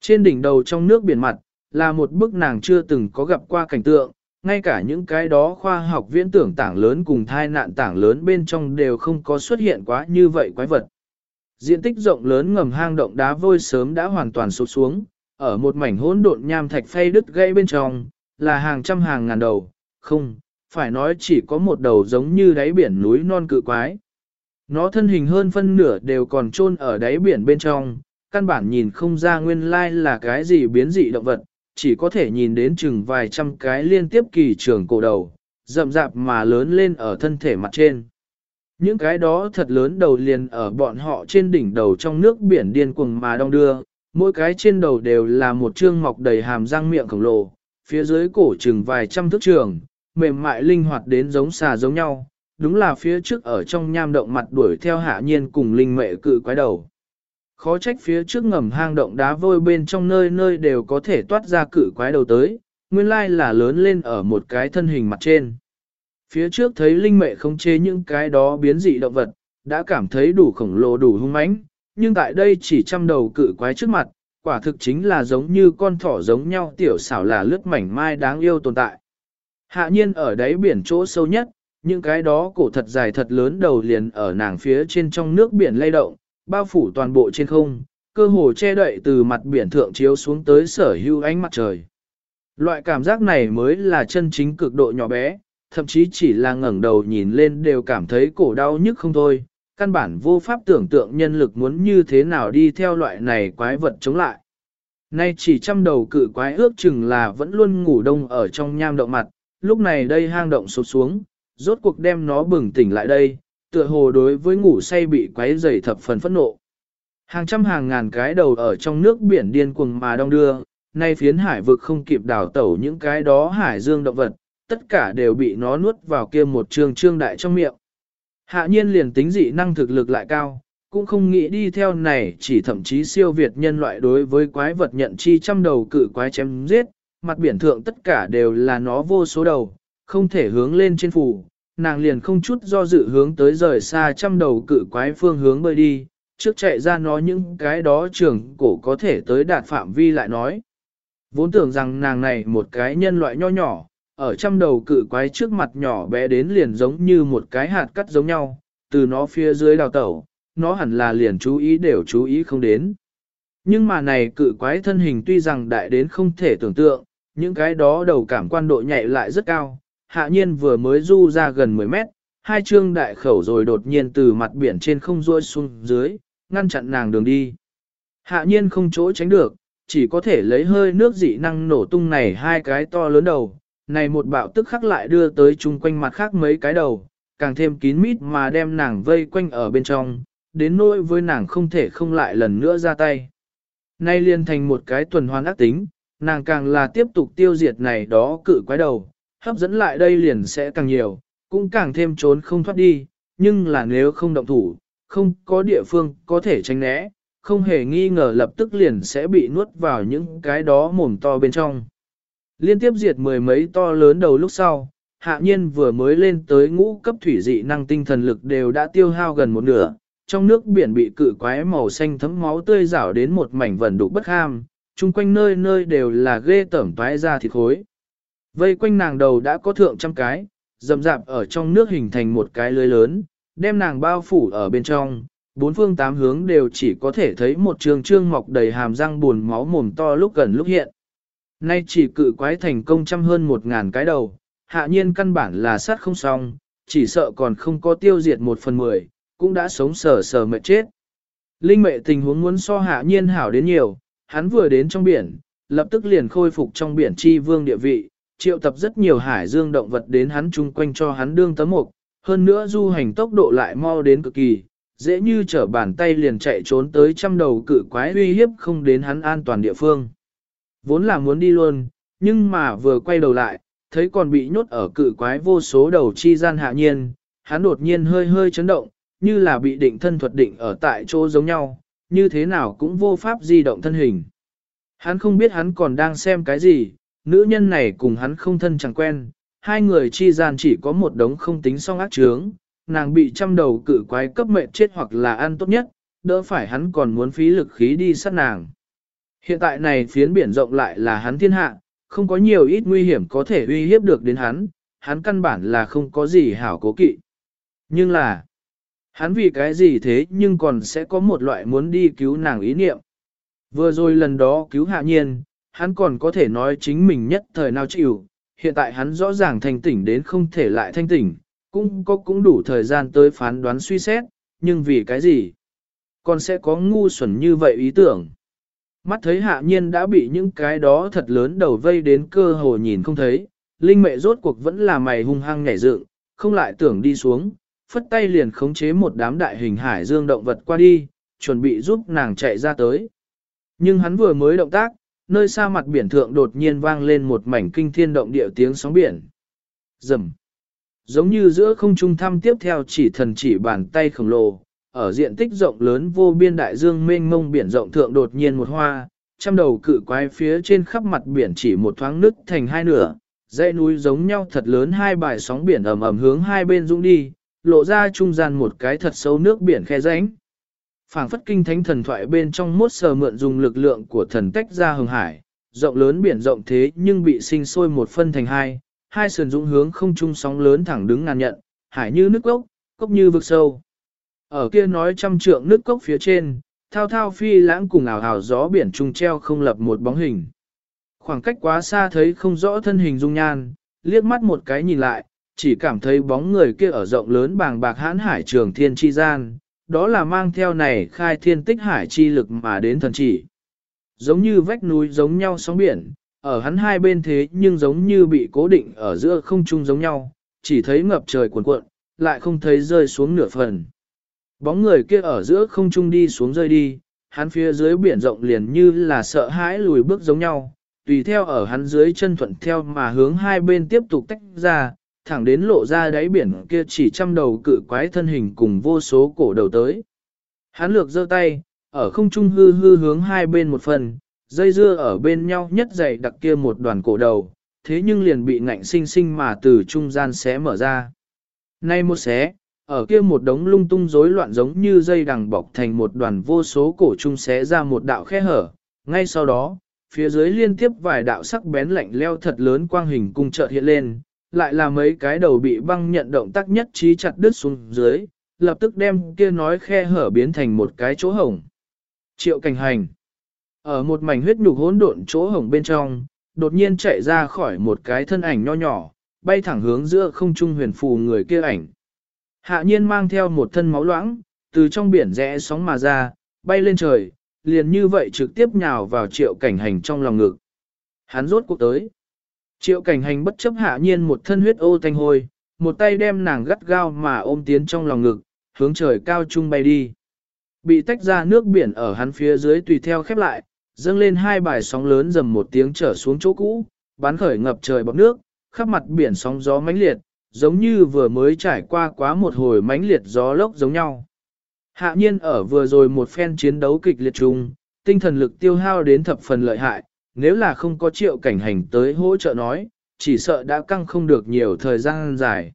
Trên đỉnh đầu trong nước biển mặt, là một bức nàng chưa từng có gặp qua cảnh tượng, ngay cả những cái đó khoa học viễn tưởng tảng lớn cùng thai nạn tảng lớn bên trong đều không có xuất hiện quá như vậy quái vật. Diện tích rộng lớn ngầm hang động đá vôi sớm đã hoàn toàn sụp xuống, ở một mảnh hỗn độn nham thạch phay đứt gãy bên trong, là hàng trăm hàng ngàn đầu, không, phải nói chỉ có một đầu giống như đáy biển núi non cự quái. Nó thân hình hơn phân nửa đều còn chôn ở đáy biển bên trong, căn bản nhìn không ra nguyên lai là cái gì biến dị động vật, chỉ có thể nhìn đến chừng vài trăm cái liên tiếp kỳ trường cổ đầu, rậm rạp mà lớn lên ở thân thể mặt trên. Những cái đó thật lớn đầu liền ở bọn họ trên đỉnh đầu trong nước biển điên cuồng mà đong đưa, mỗi cái trên đầu đều là một trương mọc đầy hàm răng miệng khổng lồ, phía dưới cổ chừng vài trăm thước trường, mềm mại linh hoạt đến giống xà giống nhau, đúng là phía trước ở trong nham động mặt đuổi theo hạ nhiên cùng linh mệ cự quái đầu. Khó trách phía trước ngầm hang động đá vôi bên trong nơi nơi đều có thể toát ra cự quái đầu tới, nguyên lai là lớn lên ở một cái thân hình mặt trên. Phía trước thấy linh mệ không chế những cái đó biến dị động vật, đã cảm thấy đủ khổng lồ đủ hung mãnh, nhưng tại đây chỉ trăm đầu cự quái trước mặt, quả thực chính là giống như con thỏ giống nhau tiểu xảo là lướt mảnh mai đáng yêu tồn tại. Hạ nhiên ở đáy biển chỗ sâu nhất, những cái đó cổ thật dài thật lớn đầu liền ở nàng phía trên trong nước biển lay động, bao phủ toàn bộ trên không, cơ hồ che đậy từ mặt biển thượng chiếu xuống tới sở hữu ánh mặt trời. Loại cảm giác này mới là chân chính cực độ nhỏ bé, thậm chí chỉ là ngẩng đầu nhìn lên đều cảm thấy cổ đau nhức không thôi, căn bản vô pháp tưởng tượng nhân lực muốn như thế nào đi theo loại này quái vật chống lại. Nay chỉ trăm đầu cự quái ước chừng là vẫn luôn ngủ đông ở trong nham động mặt, lúc này đây hang động sụp xuống, rốt cuộc đem nó bừng tỉnh lại đây, tựa hồ đối với ngủ say bị quái dày thập phần phẫn nộ. Hàng trăm hàng ngàn cái đầu ở trong nước biển điên cuồng mà đong đưa, nay phiến hải vực không kịp đào tẩu những cái đó hải dương động vật, tất cả đều bị nó nuốt vào kia một trường trương đại trong miệng. Hạ nhiên liền tính dị năng thực lực lại cao, cũng không nghĩ đi theo này chỉ thậm chí siêu việt nhân loại đối với quái vật nhận chi trăm đầu cự quái chém giết, mặt biển thượng tất cả đều là nó vô số đầu, không thể hướng lên trên phủ, nàng liền không chút do dự hướng tới rời xa trăm đầu cự quái phương hướng bơi đi, trước chạy ra nó những cái đó trưởng cổ có thể tới đạt phạm vi lại nói. Vốn tưởng rằng nàng này một cái nhân loại nho nhỏ, ở trăm đầu cự quái trước mặt nhỏ bé đến liền giống như một cái hạt cắt giống nhau, từ nó phía dưới đào tẩu, nó hẳn là liền chú ý đều chú ý không đến. Nhưng mà này cự quái thân hình tuy rằng đại đến không thể tưởng tượng, những cái đó đầu cảm quan độ nhạy lại rất cao, hạ nhiên vừa mới du ra gần 10 mét, hai chương đại khẩu rồi đột nhiên từ mặt biển trên không rôi xuống dưới, ngăn chặn nàng đường đi. Hạ nhiên không chỗ tránh được, chỉ có thể lấy hơi nước dị năng nổ tung này hai cái to lớn đầu, này một bạo tức khắc lại đưa tới chung quanh mặt khác mấy cái đầu, càng thêm kín mít mà đem nàng vây quanh ở bên trong, đến nỗi với nàng không thể không lại lần nữa ra tay. Nay liên thành một cái tuần hoàn ác tính, nàng càng là tiếp tục tiêu diệt này đó cự quái đầu, hấp dẫn lại đây liền sẽ càng nhiều, cũng càng thêm trốn không thoát đi, nhưng là nếu không động thủ, không có địa phương có thể tránh né, không hề nghi ngờ lập tức liền sẽ bị nuốt vào những cái đó mồm to bên trong. Liên tiếp diệt mười mấy to lớn đầu lúc sau, hạ nhiên vừa mới lên tới ngũ cấp thủy dị năng tinh thần lực đều đã tiêu hao gần một nửa, trong nước biển bị cự quái màu xanh thấm máu tươi rảo đến một mảnh vần đục bất ham, chung quanh nơi nơi đều là ghê tẩm toái ra thịt khối. Vây quanh nàng đầu đã có thượng trăm cái, dầm dạp ở trong nước hình thành một cái lưới lớn, đem nàng bao phủ ở bên trong, bốn phương tám hướng đều chỉ có thể thấy một trường trương mọc đầy hàm răng buồn máu mồm to lúc gần lúc hiện. Nay chỉ cự quái thành công trăm hơn một ngàn cái đầu, hạ nhiên căn bản là sát không xong, chỉ sợ còn không có tiêu diệt một phần mười, cũng đã sống sờ sờ mệt chết. Linh mệ tình huống muốn so hạ nhiên hảo đến nhiều, hắn vừa đến trong biển, lập tức liền khôi phục trong biển chi vương địa vị, triệu tập rất nhiều hải dương động vật đến hắn chung quanh cho hắn đương tấm mục, hơn nữa du hành tốc độ lại mau đến cực kỳ, dễ như trở bàn tay liền chạy trốn tới trăm đầu cự quái uy hiếp không đến hắn an toàn địa phương. Vốn là muốn đi luôn, nhưng mà vừa quay đầu lại, thấy còn bị nhốt ở cự quái vô số đầu chi gian hạ nhiên, hắn đột nhiên hơi hơi chấn động, như là bị định thân thuật định ở tại chỗ giống nhau, như thế nào cũng vô pháp di động thân hình. Hắn không biết hắn còn đang xem cái gì, nữ nhân này cùng hắn không thân chẳng quen, hai người chi gian chỉ có một đống không tính song ác trướng, nàng bị trăm đầu cự quái cấp mệnh chết hoặc là ăn tốt nhất, đỡ phải hắn còn muốn phí lực khí đi sát nàng. Hiện tại này phiến biển rộng lại là hắn thiên hạ, không có nhiều ít nguy hiểm có thể uy hiếp được đến hắn, hắn căn bản là không có gì hảo cố kỵ. Nhưng là, hắn vì cái gì thế nhưng còn sẽ có một loại muốn đi cứu nàng ý niệm. Vừa rồi lần đó cứu hạ nhiên, hắn còn có thể nói chính mình nhất thời nào chịu, hiện tại hắn rõ ràng thanh tỉnh đến không thể lại thanh tỉnh, cũng có cũng đủ thời gian tới phán đoán suy xét, nhưng vì cái gì? Còn sẽ có ngu xuẩn như vậy ý tưởng. Mắt thấy hạ nhiên đã bị những cái đó thật lớn đầu vây đến cơ hồ nhìn không thấy, linh mẹ rốt cuộc vẫn là mày hung hăng nhảy dựng, không lại tưởng đi xuống, phất tay liền khống chế một đám đại hình hải dương động vật qua đi, chuẩn bị giúp nàng chạy ra tới. Nhưng hắn vừa mới động tác, nơi xa mặt biển thượng đột nhiên vang lên một mảnh kinh thiên động địa tiếng sóng biển. Rầm. Giống như giữa không trung thăm tiếp theo chỉ thần chỉ bàn tay khổng lồ, ở diện tích rộng lớn vô biên đại dương mênh mông biển rộng thượng đột nhiên một hoa, trăm đầu cự quái phía trên khắp mặt biển chỉ một thoáng nứt thành hai nửa, dãy núi giống nhau thật lớn hai bài sóng biển ầm ầm hướng hai bên dũng đi, lộ ra trung gian một cái thật sâu nước biển khe rãnh. Phảng phất kinh thánh thần thoại bên trong mốt sờ mượn dùng lực lượng của thần tách ra hồng hải, rộng lớn biển rộng thế nhưng bị sinh sôi một phân thành hai, hai sườn dũng hướng không chung sóng lớn thẳng đứng ngàn nhận, hải như nước cốc, cốc như vực sâu. Ở kia nói trăm trượng nước cốc phía trên, thao thao phi lãng cùng ảo hào gió biển trung treo không lập một bóng hình. Khoảng cách quá xa thấy không rõ thân hình dung nhan, liếc mắt một cái nhìn lại, chỉ cảm thấy bóng người kia ở rộng lớn bàng bạc hãn hải trường thiên chi gian, đó là mang theo này khai thiên tích hải chi lực mà đến thần chỉ. Giống như vách núi giống nhau sóng biển, ở hắn hai bên thế nhưng giống như bị cố định ở giữa không trung giống nhau, chỉ thấy ngập trời cuồn cuộn, lại không thấy rơi xuống nửa phần. Bóng người kia ở giữa không trung đi xuống rơi đi, hắn phía dưới biển rộng liền như là sợ hãi lùi bước giống nhau, tùy theo ở hắn dưới chân thuận theo mà hướng hai bên tiếp tục tách ra, thẳng đến lộ ra đáy biển kia chỉ trăm đầu cự quái thân hình cùng vô số cổ đầu tới. Hắn lược giơ tay, ở không trung hư hư hướng hai bên một phần, dây dưa ở bên nhau nhất dày đặc kia một đoàn cổ đầu, thế nhưng liền bị ngạnh sinh sinh mà từ trung gian xé mở ra. Nay một xé, ở kia một đống lung tung rối loạn giống như dây đằng bọc thành một đoàn vô số cổ trung xé ra một đạo khe hở, ngay sau đó, phía dưới liên tiếp vài đạo sắc bén lạnh leo thật lớn quang hình cung chợt hiện lên, lại là mấy cái đầu bị băng nhận động tác nhất trí chặt đứt xuống dưới, lập tức đem kia nói khe hở biến thành một cái chỗ hổng. Triệu cảnh hành. Ở một mảnh huyết nhục hỗn độn chỗ hổng bên trong, đột nhiên chạy ra khỏi một cái thân ảnh nho nhỏ, bay thẳng hướng giữa không trung huyền phù người kia ảnh. Hạ nhiên mang theo một thân máu loãng, từ trong biển rẽ sóng mà ra, bay lên trời, liền như vậy trực tiếp nhào vào triệu cảnh hành trong lòng ngực. Hắn rốt cuộc tới. Triệu cảnh hành bất chấp hạ nhiên một thân huyết ô thanh hôi, một tay đem nàng gắt gao mà ôm tiến trong lòng ngực, hướng trời cao trung bay đi. Bị tách ra nước biển ở hắn phía dưới tùy theo khép lại, dâng lên hai bài sóng lớn dầm một tiếng trở xuống chỗ cũ, bắn khởi ngập trời bọc nước, khắp mặt biển sóng gió mãnh liệt, giống như vừa mới trải qua quá một hồi mãnh liệt gió lốc giống nhau. Hạ nhiên ở vừa rồi một phen chiến đấu kịch liệt chung, tinh thần lực tiêu hao đến thập phần lợi hại, nếu là không có triệu cảnh hành tới hỗ trợ nói, chỉ sợ đã căng không được nhiều thời gian dài.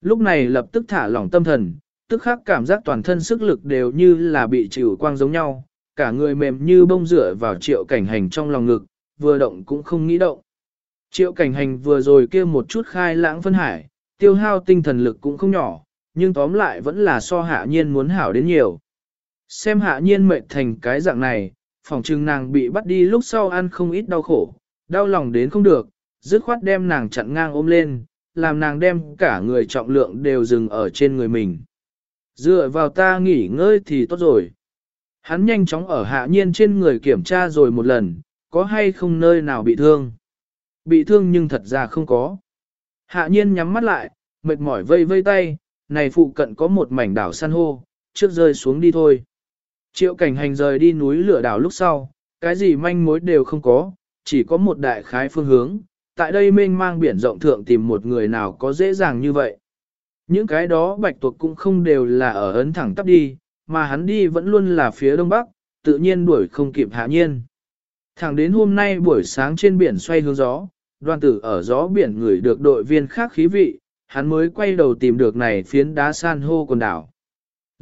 Lúc này lập tức thả lỏng tâm thần, tức khắc cảm giác toàn thân sức lực đều như là bị chịu quang giống nhau, cả người mềm như bông rửa vào triệu cảnh hành trong lòng ngực, vừa động cũng không nghĩ động. Triệu cảnh hành vừa rồi kia một chút khai lãng phân hải, tiêu hao tinh thần lực cũng không nhỏ, nhưng tóm lại vẫn là so hạ nhiên muốn hảo đến nhiều. Xem hạ nhiên mệt thành cái dạng này, phòng trừng nàng bị bắt đi lúc sau ăn không ít đau khổ, đau lòng đến không được, dứt khoát đem nàng chặn ngang ôm lên, làm nàng đem cả người trọng lượng đều dừng ở trên người mình. Dựa vào ta nghỉ ngơi thì tốt rồi. Hắn nhanh chóng ở hạ nhiên trên người kiểm tra rồi một lần, có hay không nơi nào bị thương. Bị thương nhưng thật ra không có. Hạ nhiên nhắm mắt lại, mệt mỏi vây vây tay, này phụ cận có một mảnh đảo san hô, trước rơi xuống đi thôi. Triệu cảnh hành rời đi núi lửa đảo lúc sau, cái gì manh mối đều không có, chỉ có một đại khái phương hướng, tại đây mênh mang biển rộng thượng tìm một người nào có dễ dàng như vậy. Những cái đó bạch tuộc cũng không đều là ở ấn thẳng tắp đi, mà hắn đi vẫn luôn là phía đông bắc, tự nhiên đuổi không kịp hạ nhiên. Thẳng đến hôm nay buổi sáng trên biển xoay hướng gió, đoàn tử ở gió biển ngửi được đội viên khác khí vị, hắn mới quay đầu tìm được này phiến đá san hô quần đảo.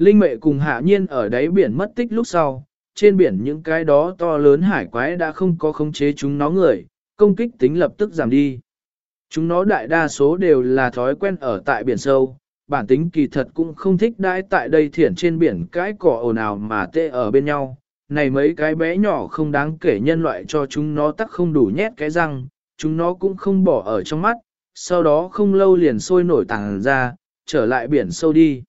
Linh mệ cùng hạ nhiên ở đáy biển mất tích lúc sau, trên biển những cái đó to lớn hải quái đã không có khống chế chúng nó người, công kích tính lập tức giảm đi. Chúng nó đại đa số đều là thói quen ở tại biển sâu, bản tính kỳ thật cũng không thích đãi tại đây thiển trên biển cái cỏ ồn ào mà tê ở bên nhau. Này mấy cái bé nhỏ không đáng kể nhân loại cho chúng nó tắc không đủ nhét cái răng, chúng nó cũng không bỏ ở trong mắt, sau đó không lâu liền sôi nổi tàng ra, trở lại biển sâu đi.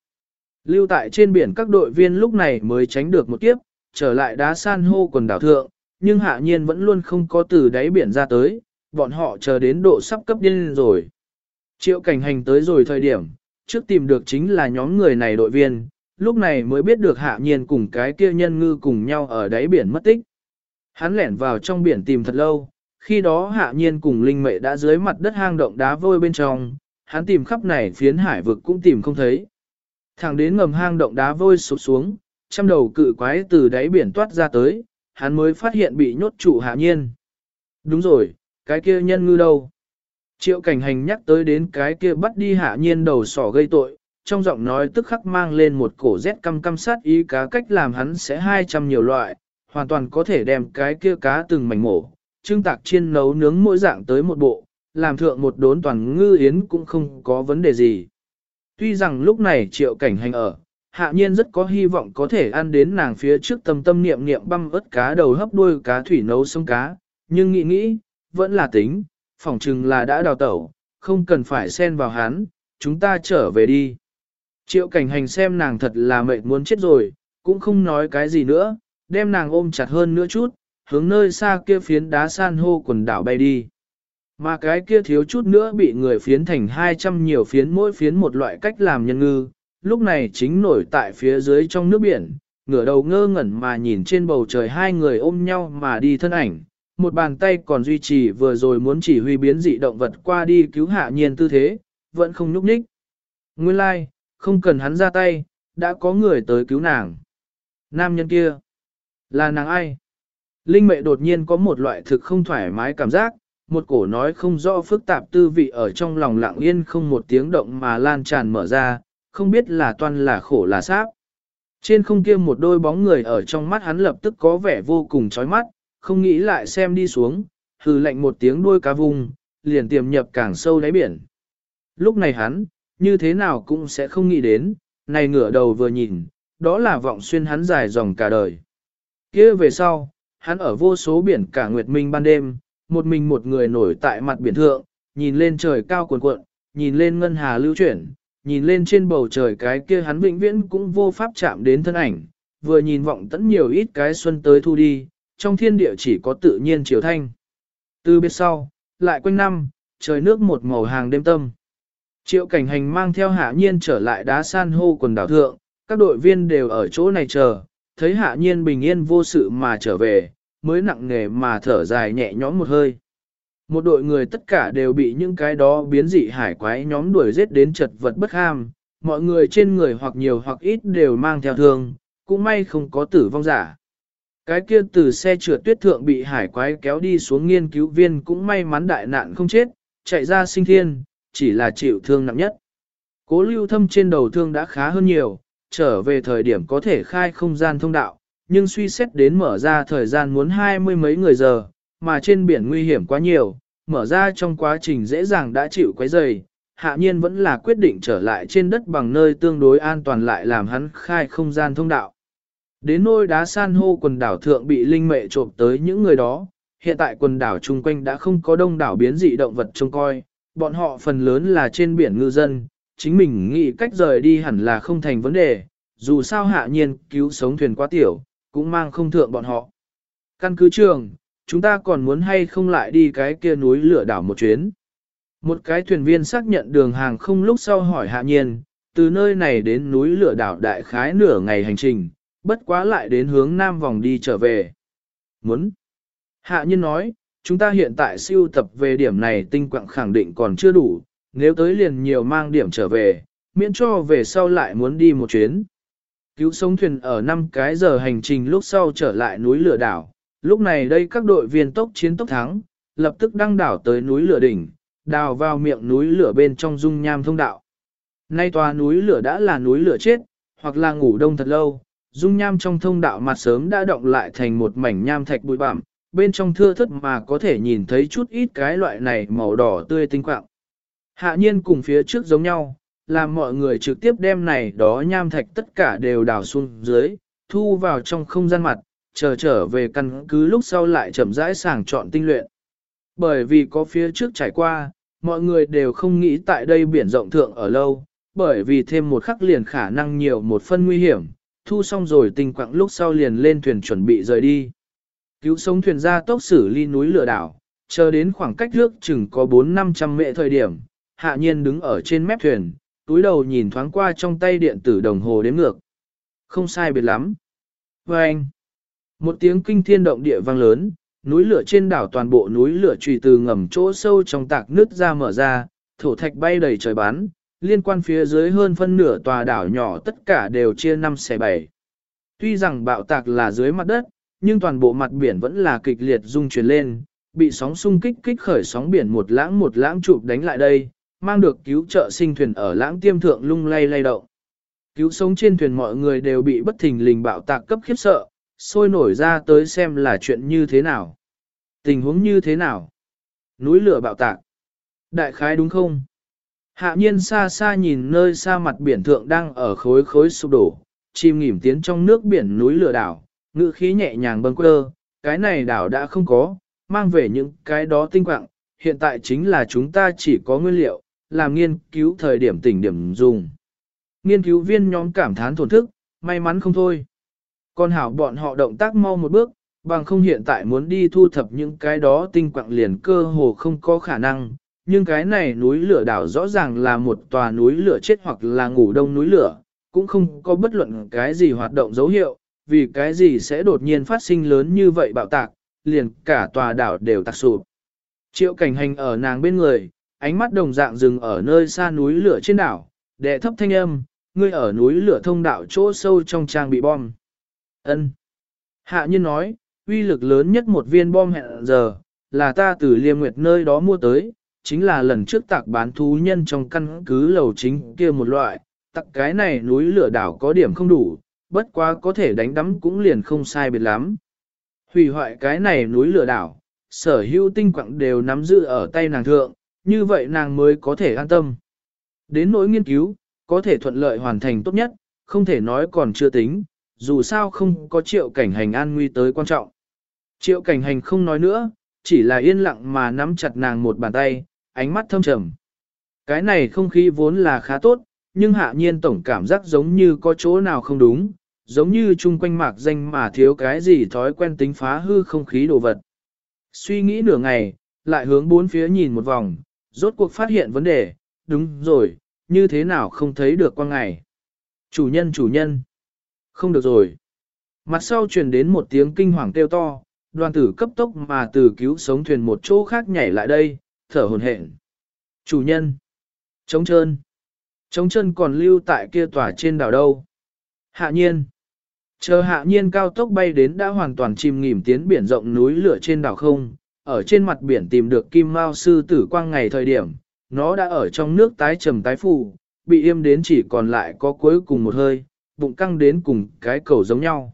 Lưu tại trên biển các đội viên lúc này mới tránh được một kiếp, trở lại đá san hô quần đảo thượng, nhưng hạ nhiên vẫn luôn không có từ đáy biển ra tới, bọn họ chờ đến độ sắp cấp điên rồi. Triệu cảnh hành tới rồi thời điểm, trước tìm được chính là nhóm người này đội viên, lúc này mới biết được hạ nhiên cùng cái kia nhân ngư cùng nhau ở đáy biển mất tích. Hắn lẻn vào trong biển tìm thật lâu, khi đó hạ nhiên cùng linh mệ đã dưới mặt đất hang động đá vôi bên trong, hắn tìm khắp này phiến hải vực cũng tìm không thấy. Thẳng đến ngầm hang động đá vôi sụp xuống, trăm đầu cự quái từ đáy biển toát ra tới, hắn mới phát hiện bị nhốt trụ hạ nhiên. Đúng rồi, cái kia nhân ngư đâu? Triệu cảnh hành nhắc tới đến cái kia bắt đi hạ nhiên đầu sỏ gây tội, trong giọng nói tức khắc mang lên một cổ rét căm căm sát ý cá cách làm hắn sẽ 200 nhiều loại, hoàn toàn có thể đem cái kia cá từng mảnh mổ, trưng tạc chiên nấu nướng mỗi dạng tới một bộ, làm thượng một đốn toàn ngư yến cũng không có vấn đề gì. Tuy rằng lúc này triệu cảnh hành ở, hạ nhiên rất có hy vọng có thể ăn đến nàng phía trước tâm tâm niệm niệm băm ớt cá đầu hấp đuôi cá thủy nấu sông cá, nhưng nghĩ nghĩ, vẫn là tính, phỏng chừng là đã đào tẩu, không cần phải xen vào hắn, chúng ta trở về đi. Triệu cảnh hành xem nàng thật là mệt muốn chết rồi, cũng không nói cái gì nữa, đem nàng ôm chặt hơn nữa chút, hướng nơi xa kia phiến đá san hô quần đảo bay đi. Mà cái kia thiếu chút nữa bị người phiến thành 200 nhiều phiến mỗi phiến một loại cách làm nhân ngư, lúc này chính nổi tại phía dưới trong nước biển, ngửa đầu ngơ ngẩn mà nhìn trên bầu trời hai người ôm nhau mà đi thân ảnh, một bàn tay còn duy trì vừa rồi muốn chỉ huy biến dị động vật qua đi cứu hạ nhiên tư thế, vẫn không nhúc nhích. Nguyên lai, like, không cần hắn ra tay, đã có người tới cứu nàng. Nam nhân kia, là nàng ai? Linh mệ đột nhiên có một loại thực không thoải mái cảm giác, một cổ nói không rõ phức tạp tư vị ở trong lòng lặng yên không một tiếng động mà lan tràn mở ra, không biết là toan là khổ là sáp. Trên không kia một đôi bóng người ở trong mắt hắn lập tức có vẻ vô cùng chói mắt, không nghĩ lại xem đi xuống, hừ lạnh một tiếng đuôi cá vùng, liền tiềm nhập càng sâu đáy biển. Lúc này hắn, như thế nào cũng sẽ không nghĩ đến, này ngửa đầu vừa nhìn, đó là vọng xuyên hắn dài dòng cả đời. kia về sau, hắn ở vô số biển cả nguyệt minh ban đêm, một mình một người nổi tại mặt biển thượng, nhìn lên trời cao cuồn cuộn, nhìn lên ngân hà lưu chuyển, nhìn lên trên bầu trời cái kia hắn vĩnh viễn cũng vô pháp chạm đến thân ảnh, vừa nhìn vọng tẫn nhiều ít cái xuân tới thu đi, trong thiên địa chỉ có tự nhiên chiều thanh. Từ biết sau, lại quanh năm, trời nước một màu hàng đêm tâm. Triệu cảnh hành mang theo hạ nhiên trở lại đá san hô quần đảo thượng, các đội viên đều ở chỗ này chờ, thấy hạ nhiên bình yên vô sự mà trở về, mới nặng nề mà thở dài nhẹ nhõm một hơi. Một đội người tất cả đều bị những cái đó biến dị hải quái nhóm đuổi giết đến chật vật bất ham, mọi người trên người hoặc nhiều hoặc ít đều mang theo thương, cũng may không có tử vong giả. Cái kia từ xe trượt tuyết thượng bị hải quái kéo đi xuống nghiên cứu viên cũng may mắn đại nạn không chết, chạy ra sinh thiên, chỉ là chịu thương nặng nhất. Cố lưu thâm trên đầu thương đã khá hơn nhiều, trở về thời điểm có thể khai không gian thông đạo, nhưng suy xét đến mở ra thời gian muốn hai mươi mấy người giờ, mà trên biển nguy hiểm quá nhiều, mở ra trong quá trình dễ dàng đã chịu quấy dày, hạ nhiên vẫn là quyết định trở lại trên đất bằng nơi tương đối an toàn lại làm hắn khai không gian thông đạo. Đến nôi đá san hô quần đảo thượng bị linh mệ trộm tới những người đó, hiện tại quần đảo chung quanh đã không có đông đảo biến dị động vật trông coi, bọn họ phần lớn là trên biển ngư dân, chính mình nghĩ cách rời đi hẳn là không thành vấn đề, dù sao hạ nhiên cứu sống thuyền quá tiểu, cũng mang không thượng bọn họ. Căn cứ trường, chúng ta còn muốn hay không lại đi cái kia núi lửa đảo một chuyến. Một cái thuyền viên xác nhận đường hàng không lúc sau hỏi hạ nhiên, từ nơi này đến núi lửa đảo đại khái nửa ngày hành trình, bất quá lại đến hướng nam vòng đi trở về. Muốn. Hạ nhiên nói, chúng ta hiện tại siêu tập về điểm này tinh quạng khẳng định còn chưa đủ, nếu tới liền nhiều mang điểm trở về, miễn cho về sau lại muốn đi một chuyến. Cứu sống thuyền ở 5 cái giờ hành trình lúc sau trở lại núi lửa đảo, lúc này đây các đội viên tốc chiến tốc thắng, lập tức đăng đảo tới núi lửa đỉnh, đào vào miệng núi lửa bên trong dung nham thông đạo. Nay tòa núi lửa đã là núi lửa chết, hoặc là ngủ đông thật lâu, dung nham trong thông đạo mặt sớm đã động lại thành một mảnh nham thạch bụi bặm, bên trong thưa thất mà có thể nhìn thấy chút ít cái loại này màu đỏ tươi tinh quạng. Hạ nhiên cùng phía trước giống nhau, làm mọi người trực tiếp đem này đó nham thạch tất cả đều đào xuống dưới, thu vào trong không gian mặt, chờ trở về căn cứ lúc sau lại chậm rãi sàng chọn tinh luyện. Bởi vì có phía trước trải qua, mọi người đều không nghĩ tại đây biển rộng thượng ở lâu, bởi vì thêm một khắc liền khả năng nhiều một phân nguy hiểm, thu xong rồi tình quặng lúc sau liền lên thuyền chuẩn bị rời đi. Cứu sống thuyền ra tốc xử ly núi lửa đảo, chờ đến khoảng cách nước chừng có 4-500 mệ thời điểm, hạ nhiên đứng ở trên mép thuyền, túi đầu nhìn thoáng qua trong tay điện tử đồng hồ đếm ngược. Không sai biệt lắm. Và anh, một tiếng kinh thiên động địa vang lớn, núi lửa trên đảo toàn bộ núi lửa trùy từ ngầm chỗ sâu trong tạc nước ra mở ra, thổ thạch bay đầy trời bán, liên quan phía dưới hơn phân nửa tòa đảo nhỏ tất cả đều chia năm xẻ bảy. Tuy rằng bạo tạc là dưới mặt đất, nhưng toàn bộ mặt biển vẫn là kịch liệt rung chuyển lên, bị sóng xung kích kích khởi sóng biển một lãng một lãng chụp đánh lại đây, mang được cứu trợ sinh thuyền ở lãng tiêm thượng lung lay lay động. Cứu sống trên thuyền mọi người đều bị bất thình lình bạo tạc cấp khiếp sợ, sôi nổi ra tới xem là chuyện như thế nào. Tình huống như thế nào? Núi lửa bạo tạc. Đại khái đúng không? Hạ nhiên xa xa nhìn nơi xa mặt biển thượng đang ở khối khối sụp đổ, chìm nghỉm tiến trong nước biển núi lửa đảo, ngữ khí nhẹ nhàng bâng quơ, cái này đảo đã không có, mang về những cái đó tinh quạng, hiện tại chính là chúng ta chỉ có nguyên liệu, làm nghiên cứu thời điểm tỉnh điểm dùng. Nghiên cứu viên nhóm cảm thán thổn thức, may mắn không thôi. Còn hảo bọn họ động tác mau một bước, bằng không hiện tại muốn đi thu thập những cái đó tinh quạng liền cơ hồ không có khả năng. Nhưng cái này núi lửa đảo rõ ràng là một tòa núi lửa chết hoặc là ngủ đông núi lửa, cũng không có bất luận cái gì hoạt động dấu hiệu, vì cái gì sẽ đột nhiên phát sinh lớn như vậy bạo tạc, liền cả tòa đảo đều tạc sụp. Triệu cảnh hành ở nàng bên người, ánh mắt đồng dạng dừng ở nơi xa núi lửa trên đảo, đệ thấp thanh âm, ngươi ở núi lửa thông đạo chỗ sâu trong trang bị bom. Ân. Hạ nhân nói, uy lực lớn nhất một viên bom hẹn giờ, là ta từ liêm nguyệt nơi đó mua tới, chính là lần trước tạc bán thú nhân trong căn cứ lầu chính kia một loại, tặc cái này núi lửa đảo có điểm không đủ, bất quá có thể đánh đắm cũng liền không sai biệt lắm. Hủy hoại cái này núi lửa đảo, sở hữu tinh quặng đều nắm giữ ở tay nàng thượng, như vậy nàng mới có thể an tâm. Đến nỗi nghiên cứu, có thể thuận lợi hoàn thành tốt nhất, không thể nói còn chưa tính, dù sao không có triệu cảnh hành an nguy tới quan trọng. Triệu cảnh hành không nói nữa, chỉ là yên lặng mà nắm chặt nàng một bàn tay, ánh mắt thâm trầm. Cái này không khí vốn là khá tốt, nhưng hạ nhiên tổng cảm giác giống như có chỗ nào không đúng, giống như chung quanh mạc danh mà thiếu cái gì thói quen tính phá hư không khí đồ vật. Suy nghĩ nửa ngày, lại hướng bốn phía nhìn một vòng, rốt cuộc phát hiện vấn đề, đúng rồi, như thế nào không thấy được qua ngày. Chủ nhân chủ nhân, không được rồi. Mặt sau truyền đến một tiếng kinh hoàng kêu to, đoàn tử cấp tốc mà từ cứu sống thuyền một chỗ khác nhảy lại đây, thở hồn hển. Chủ nhân, trống trơn, trống chân còn lưu tại kia tòa trên đảo đâu. Hạ nhiên, chờ hạ nhiên cao tốc bay đến đã hoàn toàn chìm nghỉm tiến biển rộng núi lửa trên đảo không, ở trên mặt biển tìm được kim mao sư tử quang ngày thời điểm, nó đã ở trong nước tái trầm tái phù, bị im đến chỉ còn lại có cuối cùng một hơi, bụng căng đến cùng cái cầu giống nhau.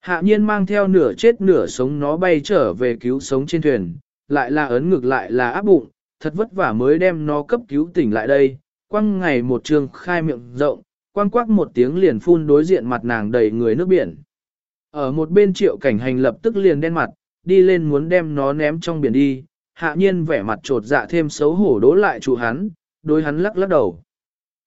Hạ nhiên mang theo nửa chết nửa sống nó bay trở về cứu sống trên thuyền, lại là ấn ngược lại là áp bụng, thật vất vả mới đem nó cấp cứu tỉnh lại đây, quăng ngày một trường khai miệng rộng, quăng quắc một tiếng liền phun đối diện mặt nàng đầy người nước biển. Ở một bên triệu cảnh hành lập tức liền đen mặt, đi lên muốn đem nó ném trong biển đi, hạ nhiên vẻ mặt trột dạ thêm xấu hổ đố lại chủ hắn, đối hắn lắc lắc đầu.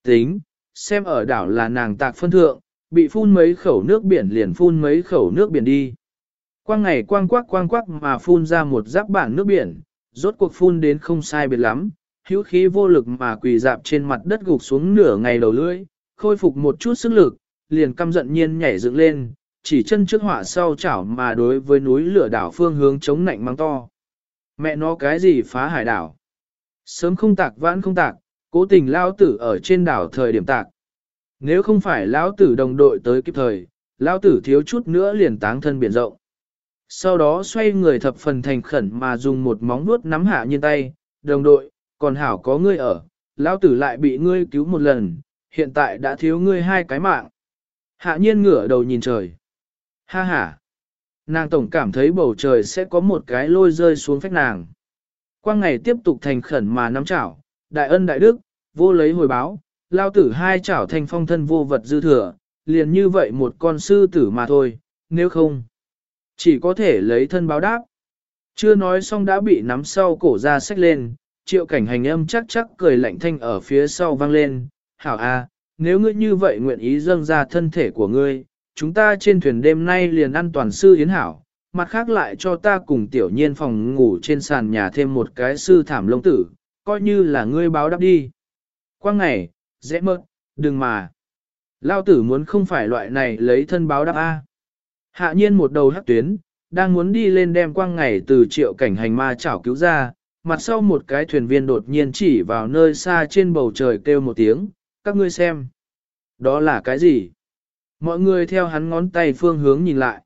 Tính, xem ở đảo là nàng tạc phân thượng, bị phun mấy khẩu nước biển liền phun mấy khẩu nước biển đi. Quang ngày quang quắc quang quắc mà phun ra một giáp bảng nước biển, rốt cuộc phun đến không sai biệt lắm, hữu khí vô lực mà quỳ dạp trên mặt đất gục xuống nửa ngày đầu lưỡi, khôi phục một chút sức lực, liền căm giận nhiên nhảy dựng lên, chỉ chân trước họa sau chảo mà đối với núi lửa đảo phương hướng chống nạnh mang to. Mẹ nó cái gì phá hải đảo? Sớm không tạc vãn không tạc, cố tình lao tử ở trên đảo thời điểm tạc. Nếu không phải lão tử đồng đội tới kịp thời, lão tử thiếu chút nữa liền táng thân biển rộng. Sau đó xoay người thập phần thành khẩn mà dùng một móng vuốt nắm hạ nhiên tay, đồng đội, còn hảo có ngươi ở, lão tử lại bị ngươi cứu một lần, hiện tại đã thiếu ngươi hai cái mạng. Hạ nhiên ngửa đầu nhìn trời. Ha ha. Nàng tổng cảm thấy bầu trời sẽ có một cái lôi rơi xuống phách nàng. Quang ngày tiếp tục thành khẩn mà nắm chảo, đại ân đại đức, vô lấy hồi báo, lao tử hai chảo thành phong thân vô vật dư thừa, liền như vậy một con sư tử mà thôi, nếu không, chỉ có thể lấy thân báo đáp. Chưa nói xong đã bị nắm sau cổ ra sách lên, triệu cảnh hành âm chắc chắc cười lạnh thanh ở phía sau vang lên, hảo a, nếu ngươi như vậy nguyện ý dâng ra thân thể của ngươi, chúng ta trên thuyền đêm nay liền ăn toàn sư yến hảo, mặt khác lại cho ta cùng tiểu nhiên phòng ngủ trên sàn nhà thêm một cái sư thảm lông tử, coi như là ngươi báo đáp đi. Quang ngày, dễ mơ, đừng mà. Lao tử muốn không phải loại này lấy thân báo đáp A. Hạ nhiên một đầu hắc tuyến, đang muốn đi lên đem quang ngày từ triệu cảnh hành ma chảo cứu ra, mặt sau một cái thuyền viên đột nhiên chỉ vào nơi xa trên bầu trời kêu một tiếng, các ngươi xem. Đó là cái gì? Mọi người theo hắn ngón tay phương hướng nhìn lại.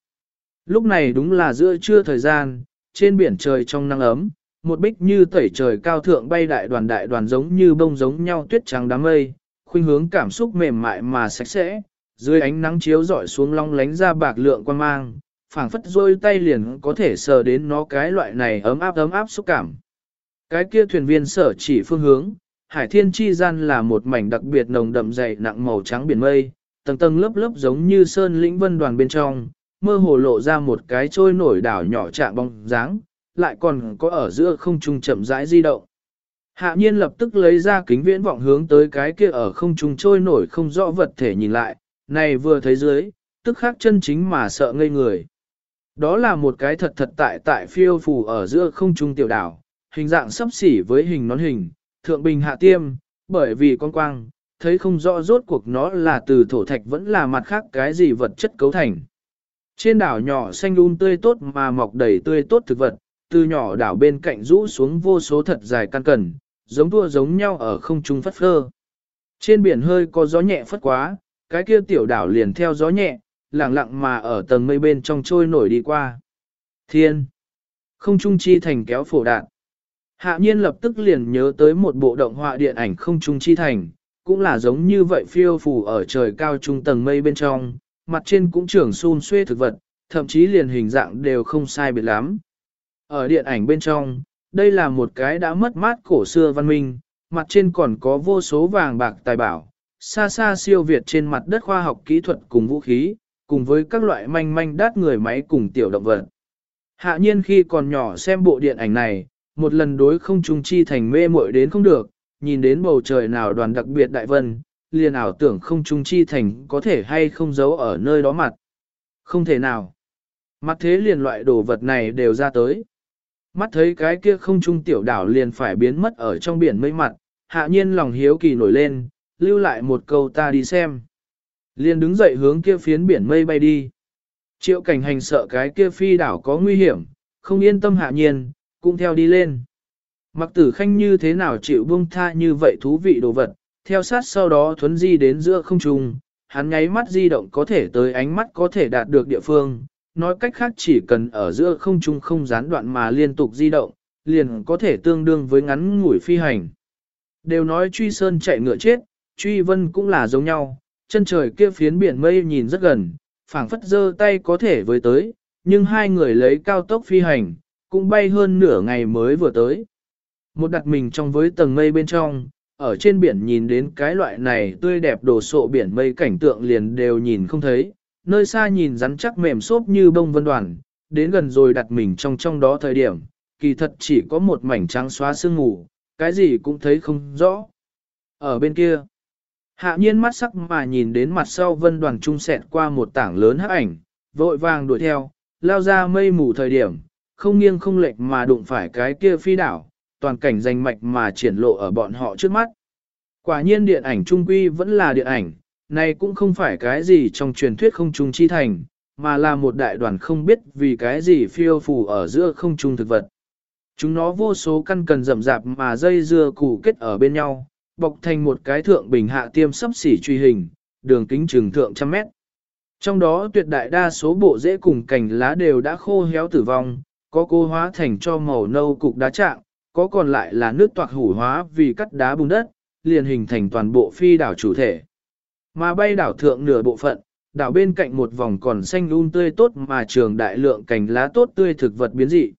Lúc này đúng là giữa trưa thời gian, trên biển trời trong nắng ấm, một bích như tẩy trời cao thượng bay đại đoàn đại đoàn giống như bông giống nhau tuyết trắng đám mây, khuynh hướng cảm xúc mềm mại mà sạch sẽ, dưới ánh nắng chiếu rọi xuống long lánh ra bạc lượng quan mang, phảng phất rôi tay liền có thể sờ đến nó cái loại này ấm áp ấm áp xúc cảm. Cái kia thuyền viên sở chỉ phương hướng, hải thiên chi gian là một mảnh đặc biệt nồng đậm dày nặng màu trắng biển mây, tầng tầng lớp lớp giống như sơn lĩnh vân đoàn bên trong, mơ hồ lộ ra một cái trôi nổi đảo nhỏ trạng bóng dáng, lại còn có ở giữa không trung chậm rãi di động. Hạ nhiên lập tức lấy ra kính viễn vọng hướng tới cái kia ở không trung trôi nổi không rõ vật thể nhìn lại, này vừa thấy dưới, tức khắc chân chính mà sợ ngây người. Đó là một cái thật thật tại tại phiêu phù ở giữa không trung tiểu đảo, hình dạng sấp xỉ với hình nón hình, thượng bình hạ tiêm, bởi vì con quang, thấy không rõ rốt cuộc nó là từ thổ thạch vẫn là mặt khác cái gì vật chất cấu thành. Trên đảo nhỏ xanh um tươi tốt mà mọc đầy tươi tốt thực vật, từ nhỏ đảo bên cạnh rũ xuống vô số thật dài căn cần, giống tua giống nhau ở không trung phất phơ. Trên biển hơi có gió nhẹ phất quá, cái kia tiểu đảo liền theo gió nhẹ, lặng lặng mà ở tầng mây bên trong trôi nổi đi qua. Thiên! Không trung chi thành kéo phổ đạn. Hạ nhiên lập tức liền nhớ tới một bộ động họa điện ảnh không trung chi thành, cũng là giống như vậy phiêu phù ở trời cao trung tầng mây bên trong, mặt trên cũng trưởng xun xuê thực vật, thậm chí liền hình dạng đều không sai biệt lắm. Ở điện ảnh bên trong, đây là một cái đã mất mát cổ xưa văn minh, mặt trên còn có vô số vàng bạc tài bảo, xa xa siêu việt trên mặt đất khoa học kỹ thuật cùng vũ khí, cùng với các loại manh manh đát người máy cùng tiểu động vật. Hạ nhiên khi còn nhỏ xem bộ điện ảnh này, một lần đối không trung chi thành mê muội đến không được, nhìn đến bầu trời nào đoàn đặc biệt đại vân, liền ảo tưởng không trung chi thành có thể hay không giấu ở nơi đó mặt. Không thể nào. Mặt thế liền loại đồ vật này đều ra tới. Mắt thấy cái kia không trung tiểu đảo liền phải biến mất ở trong biển mây mặt, hạ nhiên lòng hiếu kỳ nổi lên, lưu lại một câu ta đi xem. Liền đứng dậy hướng kia phiến biển mây bay đi. Triệu cảnh hành sợ cái kia phi đảo có nguy hiểm, không yên tâm hạ nhiên, cũng theo đi lên. Mặc tử khanh như thế nào chịu buông tha như vậy thú vị đồ vật, theo sát sau đó thuấn di đến giữa không trung, hắn nháy mắt di động có thể tới ánh mắt có thể đạt được địa phương, nói cách khác chỉ cần ở giữa không trung không gián đoạn mà liên tục di động, liền có thể tương đương với ngắn ngủi phi hành. Đều nói truy sơn chạy ngựa chết, truy vân cũng là giống nhau, chân trời kia phiến biển mây nhìn rất gần, phảng phất giơ tay có thể với tới, nhưng hai người lấy cao tốc phi hành, cũng bay hơn nửa ngày mới vừa tới. Một đặt mình trong với tầng mây bên trong, ở trên biển nhìn đến cái loại này tươi đẹp đồ sộ biển mây cảnh tượng liền đều nhìn không thấy, nơi xa nhìn rắn chắc mềm xốp như bông vân đoàn, đến gần rồi đặt mình trong trong đó thời điểm, kỳ thật chỉ có một mảnh trắng xóa sương ngủ, cái gì cũng thấy không rõ. Ở bên kia, hạ nhiên mắt sắc mà nhìn đến mặt sau vân đoàn trung sẹt qua một tảng lớn hắc ảnh, vội vàng đuổi theo, lao ra mây mù thời điểm, không nghiêng không lệch mà đụng phải cái kia phi đảo, toàn cảnh danh mạch mà triển lộ ở bọn họ trước mắt. Quả nhiên điện ảnh trung quy vẫn là điện ảnh, này cũng không phải cái gì trong truyền thuyết không trung chi thành, mà là một đại đoàn không biết vì cái gì phiêu phù ở giữa không trung thực vật. Chúng nó vô số căn cần rậm rạp mà dây dưa củ kết ở bên nhau, bọc thành một cái thượng bình hạ tiêm sấp xỉ truy hình, đường kính trường thượng trăm mét. Trong đó tuyệt đại đa số bộ rễ cùng cành lá đều đã khô héo tử vong, có cô hóa thành cho màu nâu cục đá trạng, có còn lại là nước toạc hủ hóa vì cắt đá bùn đất, liền hình thành toàn bộ phi đảo chủ thể. Mà bay đảo thượng nửa bộ phận, đảo bên cạnh một vòng còn xanh um tươi tốt mà trường đại lượng cành lá tốt tươi thực vật biến dị.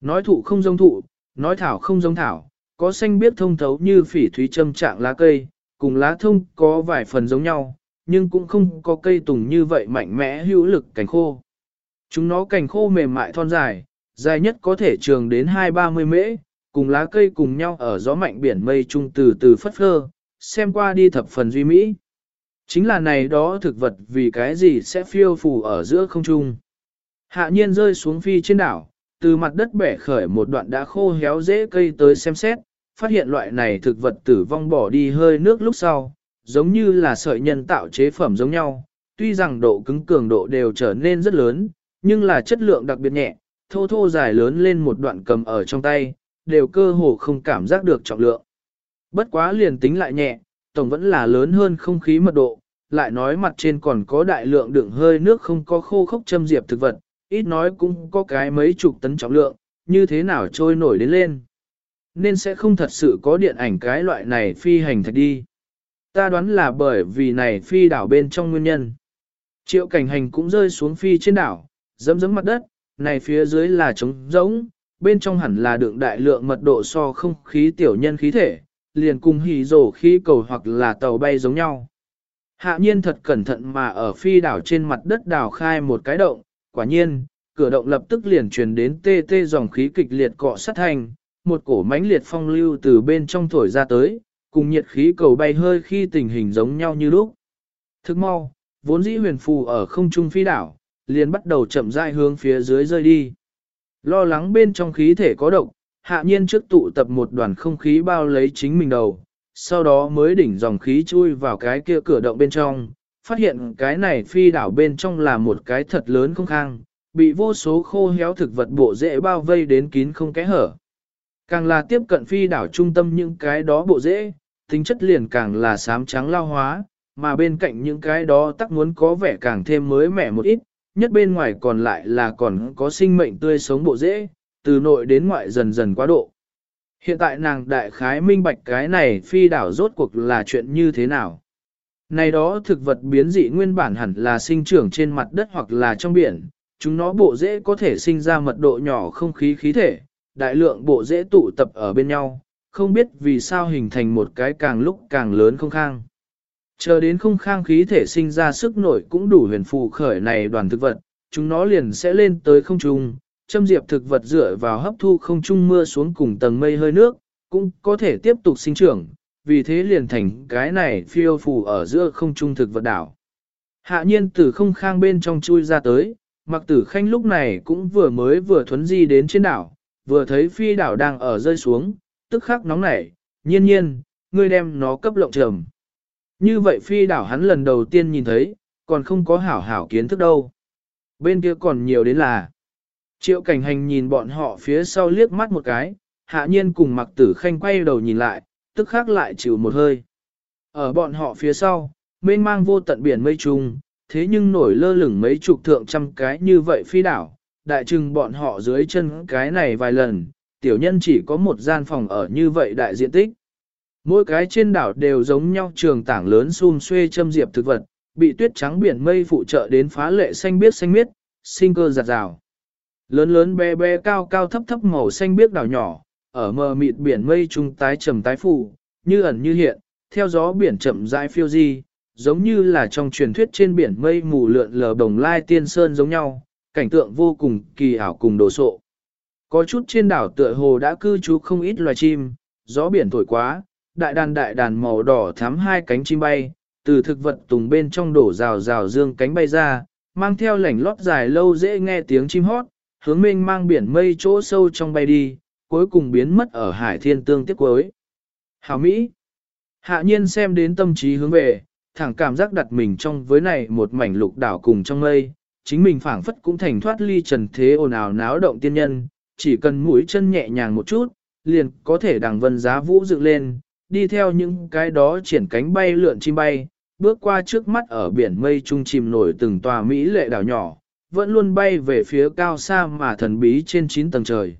Nói thụ không giống thụ, nói thảo không giống thảo, có xanh biết thông thấu như phỉ thúy châm trạng lá cây, cùng lá thông có vài phần giống nhau, nhưng cũng không có cây tùng như vậy mạnh mẽ hữu lực cành khô. Chúng nó cành khô mềm mại thon dài, dài nhất có thể trường đến 2-30 mễ, cùng lá cây cùng nhau ở gió mạnh biển mây trung từ từ phất phơ, xem qua đi thập phần duy mỹ. Chính là này đó thực vật vì cái gì sẽ phiêu phù ở giữa không trung. Hạ nhiên rơi xuống phi trên đảo, từ mặt đất bẻ khởi một đoạn đã khô héo dễ cây tới xem xét, phát hiện loại này thực vật tử vong bỏ đi hơi nước lúc sau, giống như là sợi nhân tạo chế phẩm giống nhau, tuy rằng độ cứng cường độ đều trở nên rất lớn, nhưng là chất lượng đặc biệt nhẹ, thô thô dài lớn lên một đoạn cầm ở trong tay, đều cơ hồ không cảm giác được trọng lượng. Bất quá liền tính lại nhẹ, tổng vẫn là lớn hơn không khí mật độ, lại nói mặt trên còn có đại lượng đựng hơi nước không có khô khốc châm diệp thực vật, ít nói cũng có cái mấy chục tấn trọng lượng, như thế nào trôi nổi đến lên. Nên sẽ không thật sự có điện ảnh cái loại này phi hành thật đi. Ta đoán là bởi vì này phi đảo bên trong nguyên nhân. Triệu cảnh hành cũng rơi xuống phi trên đảo, dẫm dẫm mặt đất, này phía dưới là trống rỗng, bên trong hẳn là đựng đại lượng mật độ so không khí tiểu nhân khí thể, liền cùng hỉ rổ khí cầu hoặc là tàu bay giống nhau. Hạ nhiên thật cẩn thận mà ở phi đảo trên mặt đất đào khai một cái động, quả nhiên, cửa động lập tức liền truyền đến tê tê dòng khí kịch liệt cọ sát thành, một cổ mãnh liệt phong lưu từ bên trong thổi ra tới, cùng nhiệt khí cầu bay hơi khi tình hình giống nhau như lúc. Thức mau, vốn dĩ huyền phù ở không trung phi đảo, liền bắt đầu chậm rãi hướng phía dưới rơi đi. Lo lắng bên trong khí thể có độc, hạ nhiên trước tụ tập một đoàn không khí bao lấy chính mình đầu, sau đó mới đỉnh dòng khí chui vào cái kia cửa động bên trong, phát hiện cái này phi đảo bên trong là một cái thật lớn không khang, bị vô số khô héo thực vật bộ rễ bao vây đến kín không kẽ hở. Càng là tiếp cận phi đảo trung tâm những cái đó bộ rễ, tính chất liền càng là sám trắng lao hóa, mà bên cạnh những cái đó tắc muốn có vẻ càng thêm mới mẻ một ít, nhất bên ngoài còn lại là còn có sinh mệnh tươi sống bộ rễ, từ nội đến ngoại dần dần quá độ. Hiện tại nàng đại khái minh bạch cái này phi đảo rốt cuộc là chuyện như thế nào. Này đó thực vật biến dị nguyên bản hẳn là sinh trưởng trên mặt đất hoặc là trong biển, chúng nó bộ rễ có thể sinh ra mật độ nhỏ không khí khí thể, đại lượng bộ rễ tụ tập ở bên nhau, không biết vì sao hình thành một cái càng lúc càng lớn không khang. Chờ đến không khang khí thể sinh ra sức nổi cũng đủ huyền phù khởi này đoàn thực vật, chúng nó liền sẽ lên tới không trung, châm diệp thực vật dựa vào hấp thu không trung mưa xuống cùng tầng mây hơi nước, cũng có thể tiếp tục sinh trưởng, vì thế liền thành cái này phiêu phù ở giữa không trung thực vật đảo. Hạ nhiên từ không khang bên trong chui ra tới, mặc tử khanh lúc này cũng vừa mới vừa thuấn di đến trên đảo, vừa thấy phi đảo đang ở rơi xuống, tức khắc nóng nảy, nhiên nhiên, ngươi đem nó cấp lộng trầm. Như vậy phi đảo hắn lần đầu tiên nhìn thấy, còn không có hảo hảo kiến thức đâu. Bên kia còn nhiều đến là. Triệu cảnh hành nhìn bọn họ phía sau liếc mắt một cái, hạ nhiên cùng mặc tử khanh quay đầu nhìn lại, tức khắc lại chịu một hơi. Ở bọn họ phía sau, mênh mang vô tận biển mây trùng, thế nhưng nổi lơ lửng mấy chục thượng trăm cái như vậy phi đảo, đại trừng bọn họ dưới chân cái này vài lần, tiểu nhân chỉ có một gian phòng ở như vậy đại diện tích. Mỗi cái trên đảo đều giống nhau trường tảng lớn xun xuê châm diệp thực vật, bị tuyết trắng biển mây phụ trợ đến phá lệ xanh biếc xanh miết, sinh cơ giặt rào. Lớn lớn bé bé cao cao thấp thấp màu xanh biếc đảo nhỏ, ở mờ mịt biển mây trung tái trầm tái phủ, như ẩn như hiện, theo gió biển chậm rãi phiêu di, giống như là trong truyền thuyết trên biển mây mù lượn lờ đồng lai tiên sơn giống nhau, cảnh tượng vô cùng kỳ ảo cùng đồ sộ. Có chút trên đảo tựa hồ đã cư trú không ít loài chim, gió biển thổi quá, đại đàn đại đàn màu đỏ thắm hai cánh chim bay, từ thực vật tùng bên trong đổ rào rào dương cánh bay ra, mang theo lảnh lót dài lâu dễ nghe tiếng chim hót, hướng mênh mang biển mây chỗ sâu trong bay đi, cuối cùng biến mất ở hải thiên tương tiếp cuối. Hảo Mỹ Hạ nhiên xem đến tâm trí hướng về, thẳng cảm giác đặt mình trong với này một mảnh lục đảo cùng trong mây, chính mình phảng phất cũng thành thoát ly trần thế ồn ào náo động tiên nhân, chỉ cần mũi chân nhẹ nhàng một chút, liền có thể đằng vân giá vũ dựng lên, đi theo những cái đó triển cánh bay lượn chim bay, bước qua trước mắt ở biển mây trung chìm nổi từng tòa Mỹ lệ đảo nhỏ, vẫn luôn bay về phía cao xa mà thần bí trên 9 tầng trời.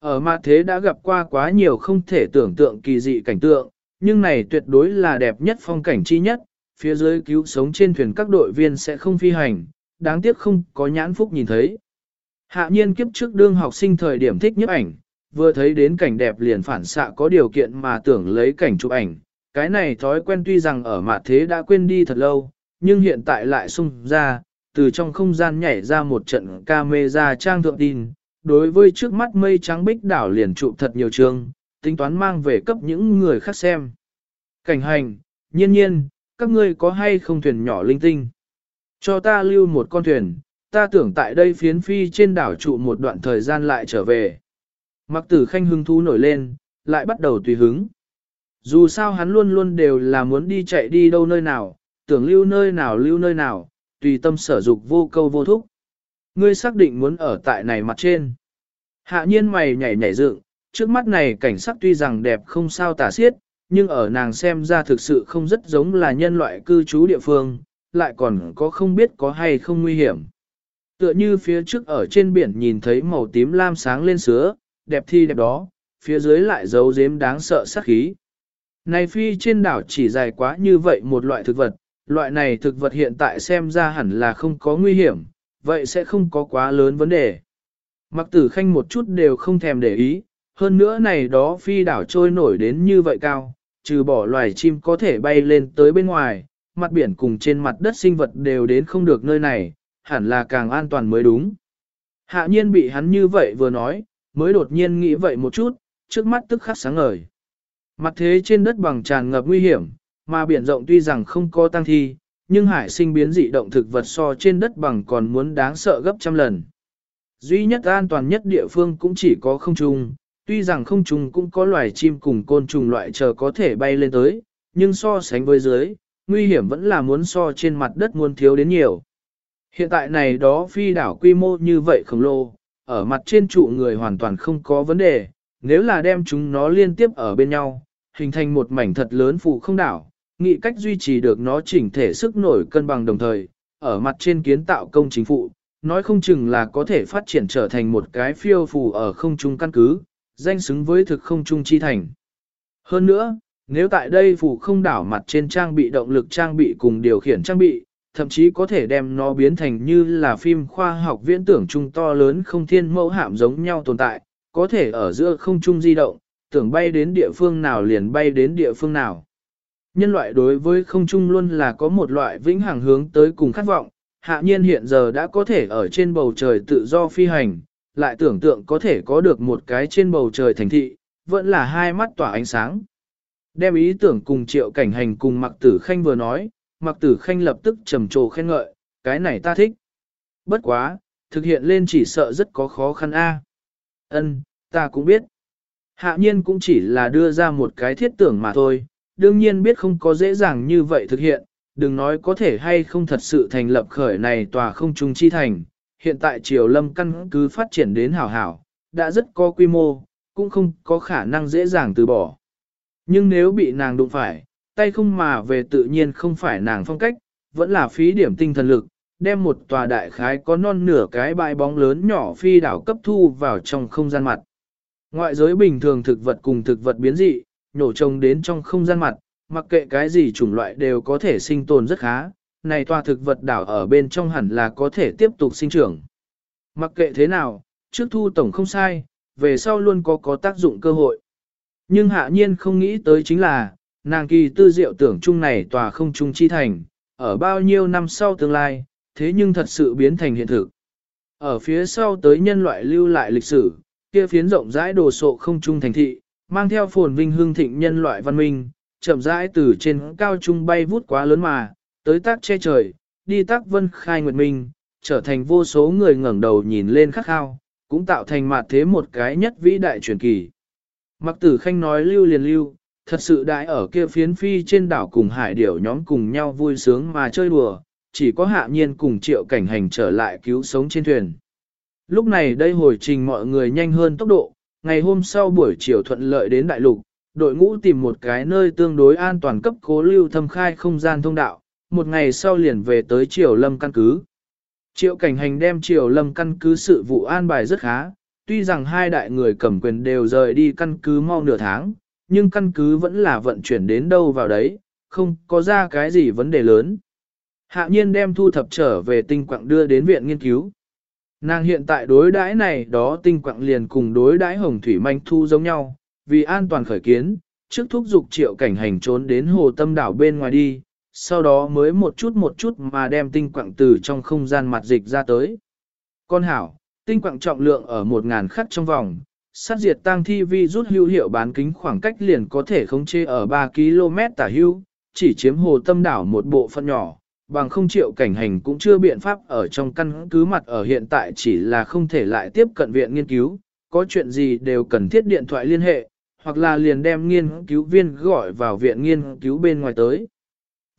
Ở mặt thế đã gặp qua quá nhiều không thể tưởng tượng kỳ dị cảnh tượng, nhưng này tuyệt đối là đẹp nhất phong cảnh chi nhất, phía dưới cứu sống trên thuyền các đội viên sẽ không phi hành, đáng tiếc không có nhãn phúc nhìn thấy. Hạ nhiên kiếp trước đương học sinh thời điểm thích nhiếp ảnh, vừa thấy đến cảnh đẹp liền phản xạ có điều kiện mà tưởng lấy cảnh chụp ảnh. Cái này thói quen tuy rằng ở mặt thế đã quên đi thật lâu, nhưng hiện tại lại sung ra, từ trong không gian nhảy ra một trận camera trang thượng tin. Đối với trước mắt mây trắng bích đảo liền chụp thật nhiều trường tính toán mang về cấp những người khác xem. Cảnh hành, nhiên nhiên, các ngươi có hay không thuyền nhỏ linh tinh? Cho ta lưu một con thuyền, ta tưởng tại đây phiến phi trên đảo trụ một đoạn thời gian lại trở về. Mặc tử khanh hứng thú nổi lên, lại bắt đầu tùy hứng. Dù sao hắn luôn luôn đều là muốn đi chạy đi đâu nơi nào, tưởng lưu nơi nào lưu nơi nào, tùy tâm sở dục vô câu vô thúc. Ngươi xác định muốn ở tại này mặt trên. Hạ nhiên mày nhảy nhảy dựng, trước mắt này cảnh sắc tuy rằng đẹp không sao tả xiết, nhưng ở nàng xem ra thực sự không rất giống là nhân loại cư trú địa phương, lại còn có không biết có hay không nguy hiểm. Tựa như phía trước ở trên biển nhìn thấy màu tím lam sáng lên sứa, đẹp thi đẹp đó, phía dưới lại giấu giếm đáng sợ sát khí. Này phi trên đảo chỉ dài quá như vậy một loại thực vật, loại này thực vật hiện tại xem ra hẳn là không có nguy hiểm, vậy sẽ không có quá lớn vấn đề. Mặc tử khanh một chút đều không thèm để ý, hơn nữa này đó phi đảo trôi nổi đến như vậy cao, trừ bỏ loài chim có thể bay lên tới bên ngoài, mặt biển cùng trên mặt đất sinh vật đều đến không được nơi này, hẳn là càng an toàn mới đúng. Hạ nhiên bị hắn như vậy vừa nói, mới đột nhiên nghĩ vậy một chút, trước mắt tức khắc sáng ngời. Mặt thế trên đất bằng tràn ngập nguy hiểm, mà biển rộng tuy rằng không có tăng thi, nhưng hải sinh biến dị động thực vật so trên đất bằng còn muốn đáng sợ gấp trăm lần. Duy nhất an toàn nhất địa phương cũng chỉ có không trung, tuy rằng không trung cũng có loài chim cùng côn trùng loại chờ có thể bay lên tới, nhưng so sánh với dưới, nguy hiểm vẫn là muốn so trên mặt đất muôn thiếu đến nhiều. Hiện tại này đó phi đảo quy mô như vậy khổng lồ, ở mặt trên trụ người hoàn toàn không có vấn đề, nếu là đem chúng nó liên tiếp ở bên nhau, hình thành một mảnh thật lớn phụ không đảo, nghị cách duy trì được nó chỉnh thể sức nổi cân bằng đồng thời, ở mặt trên kiến tạo công chính phụ, nói không chừng là có thể phát triển trở thành một cái phiêu phù ở không trung căn cứ, danh xứng với thực không trung chi thành. Hơn nữa, nếu tại đây phù không đảo mặt trên trang bị động lực trang bị cùng điều khiển trang bị, thậm chí có thể đem nó biến thành như là phim khoa học viễn tưởng trung to lớn không thiên mẫu hạm giống nhau tồn tại, có thể ở giữa không trung di động, tưởng bay đến địa phương nào liền bay đến địa phương nào. Nhân loại đối với không trung luôn là có một loại vĩnh hằng hướng tới cùng khát vọng, hạ nhiên hiện giờ đã có thể ở trên bầu trời tự do phi hành, lại tưởng tượng có thể có được một cái trên bầu trời thành thị, vẫn là hai mắt tỏa ánh sáng. Đem ý tưởng cùng triệu cảnh hành cùng mặc tử khanh vừa nói, mặc tử khanh lập tức trầm trồ khen ngợi, cái này ta thích. Bất quá, thực hiện lên chỉ sợ rất có khó khăn a. Ân, ta cũng biết. Hạ nhiên cũng chỉ là đưa ra một cái thiết tưởng mà thôi, đương nhiên biết không có dễ dàng như vậy thực hiện, đừng nói có thể hay không thật sự thành lập khởi này tòa không trung chi thành. Hiện tại triều lâm căn cứ phát triển đến hảo hảo, đã rất có quy mô, cũng không có khả năng dễ dàng từ bỏ. Nhưng nếu bị nàng đụng phải, tay không mà về tự nhiên không phải nàng phong cách, vẫn là phí điểm tinh thần lực, đem một tòa đại khái có non nửa cái bãi bóng lớn nhỏ phi đảo cấp thu vào trong không gian mặt. Ngoại giới bình thường thực vật cùng thực vật biến dị, nhổ trồng đến trong không gian mặt, mặc kệ cái gì chủng loại đều có thể sinh tồn rất khá, này tòa thực vật đảo ở bên trong hẳn là có thể tiếp tục sinh trưởng. Mặc kệ thế nào, trước thu tổng không sai, về sau luôn có có tác dụng cơ hội. Nhưng hạ nhiên không nghĩ tới chính là, nàng kỳ tư diệu tưởng chung này tòa không chung chi thành, ở bao nhiêu năm sau tương lai, thế nhưng thật sự biến thành hiện thực. Ở phía sau tới nhân loại lưu lại lịch sử, kia phiến rộng rãi đồ sộ không trung thành thị, mang theo phồn vinh hương thịnh nhân loại văn minh, chậm rãi từ trên cao trung bay vút quá lớn mà, tới tác che trời, đi tác vân khai nguyệt minh, trở thành vô số người ngẩng đầu nhìn lên khắc khao, cũng tạo thành mặt thế một cái nhất vĩ đại truyền kỳ. Mặc tử khanh nói lưu liền lưu, thật sự đại ở kia phiến phi trên đảo cùng hải điểu nhóm cùng nhau vui sướng mà chơi đùa, chỉ có hạ nhiên cùng triệu cảnh hành trở lại cứu sống trên thuyền. Lúc này đây hồi trình mọi người nhanh hơn tốc độ, ngày hôm sau buổi chiều thuận lợi đến đại lục, đội ngũ tìm một cái nơi tương đối an toàn cấp cố lưu thâm khai không gian thông đạo, một ngày sau liền về tới triều lâm căn cứ. Triệu cảnh hành đem triều lâm căn cứ sự vụ an bài rất khá, tuy rằng hai đại người cầm quyền đều rời đi căn cứ mau nửa tháng, nhưng căn cứ vẫn là vận chuyển đến đâu vào đấy, không có ra cái gì vấn đề lớn. Hạ nhiên đem thu thập trở về tinh quạng đưa đến viện nghiên cứu. Nàng hiện tại đối đãi này đó tinh quạng liền cùng đối đãi hồng thủy manh thu giống nhau, vì an toàn khởi kiến, trước thúc dục triệu cảnh hành trốn đến hồ tâm đảo bên ngoài đi, sau đó mới một chút một chút mà đem tinh quạng từ trong không gian mặt dịch ra tới. Con hảo, tinh quạng trọng lượng ở 1.000 khắc trong vòng, sát diệt tang thi vi rút hữu hiệu bán kính khoảng cách liền có thể khống chế ở 3 km tả hữu chỉ chiếm hồ tâm đảo một bộ phận nhỏ, bằng không triệu cảnh hành cũng chưa biện pháp ở trong căn cứ mặt ở hiện tại chỉ là không thể lại tiếp cận viện nghiên cứu, có chuyện gì đều cần thiết điện thoại liên hệ, hoặc là liền đem nghiên cứu viên gọi vào viện nghiên cứu bên ngoài tới.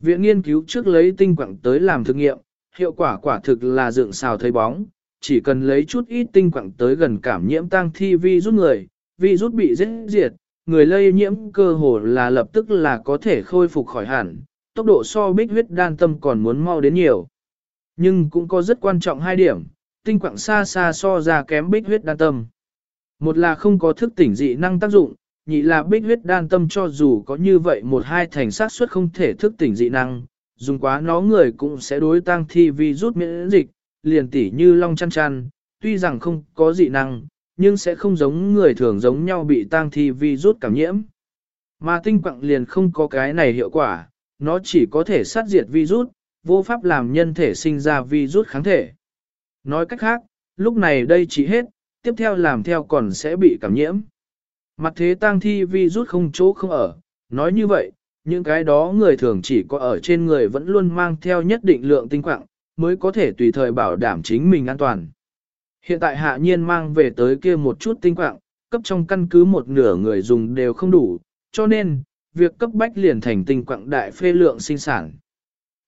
Viện nghiên cứu trước lấy tinh quặng tới làm thực nghiệm, hiệu quả quả thực là dựng xào thấy bóng, chỉ cần lấy chút ít tinh quặng tới gần cảm nhiễm tăng thi vi rút người, vi rút bị giết diệt, người lây nhiễm cơ hồ là lập tức là có thể khôi phục khỏi hẳn, tốc độ so bích huyết đan tâm còn muốn mau đến nhiều. Nhưng cũng có rất quan trọng hai điểm, tinh quặng xa xa so ra kém bích huyết đan tâm. Một là không có thức tỉnh dị năng tác dụng, nhị là bích huyết đan tâm cho dù có như vậy một hai thành sát suất không thể thức tỉnh dị năng, dùng quá nó người cũng sẽ đối tăng thi vi rút miễn dịch, liền tỉ như long chăn chăn, tuy rằng không có dị năng, nhưng sẽ không giống người thường giống nhau bị tang thi vi rút cảm nhiễm. Mà tinh quặng liền không có cái này hiệu quả, nó chỉ có thể sát diệt virus, vô pháp làm nhân thể sinh ra virus kháng thể. Nói cách khác, lúc này đây chỉ hết, tiếp theo làm theo còn sẽ bị cảm nhiễm. Mặt thế tang thi virus không chỗ không ở, nói như vậy, những cái đó người thường chỉ có ở trên người vẫn luôn mang theo nhất định lượng tinh quạng, mới có thể tùy thời bảo đảm chính mình an toàn. Hiện tại hạ nhiên mang về tới kia một chút tinh quạng, cấp trong căn cứ một nửa người dùng đều không đủ, cho nên, việc cấp bách liền thành tinh quạng đại phê lượng sinh sản.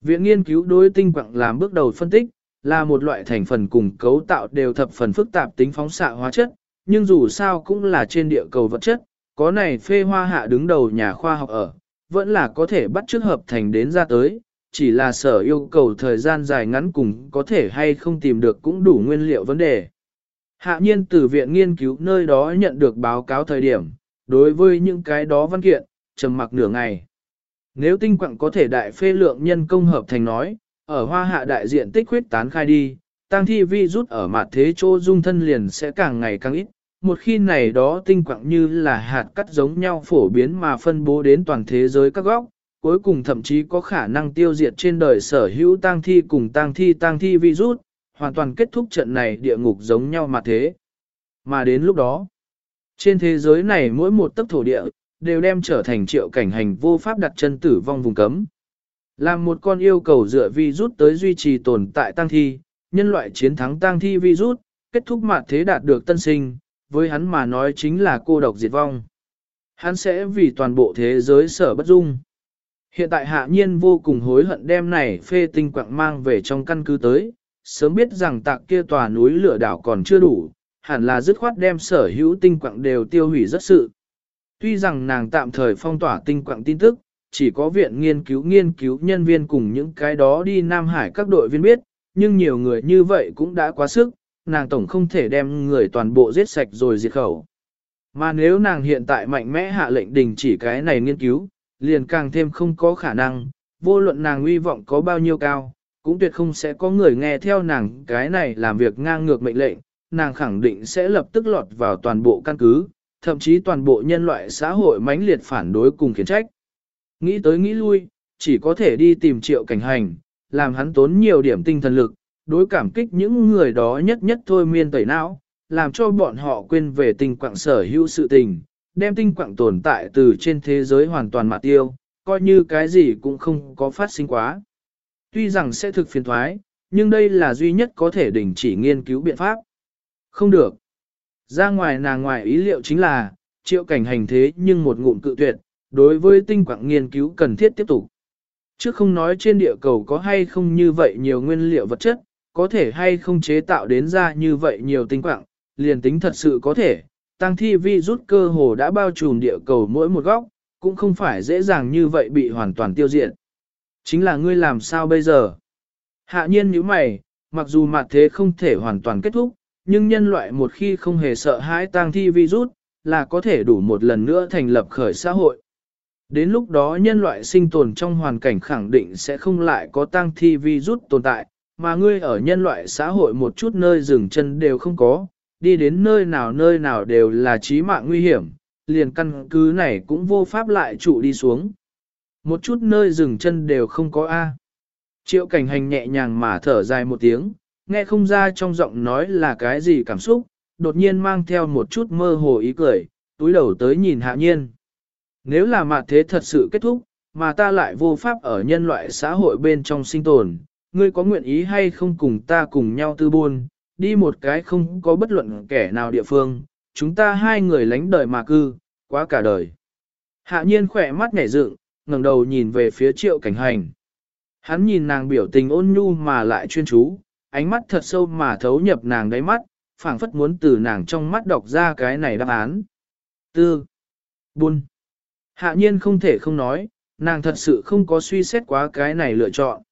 Viện nghiên cứu đối tinh quạng làm bước đầu phân tích, là một loại thành phần cùng cấu tạo đều thập phần phức tạp tính phóng xạ hóa chất, nhưng dù sao cũng là trên địa cầu vật chất, có này phê hoa hạ đứng đầu nhà khoa học ở, vẫn là có thể bắt chước hợp thành đến ra tới, chỉ là sở yêu cầu thời gian dài ngắn cùng có thể hay không tìm được cũng đủ nguyên liệu vấn đề. Hạ nhiên từ viện nghiên cứu nơi đó nhận được báo cáo thời điểm, đối với những cái đó văn kiện, trầm mặc nửa ngày. Nếu tinh quặng có thể đại phê lượng nhân công hợp thành nói, ở hoa hạ đại diện tích huyết tán khai đi, tăng thi vi rút ở mặt thế chỗ dung thân liền sẽ càng ngày càng ít. Một khi này đó tinh quặng như là hạt cắt giống nhau phổ biến mà phân bố đến toàn thế giới các góc, cuối cùng thậm chí có khả năng tiêu diệt trên đời sở hữu tang thi cùng tang thi tang thi virus, hoàn toàn kết thúc trận này địa ngục giống nhau mà thế. Mà đến lúc đó, trên thế giới này mỗi một tấc thổ địa, đều đem trở thành triệu cảnh hành vô pháp đặt chân tử vong vùng cấm. Làm một con yêu cầu dựa virus tới duy trì tồn tại tang thi, nhân loại chiến thắng tang thi virus, kết thúc mạt thế đạt được tân sinh, với hắn mà nói chính là cô độc diệt vong. Hắn sẽ vì toàn bộ thế giới sở bất dung. Hiện tại hạ nhiên vô cùng hối hận đem này phê tinh quạng mang về trong căn cứ tới, sớm biết rằng tạc kia tòa núi lửa đảo còn chưa đủ, hẳn là dứt khoát đem sở hữu tinh quạng đều tiêu hủy rất sự. Tuy rằng nàng tạm thời phong tỏa tinh quạng tin tức, chỉ có viện nghiên cứu nghiên cứu nhân viên cùng những cái đó đi Nam Hải các đội viên biết, nhưng nhiều người như vậy cũng đã quá sức, nàng tổng không thể đem người toàn bộ giết sạch rồi diệt khẩu. Mà nếu nàng hiện tại mạnh mẽ hạ lệnh đình chỉ cái này nghiên cứu, liền càng thêm không có khả năng, vô luận nàng uy vọng có bao nhiêu cao, cũng tuyệt không sẽ có người nghe theo nàng cái này làm việc ngang ngược mệnh lệnh, nàng khẳng định sẽ lập tức lọt vào toàn bộ căn cứ, thậm chí toàn bộ nhân loại xã hội mãnh liệt phản đối cùng khiển trách. Nghĩ tới nghĩ lui, chỉ có thể đi tìm triệu cảnh hành, làm hắn tốn nhiều điểm tinh thần lực, đối cảm kích những người đó nhất nhất thôi miên tẩy não, làm cho bọn họ quên về tình quạng sở hữu sự tình, đem tinh quạng tồn tại từ trên thế giới hoàn toàn mà tiêu, coi như cái gì cũng không có phát sinh quá. Tuy rằng sẽ thực phiền thoái, nhưng đây là duy nhất có thể đình chỉ nghiên cứu biện pháp. Không được. Ra ngoài nàng ngoài ý liệu chính là, triệu cảnh hành thế nhưng một ngụm cự tuyệt, đối với tinh quạng nghiên cứu cần thiết tiếp tục. Chứ không nói trên địa cầu có hay không như vậy nhiều nguyên liệu vật chất, có thể hay không chế tạo đến ra như vậy nhiều tinh quạng, liền tính thật sự có thể, tăng thi vi rút cơ hồ đã bao trùm địa cầu mỗi một góc, cũng không phải dễ dàng như vậy bị hoàn toàn tiêu diệt. Chính là ngươi làm sao bây giờ? Hạ nhiên như mày, mặc dù mặt thế không thể hoàn toàn kết thúc, nhưng nhân loại một khi không hề sợ hãi tăng thi virus, là có thể đủ một lần nữa thành lập khởi xã hội. Đến lúc đó nhân loại sinh tồn trong hoàn cảnh khẳng định sẽ không lại có tăng thi virus tồn tại, mà ngươi ở nhân loại xã hội một chút nơi dừng chân đều không có, đi đến nơi nào nơi nào đều là chí mạng nguy hiểm, liền căn cứ này cũng vô pháp lại trụ đi xuống. Một chút nơi dừng chân đều không có A. Triệu cảnh hành nhẹ nhàng mà thở dài một tiếng, nghe không ra trong giọng nói là cái gì cảm xúc, đột nhiên mang theo một chút mơ hồ ý cười, túi đầu tới nhìn hạ nhiên. Nếu là mặt thế thật sự kết thúc, mà ta lại vô pháp ở nhân loại xã hội bên trong sinh tồn, ngươi có nguyện ý hay không cùng ta cùng nhau tư buôn, đi một cái không có bất luận kẻ nào địa phương, chúng ta hai người lánh đời mà cư, quá cả đời. Hạ nhiên khỏe mắt nhảy dựng, ngẩng đầu nhìn về phía triệu cảnh hành. Hắn nhìn nàng biểu tình ôn nhu mà lại chuyên chú, ánh mắt thật sâu mà thấu nhập nàng đáy mắt, phảng phất muốn từ nàng trong mắt đọc ra cái này đáp án. Tư. Buôn. Hạ nhiên không thể không nói, nàng thật sự không có suy xét quá cái này lựa chọn.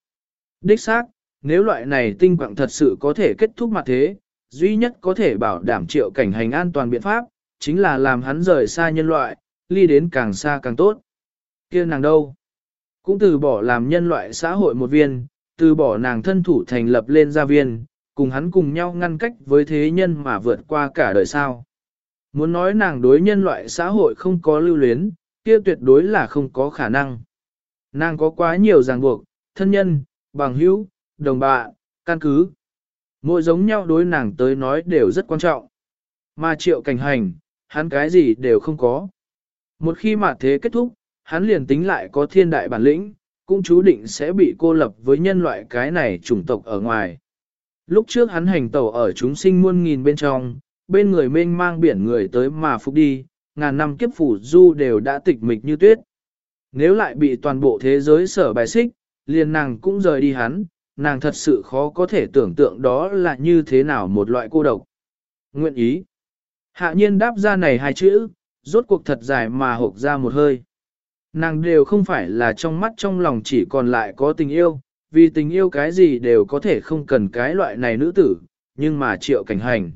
Đích xác, nếu loại này tinh quạng thật sự có thể kết thúc mặt thế, duy nhất có thể bảo đảm triệu cảnh hành an toàn biện pháp, chính là làm hắn rời xa nhân loại, ly đến càng xa càng tốt. kia nàng đâu? Cũng từ bỏ làm nhân loại xã hội một viên, từ bỏ nàng thân thủ thành lập lên gia viên, cùng hắn cùng nhau ngăn cách với thế nhân mà vượt qua cả đời sao. Muốn nói nàng đối nhân loại xã hội không có lưu luyến, kia tuyệt đối là không có khả năng. Nàng có quá nhiều ràng buộc, thân nhân, bằng hữu, đồng bạ, căn cứ. Mỗi giống nhau đối nàng tới nói đều rất quan trọng. Mà triệu cảnh hành, hắn cái gì đều không có. Một khi mà thế kết thúc, hắn liền tính lại có thiên đại bản lĩnh, cũng chú định sẽ bị cô lập với nhân loại cái này chủng tộc ở ngoài. Lúc trước hắn hành tẩu ở chúng sinh muôn nghìn bên trong, bên người mênh mang biển người tới mà phục đi, ngàn năm kiếp phủ du đều đã tịch mịch như tuyết. Nếu lại bị toàn bộ thế giới sở bài xích, liền nàng cũng rời đi hắn, nàng thật sự khó có thể tưởng tượng đó là như thế nào một loại cô độc. Nguyện ý. Hạ nhiên đáp ra này hai chữ, rốt cuộc thật dài mà hộp ra một hơi. Nàng đều không phải là trong mắt trong lòng chỉ còn lại có tình yêu, vì tình yêu cái gì đều có thể không cần cái loại này nữ tử, nhưng mà triệu cảnh hành.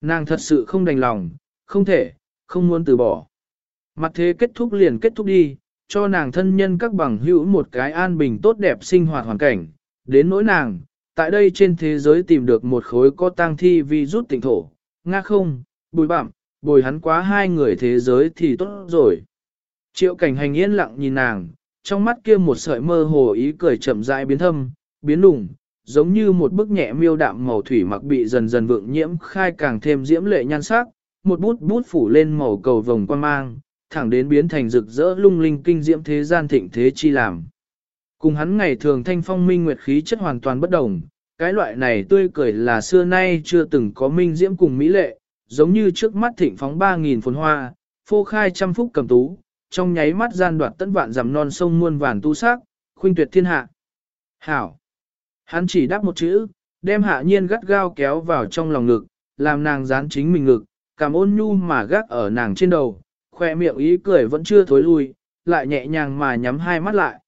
Nàng thật sự không đành lòng, không thể, không muốn từ bỏ. Mặt thế kết thúc liền kết thúc đi, cho nàng thân nhân các bằng hữu một cái an bình tốt đẹp sinh hoạt hoàn cảnh, đến nỗi nàng, tại đây trên thế giới tìm được một khối có tang thi vi rút tỉnh thổ, nga không, bùi bạm, bồi hắn quá hai người thế giới thì tốt rồi. Triệu cảnh hành yên lặng nhìn nàng, trong mắt kia một sợi mơ hồ ý cười chậm rãi biến thâm, biến đủng, giống như một bức nhẹ miêu đạm màu thủy mặc bị dần dần vượng nhiễm khai càng thêm diễm lệ nhan sắc, một bút bút phủ lên màu cầu vồng quan mang, thẳng đến biến thành rực rỡ lung linh kinh diễm thế gian thịnh thế chi làm. Cùng hắn ngày thường thanh phong minh nguyệt khí chất hoàn toàn bất đồng, cái loại này tươi cười là xưa nay chưa từng có minh diễm cùng mỹ lệ, giống như trước mắt thịnh phóng ba nghìn phồn hoa, phô khai trăm phúc cầm tú, trong nháy mắt gian đoạt tấn vạn giảm non sông muôn vàn tu sắc, khuynh tuyệt thiên hạ. Hảo! Hắn chỉ đáp một chữ, đem hạ nhiên gắt gao kéo vào trong lòng ngực, làm nàng dán chính mình ngực, cảm ôn nhu mà gác ở nàng trên đầu, khoe miệng ý cười vẫn chưa thối lui, lại nhẹ nhàng mà nhắm hai mắt lại.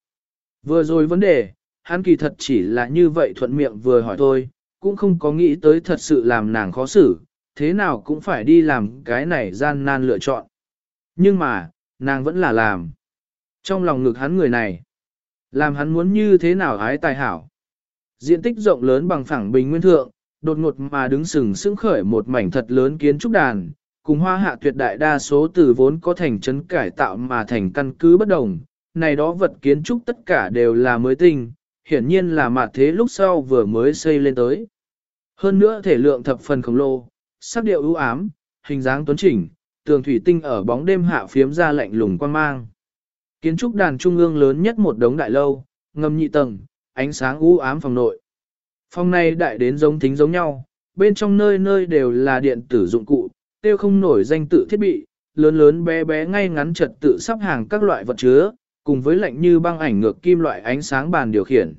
Vừa rồi vấn đề, hắn kỳ thật chỉ là như vậy thuận miệng vừa hỏi thôi, cũng không có nghĩ tới thật sự làm nàng khó xử, thế nào cũng phải đi làm cái này gian nan lựa chọn. Nhưng mà, nàng vẫn là làm. Trong lòng ngực hắn người này, làm hắn muốn như thế nào ái tài hảo. Diện tích rộng lớn bằng phẳng bình nguyên thượng, đột ngột mà đứng sừng sững khởi một mảnh thật lớn kiến trúc đàn, cùng hoa hạ tuyệt đại đa số từ vốn có thành trấn cải tạo mà thành căn cứ bất đồng, này đó vật kiến trúc tất cả đều là mới tinh, hiển nhiên là mạt thế lúc sau vừa mới xây lên tới. Hơn nữa thể lượng thập phần khổng lồ, sắc điệu ưu ám, hình dáng tuấn chỉnh, tường thủy tinh ở bóng đêm hạ phiếm ra lạnh lùng quan mang. Kiến trúc đàn trung ương lớn nhất một đống đại lâu, ngầm nhị tầng, ánh sáng u ám phòng nội. Phòng này đại đến giống thính giống nhau, bên trong nơi nơi đều là điện tử dụng cụ, tiêu không nổi danh tự thiết bị, lớn lớn bé bé ngay ngắn trật tự sắp hàng các loại vật chứa, cùng với lạnh như băng ảnh ngược kim loại ánh sáng bàn điều khiển.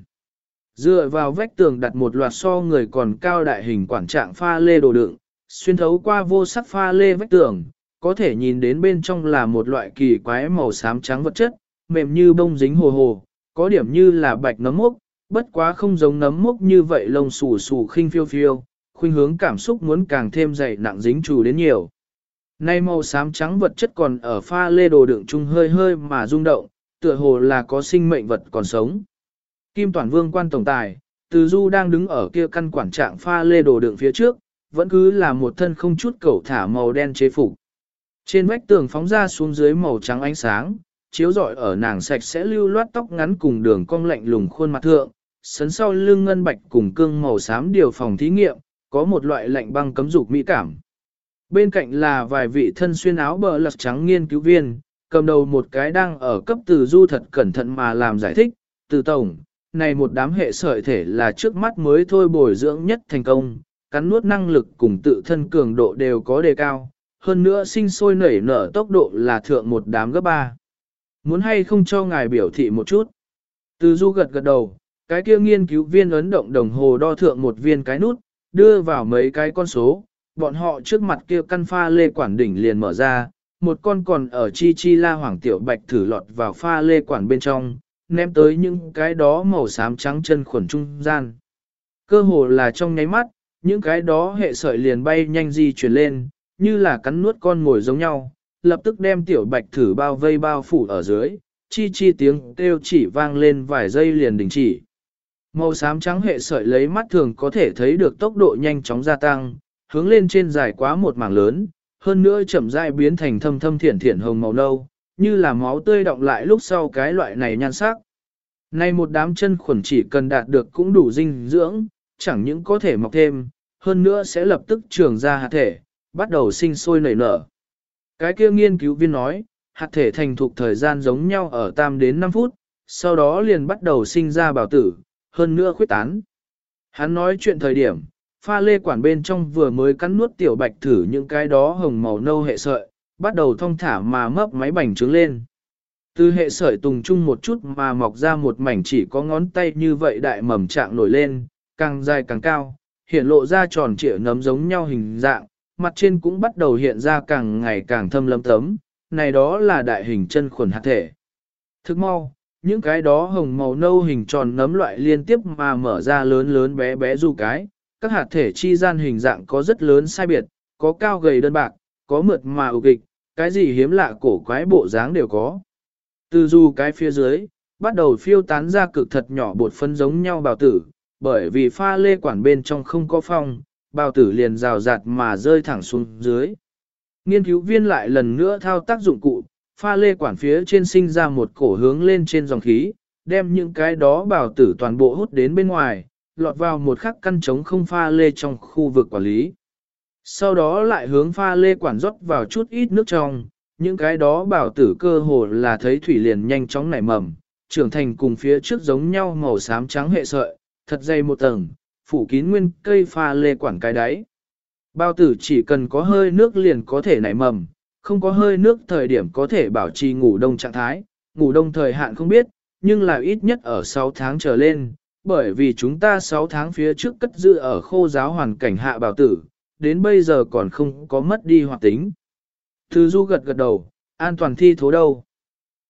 Dựa vào vách tường đặt một loạt so người còn cao đại hình quản trạng pha lê đồ đựng, xuyên thấu qua vô sắc pha lê vách tường, có thể nhìn đến bên trong là một loại kỳ quái màu xám trắng vật chất, mềm như bông dính hồ hồ, có điểm như là bạch nấm mốc, bất quá không giống nấm mốc như vậy lông xù xù khinh phiêu phiêu, khuynh hướng cảm xúc muốn càng thêm dày nặng dính trù đến nhiều. Nay màu xám trắng vật chất còn ở pha lê đồ đựng chung hơi hơi mà rung động, tựa hồ là có sinh mệnh vật còn sống. Kim Toàn Vương quan tổng tài, Từ Du đang đứng ở kia căn quản trạng pha lê đồ đường phía trước, vẫn cứ là một thân không chút cẩu thả màu đen chế phục. Trên vách tường phóng ra xuống dưới màu trắng ánh sáng, chiếu rọi ở nàng sạch sẽ lưu loát tóc ngắn cùng đường cong lạnh lùng khuôn mặt thượng, sấn sau lưng ngân bạch cùng cương màu xám điều phòng thí nghiệm, có một loại lạnh băng cấm dục mỹ cảm. Bên cạnh là vài vị thân xuyên áo bờ lật trắng nghiên cứu viên, cầm đầu một cái đang ở cấp từ du thật cẩn thận mà làm giải thích, từ tổng, này một đám hệ sợi thể là trước mắt mới thôi bồi dưỡng nhất thành công, cắn nuốt năng lực cùng tự thân cường độ đều có đề cao, hơn nữa sinh sôi nảy nở tốc độ là thượng một đám gấp ba. Muốn hay không cho ngài biểu thị một chút? Từ du gật gật đầu, cái kia nghiên cứu viên ấn động đồng hồ đo thượng một viên cái nút, đưa vào mấy cái con số, bọn họ trước mặt kia căn pha lê quản đỉnh liền mở ra, một con còn ở chi chi la hoàng tiểu bạch thử lọt vào pha lê quản bên trong, ném tới những cái đó màu xám trắng chân khuẩn trung gian. Cơ hồ là trong nháy mắt, những cái đó hệ sợi liền bay nhanh di chuyển lên, như là cắn nuốt con ngồi giống nhau, lập tức đem tiểu bạch thử bao vây bao phủ ở dưới, chi chi tiếng kêu chỉ vang lên vài giây liền đình chỉ. Màu xám trắng hệ sợi lấy mắt thường có thể thấy được tốc độ nhanh chóng gia tăng, hướng lên trên dài quá một mảng lớn, hơn nữa chậm rãi biến thành thâm thâm thiển thiển hồng màu nâu, như là máu tươi động lại lúc sau cái loại này nhan sắc. Này một đám chân khuẩn chỉ cần đạt được cũng đủ dinh dưỡng, chẳng những có thể mọc thêm, hơn nữa sẽ lập tức trường ra hạt thể, bắt đầu sinh sôi nảy nở. Cái kia nghiên cứu viên nói, hạt thể thành thục thời gian giống nhau ở tam đến 5 phút, sau đó liền bắt đầu sinh ra bào tử, hơn nữa khuyết tán. Hắn nói chuyện thời điểm, pha lê quản bên trong vừa mới cắn nuốt tiểu bạch thử những cái đó hồng màu nâu hệ sợi, bắt đầu thong thả mà mấp máy bành trướng lên. Từ hệ sợi tùng chung một chút mà mọc ra một mảnh chỉ có ngón tay như vậy đại mầm trạng nổi lên, càng dài càng cao, hiện lộ ra tròn trịa nấm giống nhau hình dạng, mặt trên cũng bắt đầu hiện ra càng ngày càng thâm lâm tấm, này đó là đại hình chân khuẩn hạt thể. Thức mau, những cái đó hồng màu nâu hình tròn nấm loại liên tiếp mà mở ra lớn lớn bé bé du cái, các hạt thể chi gian hình dạng có rất lớn sai biệt, có cao gầy đơn bạc, có mượt mà ưu kịch, cái gì hiếm lạ cổ quái bộ dáng đều có. Từ dù cái phía dưới, bắt đầu phiêu tán ra cực thật nhỏ bột phân giống nhau bào tử, bởi vì pha lê quản bên trong không có phong, bào tử liền rào rạt mà rơi thẳng xuống dưới. Nghiên cứu viên lại lần nữa thao tác dụng cụ, pha lê quản phía trên sinh ra một cổ hướng lên trên dòng khí, đem những cái đó bào tử toàn bộ hút đến bên ngoài, lọt vào một khắc căn trống không pha lê trong khu vực quản lý. Sau đó lại hướng pha lê quản rót vào chút ít nước trong, những cái đó bảo tử cơ hồ là thấy thủy liền nhanh chóng nảy mầm, trưởng thành cùng phía trước giống nhau màu xám trắng hệ sợi, thật dày một tầng, phủ kín nguyên cây pha lê quản cái đáy. Bao tử chỉ cần có hơi nước liền có thể nảy mầm, không có hơi nước thời điểm có thể bảo trì ngủ đông trạng thái, ngủ đông thời hạn không biết, nhưng là ít nhất ở 6 tháng trở lên, bởi vì chúng ta 6 tháng phía trước cất giữ ở khô giáo hoàn cảnh hạ bảo tử, đến bây giờ còn không có mất đi hoạt tính. Thư du gật gật đầu, an toàn thi thố đâu.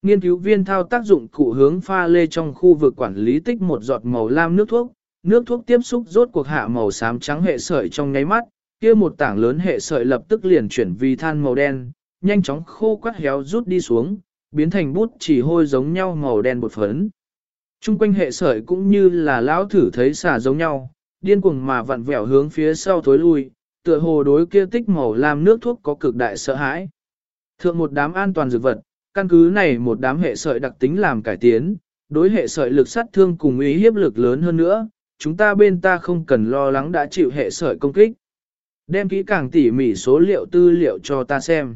Nghiên cứu viên thao tác dụng cụ hướng pha lê trong khu vực quản lý tích một giọt màu lam nước thuốc, nước thuốc tiếp xúc rốt cuộc hạ màu xám trắng hệ sợi trong nháy mắt, kia một tảng lớn hệ sợi lập tức liền chuyển vì than màu đen, nhanh chóng khô quắt héo rút đi xuống, biến thành bút chỉ hôi giống nhau màu đen bột phấn. Trung quanh hệ sợi cũng như là lão thử thấy xả giống nhau, điên cuồng mà vặn vẹo hướng phía sau thối lui, tựa hồ đối kia tích màu làm nước thuốc có cực đại sợ hãi. Thượng một đám an toàn dược vật, căn cứ này một đám hệ sợi đặc tính làm cải tiến, đối hệ sợi lực sát thương cùng ý hiếp lực lớn hơn nữa, chúng ta bên ta không cần lo lắng đã chịu hệ sợi công kích. Đem kỹ càng tỉ mỉ số liệu tư liệu cho ta xem.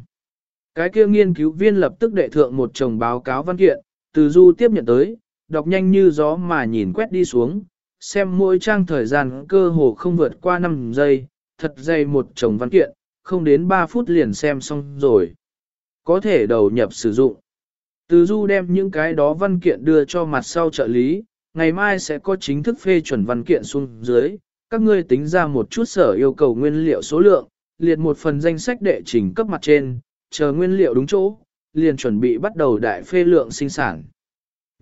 Cái kia nghiên cứu viên lập tức đệ thượng một chồng báo cáo văn kiện, từ du tiếp nhận tới, đọc nhanh như gió mà nhìn quét đi xuống, xem mỗi trang thời gian cơ hồ không vượt qua 5 giây, thật dày một chồng văn kiện, không đến 3 phút liền xem xong rồi. Có thể đầu nhập sử dụng. Từ du đem những cái đó văn kiện đưa cho mặt sau trợ lý, ngày mai sẽ có chính thức phê chuẩn văn kiện xuống dưới, các ngươi tính ra một chút sở yêu cầu nguyên liệu số lượng, liệt một phần danh sách đệ trình cấp mặt trên, chờ nguyên liệu đúng chỗ, liền chuẩn bị bắt đầu đại phê lượng sinh sản.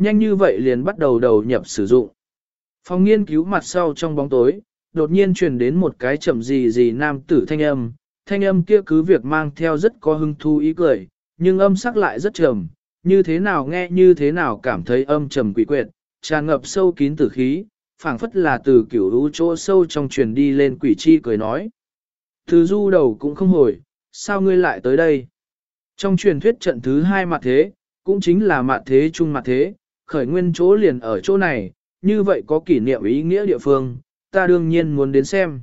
Nhanh như vậy liền bắt đầu đầu nhập sử dụng. Phòng nghiên cứu mặt sau trong bóng tối, đột nhiên truyền đến một cái chậm gì gì nam tử thanh âm, thanh âm kia cứ việc mang theo rất có hưng thu ý cười, nhưng âm sắc lại rất trầm, như thế nào nghe như thế nào cảm thấy âm trầm quỷ quyệt, tràn ngập sâu kín tử khí, phảng phất là từ kiểu lũ chỗ sâu trong truyền đi lên quỷ chi cười nói. Thứ du đầu cũng không hồi, sao ngươi lại tới đây? Trong truyền thuyết trận thứ hai mặt thế, cũng chính là mặt thế chung mặt thế, khởi nguyên chỗ liền ở chỗ này, như vậy có kỷ niệm ý nghĩa địa phương, ta đương nhiên muốn đến xem.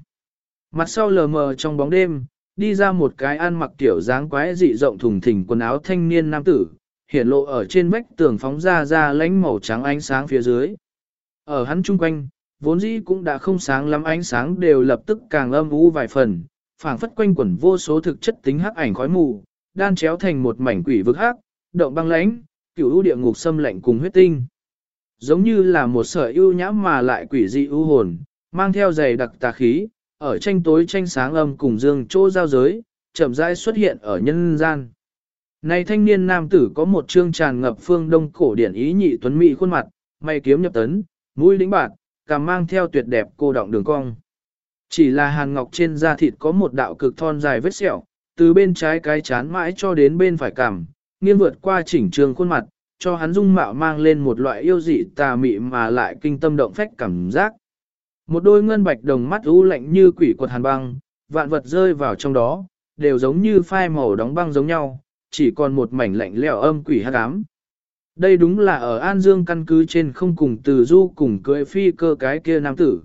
Mặt sau lờ mờ trong bóng đêm, đi ra một cái ăn mặc tiểu dáng quái dị rộng thùng thình quần áo thanh niên nam tử, hiển lộ ở trên vách tường phóng ra ra lánh màu trắng ánh sáng phía dưới. Ở hắn chung quanh, vốn dĩ cũng đã không sáng lắm ánh sáng đều lập tức càng âm u vài phần, phảng phất quanh quẩn vô số thực chất tính hắc ảnh khói mù, đan chéo thành một mảnh quỷ vực hắc, động băng lãnh, cửu u địa ngục xâm lạnh cùng huyết tinh. Giống như là một sợi ưu nhã mà lại quỷ dị ưu hồn, mang theo dày đặc tà khí, ở tranh tối tranh sáng âm cùng dương chỗ giao giới, chậm rãi xuất hiện ở nhân gian. Này thanh niên nam tử có một trương tràn ngập phương đông cổ điển ý nhị tuấn mỹ khuôn mặt, mày kiếm nhập tấn, mũi lĩnh bạc, càng mang theo tuyệt đẹp cô động đường cong. Chỉ là hàn ngọc trên da thịt có một đạo cực thon dài vết sẹo, từ bên trái cái chán mãi cho đến bên phải cằm, nghiêng vượt qua chỉnh trường khuôn mặt, cho hắn dung mạo mang lên một loại yêu dị tà mị mà lại kinh tâm động phách cảm giác. Một đôi ngân bạch đồng mắt u lạnh như quỷ quật hàn băng, vạn vật rơi vào trong đó, đều giống như phai màu đóng băng giống nhau, chỉ còn một mảnh lạnh lẽo âm quỷ hắc ám. Đây đúng là ở An Dương căn cứ trên không cùng từ du cùng cưỡi phi cơ cái kia nam tử.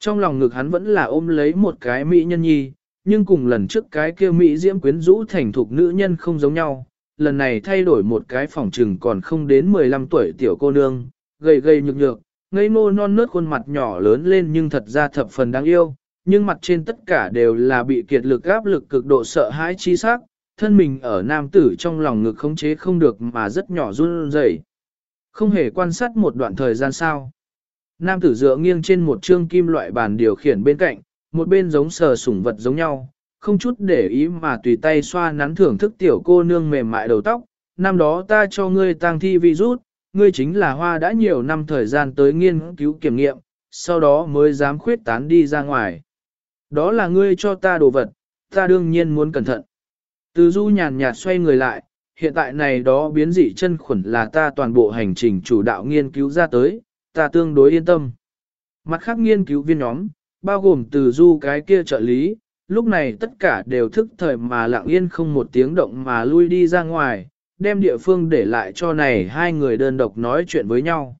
Trong lòng ngực hắn vẫn là ôm lấy một cái mỹ nhân nhi, nhưng cùng lần trước cái kia mỹ diễm quyến rũ thành thục nữ nhân không giống nhau. Lần này thay đổi một cái phòng trừng còn không đến 15 tuổi tiểu cô nương, gầy gầy nhược nhược, ngây ngô non nớt khuôn mặt nhỏ lớn lên nhưng thật ra thập phần đáng yêu, nhưng mặt trên tất cả đều là bị kiệt lực áp lực cực độ sợ hãi chi sắc, thân mình ở nam tử trong lòng ngực khống chế không được mà rất nhỏ run rẩy. Không hề quan sát một đoạn thời gian sao. Nam tử dựa nghiêng trên một trương kim loại bàn điều khiển bên cạnh, một bên giống sờ sủng vật giống nhau, không chút để ý mà tùy tay xoa nắn thưởng thức tiểu cô nương mềm mại đầu tóc. Năm đó ta cho ngươi tang thi virus, ngươi chính là hoa đã nhiều năm thời gian tới nghiên cứu kiểm nghiệm, sau đó mới dám khuyết tán đi ra ngoài. Đó là ngươi cho ta đồ vật, ta đương nhiên muốn cẩn thận. Từ du nhàn nhạt xoay người lại, hiện tại này đó biến dị chân khuẩn là ta toàn bộ hành trình chủ đạo nghiên cứu ra tới, ta tương đối yên tâm. Mặt khác nghiên cứu viên nhóm, bao gồm từ du cái kia trợ lý, lúc này tất cả đều thức thời mà lặng yên không một tiếng động mà lui đi ra ngoài, đem địa phương để lại cho này hai người đơn độc nói chuyện với nhau.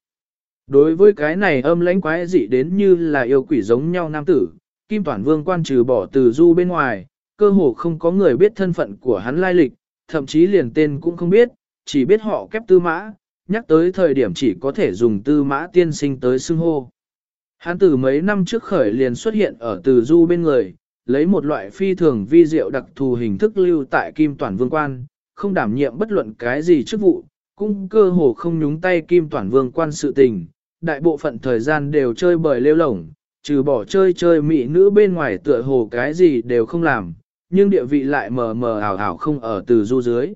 Đối với cái này âm lãnh quái dị đến như là yêu quỷ giống nhau nam tử, Kim Toản Vương quan trừ bỏ từ du bên ngoài, cơ hồ không có người biết thân phận của hắn lai lịch, thậm chí liền tên cũng không biết, chỉ biết họ kép tư mã, nhắc tới thời điểm chỉ có thể dùng tư mã tiên sinh tới xưng hô. Hắn từ mấy năm trước khởi liền xuất hiện ở từ du bên người, lấy một loại phi thường vi diệu đặc thù hình thức lưu tại Kim Toản Vương quan, không đảm nhiệm bất luận cái gì chức vụ, cũng cơ hồ không nhúng tay Kim Toản Vương quan sự tình, đại bộ phận thời gian đều chơi bời lêu lổng, trừ bỏ chơi chơi mỹ nữ bên ngoài tựa hồ cái gì đều không làm, nhưng địa vị lại mờ mờ ảo ảo không ở từ du dưới.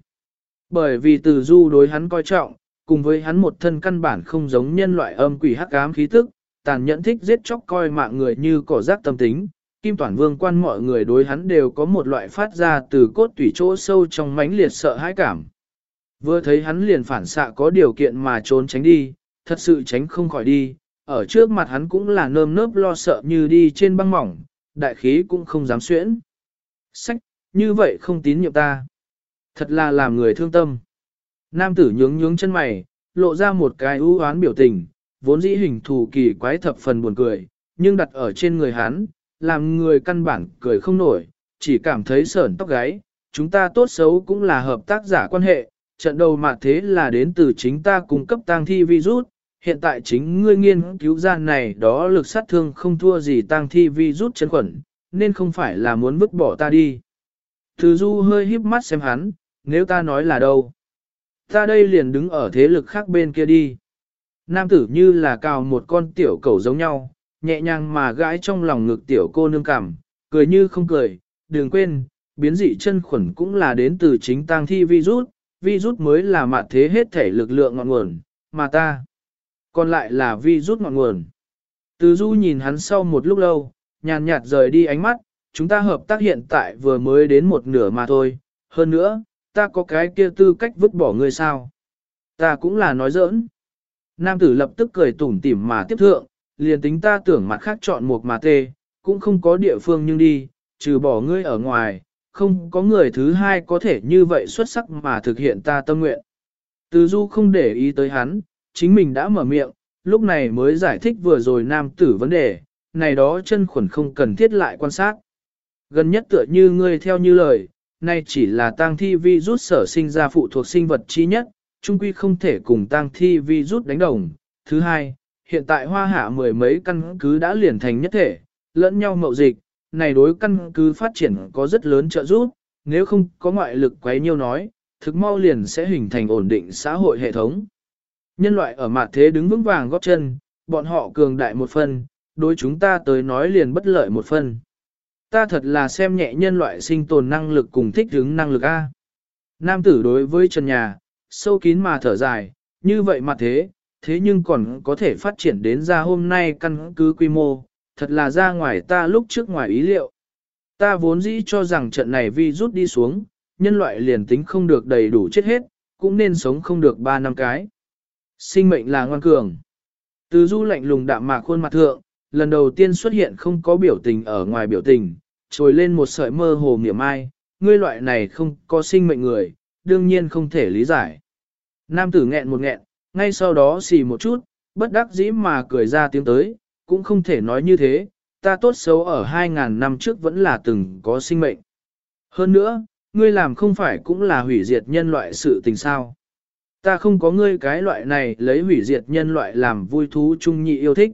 Bởi vì từ du đối hắn coi trọng, cùng với hắn một thân căn bản không giống nhân loại âm quỷ hắc ám khí tức, tàn nhẫn thích giết chóc coi mạng người như cỏ rác tâm tính. Kim Toản Vương quan mọi người đối hắn đều có một loại phát ra từ cốt tủy chỗ sâu trong mãnh liệt sợ hãi cảm. Vừa thấy hắn liền phản xạ có điều kiện mà trốn tránh đi, thật sự tránh không khỏi đi, ở trước mặt hắn cũng là nơm nớp lo sợ như đi trên băng mỏng, đại khí cũng không dám xuyễn. Sách, như vậy không tín nhiệm ta. Thật là làm người thương tâm. Nam tử nhướng nhướng chân mày, lộ ra một cái ưu oán biểu tình, vốn dĩ hình thù kỳ quái thập phần buồn cười, nhưng đặt ở trên người hắn, làm người căn bản cười không nổi, chỉ cảm thấy sởn tóc gáy. Chúng ta tốt xấu cũng là hợp tác giả quan hệ, trận đầu mà thế là đến từ chính ta cung cấp tang thi virus, hiện tại chính ngươi nghiên cứu ra này đó lực sát thương không thua gì tang thi virus chân khuẩn, nên không phải là muốn vứt bỏ ta đi. Từ du hơi híp mắt xem hắn, nếu ta nói là đâu. Ta đây liền đứng ở thế lực khác bên kia đi. Nam tử như là cào một con tiểu cầu giống nhau, nhẹ nhàng mà gãi trong lòng ngực tiểu cô nương cảm, cười như không cười, đừng quên, biến dị chân khuẩn cũng là đến từ chính tang thi virus, virus mới là mặt thế hết thể lực lượng ngọn nguồn, mà ta, còn lại là virus ngọn nguồn. Từ du nhìn hắn sau một lúc lâu, nhàn nhạt rời đi ánh mắt, chúng ta hợp tác hiện tại vừa mới đến một nửa mà thôi, hơn nữa, ta có cái kia tư cách vứt bỏ ngươi sao. Ta cũng là nói giỡn. Nam tử lập tức cười tủm tỉm mà tiếp thượng, liền tính ta tưởng mặt khác chọn một mà tê, cũng không có địa phương nhưng đi, trừ bỏ ngươi ở ngoài, không có người thứ hai có thể như vậy xuất sắc mà thực hiện ta tâm nguyện. Từ du không để ý tới hắn, chính mình đã mở miệng, lúc này mới giải thích vừa rồi nam tử vấn đề, này đó chân khuẩn không cần thiết lại quan sát. Gần nhất tựa như ngươi theo như lời, nay chỉ là tang thi vi rút sở sinh ra phụ thuộc sinh vật chi nhất, chung quy không thể cùng tang thi vi rút đánh đồng. Thứ hai, hiện tại hoa hạ mười mấy căn cứ đã liền thành nhất thể, lẫn nhau mậu dịch, này đối căn cứ phát triển có rất lớn trợ giúp, nếu không có ngoại lực quấy nhiêu nói, thực mau liền sẽ hình thành ổn định xã hội hệ thống. Nhân loại ở mặt thế đứng vững vàng góp chân, bọn họ cường đại một phần, đối chúng ta tới nói liền bất lợi một phần. Ta thật là xem nhẹ nhân loại sinh tồn năng lực cùng thích ứng năng lực A. Nam tử đối với trần nhà, sâu kín mà thở dài, như vậy mà thế, thế nhưng còn có thể phát triển đến ra hôm nay căn cứ quy mô, thật là ra ngoài ta lúc trước ngoài ý liệu. Ta vốn dĩ cho rằng trận này vi rút đi xuống, nhân loại liền tính không được đầy đủ chết hết, cũng nên sống không được 3 năm cái. Sinh mệnh là ngoan cường. Từ du lạnh lùng đạm mạc khuôn mặt thượng, lần đầu tiên xuất hiện không có biểu tình ở ngoài biểu tình, trồi lên một sợi mơ hồ miệng mai, ngươi loại này không có sinh mệnh người, đương nhiên không thể lý giải. Nam tử nghẹn một nghẹn, ngay sau đó xì một chút, bất đắc dĩ mà cười ra tiếng tới, cũng không thể nói như thế, ta tốt xấu ở 2.000 năm trước vẫn là từng có sinh mệnh. Hơn nữa, ngươi làm không phải cũng là hủy diệt nhân loại sự tình sao. Ta không có ngươi cái loại này lấy hủy diệt nhân loại làm vui thú trung nhị yêu thích.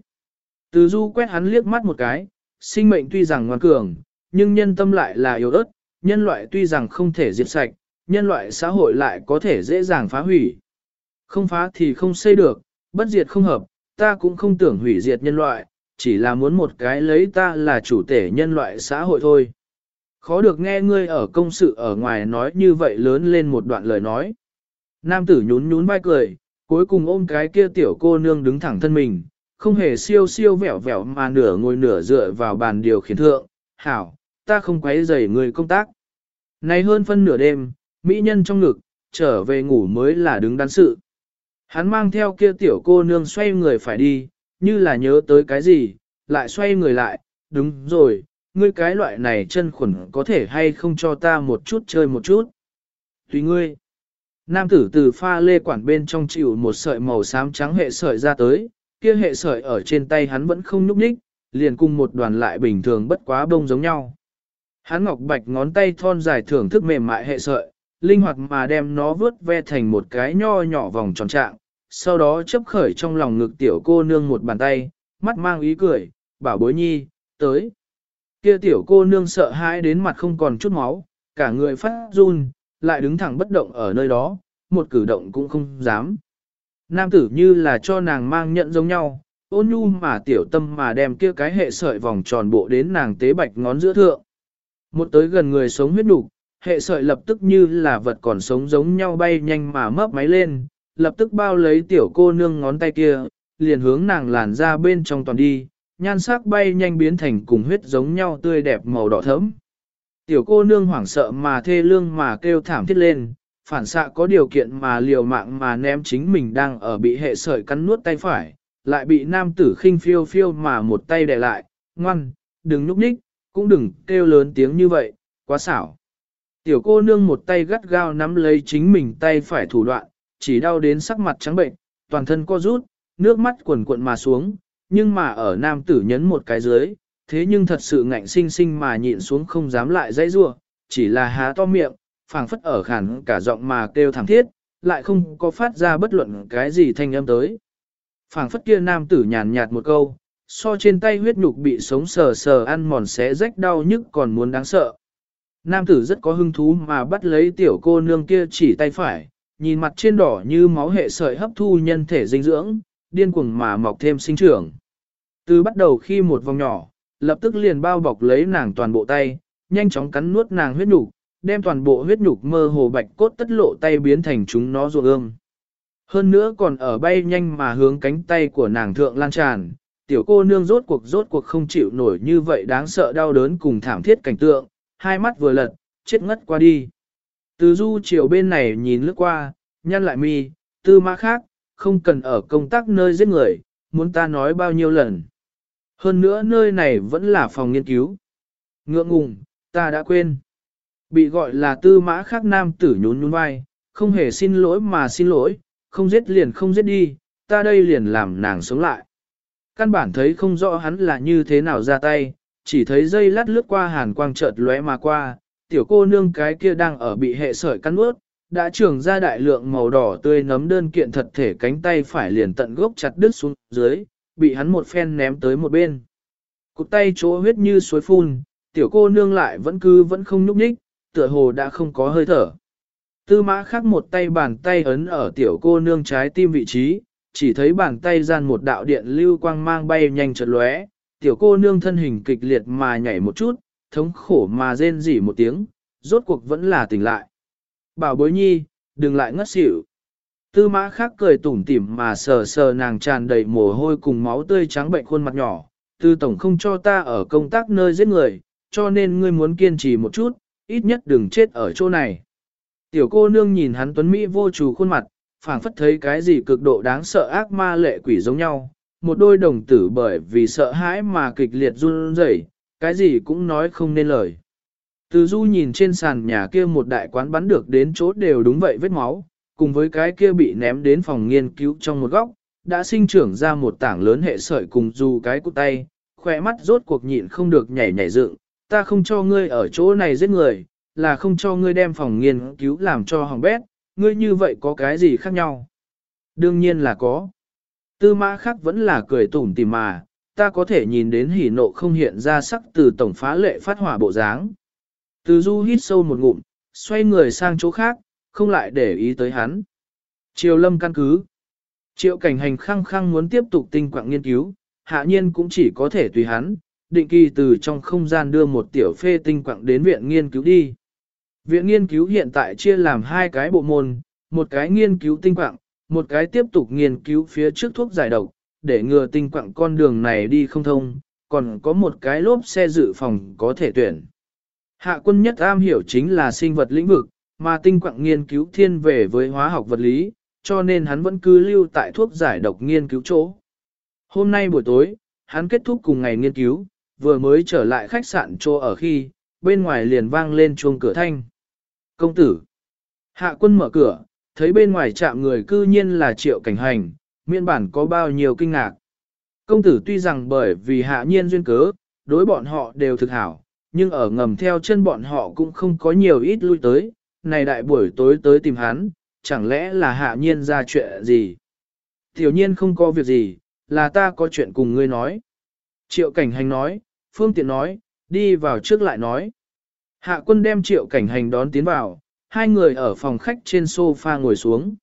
Từ du quét hắn liếc mắt một cái, sinh mệnh tuy rằng ngoan cường, nhưng nhân tâm lại là yếu ớt, nhân loại tuy rằng không thể diệt sạch, nhân loại xã hội lại có thể dễ dàng phá hủy. Không phá thì không xây được, bất diệt không hợp, ta cũng không tưởng hủy diệt nhân loại, chỉ là muốn một cái lấy ta là chủ thể nhân loại xã hội thôi. Khó được nghe ngươi ở công sự ở ngoài nói như vậy lớn lên một đoạn lời nói. Nam tử nhún nhún vai cười, cuối cùng ôm cái kia tiểu cô nương đứng thẳng thân mình, không hề siêu siêu vẻo vẻo mà nửa ngồi nửa dựa vào bàn điều khiển thượng. Hảo, ta không quấy rầy người công tác. Này hơn phân nửa đêm, mỹ nhân trong ngực, trở về ngủ mới là đứng đắn sự. Hắn mang theo kia tiểu cô nương xoay người phải đi, như là nhớ tới cái gì, lại xoay người lại, đúng rồi, ngươi cái loại này chân khuẩn có thể hay không cho ta một chút chơi một chút. Tùy ngươi. Nam tử từ pha lê quản bên trong chịu một sợi màu xám trắng hệ sợi ra tới, kia hệ sợi ở trên tay hắn vẫn không nhúc nhích, liền cùng một đoàn lại bình thường bất quá bông giống nhau. Hắn ngọc bạch ngón tay thon dài thưởng thức mềm mại hệ sợi, linh hoạt mà đem nó vướt ve thành một cái nho nhỏ vòng tròn trạng, sau đó chấp khởi trong lòng ngực tiểu cô nương một bàn tay, mắt mang ý cười, bảo bối nhi, tới. Kia tiểu cô nương sợ hãi đến mặt không còn chút máu, cả người phát run, lại đứng thẳng bất động ở nơi đó, một cử động cũng không dám. Nam tử như là cho nàng mang nhận giống nhau, ôn nhu mà tiểu tâm mà đem kia cái hệ sợi vòng tròn bộ đến nàng tế bạch ngón giữa thượng. Một tới gần người sống huyết đủ, hệ sợi lập tức như là vật còn sống giống nhau bay nhanh mà mấp máy lên, lập tức bao lấy tiểu cô nương ngón tay kia, liền hướng nàng làn ra bên trong toàn đi, nhan sắc bay nhanh biến thành cùng huyết giống nhau tươi đẹp màu đỏ thẫm. Tiểu cô nương hoảng sợ mà thê lương mà kêu thảm thiết lên, phản xạ có điều kiện mà liều mạng mà ném chính mình đang ở bị hệ sợi cắn nuốt tay phải, lại bị nam tử khinh phiêu phiêu mà một tay đè lại, ngoan, đừng núp ních, cũng đừng kêu lớn tiếng như vậy, quá xảo. Tiểu cô nương một tay gắt gao nắm lấy chính mình tay phải thủ đoạn, chỉ đau đến sắc mặt trắng bệnh, toàn thân co rút, nước mắt quần cuộn mà xuống, nhưng mà ở nam tử nhấn một cái dưới, thế nhưng thật sự ngạnh sinh sinh mà nhịn xuống không dám lại dãy rua, chỉ là há to miệng, phảng phất ở khản cả giọng mà kêu thảm thiết, lại không có phát ra bất luận cái gì thanh âm tới. Phảng phất kia nam tử nhàn nhạt một câu, so trên tay huyết nhục bị sống sờ sờ ăn mòn xé rách đau nhức còn muốn đáng sợ. Nam tử rất có hứng thú mà bắt lấy tiểu cô nương kia chỉ tay phải, nhìn mặt trên đỏ như máu hệ sợi hấp thu nhân thể dinh dưỡng, điên cuồng mà mọc thêm sinh trưởng. Từ bắt đầu khi một vòng nhỏ, lập tức liền bao bọc lấy nàng toàn bộ tay, nhanh chóng cắn nuốt nàng huyết nhục, đem toàn bộ huyết nhục mơ hồ bạch cốt tất lộ tay biến thành chúng nó ruộng ương. Hơn nữa còn ở bay nhanh mà hướng cánh tay của nàng thượng lan tràn, tiểu cô nương rốt cuộc rốt cuộc không chịu nổi như vậy đáng sợ đau đớn cùng thảm thiết cảnh tượng, hai mắt vừa lật, chết ngất qua đi. Từ du chiều bên này nhìn lướt qua, nhăn lại mi, tư mã khác, không cần ở công tác nơi giết người, muốn ta nói bao nhiêu lần. Hơn nữa nơi này vẫn là phòng nghiên cứu. Ngượng ngùng, ta đã quên. Bị gọi là tư mã khác nam tử nhún nhún vai, không hề xin lỗi mà xin lỗi, không giết liền không giết đi, ta đây liền làm nàng sống lại. Căn bản thấy không rõ hắn là như thế nào ra tay, chỉ thấy dây lát lướt qua hàn quang chợt lóe mà qua, tiểu cô nương cái kia đang ở bị hệ sợi cắn ướt, đã trưởng ra đại lượng màu đỏ tươi nấm đơn kiện thật thể cánh tay phải liền tận gốc chặt đứt xuống dưới, bị hắn một phen ném tới một bên. Cụt tay chỗ huyết như suối phun, tiểu cô nương lại vẫn cứ vẫn không nhúc nhích, tựa hồ đã không có hơi thở. Tư mã khắc một tay bàn tay ấn ở tiểu cô nương trái tim vị trí, chỉ thấy bàn tay gian một đạo điện lưu quang mang bay nhanh chợt lóe, tiểu cô nương thân hình kịch liệt mà nhảy một chút, thống khổ mà rên rỉ một tiếng, rốt cuộc vẫn là tỉnh lại. Bảo bối nhi, đừng lại ngất xỉu. Tư mã khắc cười tủm tỉm mà sờ sờ nàng tràn đầy mồ hôi cùng máu tươi trắng bệnh khuôn mặt nhỏ. Tư tổng không cho ta ở công tác nơi giết người, cho nên ngươi muốn kiên trì một chút, ít nhất đừng chết ở chỗ này. Tiểu cô nương nhìn hắn tuấn Mỹ vô chủ khuôn mặt, phảng phất thấy cái gì cực độ đáng sợ ác ma lệ quỷ giống nhau. Một đôi đồng tử bởi vì sợ hãi mà kịch liệt run rẩy, cái gì cũng nói không nên lời. Từ du nhìn trên sàn nhà kia một đại quán bắn được đến chỗ đều đúng vậy vết máu, cùng với cái kia bị ném đến phòng nghiên cứu trong một góc, đã sinh trưởng ra một tảng lớn hệ sợi cùng du cái cụ tay, khỏe mắt rốt cuộc nhịn không được nhảy nhảy dựng, ta không cho ngươi ở chỗ này giết người, là không cho ngươi đem phòng nghiên cứu làm cho hỏng bét, ngươi như vậy có cái gì khác nhau? Đương nhiên là có. Tư mã khác vẫn là cười tủm tỉm mà, ta có thể nhìn đến hỉ nộ không hiện ra sắc từ tổng phá lệ phát hỏa bộ dáng. Từ du hít sâu một ngụm, xoay người sang chỗ khác, không lại để ý tới hắn. Triều lâm căn cứ. Triệu cảnh hành khăng khăng muốn tiếp tục tinh quạng nghiên cứu, hạ nhiên cũng chỉ có thể tùy hắn, định kỳ từ trong không gian đưa một tiểu phê tinh quạng đến viện nghiên cứu đi. Viện nghiên cứu hiện tại chia làm hai cái bộ môn, một cái nghiên cứu tinh quạng, một cái tiếp tục nghiên cứu phía trước thuốc giải độc, để ngừa tinh quạng con đường này đi không thông, còn có một cái lốp xe dự phòng có thể tuyển. Hạ quân nhất am hiểu chính là sinh vật lĩnh vực, mà tinh quạng nghiên cứu thiên về với hóa học vật lý, cho nên hắn vẫn cứ lưu tại thuốc giải độc nghiên cứu chỗ. Hôm nay buổi tối, hắn kết thúc cùng ngày nghiên cứu, vừa mới trở lại khách sạn chỗ ở khi, bên ngoài liền vang lên chuông cửa thanh. Công tử! Hạ quân mở cửa, thấy bên ngoài chạm người cư nhiên là triệu cảnh hành, miễn bản có bao nhiêu kinh ngạc. Công tử tuy rằng bởi vì hạ nhiên duyên cớ, đối bọn họ đều thực hảo, nhưng ở ngầm theo chân bọn họ cũng không có nhiều ít lui tới, này đại buổi tối tới tìm hắn, chẳng lẽ là hạ nhiên ra chuyện gì? Tiểu nhiên không có việc gì, là ta có chuyện cùng ngươi nói. Triệu cảnh hành nói, phương tiện nói, đi vào trước lại nói. Hạ quân đem triệu cảnh hành đón tiến vào, hai người ở phòng khách trên sofa ngồi xuống.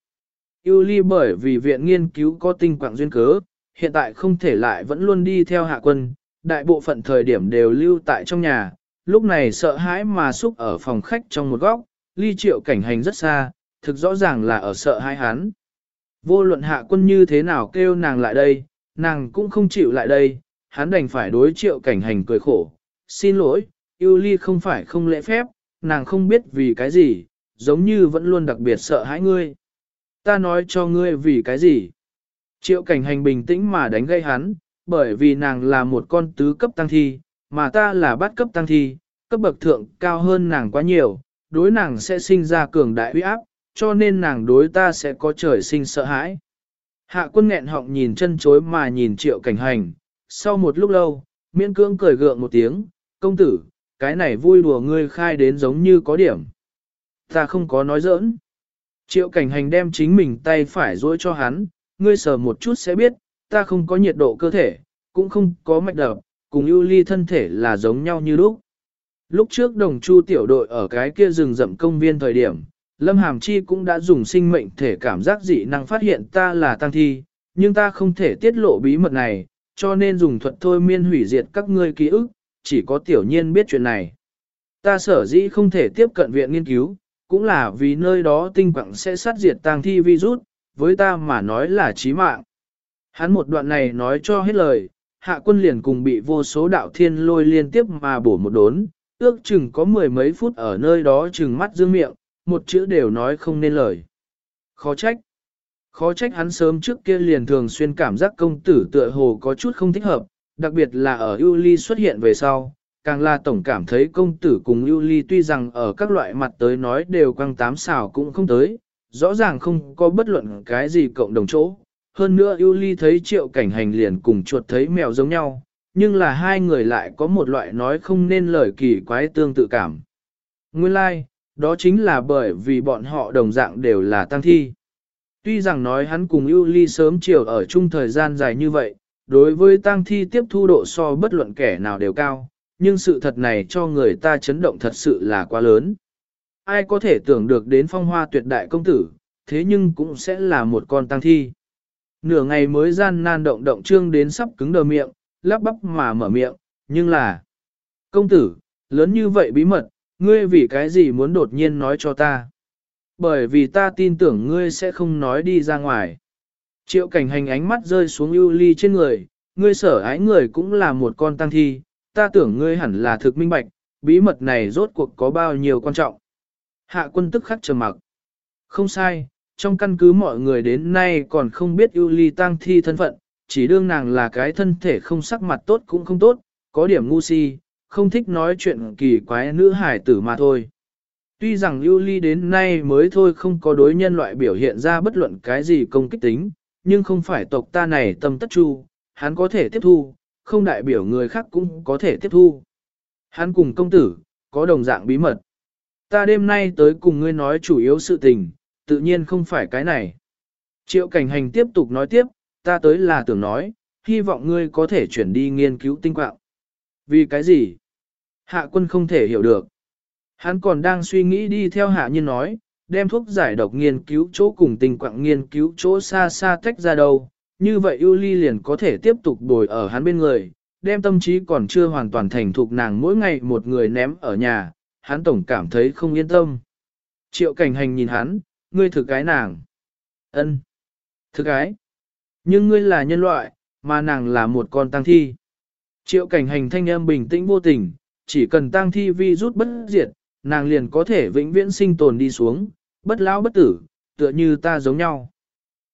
Yêu ly bởi vì viện nghiên cứu có tinh quạng duyên cớ, hiện tại không thể lại vẫn luôn đi theo hạ quân, đại bộ phận thời điểm đều lưu tại trong nhà, lúc này sợ hãi mà xúc ở phòng khách trong một góc, ly triệu cảnh hành rất xa, thực rõ ràng là ở sợ hãi hắn. Vô luận hạ quân như thế nào kêu nàng lại đây, nàng cũng không chịu lại đây, hắn đành phải đối triệu cảnh hành cười khổ. Xin lỗi, yêu ly không phải không lễ phép, nàng không biết vì cái gì, giống như vẫn luôn đặc biệt sợ hãi ngươi. Ta nói cho ngươi vì cái gì. Triệu cảnh hành bình tĩnh mà đánh gây hắn, bởi vì nàng là một con tứ cấp tăng thi, mà ta là bát cấp tăng thi, cấp bậc thượng cao hơn nàng quá nhiều, đối nàng sẽ sinh ra cường đại uy áp, cho nên nàng đối ta sẽ có trời sinh sợ hãi. Hạ quân nghẹn họng nhìn chân chối mà nhìn triệu cảnh hành, sau một lúc lâu, miễn cưỡng cười gượng một tiếng, công tử, cái này vui đùa ngươi khai đến giống như có điểm. Ta không có nói giỡn. Triệu cảnh hành đem chính mình tay phải dối cho hắn, ngươi sờ một chút sẽ biết, ta không có nhiệt độ cơ thể, cũng không có mạch đập, cùng ưu ly thân thể là giống nhau như lúc. Lúc trước đồng chu tiểu đội ở cái kia rừng rậm công viên thời điểm, Lâm Hàm Chi cũng đã dùng sinh mệnh thể cảm giác dị năng phát hiện ta là tăng thi, nhưng ta không thể tiết lộ bí mật này, cho nên dùng thuật thôi miên hủy diệt các ngươi ký ức, chỉ có tiểu nhiên biết chuyện này. Ta sở dĩ không thể tiếp cận viện nghiên cứu, cũng là vì nơi đó tinh quặng sẽ sát diệt tang thi virus, với ta mà nói là chí mạng. Hắn một đoạn này nói cho hết lời, hạ quân liền cùng bị vô số đạo thiên lôi liên tiếp mà bổ một đốn, ước chừng có mười mấy phút ở nơi đó chừng mắt dương miệng, một chữ đều nói không nên lời. Khó trách. Khó trách hắn sớm trước kia liền thường xuyên cảm giác công tử tựa hồ có chút không thích hợp, đặc biệt là ở Yuli xuất hiện về sau, càng là tổng cảm thấy công tử cùng Yuli tuy rằng ở các loại mặt tới nói đều quăng tám xào cũng không tới, rõ ràng không có bất luận cái gì cộng đồng chỗ. Hơn nữa Yuli thấy triệu cảnh hành liền cùng chuột thấy mèo giống nhau, nhưng là hai người lại có một loại nói không nên lời kỳ quái tương tự cảm. Nguyên lai, like, đó chính là bởi vì bọn họ đồng dạng đều là tăng thi. Tuy rằng nói hắn cùng Yuli sớm chiều ở chung thời gian dài như vậy, đối với tăng thi tiếp thu độ so bất luận kẻ nào đều cao, nhưng sự thật này cho người ta chấn động thật sự là quá lớn. Ai có thể tưởng được đến phong hoa tuyệt đại công tử, thế nhưng cũng sẽ là một con tăng thi. Nửa ngày mới gian nan động động trương đến sắp cứng đờ miệng, lắp bắp mà mở miệng, nhưng là... Công tử, lớn như vậy bí mật, ngươi vì cái gì muốn đột nhiên nói cho ta? Bởi vì ta tin tưởng ngươi sẽ không nói đi ra ngoài. Triệu cảnh hành ánh mắt rơi xuống ưu ly trên người, ngươi sở ái người cũng là một con tăng thi, ta tưởng ngươi hẳn là thực minh bạch, bí mật này rốt cuộc có bao nhiêu quan trọng. Hạ quân tức khắc trầm mặc. Không sai, trong căn cứ mọi người đến nay còn không biết ưu ly tăng thi thân phận, chỉ đương nàng là cái thân thể không sắc mặt tốt cũng không tốt, có điểm ngu si, không thích nói chuyện kỳ quái nữ hải tử mà thôi. Tuy rằng ưu ly đến nay mới thôi không có đối nhân loại biểu hiện ra bất luận cái gì công kích tính, nhưng không phải tộc ta này tâm tất chu, hắn có thể tiếp thu, không đại biểu người khác cũng có thể tiếp thu. Hắn cùng công tử, có đồng dạng bí mật. Ta đêm nay tới cùng ngươi nói chủ yếu sự tình, tự nhiên không phải cái này. Triệu cảnh hành tiếp tục nói tiếp, ta tới là tưởng nói, hy vọng ngươi có thể chuyển đi nghiên cứu tinh quạng. Vì cái gì? Hạ quân không thể hiểu được. Hắn còn đang suy nghĩ đi theo hạ nhân nói, đem thuốc giải độc nghiên cứu chỗ cùng tình quạng nghiên cứu chỗ xa xa tách ra đâu. Như vậy ưu ly liền có thể tiếp tục bồi ở hắn bên người, đem tâm trí còn chưa hoàn toàn thành thục nàng mỗi ngày một người ném ở nhà, hắn tổng cảm thấy không yên tâm. Triệu cảnh hành nhìn hắn, ngươi thực cái nàng. ân, Thực cái. Nhưng ngươi là nhân loại, mà nàng là một con tăng thi. Triệu cảnh hành thanh âm bình tĩnh vô tình, chỉ cần tăng thi vi rút bất diệt, nàng liền có thể vĩnh viễn sinh tồn đi xuống, bất lão bất tử, tựa như ta giống nhau.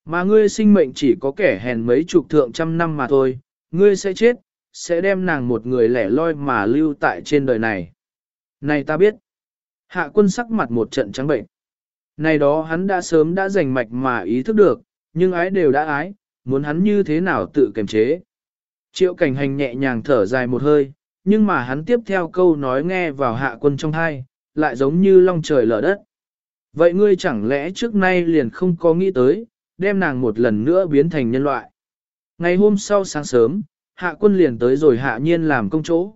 Mà ngươi sinh mệnh chỉ có kẻ hèn mấy chục thượng trăm năm mà thôi, ngươi sẽ chết, sẽ đem nàng một người lẻ loi mà lưu tại trên đời này. Này ta biết. Hạ quân sắc mặt một trận trắng bệnh. Này đó hắn đã sớm đã giành mạch mà ý thức được, nhưng ái đều đã ái, muốn hắn như thế nào tự kiềm chế. Triệu cảnh hành nhẹ nhàng thở dài một hơi, nhưng mà hắn tiếp theo câu nói nghe vào hạ quân trong thai, lại giống như long trời lở đất. Vậy ngươi chẳng lẽ trước nay liền không có nghĩ tới, đem nàng một lần nữa biến thành nhân loại. Ngày hôm sau sáng sớm, hạ quân liền tới rồi hạ nhiên làm công chỗ.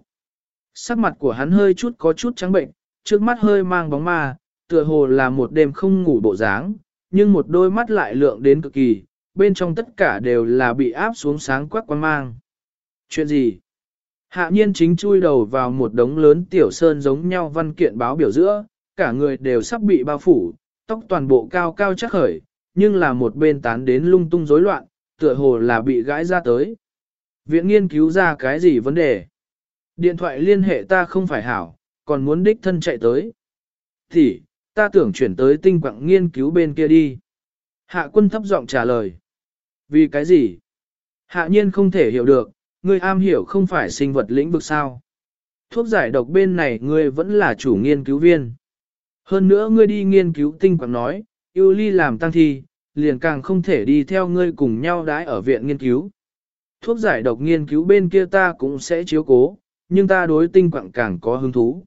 Sắc mặt của hắn hơi chút có chút trắng bệnh, trước mắt hơi mang bóng ma, tựa hồ là một đêm không ngủ bộ dáng, nhưng một đôi mắt lại lượng đến cực kỳ, bên trong tất cả đều là bị áp xuống sáng quắc quan mang. Chuyện gì? Hạ nhiên chính chui đầu vào một đống lớn tiểu sơn giống nhau văn kiện báo biểu giữa, cả người đều sắp bị bao phủ, tóc toàn bộ cao cao chắc khởi, nhưng là một bên tán đến lung tung rối loạn, tựa hồ là bị gãi ra tới. Viện nghiên cứu ra cái gì vấn đề? Điện thoại liên hệ ta không phải hảo, còn muốn đích thân chạy tới. Thì, ta tưởng chuyển tới tinh quặng nghiên cứu bên kia đi. Hạ quân thấp giọng trả lời. Vì cái gì? Hạ nhiên không thể hiểu được, ngươi am hiểu không phải sinh vật lĩnh vực sao. Thuốc giải độc bên này ngươi vẫn là chủ nghiên cứu viên. Hơn nữa ngươi đi nghiên cứu tinh quặng nói, yêu ly làm tăng thi, liền càng không thể đi theo ngươi cùng nhau đái ở viện nghiên cứu. Thuốc giải độc nghiên cứu bên kia ta cũng sẽ chiếu cố, nhưng ta đối tinh quặng càng có hứng thú.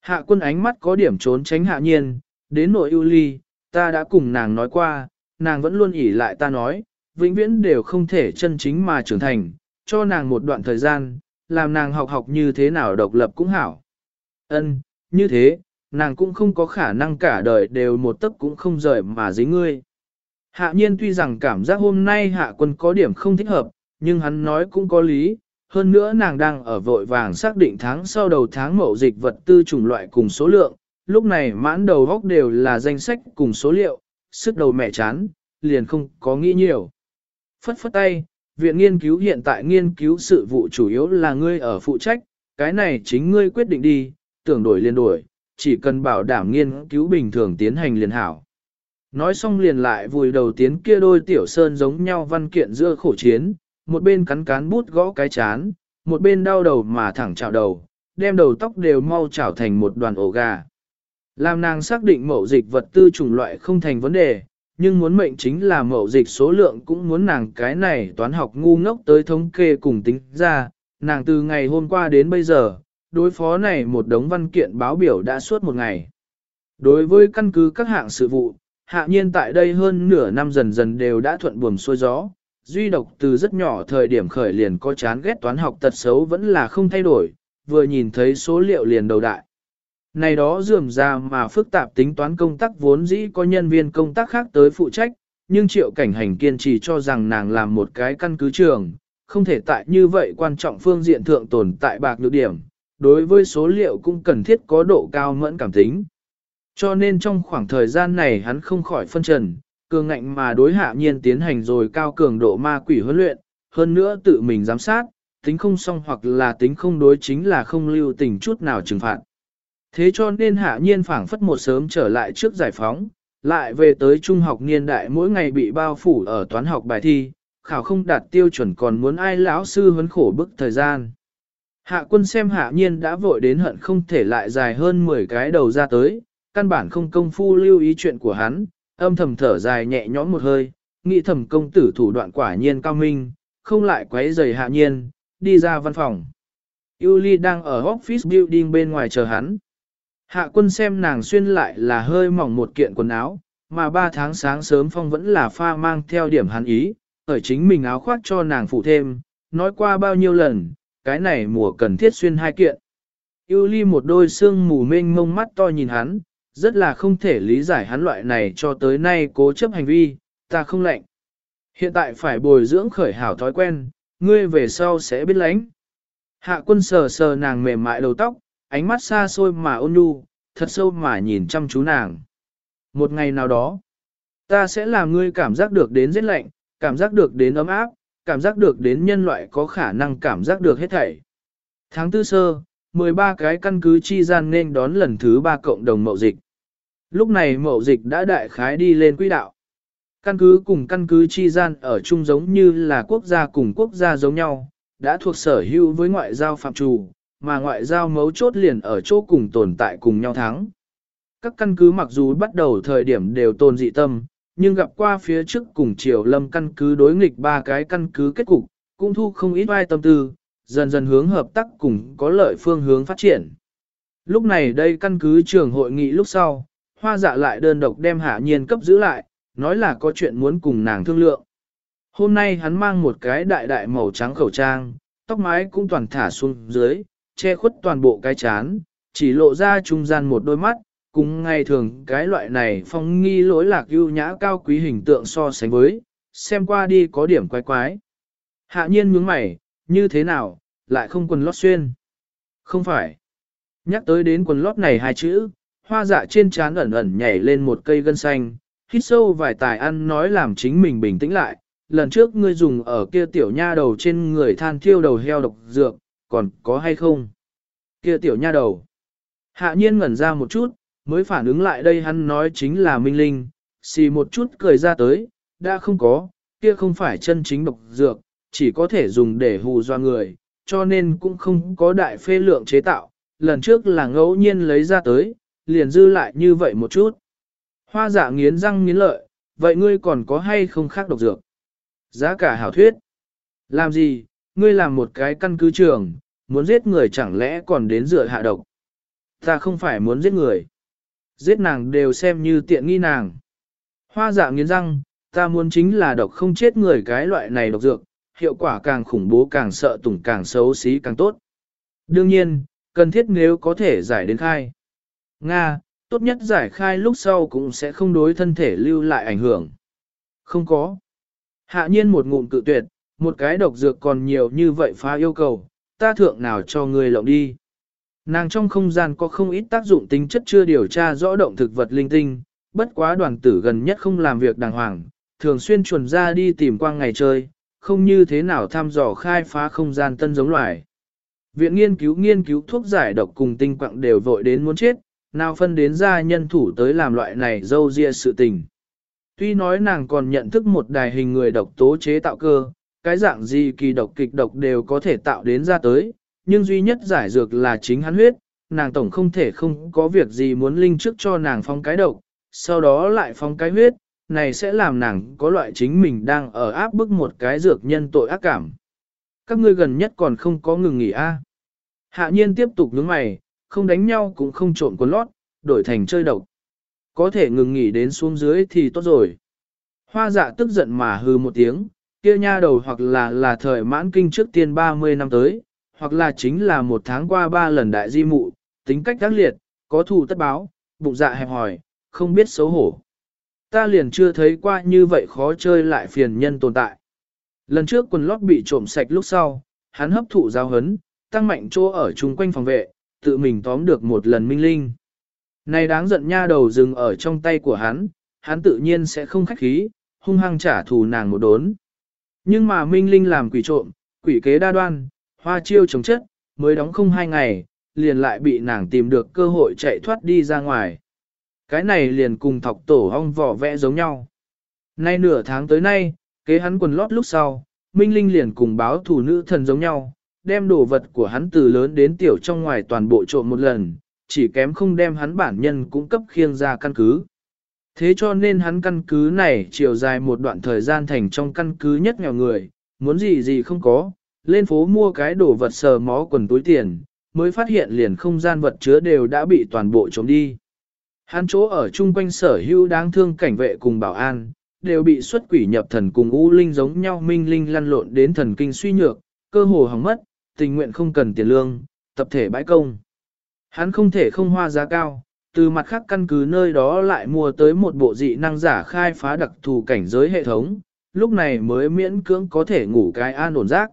Hạ quân ánh mắt có điểm trốn tránh hạ nhiên, đến nội yêu ly, ta đã cùng nàng nói qua, nàng vẫn luôn ỉ lại ta nói, vĩnh viễn đều không thể chân chính mà trưởng thành, cho nàng một đoạn thời gian, làm nàng học học như thế nào độc lập cũng hảo. Ân, như thế, nàng cũng không có khả năng cả đời đều một tấc cũng không rời mà dính ngươi. Hạ nhiên tuy rằng cảm giác hôm nay hạ quân có điểm không thích hợp, nhưng hắn nói cũng có lý, hơn nữa nàng đang ở vội vàng xác định tháng sau đầu tháng mậu dịch vật tư chủng loại cùng số lượng, lúc này mãn đầu góc đều là danh sách cùng số liệu, sức đầu mẹ chán, liền không có nghĩ nhiều. Phất phất tay, viện nghiên cứu hiện tại nghiên cứu sự vụ chủ yếu là ngươi ở phụ trách, cái này chính ngươi quyết định đi, tưởng đổi liền đổi, chỉ cần bảo đảm nghiên cứu bình thường tiến hành liền hảo. Nói xong liền lại vùi đầu tiến kia đôi tiểu sơn giống nhau văn kiện giữa khổ chiến, một bên cắn cán bút gõ cái chán, một bên đau đầu mà thẳng chảo đầu, đem đầu tóc đều mau chảo thành một đoàn ổ gà. Làm nàng xác định mẫu dịch vật tư chủng loại không thành vấn đề, nhưng muốn mệnh chính là mẫu dịch số lượng cũng muốn nàng cái này toán học ngu ngốc tới thống kê cùng tính ra, nàng từ ngày hôm qua đến bây giờ, đối phó này một đống văn kiện báo biểu đã suốt một ngày. Đối với căn cứ các hạng sự vụ, hạ nhiên tại đây hơn nửa năm dần dần đều đã thuận buồm xuôi gió, duy độc từ rất nhỏ thời điểm khởi liền có chán ghét toán học tật xấu vẫn là không thay đổi, vừa nhìn thấy số liệu liền đầu đại. Này đó dườm ra mà phức tạp tính toán công tác vốn dĩ có nhân viên công tác khác tới phụ trách, nhưng triệu cảnh hành kiên trì cho rằng nàng làm một cái căn cứ trường, không thể tại như vậy quan trọng phương diện thượng tồn tại bạc nhược điểm, đối với số liệu cũng cần thiết có độ cao mẫn cảm tính. Cho nên trong khoảng thời gian này hắn không khỏi phân trần, cường ngạnh mà đối hạ nhiên tiến hành rồi cao cường độ ma quỷ huấn luyện, hơn nữa tự mình giám sát, tính không xong hoặc là tính không đối chính là không lưu tình chút nào trừng phạt. Thế cho nên hạ nhiên phảng phất một sớm trở lại trước giải phóng, lại về tới trung học niên đại mỗi ngày bị bao phủ ở toán học bài thi, khảo không đạt tiêu chuẩn còn muốn ai lão sư huấn khổ bức thời gian. Hạ quân xem hạ nhiên đã vội đến hận không thể lại dài hơn 10 cái đầu ra tới, căn bản không công phu lưu ý chuyện của hắn, âm thầm thở dài nhẹ nhõm một hơi, nghĩ thầm công tử thủ đoạn quả nhiên cao minh, không lại quấy rầy hạ nhiên, đi ra văn phòng. Yuli đang ở office building bên ngoài chờ hắn. Hạ quân xem nàng xuyên lại là hơi mỏng một kiện quần áo, mà ba tháng sáng sớm phong vẫn là pha mang theo điểm hắn ý, ở chính mình áo khoác cho nàng phụ thêm, nói qua bao nhiêu lần, cái này mùa cần thiết xuyên hai kiện. Yêu ly một đôi xương mù mênh mông mắt to nhìn hắn, rất là không thể lý giải hắn loại này cho tới nay cố chấp hành vi, ta không lạnh. Hiện tại phải bồi dưỡng khởi hảo thói quen, ngươi về sau sẽ biết lánh. Hạ quân sờ sờ nàng mềm mại đầu tóc, ánh mắt xa xôi mà ôn nhu, thật sâu mà nhìn chăm chú nàng. Một ngày nào đó, ta sẽ làm ngươi cảm giác được đến rét lạnh, cảm giác được đến ấm áp, cảm giác được đến nhân loại có khả năng cảm giác được hết thảy. Tháng tư sơ, 13 cái căn cứ chi gian nên đón lần thứ 3 cộng đồng mậu dịch. Lúc này mậu dịch đã đại khái đi lên quỹ đạo. Căn cứ cùng căn cứ chi gian ở chung giống như là quốc gia cùng quốc gia giống nhau, đã thuộc sở hữu với ngoại giao phạm trù, mà ngoại giao mấu chốt liền ở chỗ cùng tồn tại cùng nhau thắng. Các căn cứ mặc dù bắt đầu thời điểm đều tồn dị tâm, nhưng gặp qua phía trước cùng triều lâm căn cứ đối nghịch ba cái căn cứ kết cục, cũng thu không ít vai tâm tư, dần dần hướng hợp tác cùng có lợi phương hướng phát triển. Lúc này đây căn cứ trường hội nghị lúc sau, hoa dạ lại đơn độc đem hạ nhiên cấp giữ lại, nói là có chuyện muốn cùng nàng thương lượng. Hôm nay hắn mang một cái đại đại màu trắng khẩu trang, tóc mái cũng toàn thả xuống dưới, che khuất toàn bộ cái chán, chỉ lộ ra trung gian một đôi mắt, cùng ngày thường cái loại này phong nghi lỗi lạc ưu nhã cao quý hình tượng so sánh với, xem qua đi có điểm quái quái. Hạ nhiên nhướng mày, như thế nào, lại không quần lót xuyên? Không phải. Nhắc tới đến quần lót này hai chữ, hoa dạ trên trán ẩn ẩn nhảy lên một cây gân xanh, hít sâu vài tài ăn nói làm chính mình bình tĩnh lại. Lần trước ngươi dùng ở kia tiểu nha đầu trên người than thiêu đầu heo độc dược, còn có hay không? Kia tiểu nha đầu. Hạ nhiên ngẩn ra một chút, mới phản ứng lại đây hắn nói chính là Minh Linh, xì một chút cười ra tới, đã không có, kia không phải chân chính độc dược, chỉ có thể dùng để hù doa người, cho nên cũng không có đại phê lượng chế tạo, lần trước là ngẫu nhiên lấy ra tới, liền dư lại như vậy một chút. Hoa giả nghiến răng nghiến lợi, vậy ngươi còn có hay không khác độc dược? Giá cả hảo thuyết. Làm gì, ngươi làm một cái căn cứ trường, muốn giết người chẳng lẽ còn đến dựa hạ độc? Ta không phải muốn giết người. Giết nàng đều xem như tiện nghi nàng. Hoa dạ nghiến răng, ta muốn chính là độc không chết người cái loại này độc dược, hiệu quả càng khủng bố càng sợ tủng càng xấu xí càng tốt. Đương nhiên, cần thiết nếu có thể giải đến khai. Nga, tốt nhất giải khai lúc sau cũng sẽ không đối thân thể lưu lại ảnh hưởng. Không có. Hạ nhiên một ngụm cự tuyệt, Một cái độc dược còn nhiều như vậy phá yêu cầu, ta thượng nào cho người lộng đi. Nàng trong không gian có không ít tác dụng tính chất chưa điều tra rõ động thực vật linh tinh, bất quá đoàn tử gần nhất không làm việc đàng hoàng, thường xuyên chuẩn ra đi tìm quang ngày chơi, không như thế nào thăm dò khai phá không gian tân giống loài. Viện nghiên cứu nghiên cứu thuốc giải độc cùng tinh quặng đều vội đến muốn chết, nào phân đến ra nhân thủ tới làm loại này dâu ria sự tình. Tuy nói nàng còn nhận thức một đài hình người độc tố chế tạo cơ, cái dạng gì kỳ độc kịch độc đều có thể tạo đến ra tới, nhưng duy nhất giải dược là chính hắn huyết, nàng tổng không thể không có việc gì muốn linh trước cho nàng phong cái độc, sau đó lại phong cái huyết, này sẽ làm nàng có loại chính mình đang ở áp bức một cái dược nhân tội ác cảm. Các ngươi gần nhất còn không có ngừng nghỉ a Hạ nhiên tiếp tục nhướng mày, không đánh nhau cũng không trộn quần lót, đổi thành chơi độc. Có thể ngừng nghỉ đến xuống dưới thì tốt rồi. Hoa dạ tức giận mà hư một tiếng, kia nha đầu hoặc là là thời mãn kinh trước tiên 30 năm tới, hoặc là chính là một tháng qua ba lần đại di mụ, tính cách tác liệt, có thù tất báo, bụng dạ hẹp hòi, không biết xấu hổ. Ta liền chưa thấy qua như vậy khó chơi lại phiền nhân tồn tại. Lần trước quần lót bị trộm sạch lúc sau, hắn hấp thụ giao hấn, tăng mạnh chỗ ở chung quanh phòng vệ, tự mình tóm được một lần minh linh. Này đáng giận nha đầu dừng ở trong tay của hắn, hắn tự nhiên sẽ không khách khí, hung hăng trả thù nàng một đốn. Nhưng mà minh linh làm quỷ trộm, quỷ kế đa đoan, hoa chiêu chống chất, mới đóng không hai ngày, liền lại bị nàng tìm được cơ hội chạy thoát đi ra ngoài. Cái này liền cùng thọc tổ hong vỏ vẽ giống nhau. Nay nửa tháng tới nay, kế hắn quần lót lúc sau, Minh Linh liền cùng báo thủ nữ thần giống nhau, đem đồ vật của hắn từ lớn đến tiểu trong ngoài toàn bộ trộm một lần, chỉ kém không đem hắn bản nhân cũng cấp khiêng ra căn cứ. Thế cho nên hắn căn cứ này chiều dài một đoạn thời gian thành trong căn cứ nhất nghèo người, muốn gì gì không có, lên phố mua cái đồ vật sờ mó quần túi tiền, mới phát hiện liền không gian vật chứa đều đã bị toàn bộ trống đi. Hắn chỗ ở chung quanh sở hữu đáng thương cảnh vệ cùng bảo an, đều bị xuất quỷ nhập thần cùng u linh giống nhau minh linh lăn lộn đến thần kinh suy nhược, cơ hồ hỏng mất, tình nguyện không cần tiền lương, tập thể bãi công. Hắn không thể không hoa giá cao, từ mặt khác căn cứ nơi đó lại mua tới một bộ dị năng giả khai phá đặc thù cảnh giới hệ thống, lúc này mới miễn cưỡng có thể ngủ cái an ổn giấc.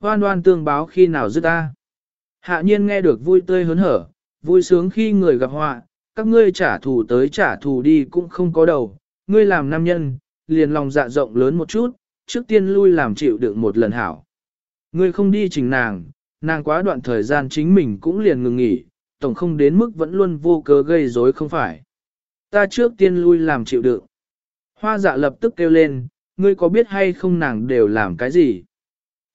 Hoan đoan tương báo khi nào dứt ta. Hạ nhiên nghe được vui tươi hớn hở, vui sướng khi người gặp họa, các ngươi trả thù tới trả thù đi cũng không có đầu, ngươi làm nam nhân, liền lòng dạ rộng lớn một chút, trước tiên lui làm chịu đựng một lần hảo. Ngươi không đi trình nàng, nàng quá đoạn thời gian chính mình cũng liền ngừng nghỉ, tổng không đến mức vẫn luôn vô cớ gây rối không phải. Ta trước tiên lui làm chịu đựng. Hoa dạ lập tức kêu lên, ngươi có biết hay không nàng đều làm cái gì?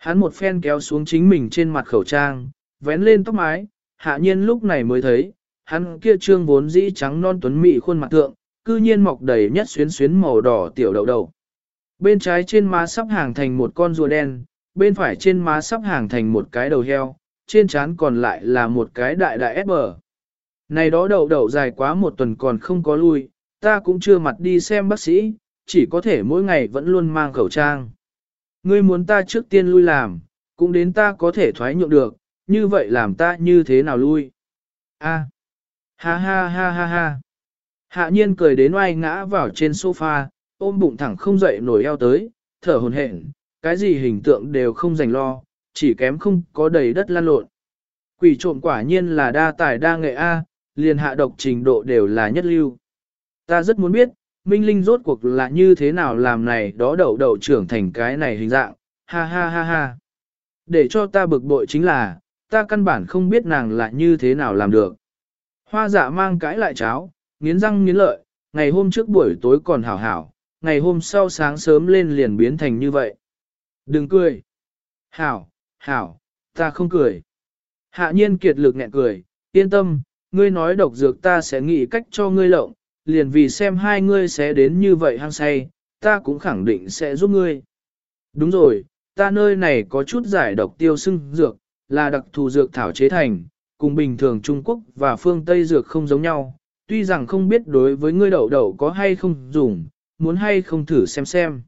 Hắn một phen kéo xuống chính mình trên mặt khẩu trang, vén lên tóc mái, hạ nhiên lúc này mới thấy, hắn kia trương vốn dĩ trắng non tuấn mị khuôn mặt thượng, cư nhiên mọc đầy nhất xuyến xuyến màu đỏ tiểu đậu đầu. Bên trái trên má sắp hàng thành một con rùa đen, bên phải trên má sắp hàng thành một cái đầu heo, trên trán còn lại là một cái đại đại ép bờ. Này đó đậu đậu dài quá một tuần còn không có lui, ta cũng chưa mặt đi xem bác sĩ, chỉ có thể mỗi ngày vẫn luôn mang khẩu trang. Ngươi muốn ta trước tiên lui làm, cũng đến ta có thể thoái nhượng được, như vậy làm ta như thế nào lui? A. Ha ha ha ha ha. Hạ nhiên cười đến oai ngã vào trên sofa, ôm bụng thẳng không dậy nổi eo tới, thở hồn hển, cái gì hình tượng đều không dành lo, chỉ kém không có đầy đất lan lộn. Quỷ trộm quả nhiên là đa tài đa nghệ A, liền hạ độc trình độ đều là nhất lưu. Ta rất muốn biết, Minh Linh rốt cuộc là như thế nào làm này đó đậu đậu trưởng thành cái này hình dạng, ha ha ha ha. Để cho ta bực bội chính là, ta căn bản không biết nàng là như thế nào làm được. Hoa dạ mang cãi lại cháo, nghiến răng nghiến lợi, ngày hôm trước buổi tối còn hảo hảo, ngày hôm sau sáng sớm lên liền biến thành như vậy. Đừng cười. Hảo, hảo, ta không cười. Hạ nhiên kiệt lực nghẹn cười, yên tâm, ngươi nói độc dược ta sẽ nghĩ cách cho ngươi lộng, liền vì xem hai ngươi sẽ đến như vậy hăng say, ta cũng khẳng định sẽ giúp ngươi. Đúng rồi, ta nơi này có chút giải độc tiêu sưng dược, là đặc thù dược thảo chế thành, cùng bình thường Trung Quốc và phương Tây dược không giống nhau, tuy rằng không biết đối với ngươi đậu đậu có hay không dùng, muốn hay không thử xem xem.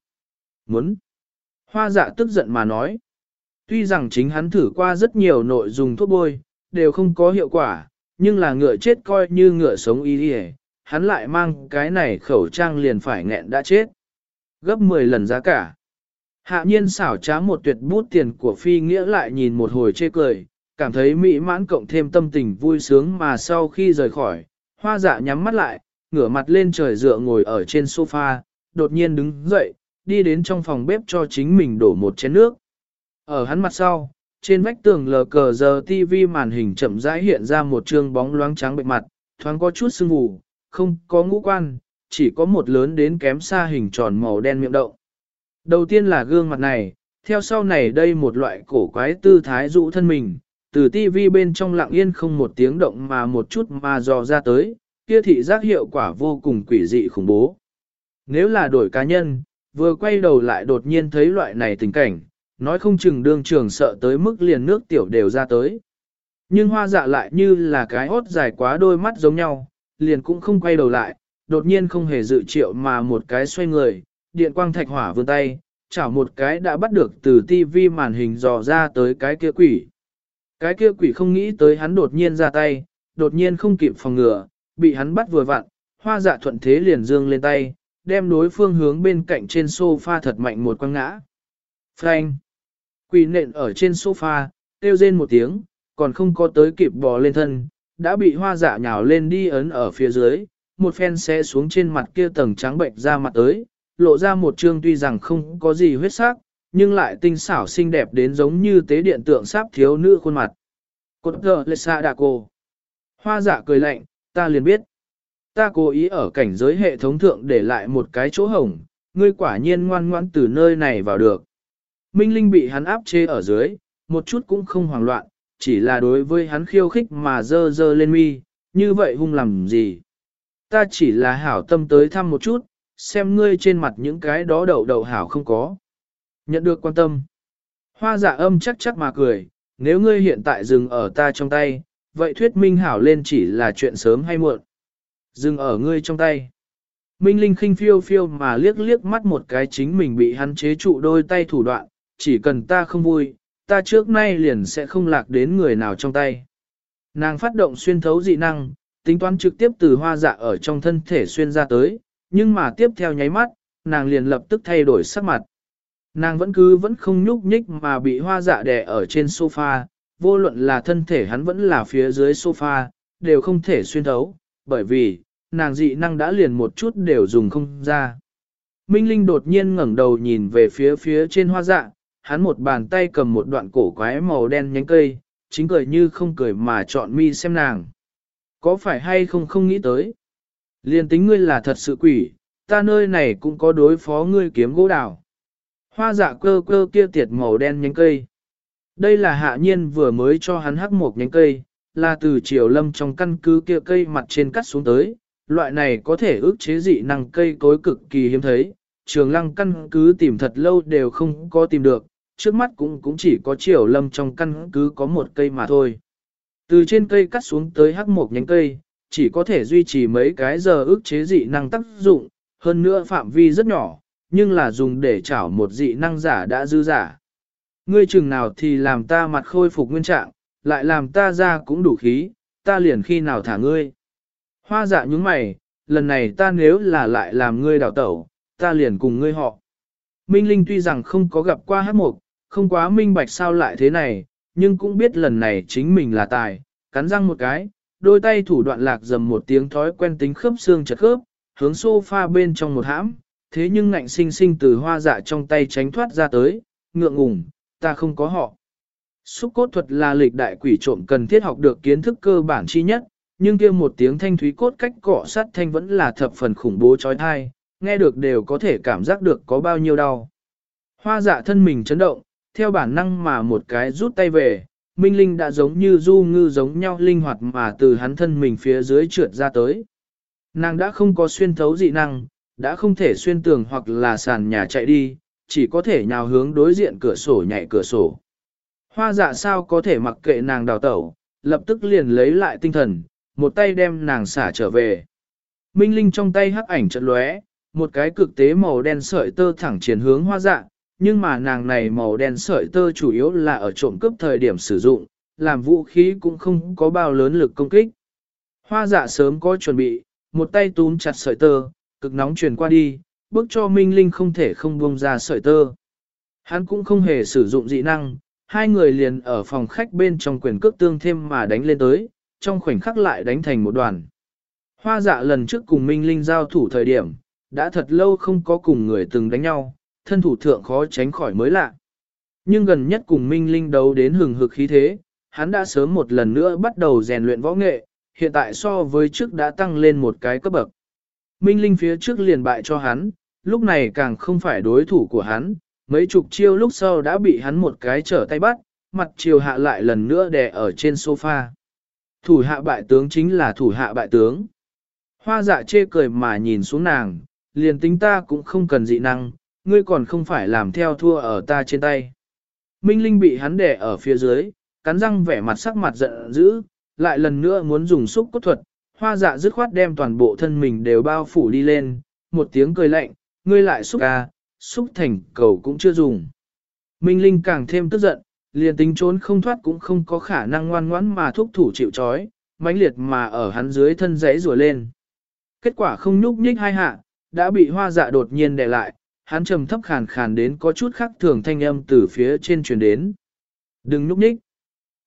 Muốn. Hoa dạ tức giận mà nói. Tuy rằng chính hắn thử qua rất nhiều nội dùng thuốc bôi, đều không có hiệu quả, nhưng là ngựa chết coi như ngựa sống y đi hắn lại mang cái này khẩu trang liền phải nghẹn đã chết. Gấp 10 lần giá cả. Hạ nhiên xảo trá một tuyệt bút tiền của phi nghĩa lại nhìn một hồi chê cười, cảm thấy mỹ mãn cộng thêm tâm tình vui sướng mà sau khi rời khỏi, hoa dạ nhắm mắt lại, ngửa mặt lên trời dựa ngồi ở trên sofa, đột nhiên đứng dậy, đi đến trong phòng bếp cho chính mình đổ một chén nước. Ở hắn mặt sau, trên vách tường lờ cờ giờ TV màn hình chậm rãi hiện ra một trương bóng loáng trắng bệnh mặt, thoáng có chút sương mù không có ngũ quan, chỉ có một lớn đến kém xa hình tròn màu đen miệng động. Đầu tiên là gương mặt này, theo sau này đây một loại cổ quái tư thái dụ thân mình, từ tivi bên trong lặng yên không một tiếng động mà một chút mà dò ra tới, kia thị giác hiệu quả vô cùng quỷ dị khủng bố. Nếu là đổi cá nhân, vừa quay đầu lại đột nhiên thấy loại này tình cảnh, nói không chừng đương trường sợ tới mức liền nước tiểu đều ra tới. Nhưng hoa dạ lại như là cái hốt dài quá đôi mắt giống nhau, liền cũng không quay đầu lại, đột nhiên không hề dự triệu mà một cái xoay người, điện quang thạch hỏa vươn tay, chảo một cái đã bắt được từ tivi màn hình dò ra tới cái kia quỷ. Cái kia quỷ không nghĩ tới hắn đột nhiên ra tay, đột nhiên không kịp phòng ngừa, bị hắn bắt vừa vặn, hoa dạ thuận thế liền dương lên tay, đem đối phương hướng bên cạnh trên sofa thật mạnh một quăng ngã. Frank! Quỷ nện ở trên sofa, kêu rên một tiếng, còn không có tới kịp bò lên thân, đã bị hoa dạ nhào lên đi ấn ở phía dưới, một phen xe xuống trên mặt kia tầng trắng bệnh ra mặt tới, lộ ra một trương tuy rằng không có gì huyết sắc, nhưng lại tinh xảo xinh đẹp đến giống như tế điện tượng sáp thiếu nữ khuôn mặt. Cột thờ lệ xa đà cô. Hoa dạ cười lạnh, ta liền biết. Ta cố ý ở cảnh giới hệ thống thượng để lại một cái chỗ hổng, ngươi quả nhiên ngoan ngoãn từ nơi này vào được. Minh Linh bị hắn áp chế ở dưới, một chút cũng không hoảng loạn, chỉ là đối với hắn khiêu khích mà dơ dơ lên mi, như vậy hung làm gì. Ta chỉ là hảo tâm tới thăm một chút, xem ngươi trên mặt những cái đó đậu đậu hảo không có. Nhận được quan tâm. Hoa giả âm chắc chắc mà cười, nếu ngươi hiện tại dừng ở ta trong tay, vậy thuyết minh hảo lên chỉ là chuyện sớm hay muộn. Dừng ở ngươi trong tay. Minh Linh khinh phiêu phiêu mà liếc liếc mắt một cái chính mình bị hắn chế trụ đôi tay thủ đoạn, chỉ cần ta không vui, ta trước nay liền sẽ không lạc đến người nào trong tay. Nàng phát động xuyên thấu dị năng, tính toán trực tiếp từ hoa dạ ở trong thân thể xuyên ra tới, nhưng mà tiếp theo nháy mắt, nàng liền lập tức thay đổi sắc mặt. Nàng vẫn cứ vẫn không nhúc nhích mà bị hoa dạ đè ở trên sofa, vô luận là thân thể hắn vẫn là phía dưới sofa, đều không thể xuyên thấu, bởi vì, nàng dị năng đã liền một chút đều dùng không ra. Minh Linh đột nhiên ngẩng đầu nhìn về phía phía trên hoa dạ, hắn một bàn tay cầm một đoạn cổ quái màu đen nhánh cây, chính cười như không cười mà chọn mi xem nàng. Có phải hay không không nghĩ tới? Liên tính ngươi là thật sự quỷ, ta nơi này cũng có đối phó ngươi kiếm gỗ đào. Hoa dạ cơ cơ kia tiệt màu đen nhánh cây. Đây là hạ nhiên vừa mới cho hắn hắc một nhánh cây, là từ triều lâm trong căn cứ kia cây mặt trên cắt xuống tới. Loại này có thể ức chế dị năng cây cối cực kỳ hiếm thấy, trường lăng căn cứ tìm thật lâu đều không có tìm được, trước mắt cũng cũng chỉ có triều lâm trong căn cứ có một cây mà thôi. Từ trên cây cắt xuống tới hắc một nhánh cây, chỉ có thể duy trì mấy cái giờ ức chế dị năng tác dụng, hơn nữa phạm vi rất nhỏ, nhưng là dùng để chảo một dị năng giả đã dư giả. Ngươi chừng nào thì làm ta mặt khôi phục nguyên trạng, lại làm ta ra cũng đủ khí, ta liền khi nào thả ngươi. Hoa dạ nhúng mày, lần này ta nếu là lại làm ngươi đào tẩu, ta liền cùng ngươi họ. Minh Linh tuy rằng không có gặp qua hát mục, không quá minh bạch sao lại thế này, nhưng cũng biết lần này chính mình là tài, cắn răng một cái, đôi tay thủ đoạn lạc dầm một tiếng thói quen tính khớp xương chật khớp, hướng sofa bên trong một hãm, thế nhưng ngạnh sinh sinh từ hoa dạ trong tay tránh thoát ra tới, ngượng ngùng, ta không có họ. Xúc cốt thuật là lịch đại quỷ trộm cần thiết học được kiến thức cơ bản chi nhất, nhưng kia một tiếng thanh thúy cốt cách cọ sát thanh vẫn là thập phần khủng bố trói thai, nghe được đều có thể cảm giác được có bao nhiêu đau. Hoa dạ thân mình chấn động, theo bản năng mà một cái rút tay về, Minh Linh đã giống như du ngư giống nhau linh hoạt mà từ hắn thân mình phía dưới trượt ra tới. Nàng đã không có xuyên thấu dị năng, đã không thể xuyên tường hoặc là sàn nhà chạy đi, chỉ có thể nhào hướng đối diện cửa sổ nhảy cửa sổ. Hoa dạ sao có thể mặc kệ nàng đào tẩu, lập tức liền lấy lại tinh thần, một tay đem nàng xả trở về. Minh Linh trong tay hắc ảnh chợt lóe, một cái cực tế màu đen sợi tơ thẳng triển hướng hoa dạ, nhưng mà nàng này màu đen sợi tơ chủ yếu là ở trộm cướp thời điểm sử dụng, làm vũ khí cũng không có bao lớn lực công kích. Hoa dạ sớm có chuẩn bị, một tay túm chặt sợi tơ, cực nóng truyền qua đi, bước cho Minh Linh không thể không buông ra sợi tơ. Hắn cũng không hề sử dụng dị năng, hai người liền ở phòng khách bên trong quyền cước tương thêm mà đánh lên tới, trong khoảnh khắc lại đánh thành một đoàn. Hoa dạ lần trước cùng Minh Linh giao thủ thời điểm, đã thật lâu không có cùng người từng đánh nhau, thân thủ thượng khó tránh khỏi mới lạ. Nhưng gần nhất cùng Minh Linh đấu đến hừng hực khí thế, hắn đã sớm một lần nữa bắt đầu rèn luyện võ nghệ, hiện tại so với trước đã tăng lên một cái cấp bậc. Minh Linh phía trước liền bại cho hắn, lúc này càng không phải đối thủ của hắn, mấy chục chiêu lúc sau đã bị hắn một cái trở tay bắt, mặt chiều hạ lại lần nữa đè ở trên sofa. Thủ hạ bại tướng chính là thủ hạ bại tướng. Hoa dạ chê cười mà nhìn xuống nàng, liền tính ta cũng không cần dị năng, ngươi còn không phải làm theo thua ở ta trên tay. Minh Linh bị hắn đè ở phía dưới, cắn răng vẻ mặt sắc mặt giận dữ, lại lần nữa muốn dùng xúc cốt thuật, hoa dạ dứt khoát đem toàn bộ thân mình đều bao phủ đi lên, một tiếng cười lạnh, ngươi lại xúc ca, xúc thành cầu cũng chưa dùng. Minh Linh càng thêm tức giận, liền tính trốn không thoát cũng không có khả năng ngoan ngoãn mà thúc thủ chịu trói, mãnh liệt mà ở hắn dưới thân rẽ rùa lên. Kết quả không nhúc nhích hai hạ, đã bị hoa dạ đột nhiên đè lại, hắn trầm thấp khàn khàn đến có chút khác thường thanh âm từ phía trên truyền đến. Đừng núp nhích.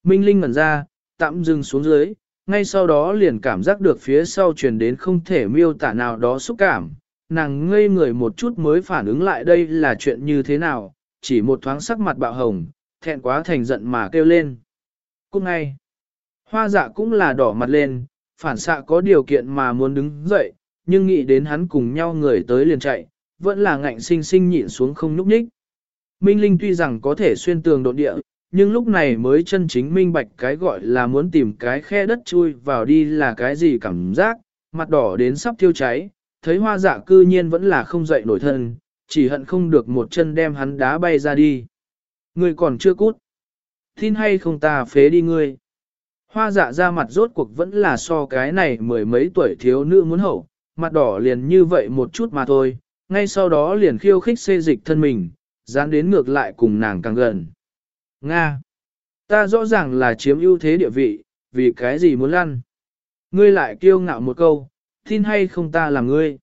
Minh Linh ngẩn ra, tạm dừng xuống dưới, ngay sau đó liền cảm giác được phía sau truyền đến không thể miêu tả nào đó xúc cảm. Nàng ngây người một chút mới phản ứng lại đây là chuyện như thế nào, chỉ một thoáng sắc mặt bạo hồng, thẹn quá thành giận mà kêu lên. Cũng ngay, hoa dạ cũng là đỏ mặt lên, phản xạ có điều kiện mà muốn đứng dậy, nhưng nghĩ đến hắn cùng nhau người tới liền chạy, vẫn là ngạnh sinh sinh nhịn xuống không nhúc nhích. Minh Linh tuy rằng có thể xuyên tường độ địa, nhưng lúc này mới chân chính minh bạch cái gọi là muốn tìm cái khe đất chui vào đi là cái gì cảm giác, mặt đỏ đến sắp thiêu cháy, thấy hoa dạ cư nhiên vẫn là không dậy nổi thân, chỉ hận không được một chân đem hắn đá bay ra đi. Ngươi còn chưa cút. Tin hay không ta phế đi ngươi. Hoa dạ ra mặt rốt cuộc vẫn là so cái này mười mấy tuổi thiếu nữ muốn hậu, mặt đỏ liền như vậy một chút mà thôi, ngay sau đó liền khiêu khích xê dịch thân mình, dán đến ngược lại cùng nàng càng gần. Nga! Ta rõ ràng là chiếm ưu thế địa vị, vì cái gì muốn lăn? Ngươi lại kiêu ngạo một câu, tin hay không ta là ngươi?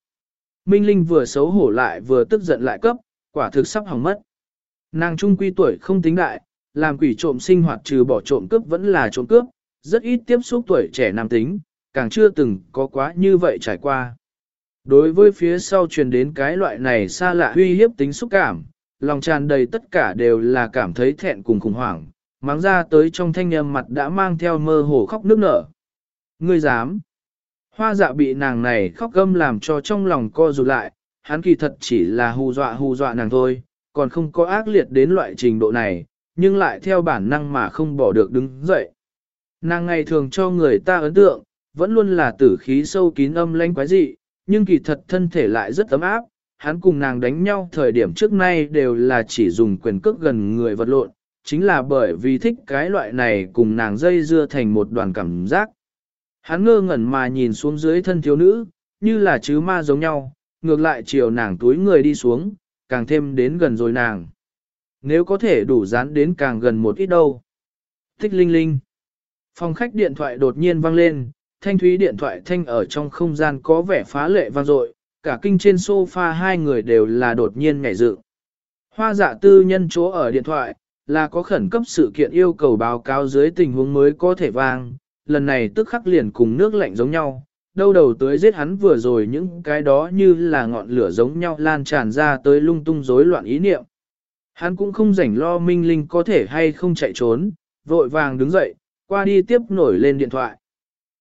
Minh Linh vừa xấu hổ lại vừa tức giận lại cấp, quả thực sắp hỏng mất. Nàng trung quy tuổi không tính đại, làm quỷ trộm sinh hoạt trừ bỏ trộm cướp vẫn là trộm cướp, rất ít tiếp xúc tuổi trẻ nam tính, càng chưa từng có quá như vậy trải qua. Đối với phía sau truyền đến cái loại này xa lạ uy hiếp tính xúc cảm, lòng tràn đầy tất cả đều là cảm thấy thẹn cùng khủng hoảng, mắng ra tới trong thanh âm mặt đã mang theo mơ hồ khóc nước nở. Ngươi dám? Hoa dạ bị nàng này khóc gâm làm cho trong lòng co rụt lại, hắn kỳ thật chỉ là hù dọa hù dọa nàng thôi, còn không có ác liệt đến loại trình độ này, nhưng lại theo bản năng mà không bỏ được đứng dậy. Nàng ngày thường cho người ta ấn tượng, vẫn luôn là tử khí sâu kín âm lãnh quái dị, nhưng kỳ thật thân thể lại rất ấm áp, hắn cùng nàng đánh nhau thời điểm trước nay đều là chỉ dùng quyền cước gần người vật lộn, chính là bởi vì thích cái loại này cùng nàng dây dưa thành một đoàn cảm giác. Hắn ngơ ngẩn mà nhìn xuống dưới thân thiếu nữ, như là chứ ma giống nhau, ngược lại chiều nàng túi người đi xuống, càng thêm đến gần rồi nàng. Nếu có thể đủ dán đến càng gần một ít đâu. Thích linh linh. Phòng khách điện thoại đột nhiên vang lên, thanh thúy điện thoại thanh ở trong không gian có vẻ phá lệ vang dội, cả kinh trên sofa hai người đều là đột nhiên nhảy dựng. Hoa dạ tư nhân chỗ ở điện thoại, là có khẩn cấp sự kiện yêu cầu báo cáo dưới tình huống mới có thể vang, lần này tức khắc liền cùng nước lạnh giống nhau, đâu đầu tới giết hắn vừa rồi những cái đó như là ngọn lửa giống nhau lan tràn ra tới lung tung rối loạn ý niệm. Hắn cũng không rảnh lo minh linh có thể hay không chạy trốn, vội vàng đứng dậy, qua đi tiếp nổi lên điện thoại.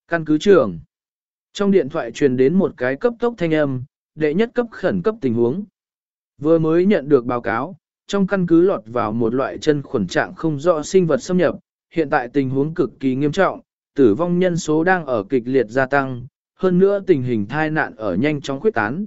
Căn cứ trưởng. Trong điện thoại truyền đến một cái cấp tốc thanh âm, đệ nhất cấp khẩn cấp tình huống. Vừa mới nhận được báo cáo, trong căn cứ lọt vào một loại chân khuẩn trạng không rõ sinh vật xâm nhập, hiện tại tình huống cực kỳ nghiêm trọng, tử vong nhân số đang ở kịch liệt gia tăng, hơn nữa tình hình thai nạn ở nhanh chóng quyết tán.